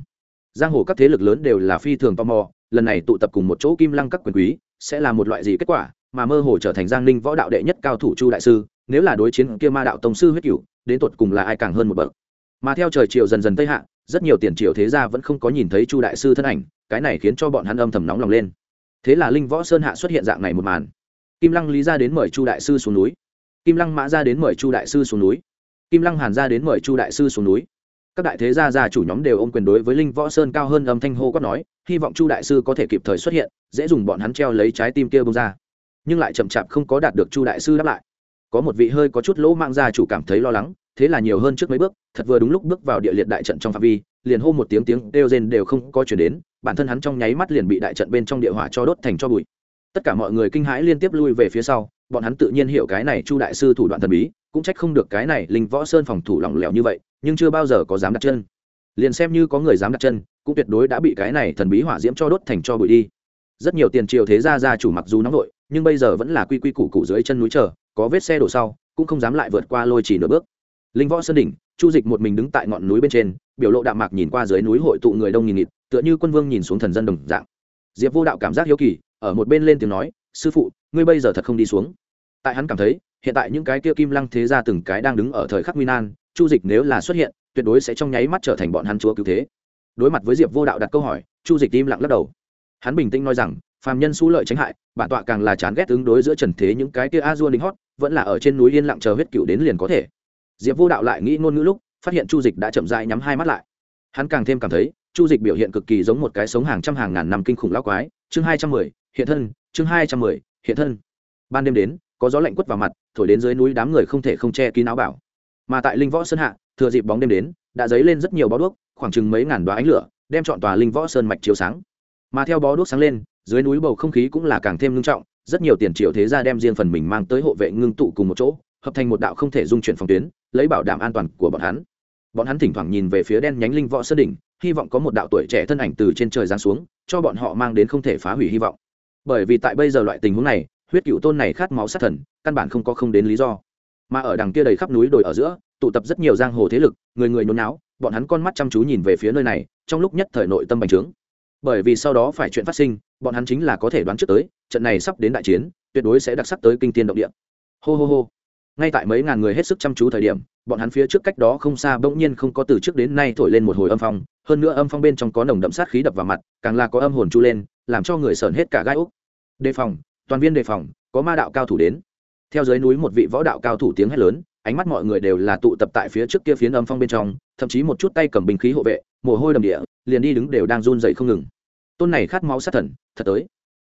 Giang hồ các thế lực lớn đều là phi thường tò mò, lần này tụ tập cùng một chỗ kim lăng các quyền quý, sẽ là một loại gì kết quả, mà mơ hồ trở thành giang ninh võ đạo đệ nhất cao thủ chu đại sư, nếu là đối chiến kia ma đạo tông sư huyết cửu, đến tột cùng là ai càng hơn một bậc. Mà theo trời chiều dần dần tây hạ, rất nhiều tiền triều thế gia vẫn không có nhìn thấy chu đại sư thân ảnh, cái này khiến cho bọn hắn âm thầm nóng lòng lên. Thế là linh võ sơn hạ xuất hiện dạng này một màn kim lăng lý ra đến mời chu đại sư xuống núi. Kim lăng mã ra đến mời chu đại sư xuống núi. Kim lăng hàn ra đến mời chu đại sư xuống núi. Các đại thế gia gia chủ nhóm đều ôm quyền đối với linh võ sơn cao hơn âm thanh hô quát nói, hy vọng chu đại sư có thể kịp thời xuất hiện, dễ dùng bọn hắn treo lấy trái tim kia bông ra. Nhưng lại chậm chạp không có đạt được chu đại sư đáp lại. Có một vị hơi có chút lỗ mạng gia chủ cảm thấy lo lắng, thế là nhiều hơn trước mấy bước, thật vừa đúng lúc bước vào địa liệt đại trận trong phạm vi, liền hô một tiếng tiếng kêu rên đều không có chuyển đến, bản thân hắn trong nháy mắt liền bị đại trận bên trong địa hỏa cho đốt thành cho bụi tất cả mọi người kinh hãi liên tiếp lui về phía sau, bọn hắn tự nhiên hiểu cái này chu đại sư thủ đoạn thần bí, cũng trách không được cái này linh võ sơn phòng thủ lỏng lẻo như vậy, nhưng chưa bao giờ có dám đặt chân. Liền xem như có người dám đặt chân, cũng tuyệt đối đã bị cái này thần bí hỏa diễm cho đốt thành cho bụi đi. Rất nhiều tiền triều thế gia gia chủ mặc dù nóng vội, nhưng bây giờ vẫn là quy quy củ củ dưới chân núi chờ, có vết xe đổ sau, cũng không dám lại vượt qua lôi chỉ nửa bước. Linh võ sơn đỉnh, chu dịch một mình đứng tại ngọn núi bên trên, biểu lộ đạm mạc nhìn qua dưới núi hội tụ người đông nghìn nghịt, tựa như quân vương nhìn xuống thần dân đồng dạng. Diệp vô đạo cảm giác hiếu kỳ ở một bên lên tiếng nói, sư phụ, ngươi bây giờ thật không đi xuống. Tại hắn cảm thấy, hiện tại những cái kia kim lăng thế gia từng cái đang đứng ở thời khắc nguy nan, chu dịch nếu là xuất hiện, tuyệt đối sẽ trong nháy mắt trở thành bọn hắn chúa cứu thế. Đối mặt với diệp vô đạo đặt câu hỏi, chu dịch im lặng lắc đầu. Hắn bình tĩnh nói rằng, phàm nhân su lợi tránh hại, bản tọa càng là chán ghét ứng đối giữa trần thế những cái kia a dua đính hót, vẫn là ở trên núi yên lặng chờ huyết cựu đến liền có thể. Diệp vô đạo lại nghĩ ngôn ngữ lúc, phát hiện chu dịch đã chậm dại nhắm hai mắt lại. Hắn càng thêm cảm thấy, chu dịch biểu hiện cực kỳ giống một cái sống hàng trăm hàng ngàn năm kinh khủng lao quái. Chương hai trăm mười hiện thân, chương hai trăm mười, hiện thân. Ban đêm đến, có gió lạnh quất vào mặt, thổi đến dưới núi đám người không thể không che kín áo bảo. Mà tại linh võ sơn hạ, thừa dịp bóng đêm đến, đã dấy lên rất nhiều bó đuốc, khoảng chừng mấy ngàn đoá ánh lửa, đem chọn tòa linh võ sơn mạch chiếu sáng. Mà theo bó đuốc sáng lên, dưới núi bầu không khí cũng là càng thêm ngưng trọng, rất nhiều tiền triệu thế gia đem riêng phần mình mang tới hộ vệ ngưng tụ cùng một chỗ, hợp thành một đạo không thể dung chuyển phòng tuyến, lấy bảo đảm an toàn của bọn hắn. Bọn hắn thỉnh thoảng nhìn về phía đen nhánh linh võ sơn đỉnh, hy vọng có một đạo tuổi trẻ thân ảnh từ trên trời giáng xuống, cho bọn họ mang đến không thể phá hủy hy vọng bởi vì tại bây giờ loại tình huống này, huyết cựu tôn này khát máu sát thần, căn bản không có không đến lý do. Mà ở đằng kia đầy khắp núi đồi ở giữa, tụ tập rất nhiều giang hồ thế lực, người người nôn náo bọn hắn con mắt chăm chú nhìn về phía nơi này, trong lúc nhất thời nội tâm bành trướng. Bởi vì sau đó phải chuyện phát sinh, bọn hắn chính là có thể đoán trước tới, trận này sắp đến đại chiến, tuyệt đối sẽ đặc sắc tới kinh tiên động địa. Hô hô hô. Ngay tại mấy ngàn người hết sức chăm chú thời điểm, bọn hắn phía trước cách đó không xa bỗng nhiên không có từ trước đến nay thổi lên một hồi âm phong, hơn nữa âm phong bên trong có nồng đậm sát khí đập vào mặt, càng là có âm hồn chu lên, làm cho người sởn hết cả gai úc đề phòng, toàn viên đề phòng, có ma đạo cao thủ đến. Theo dưới núi một vị võ đạo cao thủ tiếng hét lớn, ánh mắt mọi người đều là tụ tập tại phía trước kia phiến âm phong bên trong, thậm chí một chút tay cầm bình khí hộ vệ, mồ hôi đầm địa, liền đi đứng đều đang run dậy không ngừng. Tôn này khát máu sát thần, thật tới.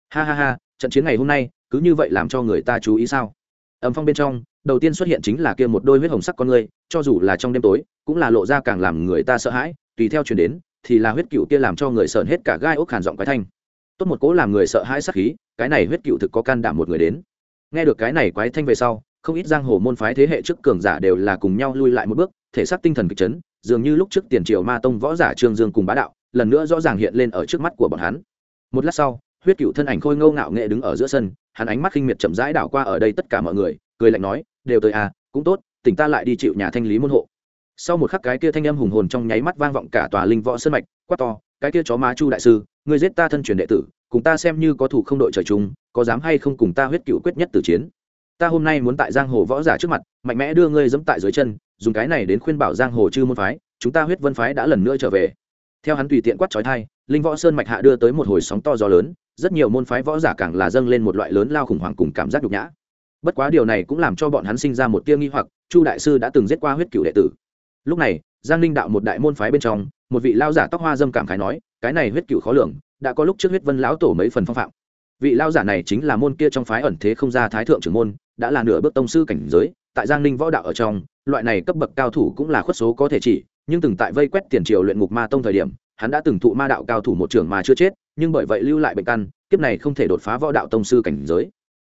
Ha ha ha, trận chiến ngày hôm nay, cứ như vậy làm cho người ta chú ý sao? Âm phong bên trong, đầu tiên xuất hiện chính là kia một đôi huyết hồng sắc con người, cho dù là trong đêm tối, cũng là lộ ra càng làm người ta sợ hãi, tùy theo chuyển đến, thì là huyết cựu kia làm cho người sợn hết cả gai ốc hàn giọng quái thanh tốt một cố làm người sợ hãi sắc khí, cái này huyết cựu thực có can đảm một người đến. Nghe được cái này quái thanh về sau, không ít giang hồ môn phái thế hệ trước cường giả đều là cùng nhau lui lại một bước, thể xác tinh thần kịch chấn, dường như lúc trước tiền triều ma tông võ giả trương dương cùng bá đạo, lần nữa rõ ràng hiện lên ở trước mắt của bọn hắn. Một lát sau, huyết cựu thân ảnh khôi ngâu ngạo nghệ đứng ở giữa sân, hắn ánh mắt khinh miệt chậm rãi đảo qua ở đây tất cả mọi người, cười lạnh nói, đều tới à cũng tốt, tỉnh ta lại đi chịu nhà thanh lý môn hộ. Sau một khắc cái kia thanh âm hùng hồn trong nháy mắt vang vọng cả tòa linh võ sơn mạch, quát to, cái kia chó má chu đại sư Ngươi giết ta thân truyền đệ tử, cùng ta xem như có thủ không đội trời chung, có dám hay không cùng ta huyết cựu quyết nhất tử chiến. Ta hôm nay muốn tại giang hồ võ giả trước mặt, mạnh mẽ đưa ngươi dẫm tại dưới chân, dùng cái này đến khuyên bảo giang hồ chư môn phái, chúng ta huyết vân phái đã lần nữa trở về. Theo hắn tùy tiện quát trói thai, linh võ sơn mạch hạ đưa tới một hồi sóng to gió lớn, rất nhiều môn phái võ giả càng là dâng lên một loại lớn lao khủng hoảng cùng cảm giác nhục nhã. Bất quá điều này cũng làm cho bọn hắn sinh ra một tia nghi hoặc, chu đại sư đã từng giết qua huyết cửu đệ tử. Lúc này, giang linh đạo một đại môn phái bên trong một vị lao giả tóc hoa dâm cảm khái nói, cái này huyết cửu khó lường, đã có lúc trước huyết vân lão tổ mấy phần phong phạm. Vị lao giả này chính là môn kia trong phái ẩn thế không ra thái thượng trưởng môn, đã là nửa bước tông sư cảnh giới, tại giang ninh võ đạo ở trong, loại này cấp bậc cao thủ cũng là khuất số có thể chỉ, nhưng từng tại vây quét tiền triều luyện ngục ma tông thời điểm, hắn đã từng thụ ma đạo cao thủ một trưởng mà chưa chết, nhưng bởi vậy lưu lại bệnh căn, kiếp này không thể đột phá võ đạo tông sư cảnh giới.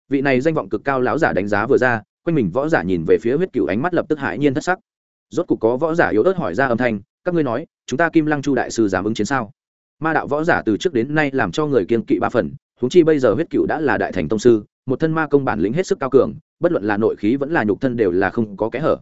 Vị này danh vọng cực cao lão giả đánh giá vừa ra, quanh mình võ giả nhìn về phía huyết cựu ánh mắt lập tức hãi nhiên thất sắc. Rốt cục có võ giả yếu ớt hỏi ra âm thanh, các ngươi nói chúng ta kim lăng chu đại sư dám ứng chiến sao? Ma đạo võ giả từ trước đến nay làm cho người kiên kỵ ba phần húng chi bây giờ huyết cựu đã là đại thành tông sư, một thân ma công bản lĩnh hết sức cao cường, bất luận là nội khí vẫn là nhục thân đều là không có kẽ hở.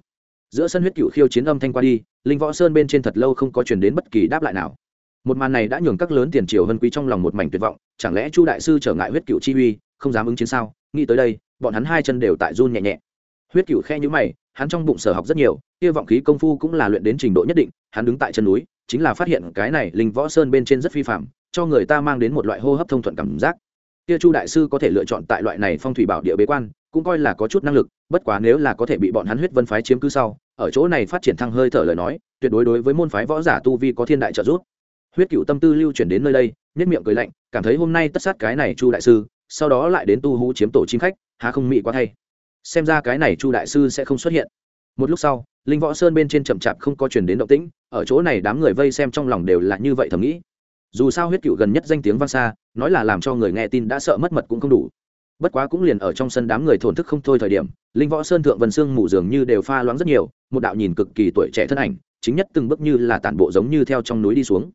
Giữa sân huyết cựu khiêu chiến âm thanh qua đi, linh võ sơn bên trên thật lâu không có truyền đến bất kỳ đáp lại nào. Một màn này đã nhường các lớn tiền triều hân quý trong lòng một mảnh tuyệt vọng, chẳng lẽ chu đại sư trở ngại huyết cựu chi uy, không dám ứng chiến sao? Nghĩ tới đây, bọn hắn hai chân đều tại run nhẹ nhẹ. Huyết cựu khe nhữ mày, hắn trong bụng sở học rất nhiều, kia vọng khí công phu cũng là luyện đến trình độ nhất định, hắn đứng tại chân núi chính là phát hiện cái này linh võ sơn bên trên rất phi phạm, cho người ta mang đến một loại hô hấp thông thuận cảm giác. Kia chu đại sư có thể lựa chọn tại loại này phong thủy bảo địa bế quan, cũng coi là có chút năng lực, bất quá nếu là có thể bị bọn hắn huyết vân phái chiếm cứ sau, ở chỗ này phát triển thăng hơi thở lời nói, tuyệt đối đối với môn phái võ giả tu vi có thiên đại trợ giúp. Huyết cựu tâm tư lưu chuyển đến nơi đây nhất miệng cười lạnh, cảm thấy hôm nay tất sát cái này chu đại sư, sau đó lại đến tu hú chiếm tổ chim khách, há không mị quá thay. Xem ra cái này chu đại sư sẽ không xuất hiện một lúc sau, linh võ sơn bên trên chậm chạp không có chuyển đến động tĩnh, ở chỗ này đám người vây xem trong lòng đều là như vậy thầm nghĩ. Dù sao huyết cựu gần nhất danh tiếng vang xa, nói là làm cho người nghe tin đã sợ mất mật cũng không đủ. Bất quá cũng liền ở trong sân đám người thổn thức không thôi thời điểm, linh võ sơn thượng vân sương mù dường như đều pha loãng rất nhiều, một đạo nhìn cực kỳ tuổi trẻ thân ảnh, chính nhất từng bước như là tản bộ giống như theo trong núi đi xuống.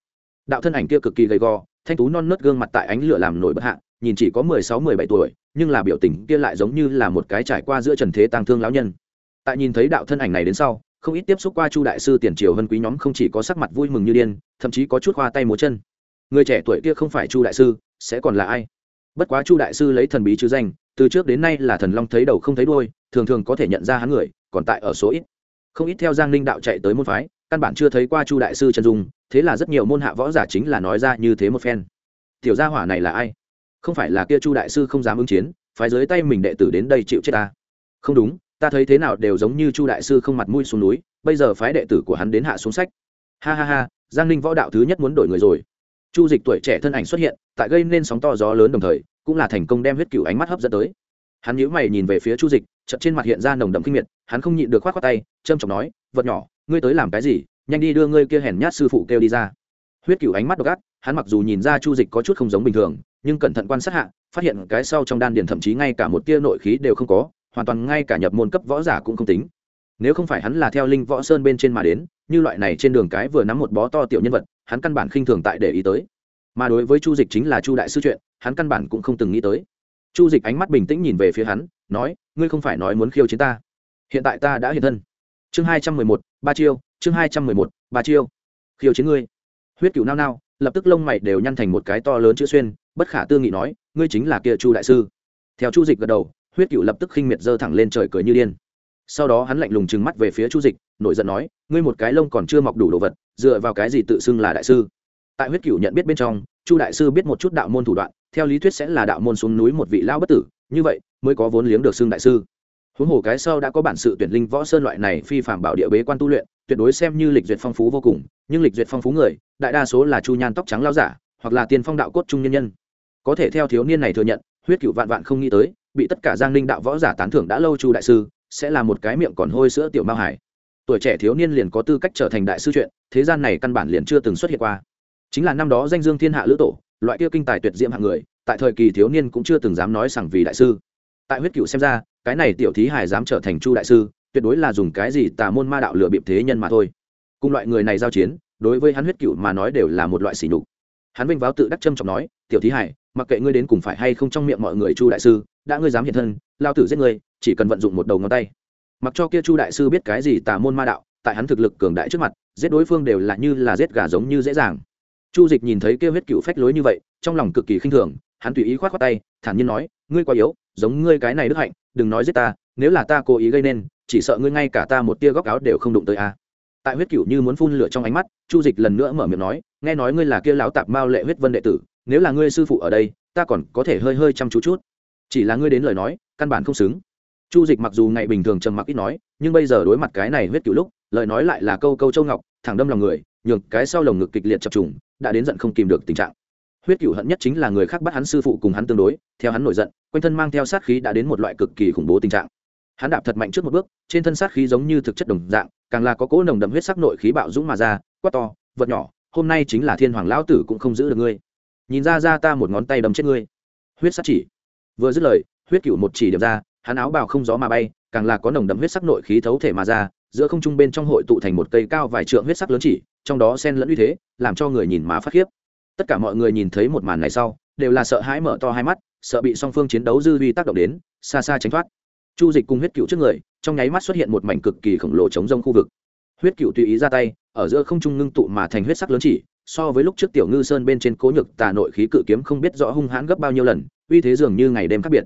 Đạo thân ảnh kia cực kỳ gầy gò, thanh tú non nớt gương mặt tại ánh lửa làm nổi bất hạ, nhìn chỉ có mười sáu, mười bảy tuổi, nhưng là biểu tình kia lại giống như là một cái trải qua giữa trần thế tang thương lão nhân tại nhìn thấy đạo thân ảnh này đến sau, không ít tiếp xúc qua chu đại sư tiền triều hân quý nhóm không chỉ có sắc mặt vui mừng như điên, thậm chí có chút khoa tay múa chân. Người trẻ tuổi kia không phải chu đại sư, sẽ còn là ai? Bất quá chu đại sư lấy thần bí chứ danh, từ trước đến nay là thần long thấy đầu không thấy đôi thường thường có thể nhận ra hắn người, còn tại ở số ít. Không ít theo giang ninh đạo chạy tới môn phái, căn bản chưa thấy qua chu đại sư chân dung, thế là rất nhiều môn hạ võ giả chính là nói ra như thế một phen. Tiểu gia hỏa này là ai? Không phải là kia chu đại sư không dám ứng chiến, phái dưới tay mình đệ tử đến đây chịu chết ta. Không đúng ta thấy thế nào đều giống như chu đại sư không mặt mũi xuống núi bây giờ phái đệ tử của hắn đến hạ xuống sách. Ha ha ha giang ninh võ đạo thứ nhất muốn đổi người rồi. Chu dịch tuổi trẻ thân ảnh xuất hiện tại gây nên sóng to gió lớn đồng thời cũng là thành công đem huyết cựu ánh mắt hấp dẫn tới. Hắn nhíu mày nhìn về phía chu dịch chợt trên mặt hiện ra nồng đậm kinh miệt hắn không nhịn được khoát khoát tay trâm trọng nói vật nhỏ ngươi tới làm cái gì? Nhanh đi đưa ngươi kia hèn nhát sư phụ kêu đi ra. Huyết cựu ánh mắt độc gắt, hắn mặc dù nhìn ra chu dịch có chút không giống bình thường nhưng cẩn thận quan sát hạ phát hiện cái sau trong đan điền thậm chí ngay cả một tia nội khí đều không có hoàn toàn ngay cả nhập môn cấp võ giả cũng không tính. Nếu không phải hắn là theo linh võ sơn bên trên mà đến, như loại này trên đường cái vừa nắm một bó to tiểu nhân vật, hắn căn bản khinh thường tại để ý tới. Mà đối với chu dịch chính là chu đại sư chuyện, hắn căn bản cũng không từng nghĩ tới. Chu dịch ánh mắt bình tĩnh nhìn về phía hắn, nói, ngươi không phải nói muốn khiêu chiến ta. Hiện tại ta đã hiện thân. Chương hai trăm mười một, ba chiêu, chương hai trăm mười một, ba chiêu. Khiêu chiến ngươi. Huyết cựu nao nao, lập tức lông mày đều nhăn thành một cái to lớn chữ xuyên, bất khả tư nghị nói, ngươi chính là kia chu đại sư. Theo chu dịch gật đầu huyết cựu lập tức khinh miệt giơ thẳng lên trời cười như điên. Sau đó hắn lạnh lùng trừng mắt về phía chu dịch, nổi giận nói, ngươi một cái lông còn chưa mọc đủ đồ vật, dựa vào cái gì tự xưng là đại sư? Tại huyết cựu nhận biết bên trong, chu đại sư biết một chút đạo môn thủ đoạn, theo lý thuyết sẽ là đạo môn xuống núi một vị lao bất tử, như vậy mới có vốn liếng được xưng đại sư. Huống hồ cái sau đã có bản sự tuyển linh võ sơn loại này phi phạm bảo địa bế quan tu luyện, tuyệt đối xem như lịch duyệt phong phú vô cùng, nhưng lịch duyệt phong phú người, đại đa số là chu nhan tóc trắng lao giả, hoặc là Tiền phong đạo cốt trung nhân nhân. Có thể theo thiếu niên này thừa nhận, huyết cựu vạn vạn không nghĩ tới bị tất cả giang ninh đạo võ giả tán thưởng đã lâu chu đại sư, sẽ là một cái miệng còn hôi sữa tiểu mao hải. Tuổi trẻ thiếu niên liền có tư cách trở thành đại sư chuyện, thế gian này căn bản liền chưa từng xuất hiện qua. Chính là năm đó danh dương thiên hạ lữ tổ, loại kia kinh tài tuyệt diễm hạng người, tại thời kỳ thiếu niên cũng chưa từng dám nói rằng vì đại sư. Tại huyết cựu xem ra, cái này tiểu thí hải dám trở thành chu đại sư, tuyệt đối là dùng cái gì tà môn ma đạo lựa bịp thế nhân mà thôi. Cùng loại người này giao chiến, đối với hắn huyết cựu mà nói đều là một loại sỉ nhục. Hắn vinh váo tự đắc trâm trọng nói, tiểu thí hải mặc kệ ngươi đến cùng phải hay không trong miệng mọi người chu đại sư, đã ngươi dám hiện thân, lao tử giết ngươi, chỉ cần vận dụng một đầu ngón tay. Mặc cho kia chu đại sư biết cái gì tà môn ma đạo, tại hắn thực lực cường đại trước mặt, giết đối phương đều là như là giết gà giống như dễ dàng. Chu dịch nhìn thấy kia huyết cựu phách lối như vậy, trong lòng cực kỳ khinh thường, hắn tùy ý khoát khoát tay, thản nhiên nói, ngươi quá yếu, giống ngươi cái này đức hạnh, đừng nói giết ta, nếu là ta cố ý gây nên, chỉ sợ ngươi ngay cả ta một tia góc áo đều không đụng tới a. Tại huyết cựu như muốn phun lửa trong ánh mắt, chu dịch lần nữa mở miệng nói, nghe nói ngươi là kia lão tạp mao lệ huyết vân đệ tử nếu là ngươi sư phụ ở đây, ta còn có thể hơi hơi chăm chú chút. Chỉ là ngươi đến lời nói, căn bản không xứng. Chu dịch mặc dù ngày bình thường trầm mặc ít nói, nhưng bây giờ đối mặt cái này huyết cựu lúc, lời nói lại là câu câu châu ngọc, thẳng đâm lòng người, nhường cái sau lồng ngực kịch liệt chập trùng, đã đến giận không kìm được tình trạng. Huyết cựu hận nhất chính là người khác bắt hắn sư phụ cùng hắn tương đối, theo hắn nổi giận, quanh thân mang theo sát khí đã đến một loại cực kỳ khủng bố tình trạng. Hắn đạp thật mạnh trước một bước, trên thân sát khí giống như thực chất đồng dạng, càng là có cỗ nồng đậm huyết sắc nội khí bạo dũng mà ra, quát to, vật nhỏ, hôm nay chính là thiên hoàng lão tử cũng không giữ được ngươi nhìn ra ra ta một ngón tay đấm chết ngươi. Huyết sắc chỉ. Vừa dứt lời, huyết cựu một chỉ điểm ra, hắn áo bào không gió mà bay, càng là có nồng đậm huyết sắc nội khí thấu thể mà ra, giữa không trung bên trong hội tụ thành một cây cao vài trượng huyết sắc lớn chỉ, trong đó sen lẫn uy thế, làm cho người nhìn má phát khiếp. Tất cả mọi người nhìn thấy một màn này sau, đều là sợ hãi mở to hai mắt, sợ bị song phương chiến đấu dư vi tác động đến, xa xa tránh thoát. Chu dịch cùng huyết cựu trước người, trong nháy mắt xuất hiện một mảnh cực kỳ khổng lồ chống rông khu vực. Huyết cựu tùy ý ra tay, ở giữa không trung ngưng tụ mà thành huyết sắc lớn chỉ so với lúc trước tiểu ngư sơn bên trên cố nhược tà nội khí cự kiếm không biết rõ hung hãn gấp bao nhiêu lần, uy thế dường như ngày đêm khác biệt.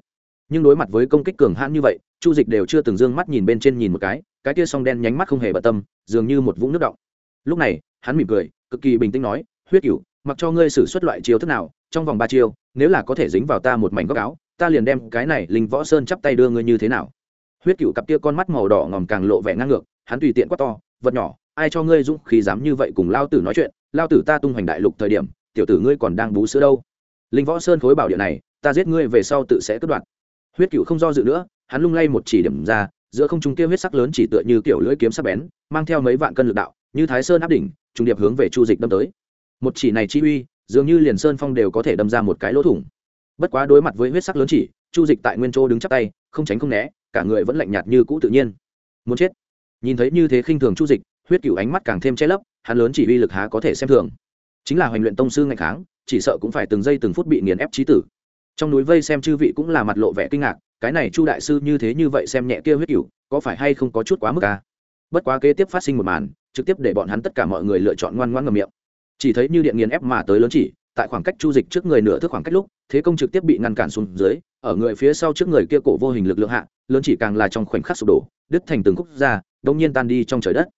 Nhưng đối mặt với công kích cường hãn như vậy, chu dịch đều chưa từng d ư ơ n g mắt nhìn bên trên nhìn một cái cái tia song đen nhánh mắt không hề bận tâm, dường như một vũng nước động. Lúc này, hắn mỉm cười, cực kỳ bình tĩnh nói, huyết cựu mặc cho ngươi xử suất loại chiêu thức nào, trong vòng ba chiêu, nếu là có thể dính vào ta một mảnh góc áo, ta liền đem cái này linh võ sơn chắp tay đưa ngươi như thế nào? Huyết cựu cặp tia con mắt màu đỏ ngòm càng lộ vẻ ngang ngược, hắn tùy tiện quát to, vật nhỏ, ai cho ngươi dũng khí dám như vậy cùng lao tử nói chuyện? Lao tử ta tung hoành đại lục thời điểm, tiểu tử ngươi còn đang bú sữa đâu? Linh võ sơn khối bảo địa này, ta giết ngươi về sau tự sẽ cất đoạt huyết cựu không do dự nữa, hắn lung lay một chỉ điểm ra, giữa không trung kia huyết sắc lớn chỉ tựa như kiểu lưỡi kiếm sắc bén, mang theo mấy vạn cân lực đạo, như thái sơn áp đỉnh trung điệp hướng về chu dịch đâm tới. Một chỉ này chi uy, dường như liền sơn phong đều có thể đâm ra một cái lỗ thủng. Bất quá đối mặt với huyết sắc lớn chỉ, chu dịch tại nguyên chỗ đứng chắp tay, không tránh không né, cả người vẫn lạnh nhạt như cũ tự nhiên. Muốn chết. Nhìn thấy như thế khinh thường chu dịch, huyết cựu ánh mắt càng thêm che lấp hắn lớn chỉ uy lực há có thể xem thường. Chính là hoành luyện tông sư ngày kháng, chỉ sợ cũng phải từng giây từng phút bị nghiền ép trí tử. Trong núi vây xem chư vị cũng là mặt lộ vẻ kinh ngạc, cái này chu đại sư như thế như vậy xem nhẹ kia huyết cửu, có phải hay không có chút quá mức à? bất quá kế tiếp phát sinh một màn, trực tiếp để bọn hắn tất cả mọi người lựa chọn ngoan ngoãn ngầm miệng. Chỉ thấy như điện nghiền ép mà tới lớn chỉ, tại khoảng cách chu dịch trước người nửa thước khoảng cách lúc, thế công trực tiếp bị ngăn cản xuống dưới, ở người phía sau trước người kia cổ vô hình lực lượng hạ, lớn chỉ càng là trong khoảnh khắc sụp đổ, đứt thành từng khúc ra đông nhiên tan đi trong trời đất.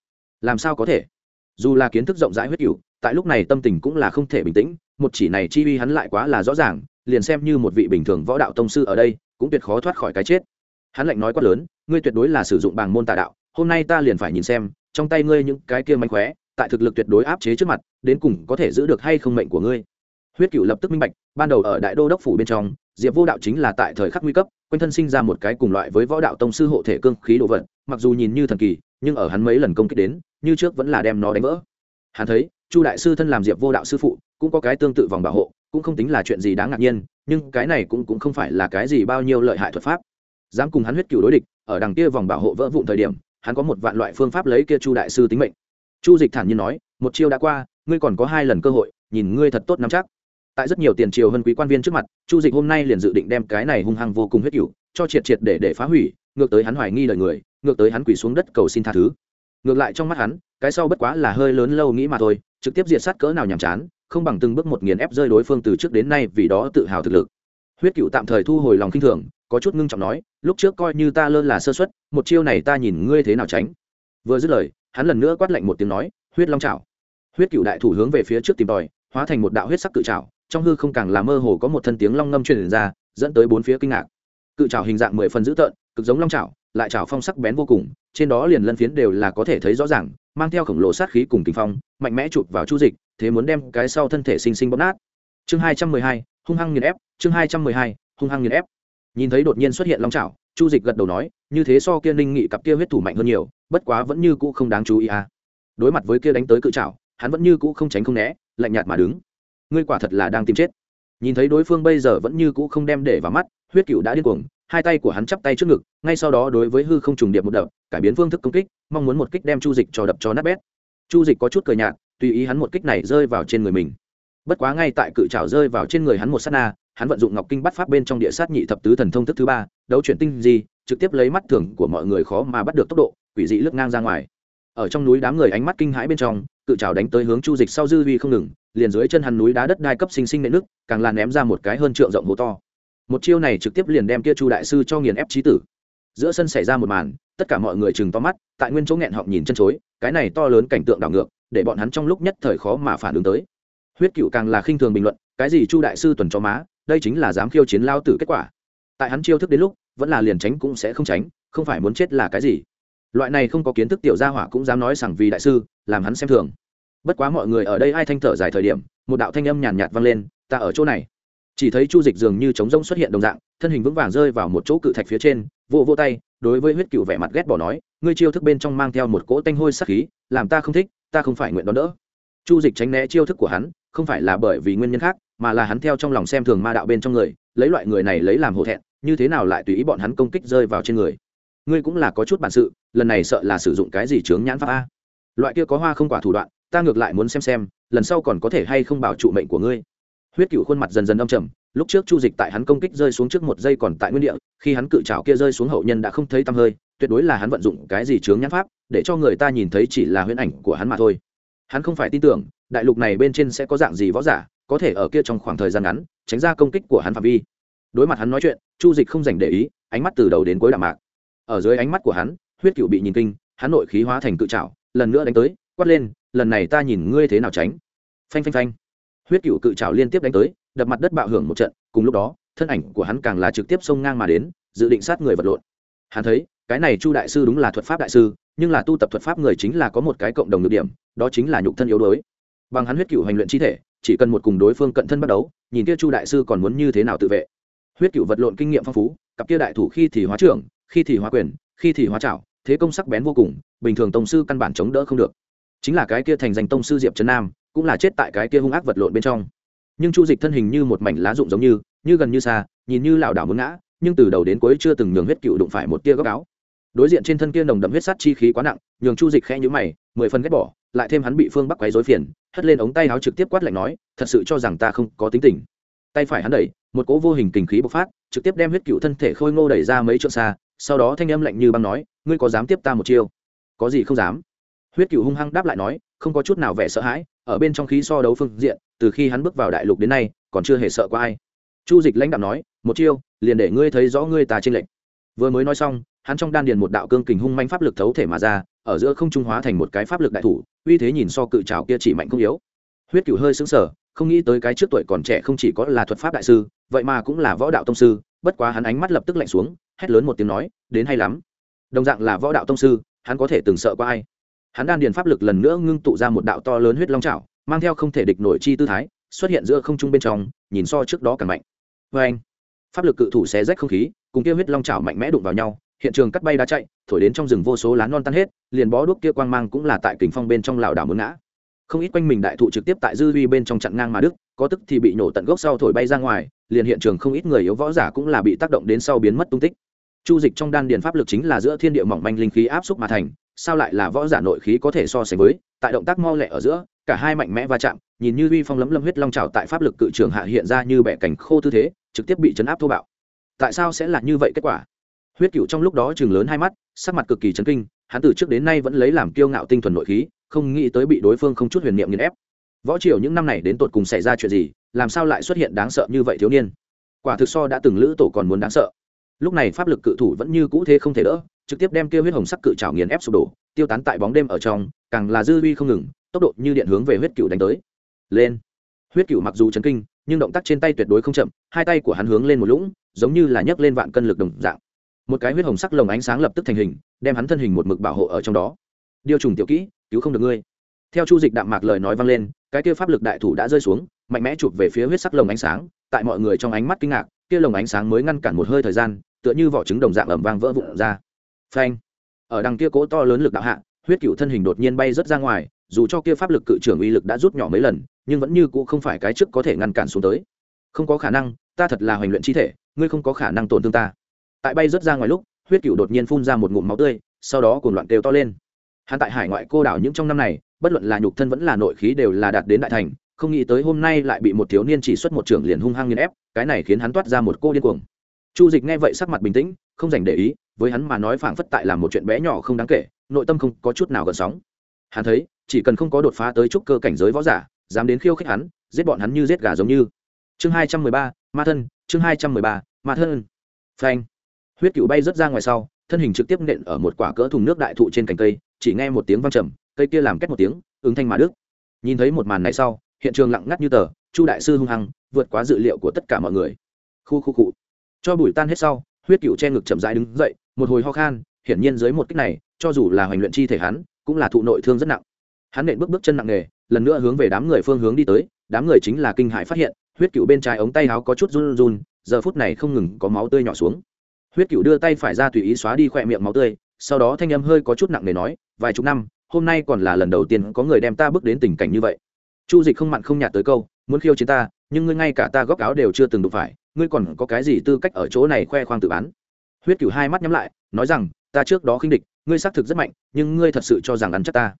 Làm sao có thể? Dù là kiến thức rộng rãi huyết cửu, tại lúc này tâm tình cũng là không thể bình tĩnh, một chỉ này chi uy hắn lại quá là rõ ràng, liền xem như một vị bình thường võ đạo tông sư ở đây, cũng tuyệt khó thoát khỏi cái chết. Hắn lạnh nói quát lớn, ngươi tuyệt đối là sử dụng bảng môn tà đạo, hôm nay ta liền phải nhìn xem, trong tay ngươi những cái kia mánh khóe, tại thực lực tuyệt đối áp chế trước mặt, đến cùng có thể giữ được hay không mệnh của ngươi. Huyết cựu lập tức minh bạch, ban đầu ở đại đô đốc phủ bên trong, diệp vô đạo chính là tại thời khắc nguy cấp, quanh thân sinh ra một cái cùng loại với võ đạo tông sư hộ thể cương khí đồ vật, mặc dù nhìn như thần kỳ, nhưng ở hắn mấy lần công kích đến như trước vẫn là đem nó đánh vỡ. Hắn thấy, chu đại sư thân làm diệp vô đạo sư phụ, cũng có cái tương tự vòng bảo hộ, cũng không tính là chuyện gì đáng ngạc nhiên, nhưng cái này cũng cũng không phải là cái gì bao nhiêu lợi hại thuật pháp. Dám cùng hắn huyết cựu đối địch, ở đằng kia vòng bảo hộ vỡ vụn thời điểm, hắn có một vạn loại phương pháp lấy kia chu đại sư tính mệnh. Chu dịch thản nhiên nói, một chiêu đã qua, ngươi còn có hai lần cơ hội, nhìn ngươi thật tốt nắm chắc. Tại rất nhiều tiền triều hơn quý quan viên trước mặt, chu dịch hôm nay liền dự định đem cái này hung hăng vô cùng huyết cựu cho triệt triệt để để phá hủy, ngược tới hắn hoài nghi lời người, ngược tới hắn quỳ xuống đất cầu xin tha thứ ngược lại trong mắt hắn, cái sau bất quá là hơi lớn lâu nghĩ mà thôi, trực tiếp diệt sát cỡ nào nhàm chán, không bằng từng bước một nghiền ép rơi đối phương từ trước đến nay vì đó tự hào thực lực. Huyết cựu tạm thời thu hồi lòng kinh thường, có chút ngưng trọng nói, lúc trước coi như ta lơ là sơ xuất một chiêu này ta nhìn ngươi thế nào tránh? Vừa dứt lời, hắn lần nữa quát lạnh một tiếng nói, huyết long trào huyết cựu đại thủ hướng về phía trước tìm tòi, hóa thành một đạo huyết sắc cự trào trong hư không càng là mơ hồ có một thân tiếng long ngâm truyền ra, dẫn tới bốn phía kinh ngạc. Cự trào hình dạng mười phần dữ tợn, cực giống long trào lại trào phong sắc bén vô cùng, trên đó liền lân phiến đều là có thể thấy rõ ràng, mang theo khổng lồ sát khí cùng kinh phong, mạnh mẽ chụp vào chu dịch, thế muốn đem cái sau thân thể sinh sinh bóp nát. Chương hai trăm mười hai, hung hăng nghiền ép, chương hai trăm mười hai, hung hăng nghiền ép. Nhìn thấy đột nhiên xuất hiện long trào chu dịch gật đầu nói, như thế so kia ninh nghị cặp kia huyết thủ mạnh hơn nhiều, bất quá vẫn như cũ không đáng chú ý à. Đối mặt với kia đánh tới cự trào hắn vẫn như cũ không tránh không né, lạnh nhạt mà đứng. Ngươi quả thật là đang tìm chết nhìn thấy đối phương bây giờ vẫn như cũ không đem để vào mắt, huyết cựu đã điên cuồng, hai tay của hắn chắp tay trước ngực, ngay sau đó đối với hư không trùng điệp một đập, cải biến phương thức công kích, mong muốn một kích đem chu dịch cho đập cho nát bét. Chu dịch có chút cười nhạt, tùy ý hắn một kích này rơi vào trên người mình. Bất quá ngay tại cự trào rơi vào trên người hắn một s á t na, hắn vận dụng ngọc kinh bắt pháp bên trong địa sát nhị thập tứ thần thông thức thứ ba, đấu chuyển tinh gì trực tiếp lấy mắt thường của mọi người khó mà bắt được tốc độ, quỷ dị lướt ngang ra ngoài. Ở trong núi đám người ánh mắt kinh hãi bên trong, cự trào đánh tới hướng chu dịch sau dư vi không ngừng liền dưới chân hắn núi đá đất đai cấp sinh sinh nện nước càng là ném ra một cái hơn trượng rộng hố to. Một chiêu này trực tiếp liền đem kia chu đại sư cho nghiền ép trí tử. Giữa sân xảy ra một màn, tất cả mọi người chừng to mắt, tại nguyên chỗ nghẹn họng nhìn chân chối, cái này to lớn cảnh tượng đảo ngược, để bọn hắn trong lúc nhất thời khó mà phản ứng tới. Huyết cựu càng là khinh thường bình luận, cái gì chu đại sư tuần cho má, đây chính là dám khiêu chiến lao tử kết quả. Tại hắn chiêu thức đến lúc, vẫn là liền tránh cũng sẽ không tránh, không phải muốn chết là cái gì. Loại này không có kiến thức tiểu gia hỏa cũng dám nói rằng vì đại sư, làm hắn xem thường bất quá mọi người ở đây ai thanh thở dài thời điểm, một đạo thanh âm nhàn nhạt vang lên, ta ở chỗ này. Chỉ thấy chu dịch dường như trống rông xuất hiện đồng dạng, thân hình vững vàng rơi vào một chỗ cự thạch phía trên vô vô tay, đối với huyết cựu vẻ mặt ghét bỏ nói, ngươi chiêu thức bên trong mang theo một cỗ tanh hôi sắc khí, làm ta không thích, ta không phải nguyện đón đỡ. Chu dịch tránh né chiêu thức của hắn, không phải là bởi vì nguyên nhân khác, mà là hắn theo trong lòng xem thường ma đạo bên trong người, lấy loại người này lấy làm hổ thẹn, như thế nào lại tùy ý bọn hắn công kích rơi vào trên người. Ngươi cũng là có chút bản sự, lần này sợ là sử dụng cái gì chướng nhãn pháp a? Loại kia có hoa không quả thủ đoạn ta ngược lại muốn xem xem, lần sau còn có thể hay không bảo trụ mệnh của ngươi. Huyết cựu khuôn mặt dần dần âm trầm, lúc trước chu dịch tại hắn công kích rơi xuống trước một giây còn tại nguyên địa, khi hắn cự trào kia rơi xuống hậu nhân đã không thấy tăm hơi, tuyệt đối là hắn vận dụng cái gì chướng nhãn pháp, để cho người ta nhìn thấy chỉ là huyễn ảnh của hắn mà thôi. Hắn không phải tin tưởng, đại lục này bên trên sẽ có dạng gì võ giả, có thể ở kia trong khoảng thời gian ngắn, tránh ra công kích của hắn phạm vi. Đối mặt hắn nói chuyện, chu dịch không dành để ý, ánh mắt từ đầu đến cuối đạm mạc. Ở dưới ánh mắt của hắn, huyết cựu bị nhìn kinh, hắn nội khí hóa thành cự trào lần nữa đánh tới, quát lên lần này ta nhìn ngươi thế nào tránh. Phanh phanh phanh. Huyết cựu cự trào liên tiếp đánh tới, đập mặt đất bạo hưởng một trận, cùng lúc đó, thân ảnh của hắn càng là trực tiếp xông ngang mà đến, dự định sát người vật lộn. Hắn thấy, cái này chu đại sư đúng là thuật pháp đại sư, nhưng là tu tập thuật pháp người chính là có một cái cộng đồng nhược điểm, đó chính là nhục thân yếu đuối. Bằng hắn huyết cựu hành luyện chi thể, chỉ cần một cùng đối phương cận thân bắt đấu nhìn kia chu đại sư còn muốn như thế nào tự vệ. Huyết cựu vật lộn kinh nghiệm phong phú, cặp kia đại thủ khi thì hóa trưởng, khi thì hóa quyền, khi thì hóa trảo, thế công sắc bén vô cùng, bình thường tông sư căn bản chống đỡ không được chính là cái kia thành danh tông sư diệp trấn nam, cũng là chết tại cái kia hung ác vật lộn bên trong. Nhưng chu dịch thân hình như một mảnh lá rụng giống như như gần như xa, nhìn như lảo đảo muốn ngã, nhưng từ đầu đến cuối chưa từng nhường huyết cựu đụng phải một tia góc áo. Đối diện trên thân kia nồng đậm huyết sát chi khí quá nặng, nhường chu dịch khẽ nhữ mày, mười phần ghét bỏ, lại thêm hắn bị phương bắc quấy dối phiền, hất lên ống tay áo trực tiếp quát lạnh nói, thật sự cho rằng ta không có tính tình. Tay phải hắn đẩy, một cỗ vô hình kình khí bộc phát, trực tiếp đem huyết cựu thân thể khôi ngô đẩy ra mấy trượng xa, sau đó thanh âm lạnh như băng nói, ngươi có dám tiếp ta một chiêu? Có gì không dám? Huyết cựu hung hăng đáp lại nói, không có chút nào vẻ sợ hãi, ở bên trong khí so đấu phương diện, từ khi hắn bước vào đại lục đến nay, còn chưa hề sợ qua ai. Chu dịch lãnh đạo nói, một chiêu, liền để ngươi thấy rõ ngươi ta trên lệnh vừa mới nói xong, hắn trong đan điền một đạo cương kình hung manh pháp lực thấu thể mà ra, ở giữa không trung hóa thành một cái pháp lực đại thủ, uy thế nhìn so cự trào kia chỉ mạnh không yếu. Huyết cựu hơi xứng sở không nghĩ tới cái trước tuổi còn trẻ không chỉ có là thuật pháp đại sư, vậy mà cũng là võ đạo tông sư, bất quá hắn ánh mắt lập tức lạnh xuống, hét lớn một tiếng nói, đến hay lắm. Đồng dạng là võ đạo tông sư, hắn có thể từng sợ qua ai? Hắn đan điền pháp lực lần nữa ngưng tụ ra một đạo to lớn huyết long trảo, mang theo không thể địch nổi chi tư thái xuất hiện giữa không trung bên trong nhìn so trước đó càng mạnh. Vô anh pháp lực cự thủ xé rách không khí cùng kia huyết long trảo mạnh mẽ đụng vào nhau hiện trường cắt bay đá chạy thổi đến trong rừng vô số lá non tan hết liền bó đuốc kia quang mang cũng là tại kình phong bên trong lảo đảo muốn ngã. Không ít quanh mình đại thụ trực tiếp tại dư uy bên trong chặn ngang mà đức có tức thì bị nổ tận gốc sau thổi bay ra ngoài liền hiện trường không ít người yếu võ giả cũng là bị tác động đến sau biến mất tung tích. Chu dịch trong đan điền pháp lực chính là giữa thiên địa mỏng manh linh khí áp xúc mà thành sao lại là võ giả nội khí có thể so sánh với, tại động tác mau lẹ ở giữa, cả hai mạnh mẽ va chạm, nhìn như uy phong lấm lâm huyết long trào tại pháp lực cự trường hạ hiện ra như bẻ cảnh khô tư thế, trực tiếp bị chấn áp thô bạo. Tại sao sẽ là như vậy kết quả? Huyết cựu trong lúc đó chừng lớn hai mắt, sắc mặt cực kỳ chấn kinh, hắn từ trước đến nay vẫn lấy làm kiêu ngạo tinh thuần nội khí, không nghĩ tới bị đối phương không chút huyền niệm nghiền ép. Võ triều những năm này đến tột cùng xảy ra chuyện gì, làm sao lại xuất hiện đáng sợ như vậy thiếu niên? Quả thực so đã từng lữ tổ còn muốn đáng sợ. Lúc này pháp lực cự thủ vẫn như cũ thế không thể đỡ trực tiếp đem kia huyết hồng sắc cự trảo nghiền ép sụp đổ, tiêu tán tại bóng đêm ở trong, càng là dư uy không ngừng, tốc độ như điện hướng về huyết cựu đánh tới. Lên. Huyết cựu mặc dù chấn kinh, nhưng động tác trên tay tuyệt đối không chậm, hai tay của hắn hướng lên một lũng, giống như là nhấc lên vạn cân lực đồng dạng. Một cái huyết hồng sắc lồng ánh sáng lập tức thành hình, đem hắn thân hình một mực bảo hộ ở trong đó. Điều trùng tiểu kỹ, cứu không được ngươi. Theo chu dịch đạm mạc lời nói vang lên, cái kia pháp lực đại thủ đã rơi xuống, mạnh mẽ chụp về phía huyết sắc lồng ánh sáng, tại mọi người trong ánh mắt kinh ngạc, kia lồng ánh sáng mới ngăn cản một hơi thời gian, tựa như vỏ trứng đồng dạng ầm vang vỡ vụn ra phanh. Ở đằng kia cố to lớn lực đạo hạ, huyết cựu thân hình đột nhiên bay rớt ra ngoài, dù cho kia pháp lực cự trưởng uy lực đã rút nhỏ mấy lần, nhưng vẫn như cũ không phải cái trước có thể ngăn cản xuống tới. Không có khả năng, ta thật là hoành luyện chi thể, ngươi không có khả năng tổn thương ta. Tại bay rớt ra ngoài lúc, huyết cựu đột nhiên phun ra một ngụm máu tươi, sau đó cùng loạn kêu to lên. Hắn tại hải ngoại cô đảo những trong năm này, bất luận là nhục thân vẫn là nội khí đều là đạt đến đại thành, không nghĩ tới hôm nay lại bị một thiếu niên chỉ xuất một trưởng liền hung hăng nghiền ép, cái này khiến hắn toát ra một cô điên cuồng. Chu dịch nghe vậy sắc mặt bình tĩnh, không dành để ý với hắn mà nói phảng phất tại là một chuyện bé nhỏ không đáng kể, nội tâm không có chút nào gần sóng. Hắn thấy, chỉ cần không có đột phá tới trúc cơ cảnh giới võ giả, dám đến khiêu khích hắn, giết bọn hắn như giết gà giống như. Chương hai trăm mười ba, ma thân, chương hai trăm mười ba, ma thân. Phanh. Huyết cựu bay rớt ra ngoài sau, thân hình trực tiếp nện ở một quả cỡ thùng nước đại thụ trên cành cây, chỉ nghe một tiếng văng trầm, cây kia làm két một tiếng, ứng thanh mà đức nhìn thấy một màn này sau, hiện trường lặng ngắt như tờ, chu đại sư hung hăng, vượt quá dự liệu của tất cả mọi người. Khu khu cụ cho bụi tan hết sau, huyết cựu che ngực chậm rãi đứng dậy một hồi ho khan, hiển nhiên dưới một cách này, cho dù là hoành luyện chi thể hắn, cũng là thụ nội thương rất nặng. Hắn nện bước bước chân nặng nề, lần nữa hướng về đám người phương hướng đi tới, đám người chính là kinh hại phát hiện, huyết cựu bên trái ống tay áo có chút run run, giờ phút này không ngừng có máu tươi nhỏ xuống. Huyết cựu đưa tay phải ra tùy ý xóa đi khỏe miệng máu tươi, sau đó thanh âm hơi có chút nặng nề nói, vài chục năm, hôm nay còn là lần đầu tiên có người đem ta bước đến tình cảnh như vậy. Chu dịch không mặn không nhạt tới câu, muốn khiêu chiến ta, nhưng ngươi ngay cả ta góc áo đều chưa từng đụng phải, ngươi còn có cái gì tư cách ở chỗ này khoe khoang tự bán? Huyết cửu hai mắt nhắm lại, nói rằng, ta trước đó khinh địch, ngươi xác thực rất mạnh, nhưng ngươi thật sự cho rằng ăn chắc ta.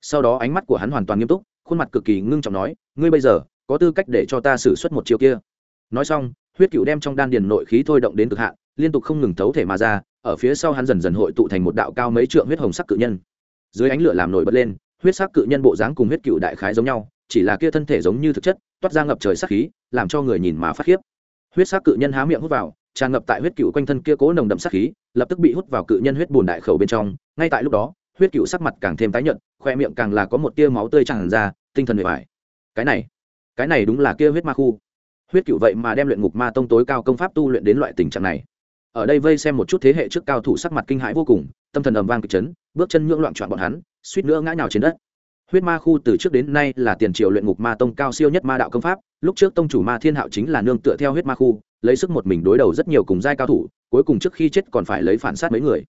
Sau đó ánh mắt của hắn hoàn toàn nghiêm túc, khuôn mặt cực kỳ ngưng trọng nói, ngươi bây giờ, có tư cách để cho ta xử suất một chiều kia. Nói xong, huyết cửu đem trong đan điền nội khí thôi động đến cực hạn, liên tục không ngừng thấu thể mà ra, ở phía sau hắn dần dần hội tụ thành một đạo cao mấy trượng huyết hồng sắc cự nhân. Dưới ánh lửa làm nổi bật lên, huyết sắc cự nhân bộ dáng cùng huyết cựu đại khái giống nhau, chỉ là kia thân thể giống như thực chất, toát ra ngập trời sắc khí, làm cho người nhìn mà phát khiếp. Huyết sắc cự nhân há miệng hút vào tràn ngập tại huyết cựu quanh thân kia cố nồng đậm sát khí, lập tức bị hút vào cự nhân huyết bùn đại khẩu bên trong. Ngay tại lúc đó, huyết cựu sắc mặt càng thêm tái nhợt, khoe miệng càng là có một tia máu tươi tràn ra, tinh thần bề bài cái này cái này đúng là kia huyết ma khu. Huyết cựu vậy mà đem luyện ngục ma tông tối cao công pháp tu luyện đến loại tình trạng này. Ở đây vây xem một chút thế hệ trước cao thủ sắc mặt kinh hãi vô cùng, tâm thần ầm vang kịch chấn, bước chân nhưỡng loạn trọn bọn hắn, suýt nữa ngã nhào trên đất. Huyết ma khu từ trước đến nay là tiền triều luyện ngục ma tông cao siêu nhất ma đạo công pháp, lúc trước tông chủ ma thiên hạo chính là nương tựa theo huyết ma khu lấy sức một mình đối đầu rất nhiều cùng giai cao thủ, cuối cùng trước khi chết còn phải lấy phản sát mấy người.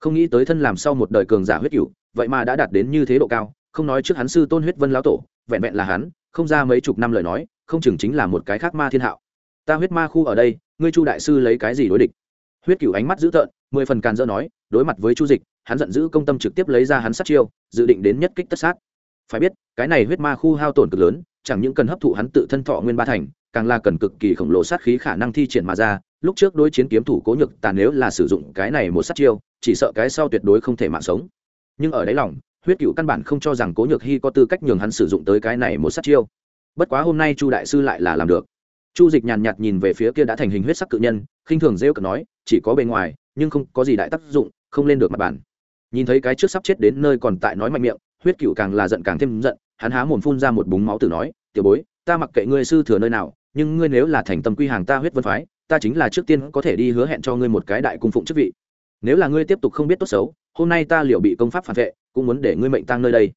Không nghĩ tới thân làm sau một đời cường giả huyết cửu, vậy mà đã đạt đến như thế độ cao, không nói trước hắn sư tôn huyết vân lão tổ, vẹn vẹn là hắn, không ra mấy chục năm lời nói, không chừng chính là một cái khác ma thiên hạo. Ta huyết ma khu ở đây, ngươi chu đại sư lấy cái gì đối địch? Huyết cửu ánh mắt dữ tợn, mười phần càn dỡ nói, đối mặt với chu dịch, hắn giận dữ công tâm trực tiếp lấy ra hắn sát chiêu, dự định đến nhất kích tất sát. Phải biết, cái này huyết ma khu hao tổn cực lớn, chẳng những cần hấp thụ hắn tự thân thọ nguyên ba thành càng là cần cực kỳ khổng lồ sát khí khả năng thi triển mà ra, lúc trước đối chiến kiếm thủ cố nhược tàn nếu là sử dụng cái này một sát chiêu, chỉ sợ cái sau tuyệt đối không thể mạng sống. Nhưng ở đáy lòng, huyết cựu căn bản không cho rằng cố nhược hy có tư cách nhường hắn sử dụng tới cái này một sát chiêu. Bất quá hôm nay chu đại sư lại là làm được. Chu dịch nhàn nhạt nhìn về phía kia đã thành hình huyết sắc cự nhân, khinh thường rêu cực nói, chỉ có bề ngoài, nhưng không có gì đại tác dụng, không lên được mặt bàn. Nhìn thấy cái trước sắp chết đến nơi còn tại nói mạnh miệng, huyết cựu càng là giận càng thêm giận, hắn há mồm phun ra một búng máu từ nói, tiểu bối, ta mặc kệ ngươi sư thừa nơi nào nhưng ngươi nếu là thành tâm quy hàng ta huyết vân phái, ta chính là trước tiên có thể đi hứa hẹn cho ngươi một cái đại cung phụng chức vị. Nếu là ngươi tiếp tục không biết tốt xấu, hôm nay ta liệu bị công pháp phản vệ, cũng muốn để ngươi mệnh tang nơi đây.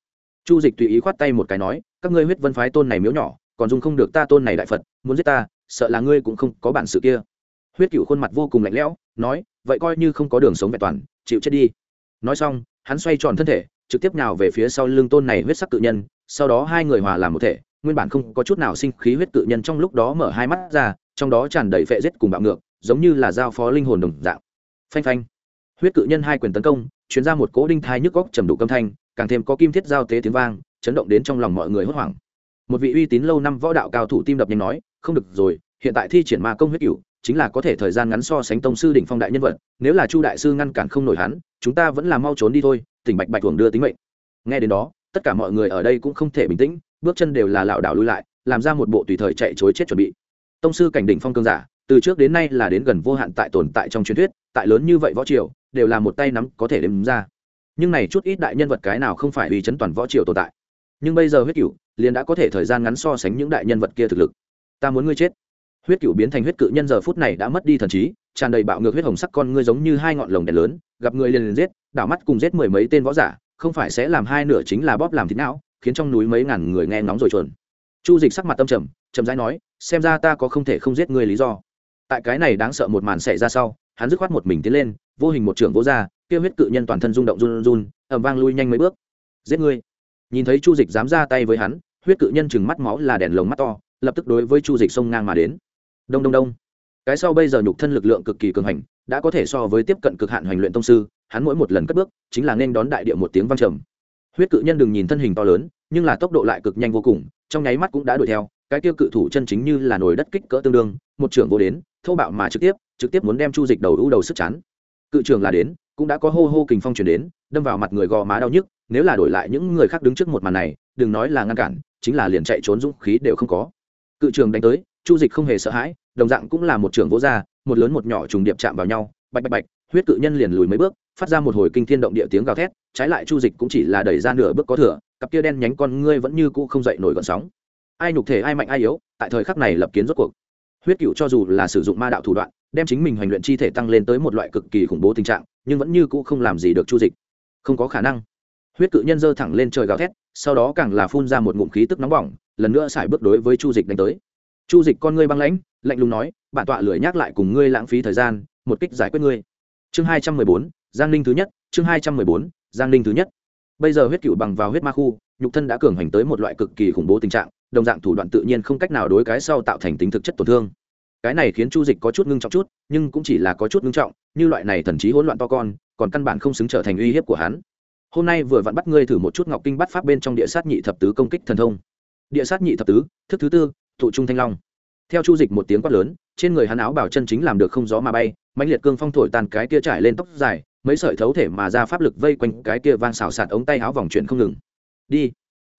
Chu dịch tùy ý khoát tay một cái nói, các ngươi huyết vân phái tôn này miếu nhỏ, còn dùng không được ta tôn này đại phật, muốn giết ta, sợ là ngươi cũng không có bản sự kia. Huyết cựu khuôn mặt vô cùng lạnh lẽo, nói, vậy coi như không có đường sống vẹn toàn, chịu chết đi. Nói xong, hắn xoay tròn thân thể, trực tiếp nào về phía sau lưng tôn này huyết sắc cự nhân, sau đó hai người hòa làm một thể nguyên bản không có chút nào sinh khí huyết cự nhân trong lúc đó mở hai mắt ra, trong đó tràn đầy phệ giết cùng bạo ngược, giống như là giao phó linh hồn đồng dạng. Phanh phanh. Huyết cự nhân hai quyền tấn công chuyến ra một cố đinh thai nhức góc trầm đủ âm thanh, càng thêm có kim thiết giao tế tiếng vang, chấn động đến trong lòng mọi người hốt hoảng. Một vị uy tín lâu năm võ đạo cao thủ tim đập nhanh nói, không được rồi, hiện tại thi triển ma công huyết cửu, chính là có thể thời gian ngắn so sánh tông sư đỉnh phong đại nhân vật, nếu là chu đại sư ngăn cản không nổi hắn, chúng ta vẫn là mau trốn đi thôi, tỉnh bạch bạch thường đưa tính mệnh. Nghe đến đó, tất cả mọi người ở đây cũng không thể bình tĩnh bước chân đều là lảo đảo lui lại, làm ra một bộ tùy thời chạy chối chết chuẩn bị. Tông sư cảnh đỉnh phong cương giả, từ trước đến nay là đến gần vô hạn tại tồn tại trong truyền thuyết, tại lớn như vậy võ triều, đều là một tay nắm có thể đếm ra. Nhưng này chút ít đại nhân vật cái nào không phải uy chấn toàn võ triều tồn tại. Nhưng bây giờ huyết cửu liền đã có thể thời gian ngắn so sánh những đại nhân vật kia thực lực. Ta muốn ngươi chết. Huyết cựu biến thành huyết cự nhân giờ phút này đã mất đi thần trí, tràn đầy bạo ngược huyết hồng sắc con ngươi giống như hai ngọn lồng đèn lớn, gặp người liền liền giết, đảo mắt cùng giết mười mấy tên võ giả, không phải sẽ làm hai nửa chính là bóp làm thịt não khiến trong núi mấy ngàn người nghe ngóng rồi chuồn. Chu dịch sắc mặt tâm trầm trầm rãi nói, xem ra ta có không thể không giết ngươi lý do. Tại cái này đáng sợ một màn xảy ra sau, hắn dứt khoát một mình tiến lên, vô hình một trưởng vỗ ra kêu huyết cự nhân toàn thân rung động run run ẩm vang lui nhanh mấy bước. Giết ngươi. Nhìn thấy chu dịch dám ra tay với hắn, huyết cự nhân chừng mắt máu là đèn lồng mắt to, lập tức đối với chu dịch xông ngang mà đến. Đông đông đông. Cái sau bây giờ nhục thân lực lượng cực kỳ cường hành, đã có thể so với tiếp cận cực hạn hành luyện tông sư, hắn mỗi một lần cất bước, chính là nên đón đại địa một tiếng vang trầm huyết cự nhân đừng nhìn thân hình to lớn, nhưng là tốc độ lại cực nhanh vô cùng, trong nháy mắt cũng đã đuổi theo, cái tiêu cự thủ chân chính như là nồi đất kích cỡ tương đương, một trưởng vô đến, thô bạo mà trực tiếp trực tiếp muốn đem chu dịch đầu ưu đầu sức chán cự trưởng là đến, cũng đã có hô hô kình phong chuyển đến, đâm vào mặt người gò má đau nhức, nếu là đổi lại những người khác đứng trước một màn này, đừng nói là ngăn cản, chính là liền chạy trốn dũng khí đều không có. Cự trường đánh tới, chu dịch không hề sợ hãi, đồng dạng cũng là một trưởng vỗ ra, một lớn một nhỏ trùng điệp chạm vào nhau, bạch bạch bạch huyết cự nhân liền lùi mấy bước, phát ra một hồi kinh thiên động địa tiếng gào thét, trái lại chu dịch cũng chỉ là đẩy ra nửa bước có thừa, cặp kia đen nhánh con ngươi vẫn như cũ không dậy nổi gọn sóng. Ai nhục thể, ai mạnh, ai yếu, tại thời khắc này lập kiến rốt cuộc. Huyết cựu cho dù là sử dụng ma đạo thủ đoạn, đem chính mình hành luyện chi thể tăng lên tới một loại cực kỳ khủng bố tình trạng, nhưng vẫn như cũ không làm gì được chu dịch. Không có khả năng. Huyết cự nhân giơ thẳng lên trời gào thét, sau đó càng là phun ra một ngụm khí tức nóng bỏng, lần nữa xài bước đối với chu dịch đánh tới. Chu dịch con ngươi băng lãnh, lạnh lùng nói, bản tọa lười nhắc lại cùng ngươi lãng phí thời gian, một kích giải quyết ngươi chương hai trăm mười bốn, giang ninh thứ nhất, chương hai trăm mười bốn, giang ninh thứ nhất. Bây giờ huyết cựu bằng vào huyết ma khu, nhục thân đã cường hành tới một loại cực kỳ khủng bố tình trạng, đồng dạng thủ đoạn tự nhiên không cách nào đối cái sau tạo thành tính thực chất tổn thương. Cái này khiến chu dịch có chút ngưng trọng chút, nhưng cũng chỉ là có chút ngưng trọng, như loại này thần trí hỗn loạn to con, còn căn bản không xứng trở thành uy hiếp của hắn. Hôm nay vừa vặn bắt ngươi thử một chút ngọc kinh bắt pháp bên trong địa sát nhị thập tứ công kích thần thông. Địa sát nhị thập tứ, thức thứ tư, thụ trung thanh long theo chu dịch một tiếng quát lớn, trên người hắn áo bảo chân chính làm được không gió mà bay mạnh liệt cương phong thổi tàn cái kia trải lên tóc dài, mấy sợi thấu thể mà ra pháp lực vây quanh cái kia vang xào sạt ống tay áo vòng chuyển không ngừng. Đi.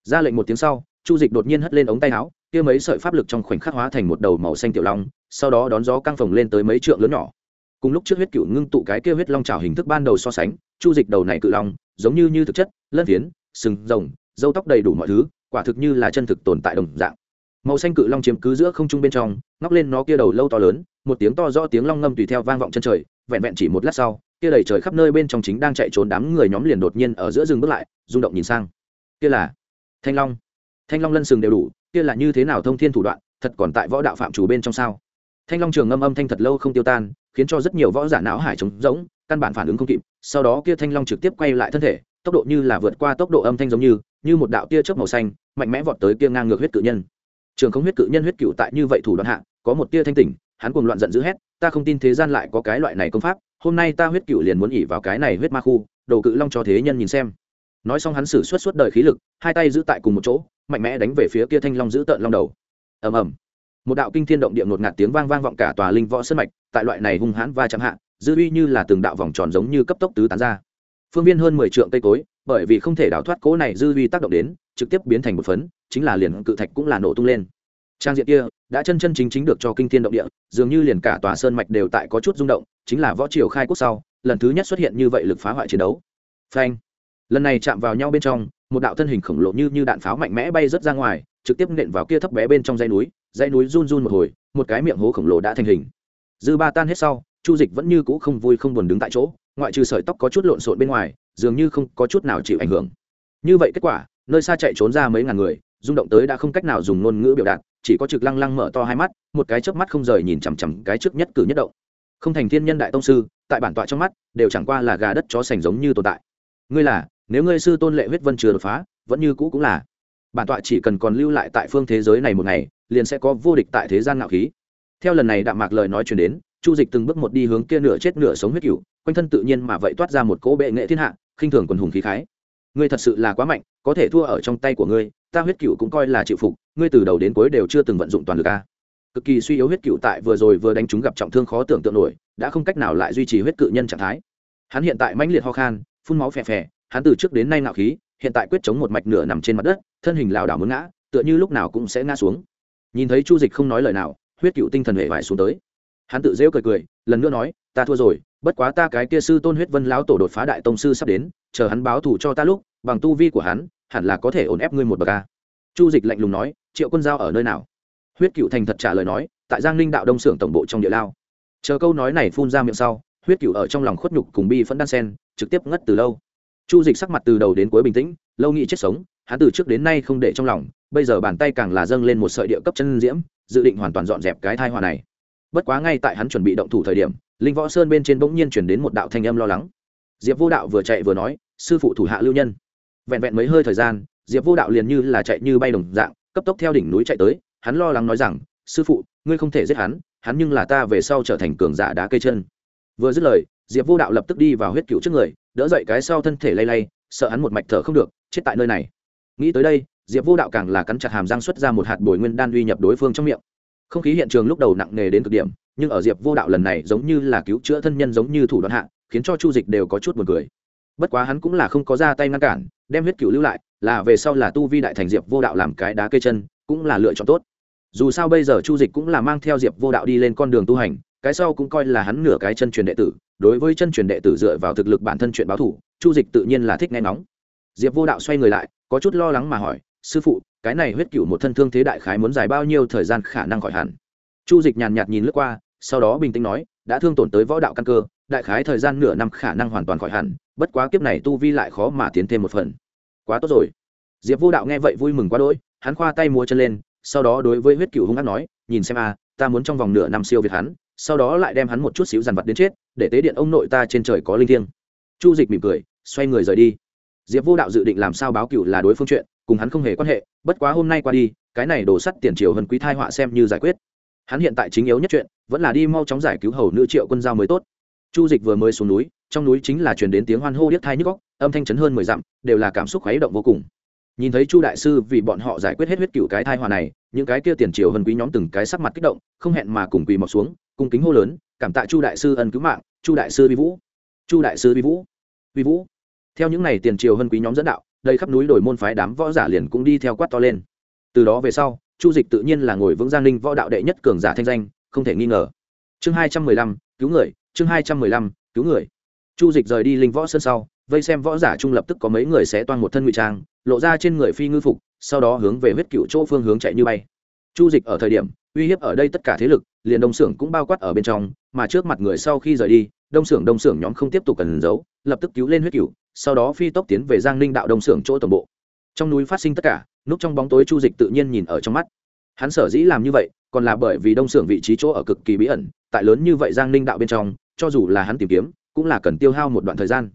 Ra lệnh một tiếng sau, chu dịch đột nhiên hất lên ống tay áo, kia mấy sợi pháp lực trong khoảnh khắc hóa thành một đầu màu xanh tiểu long, sau đó đón gió căng phồng lên tới mấy trượng lớn nhỏ. Cùng lúc trước huyết cựu ngưng tụ cái kia huyết long trào hình thức ban đầu so sánh, chu dịch đầu này cự long, giống như như thực chất, lân phiến, sừng rồng dâu tóc đầy đủ mọi thứ, quả thực như là chân thực tồn tại đồng dạng màu xanh cự long chiếm cứ giữa không trung bên trong, ngóc lên nó kia đầu lâu to lớn, một tiếng to rõ tiếng long ngâm tùy theo vang vọng chân trời, vẹn vẹn chỉ một lát sau, kia đầy trời khắp nơi bên trong chính đang chạy trốn đám người nhóm liền đột nhiên ở giữa rừng bước lại, rung động nhìn sang. Kia là thanh long. Thanh long lân sừng đều đủ, kia là như thế nào thông thiên thủ đoạn, thật còn tại võ đạo phạm chủ bên trong sao? Thanh long trường ngâm âm thanh thật lâu không tiêu tan, khiến cho rất nhiều võ giả não hải trống rỗng, căn bản phản ứng không kịp, sau đó kia thanh long trực tiếp quay lại thân thể, tốc độ như là vượt qua tốc độ âm thanh giống như như một đạo tia chớp màu xanh, mạnh mẽ vọt tới kia ngang ngược huyết cự nhân trường không huyết cự nhân huyết cựu tại như vậy thủ đoạn hạ, có một tia thanh tỉnh, hắn cùng loạn giận dữ hét, ta không tin thế gian lại có cái loại này công pháp, hôm nay ta huyết cựu liền muốn ỉ vào cái này huyết ma khu, đồ cự long cho thế nhân nhìn xem. Nói xong hắn xử suốt suốt đời khí lực, hai tay giữ tại cùng một chỗ, mạnh mẽ đánh về phía kia thanh long giữ tợn long đầu. Ầm ầm. Một đạo kinh thiên động địa ngột ngạt tiếng vang vang vọng cả tòa linh võ sân mạch, tại loại này hung hãn va chạm hạ, dư uy như là từng đạo vòng tròn giống như cấp tốc tứ tán ra. Phương viên hơn mười trượng cây cối, bởi vì không thể đào thoát cố này dư uy tác động đến trực tiếp biến thành một phấn, chính là liền cự thạch cũng là nổ tung lên. Trang diện kia đã chân chân chính chính được cho kinh thiên động địa, dường như liền cả tòa sơn mạch đều tại có chút rung động, chính là võ triều khai quốc sau, lần thứ nhất xuất hiện như vậy lực phá hoại chiến đấu. Phanh! Lần này chạm vào nhau bên trong, một đạo thân hình khổng lồ như như đạn pháo mạnh mẽ bay rớt ra ngoài, trực tiếp nện vào kia thấp bé bên trong dãy núi dãy núi run run một hồi, một cái miệng hố khổng lồ đã thành hình. Dư ba tan hết sau, chu dịch vẫn như cũ không vui không buồn đứng tại chỗ, ngoại trừ sợi tóc có chút lộn xộn bên ngoài, dường như không có chút nào chịu ảnh hưởng. Như vậy kết quả nơi xa chạy trốn ra mấy ngàn người, rung động tới đã không cách nào dùng ngôn ngữ biểu đạt, chỉ có trực lăng lăng mở to hai mắt, một cái chớp mắt không rời nhìn chằm chằm cái trước nhất cử nhất động. Không thành thiên nhân đại tông sư, tại bản tọa trong mắt, đều chẳng qua là gà đất chó sành giống như tồn tại. Ngươi là, nếu ngươi sư tôn lệ huyết vân chưa đột phá, vẫn như cũ cũng là. Bản tọa chỉ cần còn lưu lại tại phương thế giới này một ngày, liền sẽ có vô địch tại thế gian ngạo khí. Theo lần này đạm mạc lời nói chuyển đến, chu dịch từng bước một đi hướng kia nửa chết nửa sống huyết cựu quanh thân tự nhiên mà vậy toát ra một cỗ bệ nghệ thiên hạ, khinh thường quần hùng khí khái. Ngươi thật sự là quá mạnh có thể thua ở trong tay của ngươi, ta huyết cựu cũng coi là chịu phục, ngươi từ đầu đến cuối đều chưa từng vận dụng toàn lực a. Cực kỳ suy yếu huyết cựu tại vừa rồi vừa đánh chúng gặp trọng thương khó tưởng tượng nổi, đã không cách nào lại duy trì huyết cự nhân trạng thái. Hắn hiện tại mãnh liệt ho khan, phun máu phè phè, hắn từ trước đến nay nạo khí, hiện tại quyết chống một mạch nửa nằm trên mặt đất, thân hình lảo đảo muốn ngã, tựa như lúc nào cũng sẽ ngã xuống. Nhìn thấy chu dịch không nói lời nào, huyết cựu tinh thần hệ vải xuống tới. Hắn tự rêu cười cười, lần nữa nói, ta thua rồi, bất quá ta cái kia sư tôn huyết vân lão tổ đột phá đại tông sư sắp đến, chờ hắn báo thù cho ta lúc, bằng tu vi của hắn hẳn là có thể ổn ép ngươi một bậc a. Chu dịch lạnh lùng nói, triệu quân giao ở nơi nào? Huyết cựu thành thật trả lời nói, tại giang ninh đạo đông xưởng tổng bộ trong địa lao. Chờ câu nói này phun ra miệng sau, huyết cựu ở trong lòng khuất nhục cùng bi phẫn đan sen trực tiếp ngất từ lâu. Chu dịch sắc mặt từ đầu đến cuối bình tĩnh, lâu nghĩ chết sống, hắn từ trước đến nay không để trong lòng, bây giờ bàn tay càng là dâng lên một sợi địa cấp chân diễm, dự định hoàn toàn dọn dẹp cái thai hòa này. Bất quá ngay tại hắn chuẩn bị động thủ thời điểm, linh võ sơn bên trên bỗng nhiên chuyển đến một đạo thanh âm lo lắng. Diệp vô đạo vừa chạy vừa nói, sư phụ thủ hạ lưu nhân vẹn vẹn mấy hơi thời gian, diệp vô đạo liền như là chạy như bay đồng dạng, cấp tốc theo đỉnh núi chạy tới, hắn lo lắng nói rằng, sư phụ, ngươi không thể giết hắn hắn nhưng là ta về sau trở thành cường giả đá cây chân. Vừa dứt lời, diệp vô đạo lập tức đi vào huyết cựu trước người, đỡ dậy cái sau thân thể lay lay, sợ hắn một mạch thở không được, chết tại nơi này. Nghĩ tới đây, diệp vô đạo càng là cắn chặt hàm răng xuất ra một hạt bồi nguyên đan uy nhập đối phương trong miệng. Không khí hiện trường lúc đầu nặng nề đến cực điểm, nhưng ở diệp vô đạo lần này giống như là cứu chữa thân nhân giống như thủ đoạn hạ, khiến cho chu dịch đều có chút buồn cười. Bất quá hắn cũng là không có ra tay ngăn cản đem huyết cựu lưu lại, là về sau là tu vi đại thành diệp vô đạo làm cái đá cây chân, cũng là lựa chọn tốt. Dù sao bây giờ chu dịch cũng là mang theo diệp vô đạo đi lên con đường tu hành, cái sau cũng coi là hắn nửa cái chân truyền đệ tử, đối với chân truyền đệ tử dựa vào thực lực bản thân chuyện báo thủ, chu dịch tự nhiên là thích nghe nóng diệp vô đạo xoay người lại, có chút lo lắng mà hỏi, sư phụ, cái này huyết cựu một thân thương thế đại khái muốn dài bao nhiêu thời gian khả năng khỏi hẳn? Chu dịch nhàn nhạt nhìn lướt qua, sau đó bình tĩnh nói, đã thương tổn tới võ đạo căn cơ, đại khái thời gian nửa năm khả năng hoàn toàn khỏi hẳn bất quá kiếp này tu vi lại khó mà tiến thêm một phần. Quá tốt rồi. Diệp vô đạo nghe vậy vui mừng quá đỗi, hắn khoa tay múa chân lên, sau đó đối với huyết cựu hung hát nói, nhìn xem a, ta muốn trong vòng nửa năm siêu việt hắn, sau đó lại đem hắn một chút xíu dằn vặt đến chết, để tế điện ông nội ta trên trời có linh thiêng. Chu dịch mỉm cười, xoay người rời đi. Diệp vô đạo dự định làm sao báo cựu là đối phương chuyện, cùng hắn không hề quan hệ, bất quá hôm nay qua đi, cái này đổ sắt tiền triều hơn quý thai họa xem như giải quyết. Hắn hiện tại chính yếu nhất chuyện, vẫn là đi mau chóng giải cứu hầu nữ triệu quân giao mới tốt. Chu dịch vừa mới xuống núi trong núi chính là truyền đến tiếng hoan hô điếc thai nhức góc âm thanh chấn hơn mười dặm, đều là cảm xúc khuấy động vô cùng. Nhìn thấy chu đại sư vì bọn họ giải quyết hết huyết cựu cái thai hòa này, những cái kia tiền triều hơn quý nhóm từng cái sắc mặt kích động, không hẹn mà cùng quỳ mọc xuống, cung kính hô lớn, cảm tạ chu đại sư ân cứu mạng, chu đại sư vi vũ, chu đại sư vi vũ vi vũ. Theo những n à y tiền triều hơn quý nhóm dẫn đạo đây khắp núi đổi môn phái đám võ giả liền cũng đi theo quát to lên. Từ đó về sau, chu dịch tự nhiên là ngồi vững giang ninh võ đạo đệ nhất cường giả thanh danh, không thể nghi ngờ. Chương hai trăm mười lăm, cứu người, chương hai trăm mười lăm, cứu người chu dịch rời đi linh võ sân sau, vây xem võ giả trung lập tức có mấy người sẽ toan một thân ngụy trang, lộ ra trên người phi ngư phục, sau đó hướng về huyết cựu chỗ phương hướng chạy như bay. Chu dịch ở thời điểm, uy hiếp ở đây tất cả thế lực, liền đông xưởng cũng bao quát ở bên trong, mà trước mặt người sau khi rời đi, đông xưởng đông xưởng nhóm không tiếp tục cần giấu, lập tức cứu lên huyết cựu sau đó phi tốc tiến về giang ninh đạo đông xưởng chỗ tổng bộ. Trong núi phát sinh tất cả núp trong bóng tối chu dịch tự nhiên nhìn ở trong mắt. Hắn sở dĩ làm như vậy, còn là bởi vì đông xưởng vị trí chỗ ở cực kỳ bí ẩn, tại lớn như vậy giang ninh đạo bên trong, cho dù là hắn tìm kiếm cũng là cần tiêu hao một đoạn thời gian.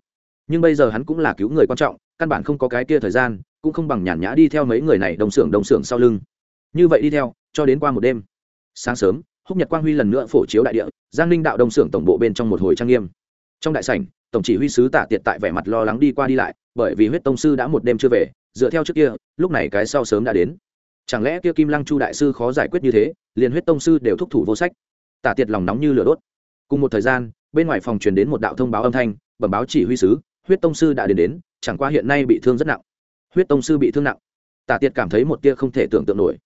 Nhưng bây giờ hắn cũng là cứu người quan trọng, căn bản không có cái kia thời gian, cũng không bằng nhàn nhã đi theo mấy người này đông xưởng đông xưởng sau lưng. Như vậy đi theo, cho đến qua một đêm. Sáng sớm, húc nhật quang huy lần nữa phổ chiếu đại địa, giang ninh đạo đông xưởng tổng bộ bên trong một hồi trang nghiêm. Trong đại sảnh, tổng chỉ huy sứ tả tiệt tại vẻ mặt lo lắng đi qua đi lại, bởi vì huyết tông sư đã một đêm chưa về, dựa theo trước kia, lúc này cái sau sớm đã đến. Chẳng lẽ kia kim lăng chu đại sư khó giải quyết như thế, liền huyết tông sư đều thúc thủ vô sách? Tả tiệt lòng nóng như lửa đốt. Cùng một thời gian bên ngoài phòng truyền đến một đạo thông báo âm thanh, bẩm báo chỉ huy sứ, huyết tông sư đã đến đến, chẳng qua hiện nay bị thương rất nặng. Huyết tông sư bị thương nặng. Tả tiệt cảm thấy một tia không thể tưởng tượng nổi.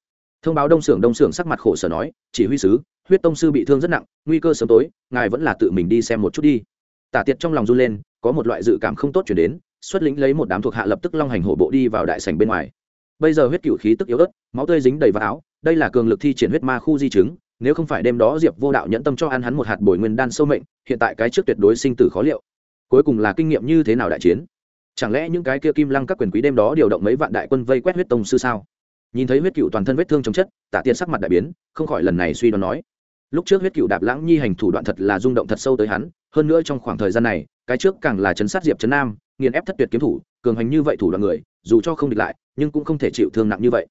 Thông báo đông xưởng đông xưởng sắc mặt khổ sở nói, chỉ huy sứ, huyết tông sư bị thương rất nặng, nguy cơ sớm tối, ngài vẫn là tự mình đi xem một chút đi. Tả tiệt trong lòng run lên, có một loại dự cảm không tốt chuyển đến, xuất lĩnh lấy một đám thuộc hạ lập tức long hành hổ bộ đi vào đại sảnh bên ngoài. Bây giờ huyết cựu khí tức yếu ớt, máu tươi dính đầy vào áo, đây là cường lực thi triển huyết ma khu di chứng nếu không phải đêm đó diệp vô đạo nhẫn tâm cho ăn hắn một hạt bồi nguyên đan sâu mệnh, hiện tại cái trước tuyệt đối sinh tử khó liệu. Cuối cùng là kinh nghiệm như thế nào đại chiến? Chẳng lẽ những cái kia kim lăng các quyền quý đêm đó điều động mấy vạn đại quân vây quét huyết tông sư sao? Nhìn thấy huyết cựu toàn thân vết thương chống chất, tạ tiên sắc mặt đại biến, không khỏi lần này suy đoán nói. Lúc trước huyết cựu đạp lãng nhi hành thủ đoạn thật là rung động thật sâu tới hắn, hơn nữa trong khoảng thời gian này, cái trước càng là chấn sát diệp chấn nam, nghiền ép thất tuyệt kiếm thủ, cường hành như vậy thủ đoạn người, dù cho không địch lại, nhưng cũng không thể chịu thương nặng như vậy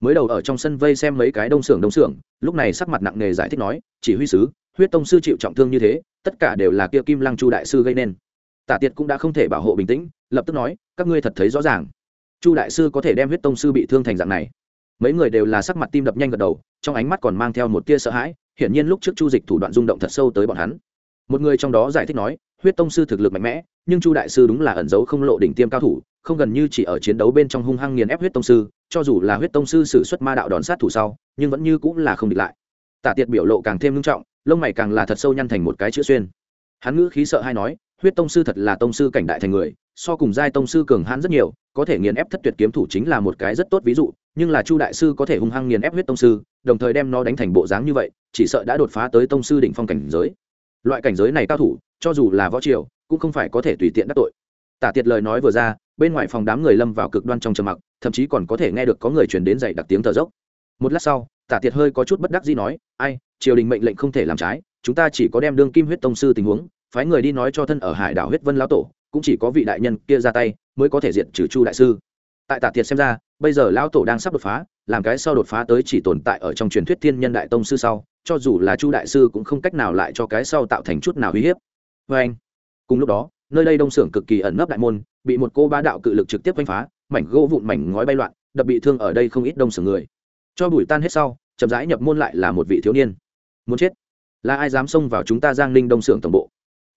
mới đầu ở trong sân vây xem mấy cái đông xưởng đông xưởng, lúc này sắc mặt nặng nề giải thích nói, chỉ huy sứ, huyết tông sư chịu trọng thương như thế, tất cả đều là kia kim lăng chu đại sư gây nên. Tả tiệt cũng đã không thể bảo hộ bình tĩnh, lập tức nói, các ngươi thật thấy rõ ràng, chu đại sư có thể đem huyết tông sư bị thương thành dạng này. Mấy người đều là sắc mặt tim đập nhanh gật đầu, trong ánh mắt còn mang theo một tia sợ hãi, hiển nhiên lúc trước chu dịch thủ đoạn rung động thật sâu tới bọn hắn. Một người trong đó giải thích nói, huyết tông sư thực lực mạnh mẽ, nhưng chu đại sư đúng là ẩn giấu không lộ đỉnh tiêm cao thủ, không gần như chỉ ở chiến đấu bên trong hung hăng nghiền ép huyết tông sư cho dù là huyết tông sư sử xuất ma đạo đòn sát thủ sau, nhưng vẫn như cũng là không địch lại. Tả tiệt biểu lộ càng thêm nghiêm trọng, lông mày càng là thật sâu nhăn thành một cái chữ xuyên. Hắn ngữ khí sợ hay nói, huyết tông sư thật là tông sư cảnh đại thành người, so cùng giai tông sư cường hãn rất nhiều, có thể nghiền ép thất tuyệt kiếm thủ chính là một cái rất tốt ví dụ, nhưng là chu đại sư có thể hung hăng nghiền ép huyết tông sư, đồng thời đem nó đánh thành bộ dáng như vậy, chỉ sợ đã đột phá tới tông sư đỉnh phong cảnh giới. Loại cảnh giới này cao thủ, cho dù là võ triều, cũng không phải có thể tùy tiện đắc tội. Tả tiệt lời nói vừa ra bên ngoài phòng đám người lâm vào cực đoan trong trầm mặc, thậm chí còn có thể nghe được có người truyền đến dậy đặc tiếng thở dốc. Một lát sau, tả tiệt hơi có chút bất đắc gì nói, ai, triều đình mệnh lệnh không thể làm trái, chúng ta chỉ có đem đương kim huyết tông sư tình huống, phái người đi nói cho thân ở hải đảo huyết vân lão tổ, cũng chỉ có vị đại nhân kia ra tay mới có thể diện trừ chu đại sư. Tại tả tiệt xem ra, bây giờ lão tổ đang sắp đột phá, làm cái sau đột phá tới chỉ tồn tại ở trong truyền thuyết thiên nhân đại tông sư sau, cho dù là chu đại sư cũng không cách nào lại cho cái sau tạo thành chút nào uy hiếp. Vê anh, cùng lúc đó, nơi đây đông xưởng cực kỳ ẩn nấp đại môn bị một cô bá đạo cự lực trực tiếp đánh phá, mảnh gỗ vụn mảnh ngói bay loạn, đập bị thương ở đây không ít đông xưởng người. Cho bụi tan hết sau, chậm rãi nhập môn lại là một vị thiếu niên. Muốn chết? Là ai dám xông vào chúng ta giang ninh đông xưởng tổng bộ?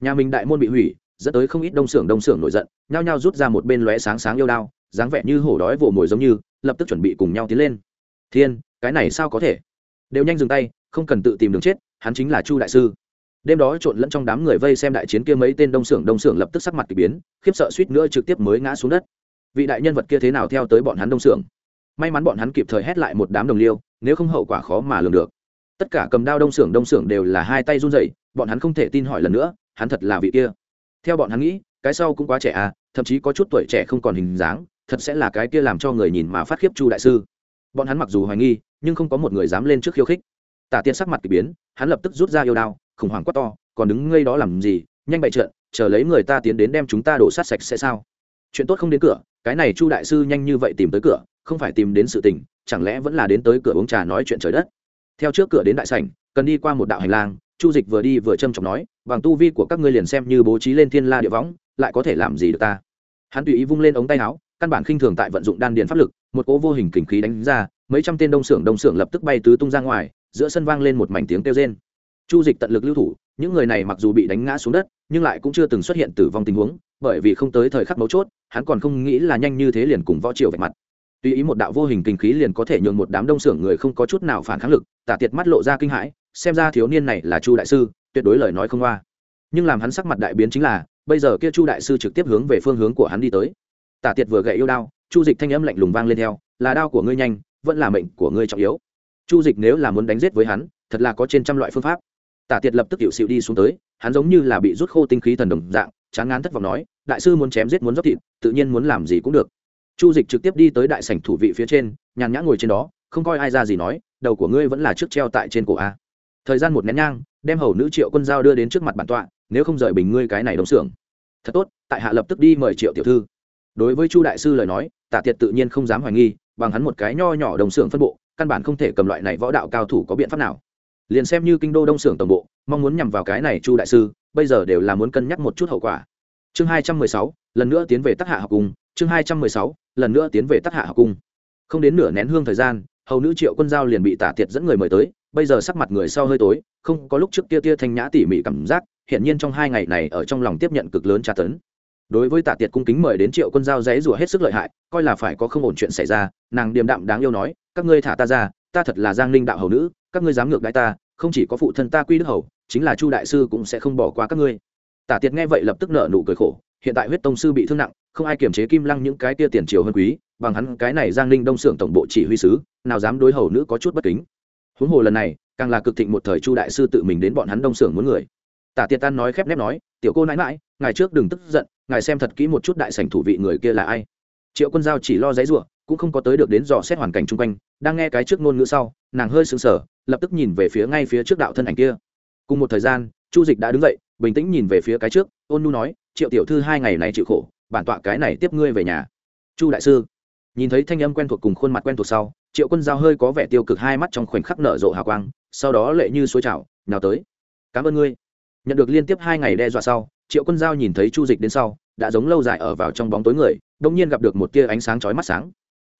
Nhà mình đại môn bị hủy, dẫn tới không ít đông xưởng đông xưởng nổi giận, nhao nhao rút ra một bên lóe sáng sáng yêu đao, dáng vẻ như hổ đói vồ mồi giống như, lập tức chuẩn bị cùng nhau tiến lên. Thiên, cái này sao có thể? Đều nhanh dừng tay, không cần tự tìm đường chết, hắn chính là chu đại sư đêm đó trộn lẫn trong đám người vây xem đại chiến kia mấy tên đông xưởng đông xưởng lập tức sắc mặt k ỳ biến, khiếp sợ suýt nữa trực tiếp mới ngã xuống đất. Vị đại nhân vật kia thế nào theo tới bọn hắn đông xưởng? May mắn bọn hắn kịp thời hét lại một đám đồng liêu, nếu không hậu quả khó mà lường được. Tất cả cầm đao đông xưởng đông xưởng đều là hai tay run rẩy, bọn hắn không thể tin hỏi lần nữa, hắn thật là vị kia. Theo bọn hắn nghĩ, cái sau cũng quá trẻ à thậm chí có chút tuổi trẻ không còn hình dáng, thật sẽ là cái kia làm cho người nhìn mà phát khiếp chu đại sư. Bọn hắn mặc dù hoài nghi, nhưng không có một người dám lên trước khiêu khích. Tả tiên sắc mặt k ỳ biến, hắn lập tức rút ra yêu đao khủng hoảng quá to, còn đứng ngây đó làm gì, nhanh bày trợn chờ lấy người ta tiến đến đem chúng ta đổ sát sạch sẽ sao? Chuyện tốt không đến cửa, cái này chu đại sư nhanh như vậy tìm tới cửa, không phải tìm đến sự tình, chẳng lẽ vẫn là đến tới cửa uống trà nói chuyện trời đất? Theo trước cửa đến đại sảnh, cần đi qua một đạo hành lang, chu dịch vừa đi vừa trâm trọng nói, bằng tu vi của các ngươi liền xem như bố trí lên thiên la địa võng, lại có thể làm gì được ta? Hắn tùy ý vung lên ống tay áo, căn bản khinh thường tại vận dụng đan điền pháp lực, một cỗ vô hình kình khí đánh ra, mấy trăm tên đông xưởng đông xưởng lập tức bay tứ tung ra ngoài, giữa sân vang lên một mảnh tiếng kêu rên chu dịch tận lực lưu thủ, những người này mặc dù bị đánh ngã xuống đất, nhưng lại cũng chưa từng xuất hiện tử vong tình huống, bởi vì không tới thời khắc mấu chốt, hắn còn không nghĩ là nhanh như thế liền cùng võ triều vạch mặt. Tuy ý một đạo vô hình kinh khí liền có thể nhường một đám đông xưởng người không có chút nào phản kháng lực, tả tiệt mắt lộ ra kinh hãi, xem ra thiếu niên này là chu đại sư, tuyệt đối lời nói không qua nhưng làm hắn sắc mặt đại biến chính là, bây giờ kia chu đại sư trực tiếp hướng về phương hướng của hắn đi tới. Tả tiệt vừa gậy yêu đao, chu dịch thanh âm lạnh lùng vang lên theo, là đao của ngươi nhanh, vẫn là mệnh của ngươi trọng yếu. Chu dịch nếu là muốn đánh giết với hắn, thật là có trên trăm loại phương pháp tả tiệt lập tức hiệu xịu đi xuống tới, hắn giống như là bị rút khô tinh khí thần đồng dạng, chán ngán thất vọng nói, đại sư muốn chém giết muốn dốc thịt, tự nhiên muốn làm gì cũng được. Chu dịch trực tiếp đi tới đại sảnh thủ vị phía trên, nhàn nhã ngồi trên đó, không coi ai ra gì nói, đầu của ngươi vẫn là trước treo tại trên cổ a. Thời gian một nén nhang, đem hầu nữ triệu quân giao đưa đến trước mặt bản tọa, nếu không rời bình ngươi cái này đồng xưởng. Thật tốt, tại hạ lập tức đi mời triệu tiểu thư. Đối với chu đại sư lời nói, tả tiệt tự nhiên không dám hoài nghi, bằng hắn một cái nho nhỏ đồng xưởng phân bộ, căn bản không thể cầm loại này võ đạo cao thủ có biện pháp nào liền xem như kinh đô đông xưởng tổng bộ, mong muốn nhằm vào cái này chu đại sư, bây giờ đều là muốn cân nhắc một chút hậu quả. Chương hai trăm mười sáu, lần nữa tiến về tác hạ học cung. Chương hai trăm mười sáu, lần nữa tiến về tác hạ học cung. Không đến nửa nén hương thời gian, hầu nữ triệu quân giao liền bị tả tiệt dẫn người mời tới, bây giờ sắc mặt người sau hơi tối, không có lúc trước tia tia thanh nhã tỉ mỉ cảm giác hiện nhiên trong hai ngày này ở trong lòng tiếp nhận cực lớn tra tấn. Đối với tạ tiệt cung kính mời đến triệu quân giao dãy rủa hết sức lợi hại, coi là phải có không ổn chuyện xảy ra, nàng điềm đạm đáng yêu nói, các ngươi thả ta ra, ta thật là giang ninh đạo hầu nữ các ngươi dám ngược đãi ta, không chỉ có phụ thân ta quy đức hầu, chính là chu đại sư cũng sẽ không bỏ qua các ngươi. Tả tiệt nghe vậy lập tức nợ nụ cười khổ, hiện tại huyết tông sư bị thương nặng, không ai kiểm chế kim lăng những cái tia tiền triều hơn quý, bằng hắn cái này giang ninh đông xưởng tổng bộ chỉ huy sứ, nào dám đối hầu nữ có chút bất kính. Huống hồ lần này, càng là cực thịnh một thời chu đại sư tự mình đến bọn hắn đông xưởng muốn người. Tả tiệt tan nói khép nép nói, tiểu cô nãi mãi ngày trước đừng tức giận, ngài xem thật kỹ một chút đại sảnh thủ vị người kia là ai. Triệu quân giao chỉ lo giấy ruộng cũng không có tới được đến dò xét hoàn cảnh chung quanh, đang nghe cái trước ngôn ngữ sau, nàng hơi sững sờ, lập tức nhìn về phía ngay phía trước đạo thân ảnh kia. Cùng một thời gian, chu dịch đã đứng dậy, bình tĩnh nhìn về phía cái trước, ôn nu nói, triệu tiểu thư hai ngày này chịu khổ, bản tọa cái này tiếp ngươi về nhà. Chu đại sư. Nhìn thấy thanh âm quen thuộc cùng khuôn mặt quen thuộc sau, triệu quân giao hơi có vẻ tiêu cực hai mắt trong khoảnh khắc nở rộ hào quang, sau đó lệ như suối trào, nào tới. Cảm ơn ngươi. Nhận được liên tiếp hai ngày đe dọa sau, triệu quân giao nhìn thấy chu dịch đến sau, đã giống lâu dài ở vào trong bóng tối người đông nhiên gặp được một tia ánh sáng chói mắt sáng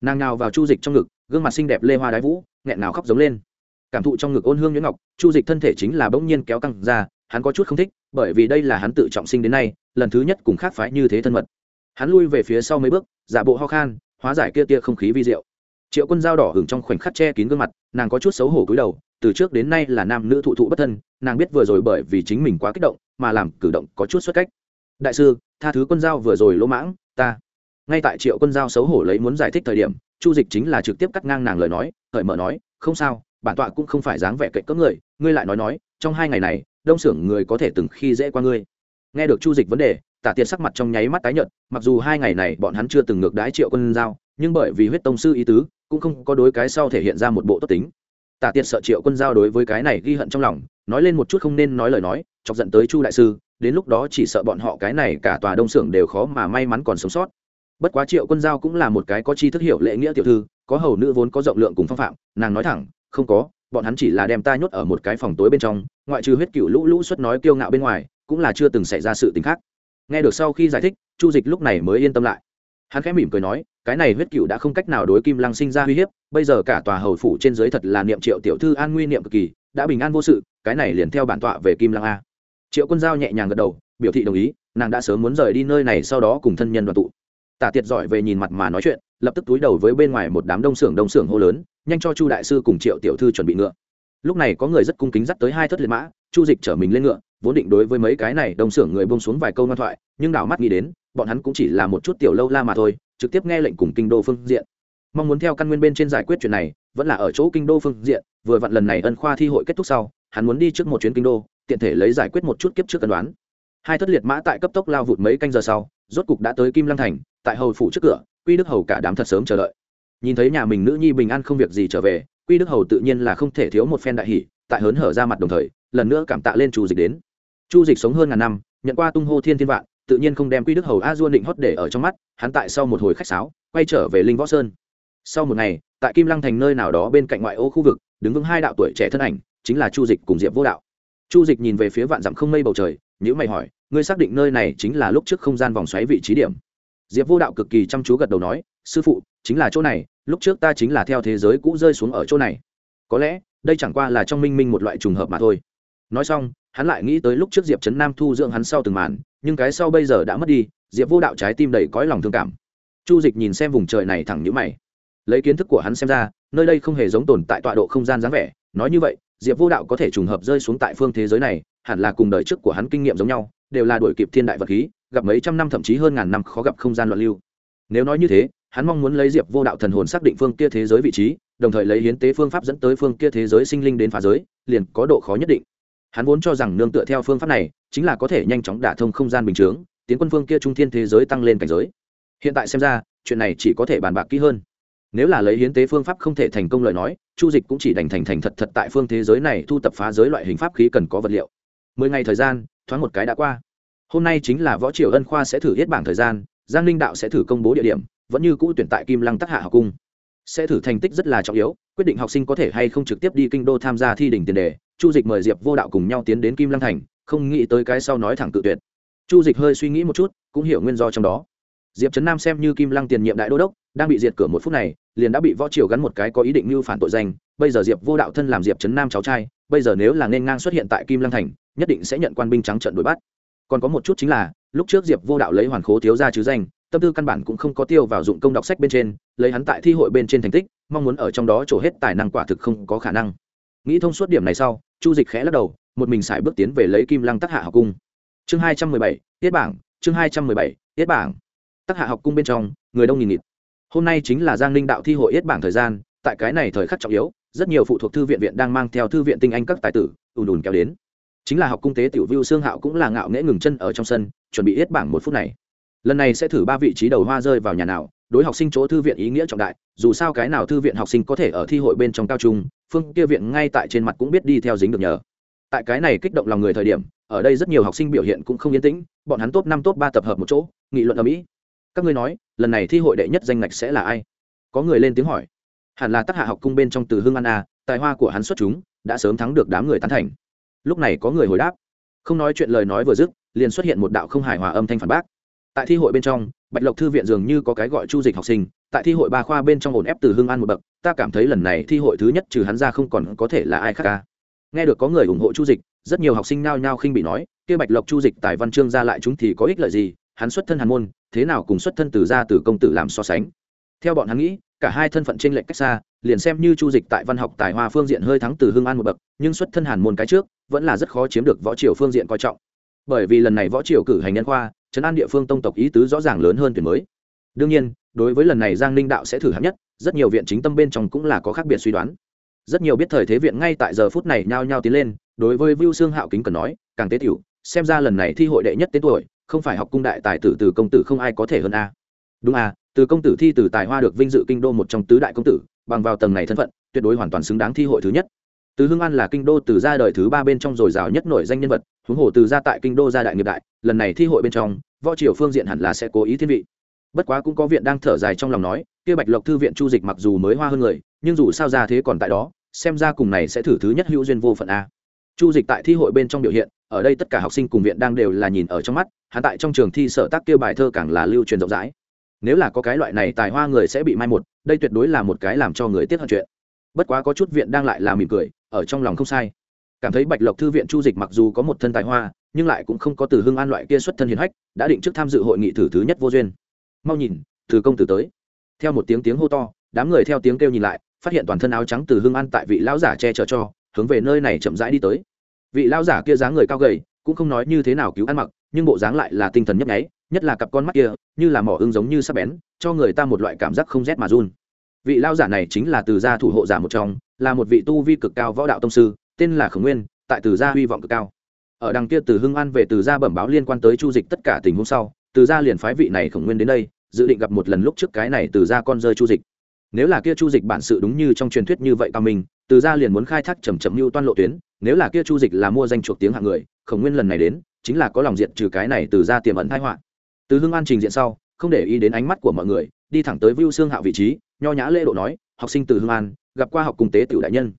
nàng nào vào chu dịch trong ngực, gương mặt xinh đẹp lê hoa đái vũ, nghẹn nào khóc giống lên. Cảm thụ trong ngực ôn hương nhuyễn ngọc, chu dịch thân thể chính là bỗng nhiên kéo căng ra, hắn có chút không thích, bởi vì đây là hắn tự trọng sinh đến nay, lần thứ nhất cùng khác phái như thế thân mật. Hắn lui về phía sau mấy bước, giả bộ ho khan, hóa giải kia tia không khí vi diệu. Triệu quân dao đỏ hưởng trong khoảnh khắc che kín gương mặt, nàng có chút xấu hổ cúi đầu, từ trước đến nay là nam nữ thụ thụ bất thân, nàng biết vừa rồi bởi vì chính mình quá kích động, mà làm cử động có chút xuất cách. Đại sư, tha thứ quân giao vừa rồi lỗ mãng, ta ngay tại triệu quân giao xấu hổ lấy muốn giải thích thời điểm, chu dịch chính là trực tiếp cắt ngang nàng lời nói hởi mở nói, không sao, bản tọa cũng không phải dáng vẻ cậy cỡ người, ngươi lại nói nói, trong hai ngày này, đông xưởng người có thể từng khi dễ qua ngươi. Nghe được chu dịch vấn đề, tả tiệt sắc mặt trong nháy mắt tái nhợt, mặc dù hai ngày này bọn hắn chưa từng ngược đái triệu quân giao, nhưng bởi vì huyết tông sư ý tứ, cũng không có đối cái sau thể hiện ra một bộ tốt tính. Tả tiệt sợ triệu quân giao đối với cái này ghi hận trong lòng, nói lên một chút không nên nói lời nói, chọc giận tới chu đại sư, đến lúc đó chỉ sợ bọn họ cái này cả tòa đông xưởng đều khó mà may mắn còn sống sót bất quá triệu quân giao cũng là một cái có chi thức hiểu lễ nghĩa tiểu thư, có hầu nữ vốn có rộng lượng cùng phong phạm, nàng nói thẳng, không có, bọn hắn chỉ là đem ta nhốt ở một cái phòng tối bên trong, ngoại trừ huyết cựu lũ lũ xuất nói kiêu ngạo bên ngoài, cũng là chưa từng xảy ra sự tình khác. Nghe được sau khi giải thích, chu dịch lúc này mới yên tâm lại. Hắn khẽ mỉm cười nói, cái này huyết cựu đã không cách nào đối kim lăng sinh ra uy hiếp, bây giờ cả tòa hầu phủ trên dưới thật là niệm triệu tiểu thư an nguy niệm cực kỳ, đã bình an vô sự, cái này liền theo bản tọa về kim lăng a. Triệu quân giao nhẹ nhàng gật đầu, biểu thị đồng ý, nàng đã sớm muốn rời đi nơi này sau đó cùng thân nhân đoàn tụ tả tiệt giỏi về nhìn mặt mà nói chuyện, lập tức túi đầu với bên ngoài một đám đông xưởng đông xưởng hô lớn, nhanh cho chu đại sư cùng triệu tiểu thư chuẩn bị ngựa. Lúc này có người rất cung kính dắt tới hai thất liệt mã, chu dịch chở mình lên ngựa, vốn định đối với mấy cái này đông xưởng người bông xuống vài câu ngoan thoại, nhưng đảo mắt nghĩ đến, bọn hắn cũng chỉ là một chút tiểu lâu la mà thôi, trực tiếp nghe lệnh cùng kinh đô phương diện. Mong muốn theo căn nguyên bên trên giải quyết chuyện này, vẫn là ở chỗ kinh đô phương diện, vừa vặn lần này ân khoa thi hội kết thúc sau, hắn muốn đi trước một chuyến kinh đô, tiện thể lấy giải quyết một chút kiếp trước cân đoán hai thất liệt mã tại cấp tốc lao vụt mấy canh giờ sau, rốt cục đã tới kim lăng thành tại hầu phủ trước cửa, quy đức hầu cả đám thật sớm chờ đợi. Nhìn thấy nhà mình nữ nhi bình an không việc gì trở về, quy đức hầu tự nhiên là không thể thiếu một phen đại hỷ tại hớn hở ra mặt đồng thời, lần nữa cảm tạ lên chu dịch đến. Chu dịch sống hơn ngàn năm, nhận qua tung hô thiên thiên vạn, tự nhiên không đem quy đức hầu a dua định hót để ở trong mắt, hắn tại sau một hồi khách sáo, quay trở về linh võ sơn. Sau một ngày, tại kim lăng thành nơi nào đó bên cạnh ngoại ô khu vực, đứng vững hai đạo tuổi trẻ thân ảnh, chính là chu dịch cùng diệp vô đạo. Chu dịch nhìn về phía vạn dặm không mây bầu trời nhữ mày hỏi, ngươi xác định nơi này chính là lúc trước không gian vòng xoáy vị trí điểm? Diệp vô đạo cực kỳ chăm chú gật đầu nói, sư phụ, chính là chỗ này, lúc trước ta chính là theo thế giới cũ rơi xuống ở chỗ này. Có lẽ, đây chẳng qua là trong minh minh một loại trùng hợp mà thôi. Nói xong, hắn lại nghĩ tới lúc trước diệp trấn nam thu dưỡng hắn sau từng màn, nhưng cái sau bây giờ đã mất đi, diệp vô đạo trái tim đầy cõi lòng thương cảm. Chu dịch nhìn xem vùng trời này thẳng nhữ mày. Lấy kiến thức của hắn xem ra, nơi đây không hề giống tồn tại tọa độ không gian dáng vẻ, nói như vậy, diệp vô đạo có thể trùng hợp rơi xuống tại phương thế giới này, hẳn là cùng đời trước của hắn kinh nghiệm giống nhau, đều là đuổi kịp thiên đại vật khí gặp mấy trăm năm thậm chí hơn ngàn năm khó gặp không gian loạn lưu. Nếu nói như thế, hắn mong muốn lấy diệp vô đạo thần hồn xác định phương kia thế giới vị trí, đồng thời lấy hiến tế phương pháp dẫn tới phương kia thế giới sinh linh đến phá giới, liền có độ khó nhất định. Hắn vốn cho rằng nương tựa theo phương pháp này, chính là có thể nhanh chóng đả thông không gian bình chướng, tiến quân phương kia trung thiên thế giới tăng lên cảnh giới. Hiện tại xem ra, chuyện này chỉ có thể bàn bạc kỹ hơn. Nếu là lấy hiến tế phương pháp không thể thành công lời nói, chu dịch cũng chỉ đành thành thành thật thật tại phương thế giới này thu tập phá giới loại hình pháp khí cần có vật liệu. Mười ngày thời gian, thoáng một cái đã qua hôm nay chính là võ triều ân khoa sẽ thử hết bảng thời gian, giang linh đạo sẽ thử công bố địa điểm, vẫn như cũ tuyển tại kim lăng tắc hạ học cung. Sẽ thử thành tích rất là trọng yếu, quyết định học sinh có thể hay không trực tiếp đi kinh đô tham gia thi đỉnh tiền đề. Chu dịch mời diệp vô đạo cùng nhau tiến đến kim lăng thành, không nghĩ tới cái sau nói thẳng tự tuyệt. Chu dịch hơi suy nghĩ một chút, cũng hiểu nguyên do trong đó. Diệp trấn nam xem như kim lăng tiền nhiệm đại đô đốc, đang bị diệt cửa một phút này, liền đã bị võ triều gắn một cái có ý định mưu phản tội danh. Bây giờ diệp vô đạo thân làm diệp trấn nam cháu trai, bây giờ nếu là nên ngang xuất hiện tại kim lăng thành, nhất định sẽ nhận quan binh trắng trận đuổi bắt còn có một chút chính là, lúc trước diệp vô đạo lấy hoàn khố thiếu ra chứ danh, tâm tư căn bản cũng không có tiêu vào dụng công đọc sách bên trên, lấy hắn tại thi hội bên trên thành tích, mong muốn ở trong đó trổ hết tài năng quả thực không có khả năng. Nghĩ thông suốt điểm này sau, chu dịch khẽ lắc đầu, một mình sải bước tiến về lấy kim lăng tắc hạ học cung. Chương hai trăm mười bảy, tiết bảng, chương hai trăm mười bảy, tiết bảng. Tắc hạ học cung bên trong, người đông nghìn nghịt. Hôm nay chính là giang ninh đạo thi hội yết bảng thời gian, tại cái này thời khắc trọng yếu, rất nhiều phụ thuộc thư viện viện đang mang theo thư viện tinh anh các tài tử, ùn ùn kéo đến chính là học cung tế tiểu vưu xương hạo cũng là ngạo nghễ ngừng chân ở trong sân, chuẩn bị hết bảng một phút này. Lần này sẽ thử ba vị trí đầu hoa rơi vào nhà nào, đối học sinh chỗ thư viện ý nghĩa trọng đại, dù sao cái nào thư viện học sinh có thể ở thi hội bên trong cao trung, phương kia viện ngay tại trên mặt cũng biết đi theo dính được nhờ. Tại cái này kích động lòng người thời điểm, ở đây rất nhiều học sinh biểu hiện cũng không yên tĩnh, bọn hắn top năm top ba tập hợp một chỗ, nghị luận ở mỹ. Các ngươi nói, lần này thi hội đệ nhất danh ngạch sẽ là ai? Có người lên tiếng hỏi. Hẳn là tác hạ học cung bên trong từ hương an a, tài hoa của hắn xuất chúng, đã sớm thắng được đám người tán thành lúc này có người hồi đáp. Không nói chuyện lời nói vừa dứt, liền xuất hiện một đạo không hài hòa âm thanh phản bác. Tại thi hội bên trong, bạch lộc thư viện dường như có cái gọi chu dịch học sinh, tại thi hội ba khoa bên trong ổn ép từ hương an một bậc, ta cảm thấy lần này thi hội thứ nhất trừ hắn ra không còn có thể là ai khác ca nghe được có người ủng hộ chu dịch, rất nhiều học sinh nao nhao khinh bị nói, kia bạch lộc chu dịch tài văn chương ra lại chúng thì có ích lợi gì? Hắn xuất thân hàn môn, thế nào cùng xuất thân từ gia từ công tử làm so sánh? Theo bọn hắn nghĩ, cả hai thân phận trên lệch cách xa liền xem như chu dịch tại văn học tài hoa phương diện hơi thắng từ hưng an một bậc, nhưng xuất thân hàn môn cái trước, vẫn là rất khó chiếm được võ triều phương diện coi trọng. Bởi vì lần này võ triều cử hành nhân khoa, trấn an địa phương tông tộc ý tứ rõ ràng lớn hơn tuyển mới. Đương nhiên, đối với lần này giang ninh đạo sẽ thử hạng nhất, rất nhiều viện chính tâm bên trong cũng là có khác biệt suy đoán. Rất nhiều biết thời thế viện ngay tại giờ phút này nhao nhao tiến lên, đối với vưu xương hạo kính cần nói, càng tế tiểu, xem ra lần này thi hội đệ nhất tên tuổi, không phải học cung đại tài tử từ công tử không ai có thể hơn a. Đúng a, từ công tử thi từ tài hoa được vinh dự kinh đô một trong tứ đại công tử bằng vào tầng này thân phận, tuyệt đối hoàn toàn xứng đáng thi hội thứ nhất. Từ hưng an là kinh đô từ gia đời thứ ba bên trong dồi dào nhất nổi danh nhân vật, huống hồ từ gia tại kinh đô gia đại nghiệp đại, lần này thi hội bên trong, võ triều phương diện hẳn là sẽ cố ý thiên vị. Bất quá cũng có viện đang thở dài trong lòng nói, kia bạch lộc thư viện chu dịch mặc dù mới hoa hơn người, nhưng dù sao ra thế còn tại đó, xem ra cùng này sẽ thử thứ nhất hữu duyên vô phận a. Chu dịch tại thi hội bên trong biểu hiện, ở đây tất cả học sinh cùng viện đang đều là nhìn ở trong mắt, hắn tại trong trường thi sở tác kia bài thơ càng là lưu truyền rộng rãi. Nếu là có cái loại này tài hoa người sẽ bị mai một đây tuyệt đối là một cái làm cho người tiếc hận chuyện. Bất quá có chút viện đang lại là mỉm cười, ở trong lòng không sai. Cảm thấy bạch lộc thư viện chu dịch mặc dù có một thân tài hoa, nhưng lại cũng không có từ hưng an loại kia xuất thân hiền hách, đã định trước tham dự hội nghị thử thứ nhất vô duyên. Mau nhìn, từ công tử tới. Theo một tiếng tiếng hô to, đám người theo tiếng kêu nhìn lại, phát hiện toàn thân áo trắng từ hưng an tại vị lão giả che chở cho, hướng về nơi này chậm rãi đi tới. Vị lão giả kia dáng người cao gầy, cũng không nói như thế nào cứu ăn mặc, nhưng bộ dáng lại là tinh thần nhấp nháy nhất là cặp con mắt kia, như là mỏ ưng giống như sắp bén, cho người ta một loại cảm giác không rét mà run. Vị lao giả này chính là từ gia thủ hộ giả một trong, là một vị tu vi cực cao võ đạo tông sư, tên là khổng nguyên, tại từ gia hy vọng cực cao. Ở đằng kia từ hưng an về từ gia bẩm báo liên quan tới chu dịch tất cả tình huống sau, từ gia liền phái vị này khổng nguyên đến đây, dự định gặp một lần lúc trước cái này từ gia con rơi chu dịch. Nếu là kia chu dịch bản sự đúng như trong truyền thuyết như vậy cao minh, từ gia liền muốn khai thác chầm chậm mưu toan lộ tuyến, nếu là kia chu dịch là mua danh chuộc tiếng hạng người, khổng nguyên lần này đến, chính là có lòng diện trừ cái này từ gia tiềm ẩn thái họa từ hưng an trình diện sau, không để ý đến ánh mắt của mọi người, đi thẳng tới vưu xương hạo vị trí, nho nhã lễ độ nói, học sinh từ hưng an, gặp qua học cùng tế tiểu đại nhân.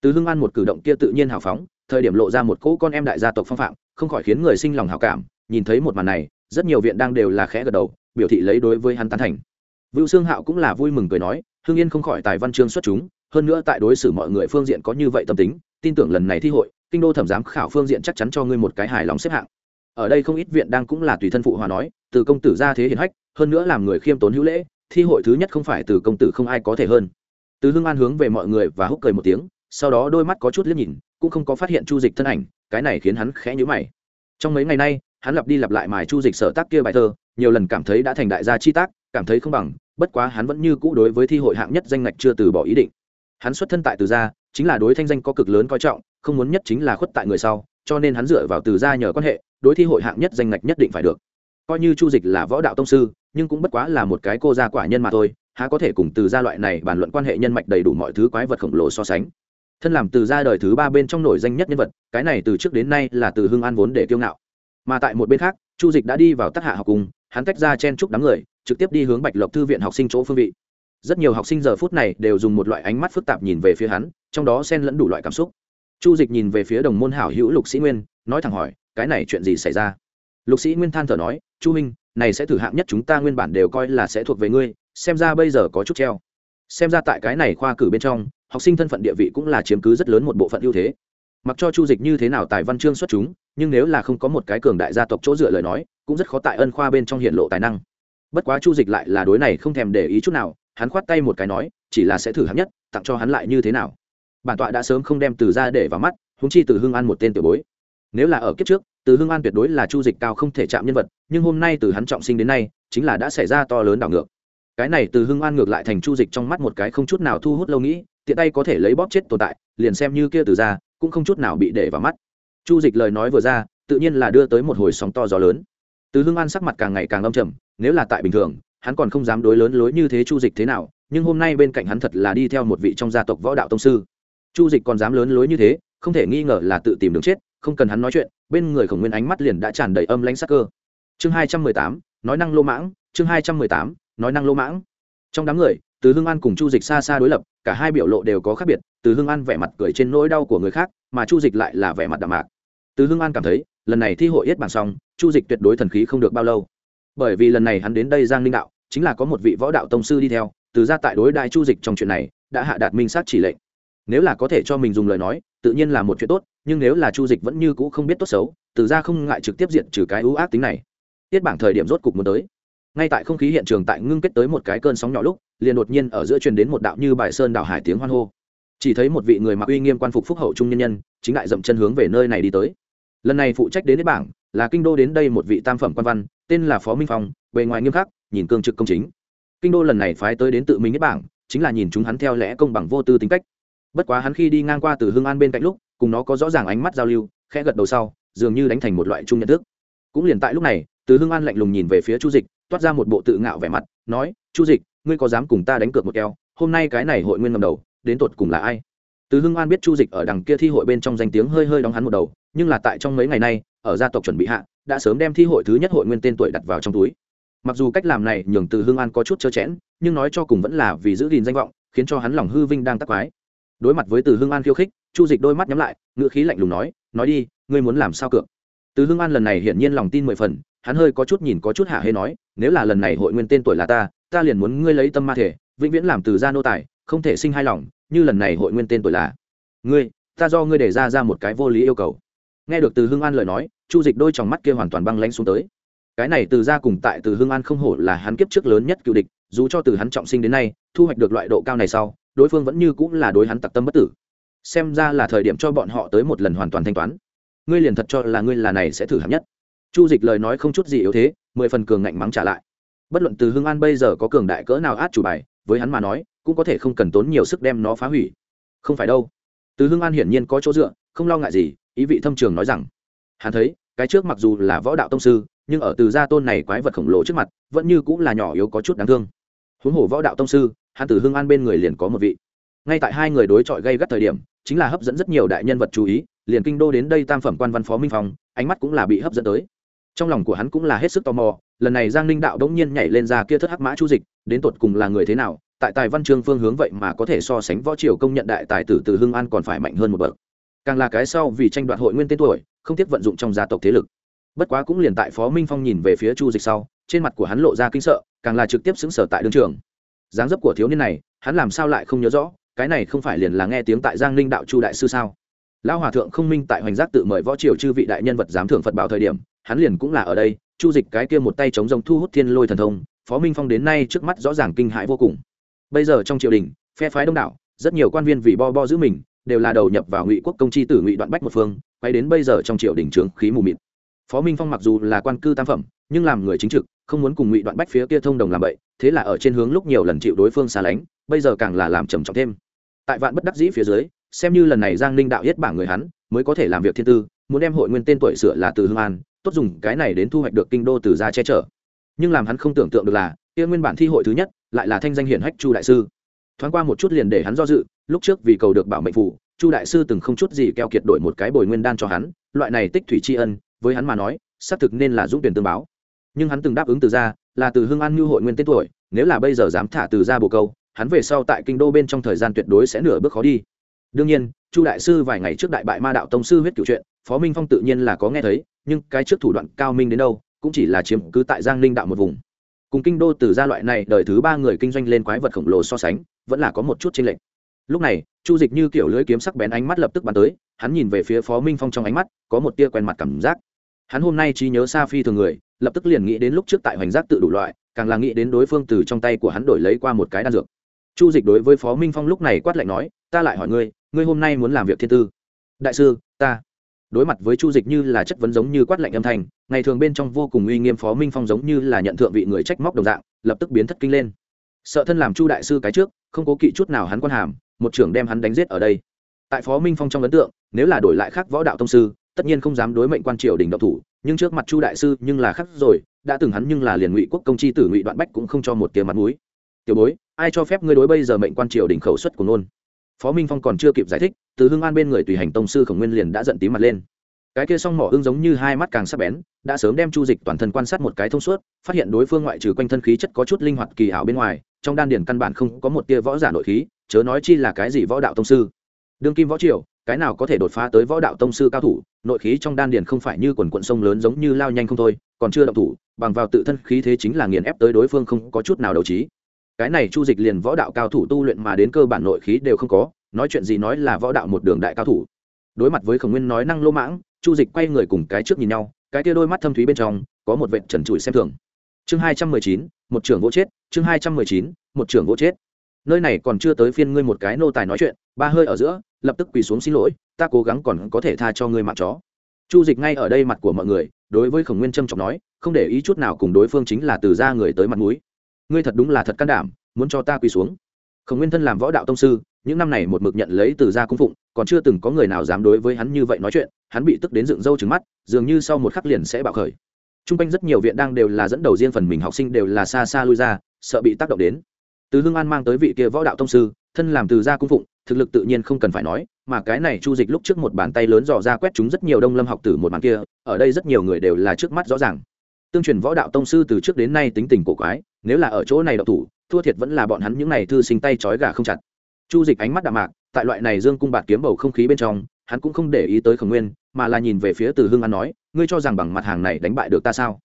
Từ hưng an một cử động kia tự nhiên hào phóng, thời điểm lộ ra một cỗ con em đại gia tộc phong phạm, không khỏi khiến người sinh lòng hào cảm, nhìn thấy một màn này, rất nhiều viện đang đều là khẽ gật đầu, biểu thị lấy đối với hắn tán thành. Vưu xương hạo cũng là vui mừng cười nói, hưng yên không khỏi tài văn chương xuất chúng, hơn nữa tại đối xử mọi người phương diện có như vậy tâm tính, tin tưởng lần này thi hội, kinh đô thẩm giám khảo phương diện chắc chắn cho ngươi một cái hài lòng xếp hạng ở đây không ít viện đang cũng là tùy thân phụ hòa nói, từ công tử ra thế hiển hách, hơn nữa làm người khiêm tốn hữu lễ, thi hội thứ nhất không phải từ công tử không ai có thể hơn. Từ hưng an hướng về mọi người và húc cười một tiếng, sau đó đôi mắt có chút liếc nhìn, cũng không có phát hiện chu dịch thân ảnh, cái này khiến hắn khẽ nhíu mày. Trong mấy ngày nay, hắn lặp đi lặp lại mài chu dịch sở tác kia bài thơ, nhiều lần cảm thấy đã thành đại gia chi tác, cảm thấy không bằng, bất quá hắn vẫn như cũ đối với thi hội hạng nhất danh ngạch chưa từ bỏ ý định. Hắn xuất thân tại từ gia, chính là đối thanh danh có cực lớn coi trọng, không muốn nhất chính là khuất tại người sau cho nên hắn dựa vào từ gia nhờ quan hệ, đối thi hội hạng nhất danh ngạch nhất định phải được. Coi như chu dịch là võ đạo tông sư, nhưng cũng bất quá là một cái cô gia quả nhân mà thôi, há có thể cùng từ gia loại này bàn luận quan hệ nhân mạch đầy đủ mọi thứ quái vật khổng lồ so sánh. Thân làm từ gia đời thứ ba bên trong nổi danh nhất nhân vật, cái này từ trước đến nay là từ hưng an vốn để kiêu ngạo. Mà tại một bên khác, chu dịch đã đi vào tác hạ học cùng, hắn tách ra chen chúc đám người, trực tiếp đi hướng bạch lộc thư viện học sinh chỗ phương vị. Rất nhiều học sinh giờ phút này đều dùng một loại ánh mắt phức tạp nhìn về phía hắn, trong đó xen lẫn đủ loại cảm xúc chu dịch nhìn về phía đồng môn hảo hữu lục sĩ nguyên, nói thẳng hỏi, cái này chuyện gì xảy ra? Lục sĩ nguyên than thở nói, chu minh này sẽ thử hạng nhất chúng ta nguyên bản đều coi là sẽ thuộc về ngươi, xem ra bây giờ có chút treo. Xem ra tại cái này khoa cử bên trong, học sinh thân phận địa vị cũng là chiếm cứ rất lớn một bộ phận ưu thế. Mặc cho chu dịch như thế nào tài văn chương xuất chúng, nhưng nếu là không có một cái cường đại gia tộc chỗ dựa lời nói, cũng rất khó tại ân khoa bên trong hiện lộ tài năng. Bất quá chu dịch lại là đối này không thèm để ý chút nào, hắn khoát tay một cái nói, chỉ là sẽ thử hạng nhất, tặng cho hắn lại như thế nào? Bản tọa đã sớm không đem từ ra để vào mắt húng chi từ hưng an một tên tiểu bối. Nếu là ở kiếp trước, từ hưng an tuyệt đối là chu dịch cao không thể chạm nhân vật, nhưng hôm nay từ hắn trọng sinh đến nay, chính là đã xảy ra to lớn đảo ngược. Cái này từ hưng an ngược lại thành chu dịch trong mắt một cái không chút nào thu hút lâu nghĩ, tiện tay có thể lấy bóp chết tồn tại, liền xem như kia từ ra, cũng không chút nào bị để vào mắt. Chu dịch lời nói vừa ra, tự nhiên là đưa tới một hồi sóng to gió lớn. Từ hưng an sắc mặt càng ngày càng âm trầm, nếu là tại bình thường, hắn còn không dám đối lớn lối như thế chu dịch thế nào, nhưng hôm nay bên cạnh hắn thật là đi theo một vị trong gia tộc võ đạo tông sư chu dịch còn dám lớn lối như thế, không thể nghi ngờ là tự tìm đường chết, không cần hắn nói chuyện, bên người khổng nguyên ánh mắt liền đã tràn đầy âm lãnh sắc cơ. Chương hai trăm mười tám, nói năng lô mãng, chương hai trăm mười tám, nói năng lô mãng. Trong đám người, từ hưng an cùng chu dịch xa xa đối lập, cả hai biểu lộ đều có khác biệt, từ hưng an vẻ mặt cười trên nỗi đau của người khác, mà chu dịch lại là vẻ mặt đạm mạc. Từ hưng an cảm thấy, lần này thi hội yết bảng xong, chu dịch tuyệt đối thần khí không được bao lâu. Bởi vì lần này hắn đến đây giang linh đạo, chính là có một vị võ đạo tông sư đi theo, từ ra tại đối đại chu dịch trong chuyện này, đã hạ đạt minh sát chỉ lệnh nếu là có thể cho mình dùng lời nói, tự nhiên là một chuyện tốt, nhưng nếu là chu dịch vẫn như cũ không biết tốt xấu, từ ra không ngại trực tiếp diện trừ cái ưu ác tính này. Tiết bảng thời điểm rốt cục muốn tới. Ngay tại không khí hiện trường tại ngưng kết tới một cái cơn sóng nhỏ lúc, liền đột nhiên ở giữa truyền đến một đạo như bài sơn đảo hải tiếng hoan hô. Chỉ thấy một vị người mặc uy nghiêm quan phục phúc hậu trung nhân nhân, chính lại dậm chân hướng về nơi này đi tới. Lần này phụ trách đến tiết bảng là kinh đô đến đây một vị tam phẩm quan văn, tên là phó minh phong, bề ngoài nghiêm khắc, nhìn cương trực công chính. Kinh đô lần này phái tới đến tự mình tiết bảng, chính là nhìn chúng hắn theo lẽ công bằng vô tư tính cách bất quá hắn khi đi ngang qua từ hương an bên cạnh lúc, cùng nó có rõ ràng ánh mắt giao lưu, khẽ gật đầu sau, dường như đánh thành một loại chung nhận thức. Cũng liền tại lúc này, từ hương an lạnh lùng nhìn về phía chu dịch, toát ra một bộ tự ngạo vẻ mặt, nói, chu dịch, ngươi có dám cùng ta đánh cược một keo? Hôm nay cái này hội nguyên ngầm đầu, đến tột cùng là ai? Từ hưng an biết chu dịch ở đằng kia thi hội bên trong danh tiếng hơi hơi đóng hắn một đầu, nhưng là tại trong mấy ngày nay, ở gia tộc chuẩn bị hạ, đã sớm đem thi hội thứ nhất hội nguyên tên tuổi đặt vào trong túi. Mặc dù cách làm này nhường từ hưng an có chút trơ chẽn, nhưng nói cho cùng vẫn là vì giữ gìn danh vọng, khiến cho hắn lòng hư vinh đang tắc quái đối mặt với từ hưng an khiêu khích, chu dịch đôi mắt nhắm lại, ngữ khí lạnh lùng nói nói đi, ngươi muốn làm sao cược? Từ hưng an lần này hiển nhiên lòng tin mười phần, hắn hơi có chút nhìn có chút hạ hê nói, nếu là lần này hội nguyên tên tuổi là ta ta liền muốn ngươi lấy tâm ma thể, vĩnh viễn làm từ gia nô tài, không thể sinh hai lòng, như lần này hội nguyên tên tuổi là ngươi, ta do ngươi để ra ra một cái vô lý yêu cầu. Nghe được từ hưng an lời nói, chu dịch đôi tròng mắt kia hoàn toàn băng lanh xuống tới. Cái này từ ra cùng tại từ hưng an không hổ là hắn kiếp trước lớn nhất cựu địch, dù cho từ hắn trọng sinh đến nay, thu hoạch được loại độ cao này sau đối phương vẫn như cũng là đối hắn tặc tâm bất tử. Xem ra là thời điểm cho bọn họ tới một lần hoàn toàn thanh toán. Ngươi liền thật cho là ngươi là này sẽ thử hạng nhất. Chu dịch lời nói không chút gì yếu thế, mười phần cường ngạnh mắng trả lại. Bất luận từ hưng an bây giờ có cường đại cỡ nào át chủ bài, với hắn mà nói, cũng có thể không cần tốn nhiều sức đem nó phá hủy. Không phải đâu. Từ hưng an hiển nhiên có chỗ dựa, không lo ngại gì, ý vị thâm trường nói rằng, hắn thấy, cái trước mặc dù là võ đạo tông sư, nhưng ở từ gia tôn này quái vật khổng lồ trước mặt, vẫn như cũng là nhỏ yếu có chút đáng thương huống hồ võ đạo tông sư, hắn từ hưng an bên người liền có một vị. Ngay tại hai người đối chọi gây gắt thời điểm, chính là hấp dẫn rất nhiều đại nhân vật chú ý, liền kinh đô đến đây tam phẩm quan văn phó minh phong, ánh mắt cũng là bị hấp dẫn tới. Trong lòng của hắn cũng là hết sức tò mò, lần này giang ninh đạo đ ỗ n g nhiên nhảy lên ra kia thất hắc mã chu dịch, đến tột cùng là người thế nào, tại tài văn chương phương hướng vậy mà có thể so sánh võ triều công nhận đại tài tử từ hưng an còn phải mạnh hơn một bậc. Càng là cái sau vì tranh đoạt hội nguyên tên tuổi, không tiếc vận dụng trong gia tộc thế lực. Bất quá cũng liền tại phó minh phong nhìn về phía chu dịch sau, trên mặt của hắn lộ ra kinh sợ càng là trực tiếp xứng sở tại đương trường. Dáng dấp của thiếu niên này, hắn làm sao lại không nhớ rõ, cái này không phải liền là nghe tiếng tại giang ninh đạo chu đại sư sao? Lão hòa thượng không minh tại hoành giác tự mời võ triều chư vị đại nhân vật giám thưởng phật bảo thời điểm, hắn liền cũng là ở đây, chu dịch cái kia một tay chống rồng thu hút thiên lôi thần thông, phó minh phong đến nay trước mắt rõ ràng kinh hãi vô cùng. Bây giờ trong triều đình, phe phái đông đảo, rất nhiều quan viên vì bo bo giữ mình, đều là đầu nhập vào ngụy quốc công chi tử ngụy đoạn bách một phương, quay đến bây giờ trong triều đình trướng khí mù mịt. Phó minh phong mặc dù là quan cư tam phẩm, nhưng làm người chính trực không muốn cùng ngụy đoạn bách phía kia thông đồng làm vậy thế là ở trên hướng lúc nhiều lần chịu đối phương xa lánh, bây giờ càng là làm trầm trọng thêm. Tại vạn bất đắc dĩ phía dưới, xem như lần này giang ninh đạo hết bảng người hắn, mới có thể làm việc thiên tư, muốn đem hội nguyên tên tuổi sửa là từ hương an, tốt dùng cái này đến thu hoạch được kinh đô từ gia che chở. Nhưng làm hắn không tưởng tượng được là, kia nguyên bản thi hội thứ nhất, lại là thanh danh hiển hách chu đại sư. Thoáng qua một chút liền để hắn do dự, lúc trước vì cầu được bảo mệnh phủ, chu đại sư từng không chút gì keo kiệt đổi một cái bồi nguyên đan cho hắn, loại này tích thủy tri ân, với hắn mà nói, xác thực nên là dũng tuyển tương báo nhưng hắn từng đáp ứng từ ra là từ Hưng an như hội nguyên tên tuổi, nếu là bây giờ dám thả từ ra bồ câu, hắn về sau tại kinh đô bên trong thời gian tuyệt đối sẽ nửa bước khó đi. Đương nhiên, chu đại sư vài ngày trước đại bại ma đạo tông sư huyết cựu chuyện phó minh phong tự nhiên là có nghe thấy, nhưng cái trước thủ đoạn cao minh đến đâu, cũng chỉ là chiếm cứ tại giang ninh đạo một vùng. Cùng kinh đô từ gia loại này đời thứ ba người kinh doanh lên quái vật khổng lồ so sánh, vẫn là có một chút chênh lệch. Lúc này, chu dịch như kiểu lưỡi kiếm sắc bén ánh mắt lập tức bắn tới, hắn nhìn về phía phó minh phong trong ánh mắt, có một tia quen mặt cảm giác hắn hôm nay trí nhớ sa phi thường người, lập tức liền nghĩ đến lúc trước tại hoành giác tự đủ loại, càng là nghĩ đến đối phương từ trong tay của hắn đổi lấy qua một cái đan dược. Chu dịch đối với phó minh phong lúc này quát lạnh nói, ta lại hỏi ngươi ngươi hôm nay muốn làm việc thiên tư? Đại sư, ta. Đối mặt với chu dịch như là chất vấn giống như quát lạnh âm thanh, ngày thường bên trong vô cùng uy nghiêm phó minh phong giống như là nhận thượng vị người trách móc đồng dạng, lập tức biến thất kinh lên. Sợ thân làm chu đại sư cái trước, không cố kỵ chút nào hắn quan hàm, một trưởng đem hắn đánh giết ở đây. Tại phó minh phong trong ấn tượng, nếu là đổi lại khác võ đạo tông sư tất nhiên không dám đối mệnh quan triều đình độc thủ, nhưng trước mặt chu đại sư nhưng là khác rồi, đã từng hắn nhưng là liền ngụy quốc công chi tử ngụy đoạn bách cũng không cho một tiếng mặt mũi. Tiểu bối, ai cho phép ngươi đối bây giờ mệnh quan triều đình khẩu suất của nôn phó minh phong còn chưa kịp giải thích, từ hưng an bên người tùy hành tông sư khổng nguyên liền đã giận tím mặt lên. Cái kia song mỏ hưng giống như hai mắt càng sắc bén, đã sớm đem chu dịch toàn thân quan sát một cái thông suốt, phát hiện đối phương ngoại trừ quanh thân khí chất có chút linh hoạt kỳ ảo bên ngoài, trong đan điển căn bản không có một tia võ giả nội khí, chớ nói chi là cái gì võ đạo tông sư. Đương kim võ triều cái nào có thể đột phá tới võ đạo tông sư cao thủ, nội khí trong đan điền không phải như quần quận sông lớn giống như lao nhanh không thôi, còn chưa động thủ, bằng vào tự thân khí thế chính là nghiền ép tới đối phương không có chút nào đầu trí. Cái này chu dịch liền võ đạo cao thủ tu luyện mà đến cơ bản nội khí đều không có, nói chuyện gì nói là võ đạo một đường đại cao thủ. Đối mặt với khổng nguyên nói năng lô mãng, chu dịch quay người cùng cái trước nhìn nhau, cái kia đôi mắt thâm thúy bên trong, có một vệt trần trụi xem thường. Chương hai trăm mười chín, một trưởng gỗ chết, chương hai trăm mười chín, một trưởng gỗ chết nơi này còn chưa tới phiên ngươi một cái nô tài nói chuyện, ba hơi ở giữa, lập tức quỳ xuống xin lỗi, ta cố gắng còn có thể tha cho ngươi mạng chó. Chu dịch ngay ở đây mặt của mọi người, đối với khổng nguyên trâm trọng nói, không để ý chút nào cùng đối phương chính là từ ra người tới mặt núi ngươi thật đúng là thật can đảm, muốn cho ta quỳ xuống. Khổng nguyên thân làm võ đạo tông sư, những năm này một mực nhận lấy từ gia cung phụng, còn chưa từng có người nào dám đối với hắn như vậy nói chuyện, hắn bị tức đến dựng râu trứng mắt, dường như sau một khắc liền sẽ bạo khởi. T r u n g quanh rất nhiều viện đang đều là dẫn đầu riêng phần mình học sinh đều là xa xa lui ra, sợ bị tác động đến từ hương an mang tới vị kia võ đạo tông sư, thân làm từ gia cung phụng, thực lực tự nhiên không cần phải nói, mà cái này chu dịch lúc trước một bàn tay lớn dò ra quét chúng rất nhiều đông lâm học tử một bàn kia, ở đây rất nhiều người đều là trước mắt rõ ràng. Tương truyền võ đạo tông sư từ trước đến nay tính tình cổ quái, nếu là ở chỗ này đậu thủ, thua thiệt vẫn là bọn hắn những n à y thư sinh tay trói gà không chặt. Chu dịch ánh mắt đạm mạc, tại loại này dương cung bạt kiếm bầu không khí bên trong, hắn cũng không để ý tới khổng nguyên, mà là nhìn về phía từ hưng an nói, ngươi cho rằng bằng mặt hàng này đánh bại được ta sao?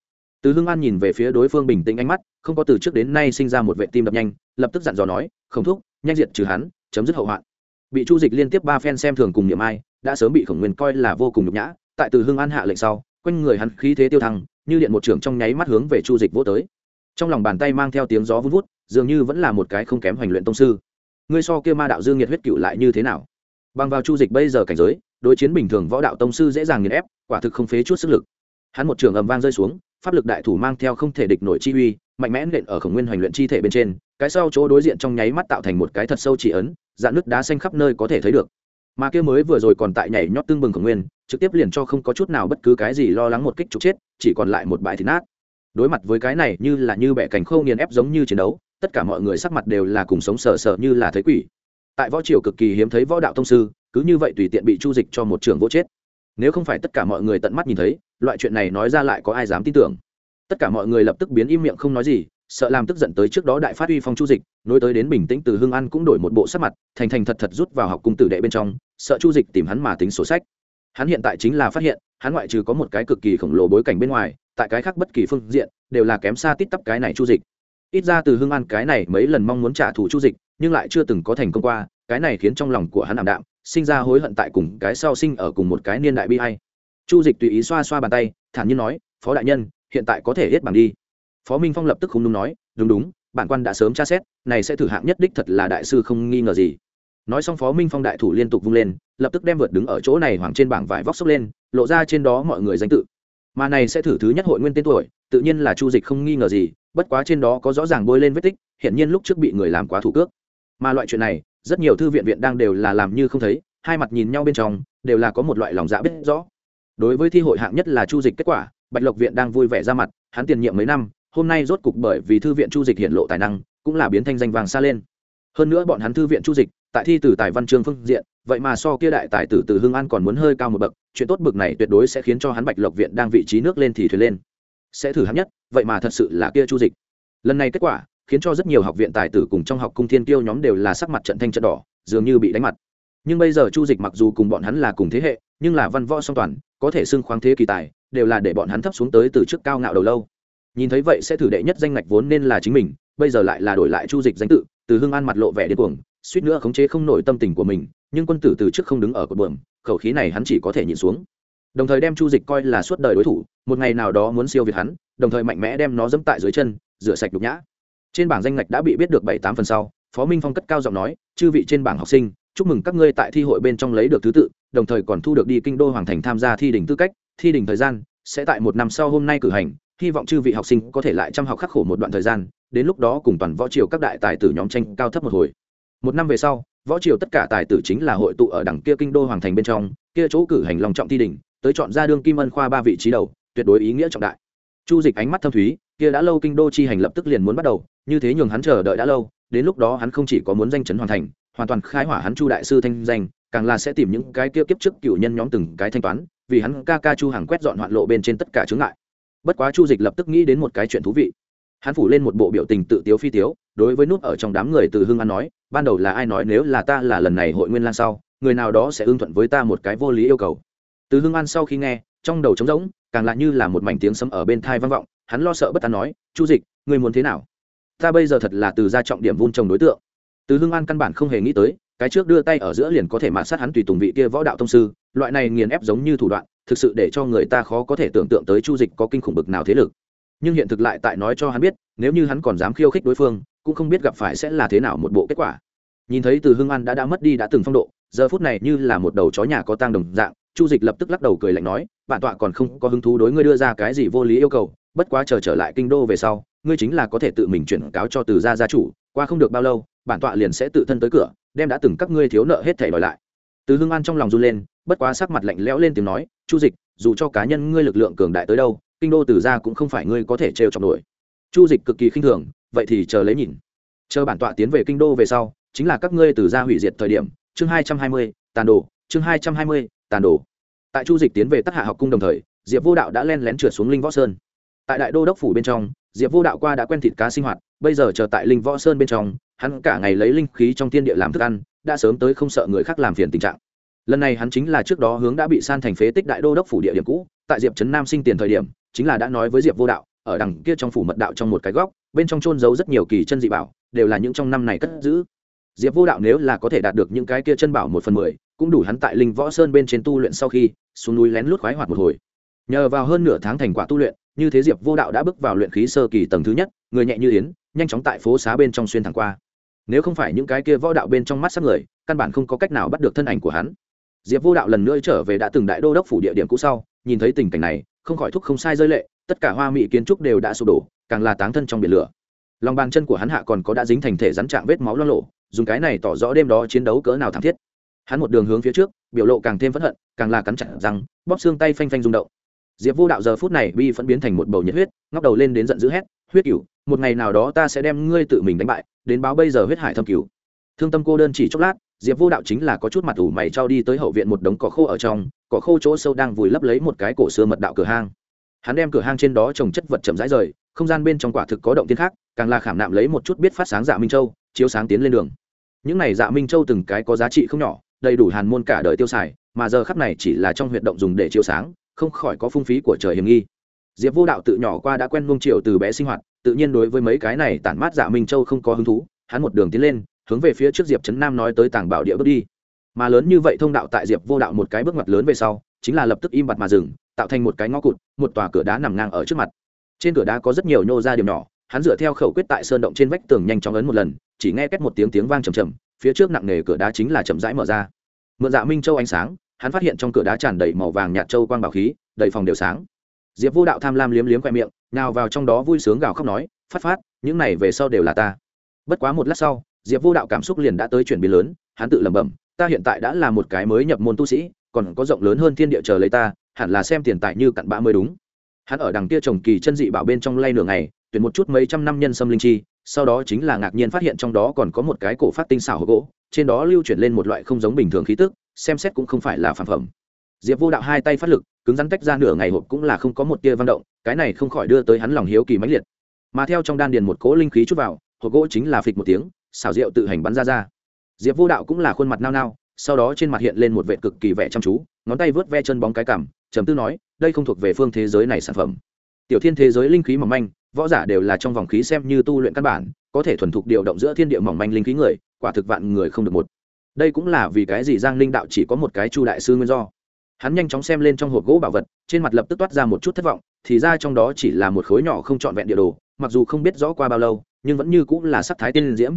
Từ hưng an nhìn về phía đối phương bình tĩnh ánh mắt, không có từ trước đến nay sinh ra một vệ tim đập nhanh, lập tức dặn dò nói không thúc, nhanh diệt trừ hắn, chấm dứt hậu hoạn. Bị chu dịch liên tiếp ba phen xem thường cùng niệm ai, đã sớm bị khổng nguyên coi là vô cùng nhục nhã, tại từ hưng an hạ lệnh sau, quanh người hắn khí thế tiêu thăng, như điện một trưởng trong nháy mắt hướng về chu dịch vô tới. Trong lòng bàn tay mang theo tiếng gió vun vút, dường như vẫn là một cái không kém hoành luyện tông sư. Ngươi so kia ma đạo dương nhiệt huyết cựu lại như thế nào? Bằng vào chu dịch bây giờ cảnh giới, đối chiến bình thường võ đạo tông sư dễ dàng nghiền ép, quả thực không phế chút sức lực. Hắn một trường ầm vang rơi xuống pháp lực đại thủ mang theo không thể địch nổi chi uy, mạnh mẽ nện ở khổng nguyên hoành luyện chi thể bên trên, cái sau chỗ đối diện trong nháy mắt tạo thành một cái thật sâu chỉ ấn, dạn nước đá xanh khắp nơi có thể thấy được. Mà kia mới vừa rồi còn tại nhảy nhót tương bừng khổng nguyên, trực tiếp liền cho không có chút nào bất cứ cái gì lo lắng một kích trục chết, chỉ còn lại một bãi thịt nát. Đối mặt với cái này như là như bẻ cành khâu nghiền ép giống như chiến đấu, tất cả mọi người sắc mặt đều là cùng sống sờ sờ như là thấy quỷ. Tại võ triều cực kỳ hiếm thấy võ đạo thông sư, cứ như vậy tùy tiện bị chu dịch cho một trường vô chết. Nếu không phải tất cả mọi người tận mắt nhìn thấy loại chuyện này nói ra lại có ai dám tin tưởng. Tất cả mọi người lập tức biến im miệng không nói gì, sợ làm tức giận tới trước đó đại phát uy phong chu dịch, nối tới đến bình tĩnh từ hương an cũng đổi một bộ sắc mặt, thành thành thật thật rút vào học cung tử đệ bên trong, sợ chu dịch tìm hắn mà tính sổ sách. Hắn hiện tại chính là phát hiện, hắn ngoại trừ có một cái cực kỳ khổng lồ bối cảnh bên ngoài, tại cái khác bất kỳ phương diện, đều là kém xa tít tắp cái này chu dịch. Ít ra từ hương an cái này mấy lần mong muốn trả thù chu dịch, nhưng lại chưa từng có thành công qua, cái này khiến trong lòng của hắn ảm đạm, sinh ra hối hận tại cùng cái sau sinh ở cùng một cái niên đại bi hay chu dịch tùy ý xoa xoa bàn tay, thản nhiên nói, phó đại nhân, hiện tại có thể hết bằng đi. Phó minh phong lập tức không đúng nói, đúng đúng, bản quan đã sớm tra xét, này sẽ thử hạng nhất đích thật là đại sư không nghi ngờ gì. Nói xong phó minh phong đại thủ liên tục vung lên, lập tức đem vượt đứng ở chỗ này hoàng trên bảng vải vóc xốc lên, lộ ra trên đó mọi người danh tự. Mà này sẽ thử thứ nhất hội nguyên tên tuổi, tự nhiên là chu dịch không nghi ngờ gì, bất quá trên đó có rõ ràng bôi lên vết tích hiện nhiên lúc trước bị người làm quá thủ cước. Mà loại chuyện này, rất nhiều thư viện viện đang đều là làm như không thấy, hai mặt nhìn nhau bên trong, đều là có một loại lòng dạ biết rõ đối với thi hội hạng nhất là chu dịch kết quả, bạch lộc viện đang vui vẻ ra mặt, hắn tiền nhiệm mấy năm, hôm nay rốt cục bởi vì thư viện chu dịch hiện lộ tài năng, cũng là biến thanh danh vàng xa lên. Hơn nữa bọn hắn thư viện chu dịch, tại thi từ tài văn chương phương diện, vậy mà so kia đại tài tử từ hương an còn muốn hơi cao một bậc, chuyện tốt bậc này tuyệt đối sẽ khiến cho hắn bạch lộc viện đang vị trí nước lên thì thuyền lên. Sẽ thử hắn nhất, vậy mà thật sự là kia chu dịch. Lần này kết quả, khiến cho rất nhiều học viện tài tử cùng trong học cung thiên tiêu nhóm đều là sắc mặt trận thanh trận đỏ, dường như bị đánh mặt nhưng bây giờ chu dịch mặc dù cùng bọn hắn là cùng thế hệ, nhưng là văn võ song toàn, có thể xưng khoáng thế kỳ tài, đều là để bọn hắn thấp xuống tới từ trước cao ngạo đầu lâu. Nhìn thấy vậy sẽ thử đệ nhất danh ngạch vốn nên là chính mình, bây giờ lại là đổi lại chu dịch danh tự, từ Hưng an mặt lộ vẻ điên cuồng, suýt nữa khống chế không nổi tâm tình của mình, nhưng quân tử từ trước không đứng ở cột buồm, khẩu khí này hắn chỉ có thể nhịn xuống. Đồng thời đem chu dịch coi là suốt đời đối thủ, một ngày nào đó muốn siêu việt hắn, đồng thời mạnh mẽ đem nó dẫm tại dưới chân, rửa sạch đục nhã. Trên bảng danh ngạch đã bị biết được bảy tám phần sau, phó minh phong cất cao giọng nói, chư vị trên bảng học sinh chúc mừng các ngươi tại thi hội bên trong lấy được thứ tự đồng thời còn thu được đi kinh đô hoàng thành tham gia thi đỉnh tư cách thi đỉnh thời gian sẽ tại một năm sau hôm nay cử hành hy vọng chư vị học sinh có thể lại chăm học khắc khổ một đoạn thời gian đến lúc đó cùng toàn võ triều các đại tài tử nhóm tranh cao thấp một hồi. Một năm về sau võ triều tất cả tài tử chính là hội tụ ở đằng kia kinh đô hoàng thành bên trong kia chỗ cử hành lòng trọng thi đỉnh, tới chọn ra đương kim ân khoa ba vị trí đầu tuyệt đối ý nghĩa trọng đại. Chu dịch ánh mắt thâm thúy kia đã lâu kinh đô chi hành lập tức liền muốn bắt đầu như thế nhường hắn chờ đợi đã lâu đến lúc đó hắn không chỉ có muốn danh chấn hoàn thành hoàn toàn khai hỏa hắn chu đại sư thanh danh, càng là sẽ tìm những cái kia kiếp trước cựu nhân nhóm từng cái thanh toán, vì hắn ca ca chu hàng quét dọn hoạn lộ bên trên tất cả chướng ngại. Bất quá chu dịch lập tức nghĩ đến một cái chuyện thú vị. Hắn phủ lên một bộ biểu tình tự tiếu phi tiếu, đối với nút ở trong đám người từ hưng an nói, ban đầu là ai nói nếu là ta là lần này hội nguyên lan sau, người nào đó sẽ ưng thuận với ta một cái vô lý yêu cầu. Từ hưng an sau khi nghe, trong đầu trống rỗng, càng lại như là một mảnh tiếng sấm ở bên thai vang vọng, hắn lo sợ bất an nói, chu dịch, ngươi muốn thế nào? Ta bây giờ thật là từ ra trọng điểm vun trồng đối tượng từ hưng an căn bản không hề nghĩ tới, cái trước đưa tay ở giữa liền có thể mạt sát hắn tùy tùng vị kia võ đạo thông sư, loại này nghiền ép giống như thủ đoạn, thực sự để cho người ta khó có thể tưởng tượng tới chu dịch có kinh khủng bực nào thế lực. Nhưng hiện thực lại tại nói cho hắn biết, nếu như hắn còn dám khiêu khích đối phương, cũng không biết gặp phải sẽ là thế nào một bộ kết quả. Nhìn thấy từ hưng an đã đã mất đi đã từng phong độ, giờ phút này như là một đầu chó nhà có tang đồng dạng, chu dịch lập tức lắc đầu cười lạnh nói, bản tọa còn không có hứng thú đối ngươi đưa ra cái gì vô lý yêu cầu, bất quá chờ trở lại kinh đô về sau, ngươi chính là có thể tự mình chuyển cáo cho từ gia gia chủ, qua không được bao lâu bản tọa liền sẽ tự thân tới cửa, đem đã từng các ngươi thiếu nợ hết thảy đòi lại. Từ hưng an trong lòng run lên, bất quá sắc mặt lạnh lẽo lên tiếng nói, chu dịch, dù cho cá nhân ngươi lực lượng cường đại tới đâu, kinh đô từ gia cũng không phải ngươi có thể trêu chọc nổi. Chu dịch cực kỳ khinh thường, vậy thì chờ lấy nhìn. Chờ bản tọa tiến về kinh đô về sau, chính là các ngươi từ gia hủy diệt thời điểm, chương hai trăm hai mươi, tàn đồ, chương hai trăm hai mươi, tàn đồ. Tại chu dịch tiến về tắc hạ học cung đồng thời, diệp vô đạo đã len lén trượt xuống linh võ sơn. Tại đại đô đốc phủ bên trong, diệp vô đạo qua đã quen thịt cá sinh hoạt, bây giờ chờ tại linh võ sơn bên trong hắn cả ngày lấy linh khí trong thiên địa làm thức ăn, đã sớm tới không sợ người khác làm phiền tình trạng. Lần này hắn chính là trước đó hướng đã bị san thành phế tích đại đô đốc phủ địa điểm cũ, tại diệp trấn nam sinh tiền thời điểm, chính là đã nói với diệp vô đạo, ở đằng kia trong phủ mật đạo trong một cái góc, bên trong trôn giấu rất nhiều kỳ chân dị bảo, đều là những trong năm này cất giữ. Diệp vô đạo nếu là có thể đạt được những cái kia chân bảo một phần mười, cũng đủ hắn tại linh võ sơn bên trên tu luyện sau khi, xuống núi lén lút khoái hoạt một hồi. Nhờ vào hơn nửa tháng thành quả tu luyện, như thế diệp vô đạo đã bước vào luyện khí sơ kỳ tầng thứ nhất, người nhẹ như yến nhanh chóng tại phố xá bên trong xuyên thẳng qua. Nếu không phải những cái kia võ đạo bên trong mắt sắc người, căn bản không có cách nào bắt được thân ảnh của hắn. Diệp vô đạo lần nữa trở về đã từng đại đô đốc phủ địa điểm cũ sau, nhìn thấy tình cảnh này, không khỏi thúc không sai rơi lệ, tất cả hoa mỹ kiến trúc đều đã sụp đổ, càng là táng thân trong biển lửa. Lòng bàn chân của hắn hạ còn có đã dính thành thể rắn trạng vết máu lo lộ dùng cái này tỏ rõ đêm đó chiến đấu cỡ nào thảm thiết. Hắn một đường hướng phía trước, biểu lộ càng thêm phẫn hận, càng là cắn chặt răng, bóp xương tay phanh phanh rung động. Diệp vô đạo giờ phút này bi phẫn biến thành một bầu nhiệt huyết, ngóc đầu lên đến giận dữ hét, huyết cửu một ngày nào đó ta sẽ đem ngươi tự mình đánh bại, đến báo bây giờ huyết hải thâm cứu. Thương tâm cô đơn chỉ chốc lát, diệp vô đạo chính là có chút mặt ủ mày trao đi tới hậu viện một đống cỏ khô ở trong, cỏ khô chỗ sâu đang vùi lấp lấy một cái cổ xưa mật đạo cửa hang. Hắn đem cửa hang trên đó trồng chất vật chậm rãi rời, không gian bên trong quả thực có động tiên khác, càng là khảm nạm lấy một chút biết phát sáng dạ minh châu, chiếu sáng tiến lên đường. Những này dạ minh châu từng cái có giá trị không nhỏ, đầy đủ hàn môn cả đời tiêu xài, mà giờ khắp này chỉ là trong huyệt động dùng để chiếu sáng, không khỏi có phung phí của trời hiểm nghi. Diệp vô đạo tự nhỏ qua đã quen nung triệu từ bé sinh hoạt tự nhiên đối với mấy cái này tản mát dạ minh châu không có hứng thú, hắn một đường tiến lên, hướng về phía trước diệp trấn nam nói tới tàng bảo địa bước đi. Mà lớn như vậy thông đạo tại diệp vô đạo một cái bước ngoặt lớn về sau, chính là lập tức im bặt mà dừng, tạo thành một cái ngõ cụt, một tòa cửa đá nằm ngang ở trước mặt. Trên cửa đá có rất nhiều nhô ra điểm nhỏ, hắn dựa theo khẩu quyết tại sơn động trên vách tường nhanh chóng ấn một lần, chỉ nghe két một tiếng tiếng vang trầm trầm, phía trước nặng nề cửa đá chính là chậm rãi mở ra. Mượn dạ minh châu ánh sáng, hắn phát hiện trong cửa đá tràn đầy màu vàng nhạt châu quang bảo khí, đầy phòng đều sáng. Diệp vô đạo tham lam liếm liếm khoe miệng nào vào trong đó vui sướng gào khóc nói, phát phát, những này về sau đều là ta. Bất quá một lát sau, diệp vô đạo cảm xúc liền đã tới chuyển biến lớn, hắn tự lẩm bẩm, ta hiện tại đã là một cái mới nhập môn tu sĩ, còn có rộng lớn hơn thiên địa chờ lấy ta, hẳn là xem tiền tài như cặn bã mới đúng. Hắn ở đằng kia trồng kỳ chân dị bảo bên trong lay nửa ngày, tuyển một chút mấy trăm năm nhân sâm linh chi, sau đó chính là ngạc nhiên phát hiện trong đó còn có một cái cổ phát tinh xảo gỗ, trên đó lưu chuyển lên một loại không giống bình thường khí tức, xem xét cũng không phải là phản phẩm. Diệp vô đạo hai tay phát lực, cứng rắn tách ra nửa ngày hộp cũng là không có một tia văn động cái này không khỏi đưa tới hắn lòng hiếu kỳ mãnh liệt. Mà theo trong đan điền một cỗ linh khí chút vào, hộp gỗ chính là phịch một tiếng, xảo rượu tự hành bắn ra ra. Diệp vô đạo cũng là khuôn mặt nao nao, sau đó trên mặt hiện lên một vệ cực kỳ vẻ chăm chú, ngón tay vớt ve chân bóng cái cằm, trầm tư nói, đây không thuộc về phương thế giới này sản phẩm. Tiểu thiên thế giới linh khí mỏng manh, võ giả đều là trong vòng khí xem như tu luyện căn bản, có thể thuần thục điều động giữa thiên địa mỏng manh linh khí người, quả thực vạn người không được một. Đây cũng là vì cái gì giang linh đạo chỉ có một cái chu đại sư nguyên do. Hắn nhanh chóng xem lên trong hộp gỗ bảo vật, trên mặt lập tức toát ra một chút thất vọng thì ra trong đó chỉ là một khối nhỏ không trọn vẹn địa đồ, mặc dù không biết rõ qua bao lâu, nhưng vẫn như cũng là sắc thái tiên diễm.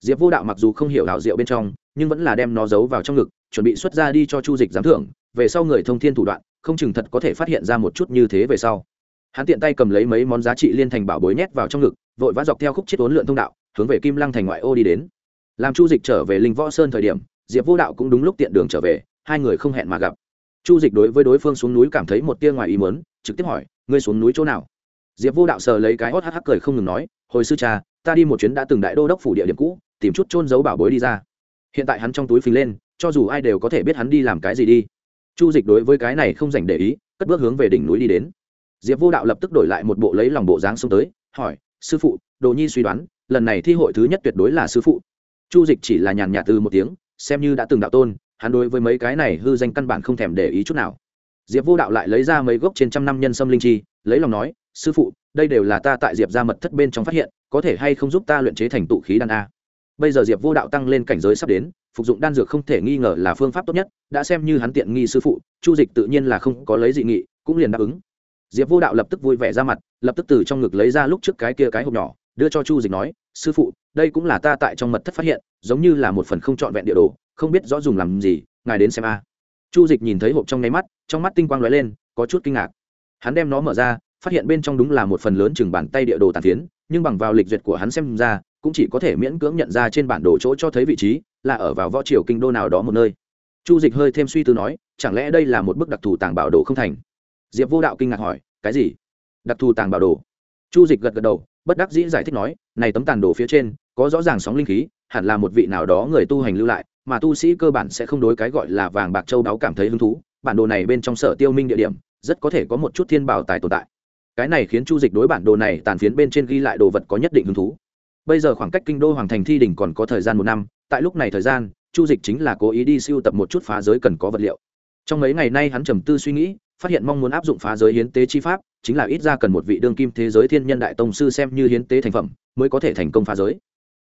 Diệp vô đạo mặc dù không hiểu đạo diệu bên trong, nhưng vẫn là đem nó giấu vào trong ngực, chuẩn bị xuất ra đi cho chu dịch giám thưởng, về sau người thông thiên thủ đoạn, không chừng thật có thể phát hiện ra một chút như thế về sau. Hắn tiện tay cầm lấy mấy món giá trị liên thành bảo bối nhét vào trong ngực, vội vã dọc theo khúc chiết ốn lượn thông đạo, hướng về kim lăng thành ngoại ô đi đến. Làm chu dịch trở về linh võ sơn thời điểm, diệp vô đạo cũng đúng lúc tiện đường trở về, hai người không hẹn mà gặp. Chu dịch đối với đối phương xuống núi cảm thấy một tia ngoài ý mớn trực tiếp hỏi ngươi xuống núi chỗ nào? Diệp vô đạo sờ lấy cái hót hắc hắc cười không ngừng nói, hồi sư cha, ta đi một chuyến đã từng đại đô đốc phủ địa điểm cũ, tìm chút trôn giấu bảo bối đi ra. Hiện tại hắn trong túi phình lên, cho dù ai đều có thể biết hắn đi làm cái gì đi. Chu dịch đối với cái này không dành để ý, cất bước hướng về đỉnh núi đi đến. Diệp vô đạo lập tức đổi lại một bộ lấy lòng bộ dáng xông tới, hỏi, sư phụ, đồ nhi suy đoán, lần này thi hội thứ nhất tuyệt đối là sư phụ. Chu dịch chỉ là nhàn nhạt từ một tiếng, xem như đã từng đạo tôn, hắn đối với mấy cái này hư danh căn bản không thèm để ý chút nào diệp vô đạo lại lấy ra mấy gốc trên trăm năm nhân sâm linh chi, lấy lòng nói, sư phụ, đây đều là ta tại diệp ra mật thất bên trong phát hiện, có thể hay không giúp ta luyện chế thành tụ khí đan a? Bây giờ diệp vô đạo tăng lên cảnh giới sắp đến, phục dụng đan dược không thể nghi ngờ là phương pháp tốt nhất, đã xem như hắn tiện nghi sư phụ, chu dịch tự nhiên là không có lấy dị nghị, cũng liền đáp ứng. Diệp vô đạo lập tức vui vẻ ra mặt, lập tức từ trong ngực lấy ra lúc trước cái kia cái hộp nhỏ, đưa cho chu dịch nói, sư phụ, đây cũng là ta tại trong mật thất phát hiện, giống như là một phần không trọn vẹn địa đồ, không biết rõ dùng làm gì, ngài đến xem a chu dịch nhìn thấy hộp trong nháy mắt, trong mắt tinh quang lóe lên, có chút kinh ngạc. Hắn đem nó mở ra, phát hiện bên trong đúng là một phần lớn chừng bàn tay địa đồ tàn phiến, nhưng bằng vào lịch duyệt của hắn xem ra, cũng chỉ có thể miễn cưỡng nhận ra trên bản đồ chỗ cho thấy vị trí, là ở vào võ triều kinh đô nào đó một nơi. Chu dịch hơi thêm suy tư nói, chẳng lẽ đây là một bức đặc thù tàng bảo đồ không thành? Diệp vô đạo kinh ngạc hỏi, cái gì? Đặc thù tàng bảo đồ? Chu dịch gật gật đầu, bất đắc dĩ giải thích nói, này tấm tàn đồ phía trên, có rõ ràng sóng linh khí, hẳn là một vị nào đó người tu hành lưu lại mà tu sĩ cơ bản sẽ không đối cái gọi là vàng bạc châu đáo cảm thấy hứng thú, bản đồ này bên trong sở tiêu minh địa điểm, rất có thể có một chút thiên bảo tài tồn tại. Cái này khiến chu dịch đối bản đồ này tàn phiến bên trên ghi lại đồ vật có nhất định hứng thú. Bây giờ khoảng cách kinh đô hoàng thành thi đỉnh còn có thời gian một năm, tại lúc này thời gian, chu dịch chính là cố ý đi siêu tập một chút phá giới cần có vật liệu. Trong mấy ngày nay hắn trầm tư suy nghĩ, phát hiện mong muốn áp dụng phá giới hiến tế chi pháp, chính là ít ra cần một vị đương kim thế giới thiên nhân đại tông sư xem như hiến tế thành phẩm, mới có thể thành công phá giới.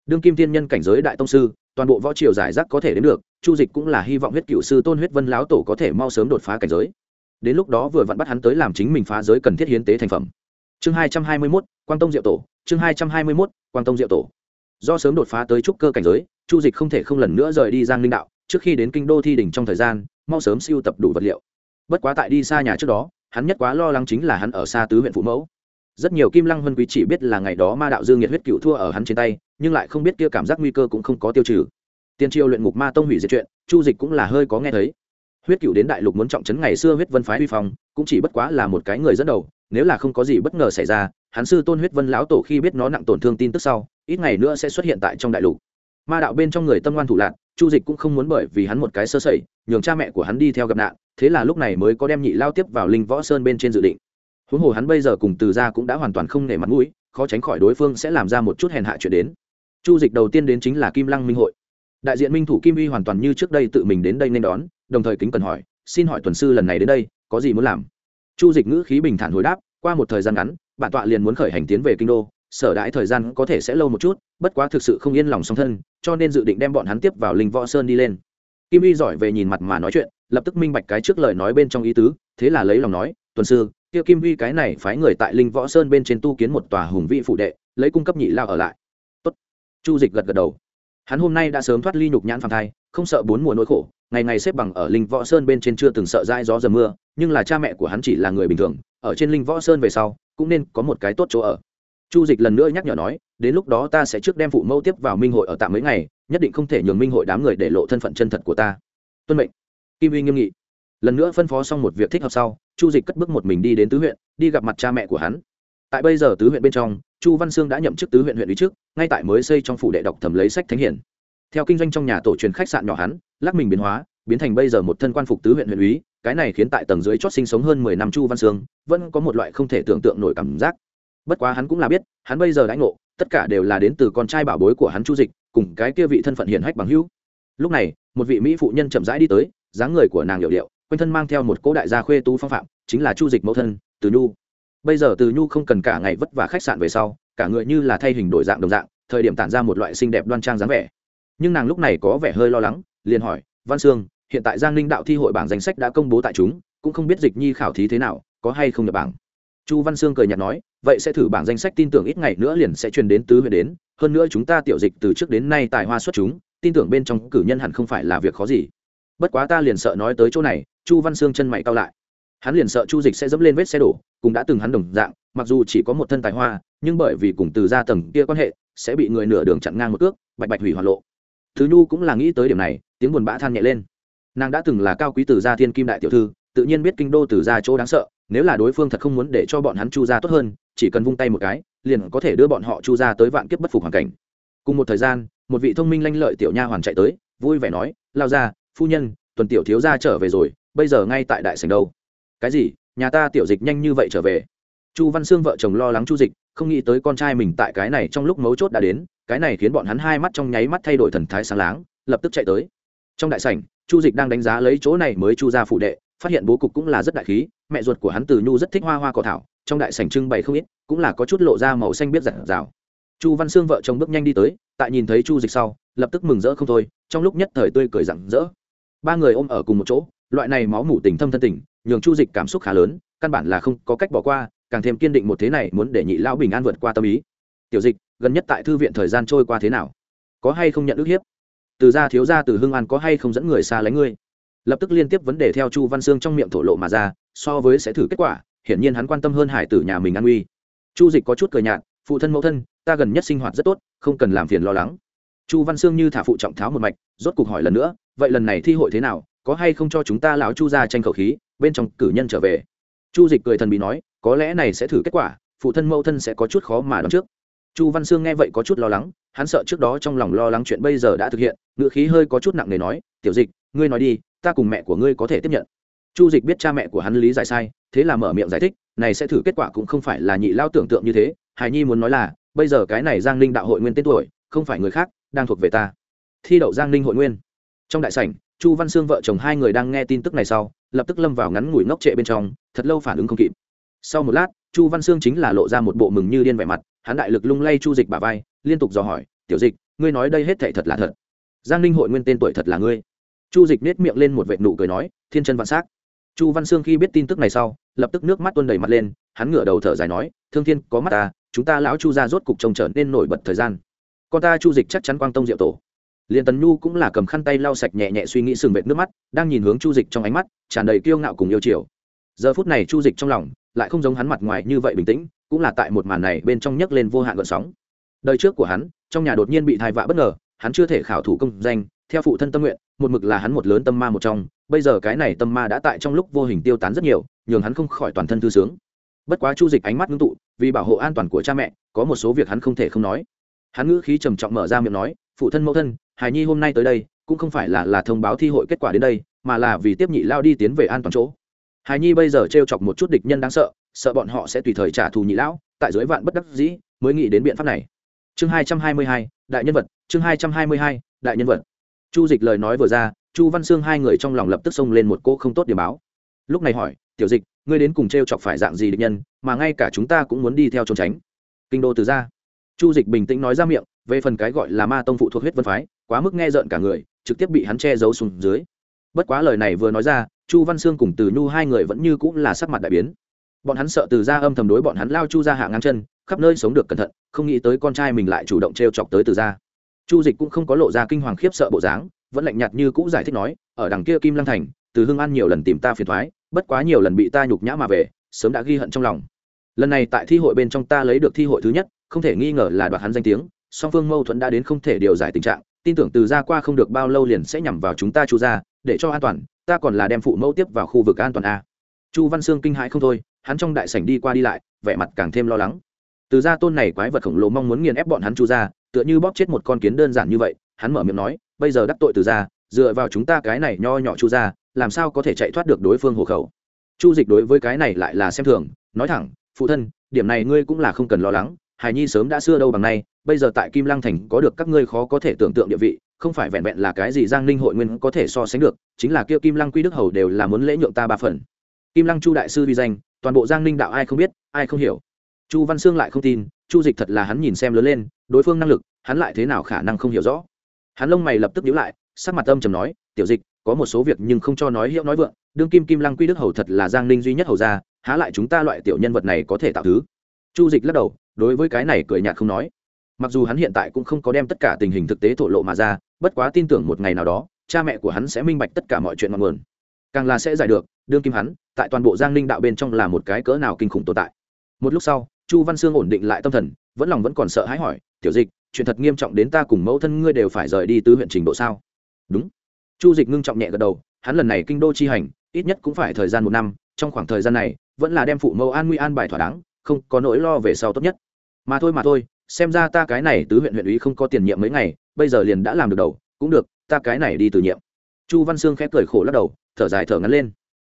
Đương kim thiên nhân cảnh giới đại tông sư toàn bộ võ triều giải rác có thể đến được, chu dịch cũng là hy vọng huyết cựu sư tôn huyết vân lão tổ có thể mau sớm đột phá cảnh giới. Đến lúc đó vừa vặn bắt hắn tới làm chính mình phá giới cần thiết hiến tế thành phẩm. Chương hai trăm hai mươi mốt, quang tông diệu tổ, chương hai trăm hai mươi mốt, quang tông diệu tổ. Do sớm đột phá tới trúc cơ cảnh giới, chu dịch không thể không lần nữa rời đi giang linh đạo, trước khi đến kinh đô thi đỉnh trong thời gian, mau sớm siêu tập đủ vật liệu. Bất quá tại đi xa nhà trước đó, hắn nhất quá lo lắng chính là hắn ở xa tứ huyện phụ mẫu rất nhiều kim lăng huân quý chỉ biết là ngày đó ma đạo dương nhiệt huyết cựu thua ở hắn trên tay, nhưng lại không biết kia cảm giác nguy cơ cũng không có tiêu trừ. Tiên triều luyện ngục ma tông hủy diệt chuyện, chu dịch cũng là hơi có nghe thấy. Huyết cựu đến đại lục muốn trọng trấn ngày xưa huyết vân phái huy phong, cũng chỉ bất quá là một cái người dẫn đầu, nếu là không có gì bất ngờ xảy ra, hắn sư tôn huyết vân lão tổ khi biết nó nặng tổn thương tin tức sau, ít ngày nữa sẽ xuất hiện tại trong đại lục. Ma đạo bên trong người tâm ngoan thủ lạc, chu dịch cũng không muốn bởi vì hắn một cái sơ sẩy, nhường cha mẹ của hắn đi theo gặp nạn, thế là lúc này mới có đem nhị lao tiếp vào linh võ sơn bên trên dự định huống hồ hắn bây giờ cùng từ gia cũng đã hoàn toàn không nể mặt mũi, khó tránh khỏi đối phương sẽ làm ra một chút hèn hạ chuyện đến. Chu dịch đầu tiên đến chính là kim lăng minh hội. Đại diện minh thủ kim uy hoàn toàn như trước đây tự mình đến đây nên đón, đồng thời kính cần hỏi, xin hỏi tuần sư lần này đến đây, có gì muốn làm? Chu dịch ngữ khí bình thản hồi đáp, qua một thời gian ngắn, bản tọa liền muốn khởi hành tiến về kinh đô, sở đãi thời gian có thể sẽ lâu một chút, bất quá thực sự không yên lòng song thân, cho nên dự định đem bọn hắn tiếp vào linh võ sơn đi lên. Kim uy giỏi về nhìn mặt mà nói chuyện, lập tức minh bạch cái trước lời nói bên trong ý tứ, thế là lấy lòng nói tuần sư, kia kim vi cái này phái người tại linh võ sơn bên trên tu kiến một tòa hùng vị phụ đệ, lấy cung cấp nhị lao ở lại. Tốt. chu dịch gật gật đầu. Hắn hôm nay đã sớm thoát ly nhục nhãn phàm thai, không sợ bốn mùa nỗi khổ, ngày ngày xếp bằng ở linh võ sơn bên trên chưa từng sợ dai gió dầm mưa, nhưng là cha mẹ của hắn chỉ là người bình thường, ở trên linh võ sơn về sau, cũng nên có một cái tốt chỗ ở. Chu dịch lần nữa nhắc nhở nói, đến lúc đó ta sẽ trước đem phụ mẫu tiếp vào minh hội ở tạm mấy ngày, nhất định không thể nhường minh hội đám người để lộ thân phận chân thật của ta. Tuân mệnh. Kim uy nghiêm nghị. Lần nữa phân phó xong một việc thích hợp sau chu dịch cất bước một mình đi đến tứ huyện, đi gặp mặt cha mẹ của hắn. Tại bây giờ tứ huyện bên trong, chu văn sương đã nhậm chức tứ huyện huyện lý trước, ngay tại mới xây trong phủ đệ đọc thẩm lấy sách thánh hiển. Theo kinh doanh trong nhà tổ truyền khách sạn nhỏ hắn, lắc mình biến hóa, biến thành bây giờ một thân quan phục tứ huyện huyện úy cái này khiến tại tầng dưới chót sinh sống hơn mười năm chu văn sương vẫn có một loại không thể tưởng tượng nổi cảm giác. Bất quá hắn cũng là biết, hắn bây giờ đãi ngộ, tất cả đều là đến từ con trai bảo bối của hắn chu dịch, cùng cái kia vị thân phận hiển hách bằng hữu. Lúc này, một vị mỹ phụ nhân chậm rãi đi tới, dáng người của nàng hiệu điệu quanh thân mang theo một cỗ đại gia khuê tú phong phạm, chính là chu dịch mẫu thân, từ nhu. Bây giờ từ nhu không cần cả ngày vất vả khách sạn về sau, cả người như là thay hình đổi dạng đồng dạng, thời điểm tản ra một loại xinh đẹp đoan trang dáng vẻ. Nhưng nàng lúc này có vẻ hơi lo lắng, liền hỏi, văn sương, hiện tại giang ninh đạo thi hội bảng danh sách đã công bố tại chúng, cũng không biết dịch nhi khảo thí thế nào, có hay không nhập bảng? Chu văn sương cười nhạt nói, vậy sẽ thử bảng danh sách tin tưởng ít ngày nữa liền sẽ truyền đến tứ huyện đến, hơn nữa chúng ta tiểu dịch từ trước đến nay tài hoa xuất chúng, tin tưởng bên trong cử nhân hẳn không phải là việc khó gì. Bất quá ta liền sợ nói tới chỗ này chu văn sương chân mày cao lại. Hắn liền sợ chu dịch sẽ dẫm lên vết xe đổ cùng đã từng hắn đồng dạng, mặc dù chỉ có một thân tài hoa, nhưng bởi vì cùng từ gia tầng kia quan hệ, sẽ bị người nửa đường chặn ngang một cước, bạch bạch hủy hoạt lộ. Thứ nhu cũng là nghĩ tới điểm này, tiếng buồn bã than nhẹ lên. Nàng đã từng là cao quý từ gia thiên kim đại tiểu thư, tự nhiên biết kinh đô từ gia chỗ đáng sợ, nếu là đối phương thật không muốn để cho bọn hắn chu gia tốt hơn, chỉ cần vung tay một cái, liền có thể đưa bọn họ chu gia tới vạn kiếp bất phục hoàn cảnh. Cùng một thời gian, một vị thông minh lanh lợi tiểu nha hoàn chạy tới, vui vẻ nói, lao ra phu nhân, tuần tiểu thiếu gia trở về rồi bây giờ ngay tại đại sành đâu? Cái gì? Nhà ta tiểu dịch nhanh như vậy trở về? Chu văn sương vợ chồng lo lắng chu dịch, không nghĩ tới con trai mình tại cái này trong lúc mấu chốt đã đến, cái này khiến bọn hắn hai mắt trong nháy mắt thay đổi thần thái sáng láng, lập tức chạy tới. Trong đại sảnh, chu dịch đang đánh giá lấy chỗ này mới chu ra phụ đệ, phát hiện bố cục cũng là rất đại khí, mẹ ruột của hắn từ nhu rất thích hoa hoa cỏ thảo, trong đại sảnh trưng bày không ít, cũng là có chút lộ ra màu xanh biết giản rào chu văn sương vợ chồng bước nhanh đi tới, tại nhìn thấy chu dịch sau, lập tức mừng rỡ không thôi, trong lúc nhất thời tươi cười rặng rỡ. Ba người ôm ở cùng một chỗ loại này máu mủ tình thâm thân tình, nhường chu dịch cảm xúc khá lớn, căn bản là không có cách bỏ qua, càng thêm kiên định một thế này muốn để nhị lão bình an vượt qua tâm ý. Tiểu dịch, gần nhất tại thư viện thời gian trôi qua thế nào? Có hay không nhận ức hiếp? Từ gia thiếu gia từ hưng an có hay không dẫn người xa lánh ngươi? Lập tức liên tiếp vấn đề theo chu văn sương trong miệng thổ lộ mà ra, so với sẽ thử kết quả, hiển nhiên hắn quan tâm hơn hải tử nhà mình an uy chu dịch có chút cười nhạt, phụ thân mẫu thân, ta gần nhất sinh hoạt rất tốt, không cần làm phiền lo lắng. Chu văn sương như thả phụ trọng tháo một mạch, rốt cuộc hỏi lần nữa, vậy lần này thi hội thế nào? Có hay không cho chúng ta lão chu ra tranh khẩu khí, bên trong cử nhân trở về. Chu dịch cười thần bị nói, có lẽ này sẽ thử kết quả, phụ thân mẫu thân sẽ có chút khó mà đoán trước. Chu văn sương nghe vậy có chút lo lắng, hắn sợ trước đó trong lòng lo lắng chuyện bây giờ đã thực hiện, ngữ khí hơi có chút nặng nề nói, tiểu dịch, ngươi nói đi, ta cùng mẹ của ngươi có thể tiếp nhận. Chu dịch biết cha mẹ của hắn lý giải sai, thế là mở miệng giải thích, này sẽ thử kết quả cũng không phải là nhị lao tưởng tượng như thế, hải nhi muốn nói là, bây giờ cái này giang ninh đạo hội nguyên tên tuổi, không phải người khác, đang thuộc về ta. Thi đậu giang ninh hội nguyên. Trong đại sảnh chu văn sương vợ chồng hai người đang nghe tin tức này sau, lập tức lâm vào ngắn ngủi ngốc trệ bên trong, thật lâu phản ứng không kịp. Sau một lát, chu văn sương chính là lộ ra một bộ mừng như điên vẻ mặt, hắn đại lực lung lay chu dịch bà vai, liên tục dò hỏi, tiểu dịch, ngươi nói đây hết thệ thật là thật? Giang ninh hội nguyên tên tuổi thật là ngươi? Chu dịch nết miệng lên một vệ nụ cười nói, thiên chân vạn s á c chu văn sương khi biết tin tức này sau, lập tức nước mắt tuôn đầy mặt lên, hắn ngửa đầu thở dài nói, thương thiên, có mắt ta, chúng ta lão chu ra rốt cục trông trở nên nổi bật thời gian. Con ta chu dịch chắc chắn quang tông diệu tổ liền tần nhu cũng là cầm khăn tay lau sạch nhẹ nhẹ suy nghĩ sừng vệt nước mắt, đang nhìn hướng chu dịch trong ánh mắt, tràn đầy kiêu ngạo cùng yêu chiều. Giờ phút này chu dịch trong lòng lại không giống hắn mặt ngoài như vậy bình tĩnh, cũng là tại một màn này bên trong nhấc lên vô hạn gợn sóng. Đời trước của hắn, trong nhà đột nhiên bị thai vạ bất ngờ, hắn chưa thể khảo thủ công danh, theo phụ thân tâm nguyện, một mực là hắn một lớn tâm ma một trong, bây giờ cái này tâm ma đã tại trong lúc vô hình tiêu tán rất nhiều, nhường hắn không khỏi toàn thân thư sướng. Bất quá chu dịch ánh mắt ngưng tụ, vì bảo hộ an toàn của cha mẹ, có một số việc hắn không thể không nói. Hắn ngữ khí trầm trọng mở ra miệng nói, phụ thân mẫu thân hài nhi hôm nay tới đây, cũng không phải là là thông báo thi hội kết quả đến đây, mà là vì tiếp nhị lao đi tiến về an toàn chỗ. Hài nhi bây giờ t r e o chọc một chút địch nhân đáng sợ sợ bọn họ sẽ tùy thời trả thù nhị lão, tại dưới vạn bất đắc dĩ, mới nghĩ đến biện pháp này. Chương hai trăm hai mươi hai, đại nhân vật, chương hai trăm hai mươi hai, đại nhân vật. Chu dịch lời nói vừa ra, chu văn sương hai người trong lòng lập tức xông lên một cô không tốt điểm báo. Lúc này hỏi, tiểu dịch, ngươi đến cùng t r e o chọc phải dạng gì địch nhân, mà ngay cả chúng ta cũng muốn đi theo trốn tránh? Kinh đô từ ra. Chu dịch bình tĩnh nói ra miệng, về phần cái gọi là ma tông phụ thuộc huyết vân phái quá mức nghe rợn cả người, trực tiếp bị hắn che giấu xuống dưới. Bất quá lời này vừa nói ra, chu văn sương cùng từ nhu hai người vẫn như cũng là sắc mặt đại biến. Bọn hắn sợ từ ra âm thầm đối bọn hắn lao chu ra hạ ngang chân, khắp nơi sống được cẩn thận, không nghĩ tới con trai mình lại chủ động t r e o chọc tới từ ra chu dịch cũng không có lộ ra kinh hoàng khiếp sợ bộ dáng, vẫn lạnh nhạt như cũ giải thích nói, ở đằng kia kim lăng thành, từ hương an nhiều lần tìm ta phiền thoái bất quá nhiều lần bị ta nhục nhã mà về, sớm đã ghi hận trong lòng. Lần này tại thi hội bên trong ta lấy được thi hội thứ nhất, không thể nghi ngờ là đoạt hắn danh tiếng, song phương mâu thuẫn đã đến không thể điều giải tình trạng tin tưởng từ ra qua không được bao lâu liền sẽ nhằm vào chúng ta chu ra để cho an toàn, ta còn là đem phụ mẫu tiếp vào khu vực an toàn a. Chu văn sương kinh hãi không thôi, hắn trong đại sảnh đi qua đi lại, vẻ mặt càng thêm lo lắng. Từ ra tôn này quái vật khổng lồ mong muốn nghiền ép bọn hắn chu ra tựa như bóp chết một con kiến đơn giản như vậy, hắn mở miệng nói, bây giờ đắc tội từ ra, dựa vào chúng ta cái này nho nhỏ chu ra làm sao có thể chạy thoát được đối phương hộ khẩu? Chu dịch đối với cái này lại là xem thường, nói thẳng, phụ thân, điểm này ngươi cũng là không cần lo lắng, hài nhi sớm đã xưa đâu bằng nay bây giờ tại kim lăng thành có được các ngươi khó có thể tưởng tượng địa vị, không phải vẹn vẹn là cái gì giang ninh hội nguyên có thể so sánh được, chính là kia kim lăng quy đức hầu đều là muốn lễ nhượng ta ba phần. Kim lăng chu đại sư vi danh, toàn bộ giang ninh đạo ai không biết, ai không hiểu. Chu văn sương lại không tin, chu dịch thật là hắn nhìn xem lớn lên, đối phương năng lực, hắn lại thế nào khả năng không hiểu rõ. Hắn lông mày lập tức nhíu lại, sắc mặt âm trầm nói, tiểu dịch, có một số việc nhưng không cho nói hiệu nói vượng, đương kim kim lăng quy đức hầu thật là giang ninh duy nhất hầu gia, há lại chúng ta loại tiểu nhân vật này có thể tạo thứ? Chu dịch lắc đầu, đối với cái này cười nhạt không nói mặc dù hắn hiện tại cũng không có đem tất cả tình hình thực tế thổ lộ mà ra, bất quá tin tưởng một ngày nào đó, cha mẹ của hắn sẽ minh bạch tất cả mọi chuyện ngọn nguồn. Càng là sẽ giải được, đương kim hắn, tại toàn bộ giang ninh đạo bên trong là một cái cỡ nào kinh khủng tồn tại. Một lúc sau, chu văn sương ổn định lại tâm thần, vẫn lòng vẫn còn sợ hãi hỏi, tiểu dịch, chuyện thật nghiêm trọng đến ta cùng mẫu thân ngươi đều phải rời đi tứ huyện trình độ sao? Đúng. Chu dịch ngưng trọng nhẹ gật đầu, hắn lần này kinh đô chi hành, ít nhất cũng phải thời gian một năm, trong khoảng thời gian này, vẫn là đem phụ mẫu an nguy an bài thỏa đáng, không có nỗi lo về sau tốt nhất. Mà thôi mà thôi xem ra ta cái này tứ huyện huyện ủy không có tiền nhiệm mấy ngày, bây giờ liền đã làm được đầu, cũng được, ta cái này đi từ nhiệm. Chu văn sương khép cười khổ lắc đầu, thở dài thở ngắn lên.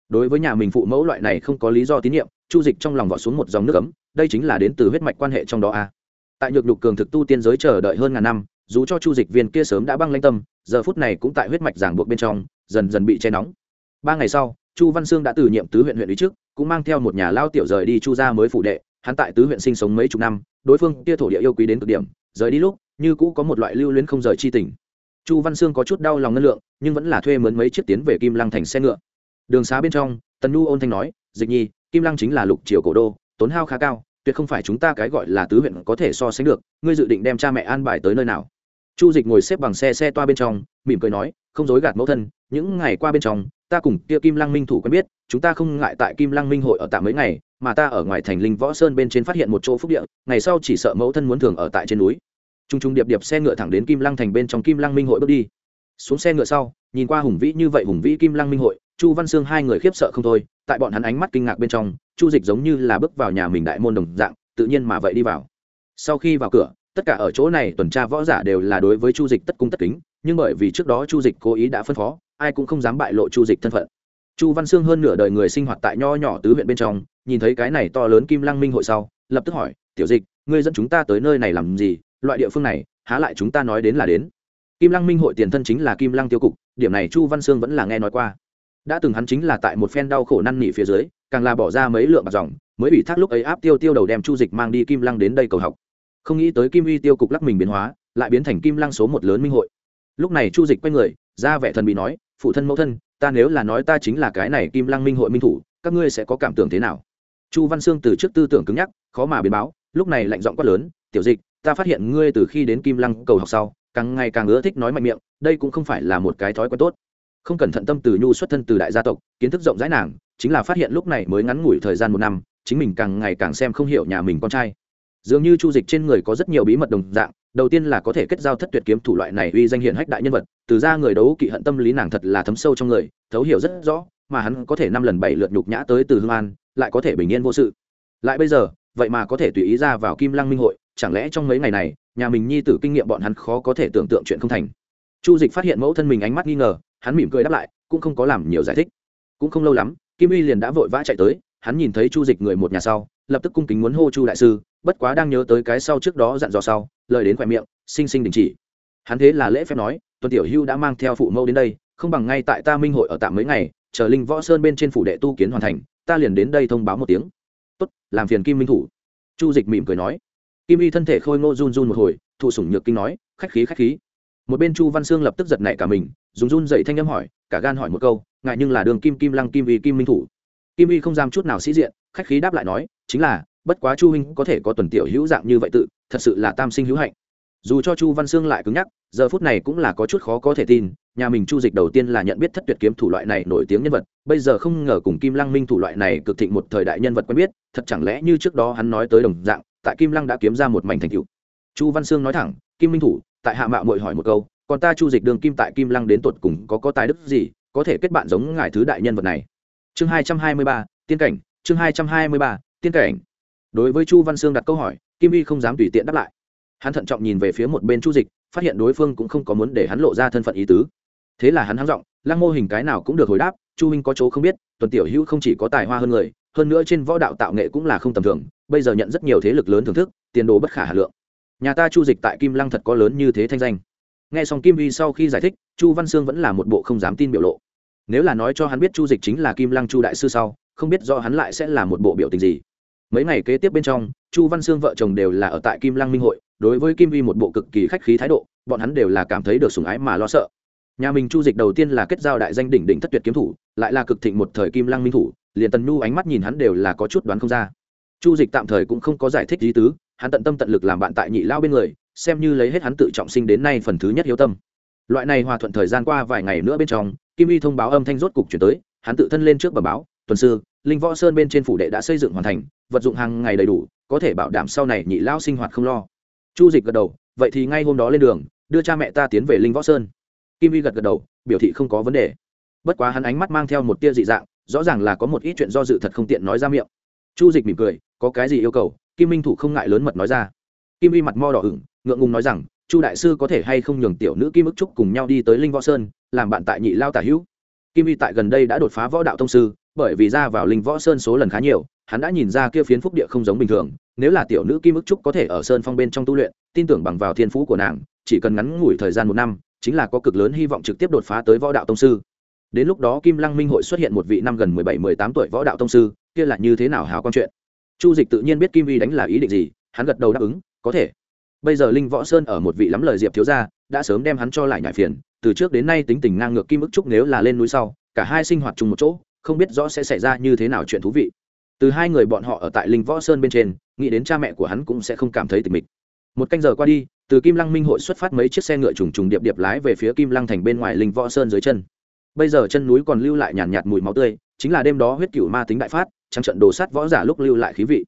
Đối với nhà mình phụ mẫu loại này không có lý do tín nhiệm, chu dịch trong lòng vọt xuống một dòng nước ấm, đây chính là đến từ huyết mạch quan hệ trong đó a. Tại nhược lục cường thực tu tiên giới chờ đợi hơn ngàn năm, dù cho chu dịch viên kia sớm đã băng lanh tâm, giờ phút này cũng tại huyết mạch giảng buộc bên trong, dần dần bị che nóng. Ba ngày sau, chu văn sương đã từ nhiệm tứ huyện huyện ý trước, cũng mang theo một nhà lao tiểu rời đi chu gia mới phủ đệ hắn tại tứ huyện sinh sống mấy chục năm, đối phương kia thổ địa yêu quý đến cực điểm, rời đi lúc, như cũ có một loại lưu luyến không rời chi tình. Chu văn sương có chút đau lòng ngân lượng, nhưng vẫn là thuê mướn mấy chiếc tiến về kim lăng thành xe ngựa. Đường xá bên trong, tần nhu ôn thanh nói, dịch nhi, kim lăng chính là lục triều cổ đô, tốn hao khá cao, tuyệt không phải chúng ta cái gọi là tứ huyện có thể so sánh được, ngươi dự định đem cha mẹ an bài tới nơi nào? Chu dịch ngồi xếp bằng xe xe toa bên trong, mỉm cười nói, không dối gạt mẫu thân, những ngày qua bên trong, ta cùng kia kim lăng minh thủ quen biết, chúng ta không ngại tại kim lăng minh hội ở tạm mấy ngày mà ta ở ngoài thành linh võ sơn bên trên phát hiện một chỗ phúc địa, ngày sau chỉ sợ mẫu thân muốn thường ở tại trên núi. T r u n g t r u n g điệp điệp xe ngựa thẳng đến kim lăng thành bên trong kim lăng minh hội bước đi. Xuống xe ngựa sau, nhìn qua hùng vĩ như vậy hùng vĩ kim lăng minh hội, chu văn sương hai người khiếp sợ không thôi, tại bọn hắn ánh mắt kinh ngạc bên trong, chu dịch giống như là bước vào nhà mình đại môn đồng dạng, tự nhiên mà vậy đi vào. Sau khi vào cửa, tất cả ở chỗ này tuần tra võ giả đều là đối với chu dịch tất cung tất kính, nhưng bởi vì trước đó chu dịch cố ý đã phân phó, ai cũng không dám bại lộ chu dịch thân phận chu văn sương hơn nửa đời người sinh hoạt tại nho nhỏ tứ huyện bên trong, nhìn thấy cái này to lớn kim lăng minh hội sau, lập tức hỏi, tiểu dịch, ngươi dẫn chúng ta tới nơi này làm gì? Loại địa phương này, há lại chúng ta nói đến là đến. Kim lăng minh hội tiền thân chính là kim lăng tiêu cục, điểm này chu văn sương vẫn là nghe nói qua. Đã từng hắn chính là tại một phen đau khổ năn nỉ phía dưới, càng là bỏ ra mấy lượng bạc dòng, mới bị thác lúc ấy áp tiêu tiêu đầu đem chu dịch mang đi kim lăng đến đây cầu học. Không nghĩ tới kim uy tiêu cục lắc mình biến hóa, lại biến thành kim lăng số một lớn minh hội. Lúc này chu dịch quay người, ra vẻ thần bị nói, phụ thân mẫu thân ta nếu là nói ta chính là cái này kim lăng minh hội minh thủ, các ngươi sẽ có cảm tưởng thế nào? Chu văn sương từ trước tư tưởng cứng nhắc, khó mà biến báo, lúc này lạnh giọng quát lớn, tiểu dịch, ta phát hiện ngươi từ khi đến kim lăng cầu học sau, càng ngày càng ưa thích nói mạnh miệng, đây cũng không phải là một cái thói quen tốt. Không cẩn thận tâm từ nhu xuất thân từ đại gia tộc, kiến thức rộng rãi nàng, chính là phát hiện lúc này mới ngắn ngủi thời gian một năm, chính mình càng ngày càng xem không hiểu nhà mình con trai. Dường như chu dịch trên người có rất nhiều bí mật đồng dạng đầu tiên là có thể kết giao thất tuyệt kiếm thủ loại này uy danh hiện hách đại nhân vật, từ ra người đấu kỵ hận tâm lý nàng thật là thấm sâu trong người, thấu hiểu rất rõ, mà hắn có thể năm lần bảy lượt nhục nhã tới từ hương an, lại có thể bình yên vô sự. Lại bây giờ, vậy mà có thể tùy ý ra vào kim lăng minh hội, chẳng lẽ trong mấy ngày này, nhà mình nhi tử kinh nghiệm bọn hắn khó có thể tưởng tượng chuyện không thành? Chu dịch phát hiện mẫu thân mình ánh mắt nghi ngờ, hắn mỉm cười đáp lại, cũng không có làm nhiều giải thích. Cũng không lâu lắm, kim uy liền đã vội vã chạy tới, hắn nhìn thấy chu dịch người một nhà sau, lập tức cung kính muốn hô chu đại sư bất quá đang nhớ tới cái sau trước đó dặn dò sau, lời đến khoe miệng, sinh sinh đình chỉ. Hắn thế là lễ phép nói, tuần tiểu hưu đã mang theo phụ mẫu đến đây, không bằng ngay tại ta minh hội ở tạm mấy ngày, chờ linh võ sơn bên trên phủ đệ tu kiến hoàn thành, ta liền đến đây thông báo một tiếng. Tốt, làm phiền kim minh thủ. Chu dịch mỉm cười nói. Kim y thân thể khôi ngô run run một hồi, thụ sủng nhược kinh nói, khách khí khách khí. Một bên chu văn sương lập tức giật nảy cả mình, dùng run dậy thanh âm hỏi, cả gan hỏi một câu, ngại nhưng là đường kim kim lăng kim y kim minh thủ? Kim y không dám chút nào sĩ diện, khách khí đáp lại nói, chính là bất quá chu huynh có thể có tuần tiểu hữu dạng như vậy tự, thật sự là tam sinh hữu hạnh. Dù cho chu văn sương lại cứng nhắc, giờ phút này cũng là có chút khó có thể tin, nhà mình chu dịch đầu tiên là nhận biết thất tuyệt kiếm thủ loại này nổi tiếng nhân vật, bây giờ không ngờ cùng kim lăng minh thủ loại này cực thịnh một thời đại nhân vật quen biết, thật chẳng lẽ như trước đó hắn nói tới đồng dạng, tại kim lăng đã kiếm ra một mảnh thành cựu chu văn sương nói thẳng, kim minh thủ, tại hạ mạo mội hỏi một câu, còn ta chu dịch đường kim tại kim lăng đến tột cùng có có tài đức gì, có thể kết bạn giống ngài thứ đại nhân vật này? Chương hai trăm hai mươi ba, tiên cảnh, chương hai trăm hai mươi ba, tiên cảnh đối với chu văn sương đặt câu hỏi, kim vi không dám tùy tiện đáp lại. Hắn thận trọng nhìn về phía một bên chu dịch, phát hiện đối phương cũng không có muốn để hắn lộ ra thân phận ý tứ. Thế là hắn hắng giọng, lăng mô hình cái nào cũng được hồi đáp, chu huynh có chỗ không biết, tuần tiểu hữu không chỉ có tài hoa hơn người, hơn nữa trên võ đạo tạo nghệ cũng là không tầm thường, bây giờ nhận rất nhiều thế lực lớn thưởng thức, tiền đồ bất khả hà lượng. Nhà ta chu dịch tại kim lăng thật có lớn như thế thanh danh. Nghe xong kim vi sau khi giải thích, chu văn sương vẫn là một bộ không dám tin biểu lộ. Nếu là nói cho hắn biết chu dịch chính là kim lăng chu đại sư sau, không biết do hắn lại sẽ là một bộ biểu tình gì mấy ngày kế tiếp bên trong, chu văn sương vợ chồng đều là ở tại kim lăng minh hội, đối với kim vi một bộ cực kỳ khách khí thái độ, bọn hắn đều là cảm thấy được sùng ái mà lo sợ. Nhà mình chu dịch đầu tiên là kết giao đại danh đỉnh đỉnh thất tuyệt kiếm thủ, lại là cực thịnh một thời kim lăng minh thủ, liền tần nhu ánh mắt nhìn hắn đều là có chút đoán không ra. Chu dịch tạm thời cũng không có giải thích lý tứ, hắn tận tâm tận lực làm bạn tại nhị lao bên người, xem như lấy hết hắn tự trọng sinh đến nay phần thứ nhất hiếu tâm. Loại này hòa thuận thời gian qua vài ngày nữa bên trong, kim y thông báo âm thanh rốt cục chuyển tới, hắn tự thân lên trước bờ báo, tuần sư linh võ sơn bên trên phủ đệ đã xây dựng hoàn thành, vật dụng hàng ngày đầy đủ, có thể bảo đảm sau này nhị lao sinh hoạt không lo. Chu dịch gật đầu, vậy thì ngay hôm đó lên đường, đưa cha mẹ ta tiến về linh võ sơn. Kim Vi gật gật đầu, biểu thị không có vấn đề. Bất quá hắn ánh mắt mang theo một tia dị dạng, rõ ràng là có một ít chuyện do dự thật không tiện nói ra miệng. Chu dịch mỉm cười, có cái gì yêu cầu? Kim minh thủ không ngại lớn mật nói ra. Kim Vi mặt mo đỏ ửng, ngượng ngùng nói rằng, chu đại sư có thể hay không nhường tiểu nữ kim ức trúc cùng nhau đi tới linh võ sơn, làm bạn tại nhị lao tả hữu. Kim Vi tại gần đây đã đột phá võ đạo thông sư bởi vì ra vào linh võ sơn số lần khá nhiều, hắn đã nhìn ra kia phiến phúc địa không giống bình thường, nếu là tiểu nữ kim ức trúc có thể ở sơn phong bên trong tu luyện, tin tưởng bằng vào thiên phú của nàng, chỉ cần ngắn ngủi thời gian một năm, chính là có cực lớn hy vọng trực tiếp đột phá tới võ đạo tông sư. Đến lúc đó kim lăng minh hội xuất hiện một vị năm gần mười bảy, mười tám tuổi võ đạo tông sư, kia là như thế nào hào con chuyện? Chu dịch tự nhiên biết kim vi đánh là ý định gì, hắn gật đầu đáp ứng, có thể. Bây giờ linh võ sơn ở một vị lắm lời diệp thiếu gia, đã sớm đem hắn cho lại nhải phiền, từ trước đến nay tính tình ngang ngược kim ức trúc nếu là lên núi sau, cả hai sinh hoạt chung một chỗ không biết rõ sẽ xảy ra như thế nào chuyện thú vị. Từ hai người bọn họ ở tại linh võ sơn bên trên nghĩ đến cha mẹ của hắn cũng sẽ không cảm thấy tịch mịch. Một canh giờ qua đi từ kim lăng minh hội xuất phát mấy chiếc xe ngựa trùng trùng điệp điệp lái về phía kim lăng thành bên ngoài linh võ sơn dưới chân. Bây giờ chân núi còn lưu lại nhàn nhạt, nhạt mùi máu tươi chính là đêm đó huyết cựu ma tính đại phát trắng trận đồ sát võ giả lúc lưu lại khí vị.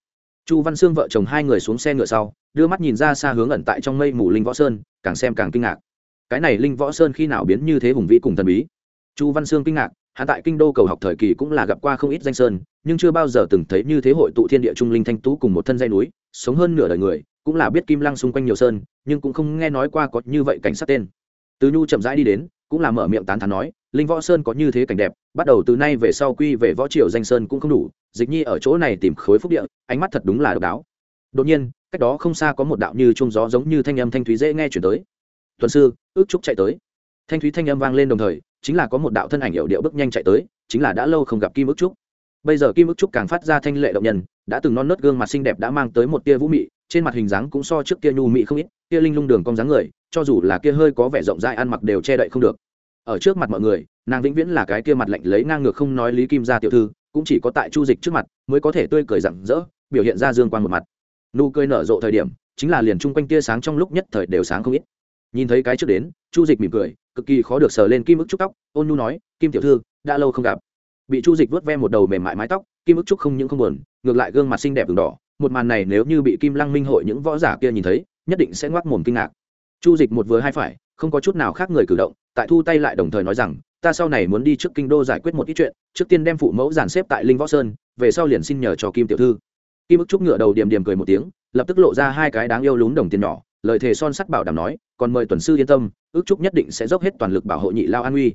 Chu văn sương vợ chồng hai người xuống xe ngựa sau đưa mắt nhìn ra xa hướng ẩn tại trong mây mù linh võ sơn càng xem càng kinh ngạc. Cái này linh võ sơn khi nào biến như thế hùng vĩ cùng thần bí? Chu văn sương kinh ngạc hạ tại kinh đô cầu học thời kỳ cũng là gặp qua không ít danh sơn, nhưng chưa bao giờ từng thấy như thế hội tụ thiên địa trung linh thanh tú cùng một thân dây núi, sống hơn nửa đời người, cũng là biết kim lăng xung quanh nhiều sơn, nhưng cũng không nghe nói qua có như vậy cảnh sát tên. Từ nhu chậm rãi đi đến, cũng là mở miệng tán thán nói, linh võ sơn có như thế cảnh đẹp, bắt đầu từ nay về sau quy về võ triều danh sơn cũng không đủ, dịch nhi ở chỗ này tìm khối phúc địa, ánh mắt thật đúng là độc đáo. Đột nhiên, cách đó không xa có một đạo như trung gió giống như thanh âm thanh thúy dễ nghe chuyển tới. Tuần sư, ước trúc chạy tới. Thanh thúy thanh âm vang lên đồng thời chính là có một đạo thân ảnh hiệu điệu bước nhanh chạy tới, chính là đã lâu không gặp kim ức trúc. Bây giờ kim ức trúc càng phát ra thanh lệ động nhân, đã từng non nớt gương mặt xinh đẹp đã mang tới một tia vũ mị, trên mặt hình dáng cũng so trước kia nhu mị không ít kia linh lung đường cong dáng người, cho dù là kia hơi có vẻ rộng rãi ăn mặc đều che đậy không được. Ở trước mặt mọi người, nàng vĩnh viễn là cái kia mặt lạnh lấy ngang ngược không nói lý kim ra tiểu thư, cũng chỉ có tại chu dịch trước mặt mới có thể tươi cười rặng rỡ, biểu hiện ra dương quan một mặt. Nụ cười nở rộ thời điểm, chính là liền chung quanh tia sáng trong lúc nhất thời đều sáng không ít nhìn thấy cái trước đến, chu dịch mỉm cười, cực kỳ khó được sờ lên kim ức trúc tóc. Ôn nhu nói, kim tiểu thư, đã lâu không gặp. Bị chu dịch vớt ve một đầu mềm mại mái tóc, kim ức trúc không những không buồn, ngược lại gương mặt xinh đẹp v đỏ. Một màn này nếu như bị kim lăng minh hội những võ giả kia nhìn thấy, nhất định sẽ ngoác mồm kinh ngạc. Chu dịch một vừa hai phải, không có chút nào khác người cử động, tại thu tay lại đồng thời nói rằng, ta sau này muốn đi trước kinh đô giải quyết một ít chuyện, trước tiên đem phụ mẫu giàn xếp tại linh võ sơn, về sau liền xin nhờ cho kim tiểu thư. Kim ức trúc ngựa đầu điểm điểm cười một tiếng, lập tức lộ ra hai cái đáng yêu lún đồng tiền nhỏ lời thề son sắt bảo đảm nói, còn mời tuần sư yên tâm, ước chúc nhất định sẽ dốc hết toàn lực bảo hộ nhị lao an uy.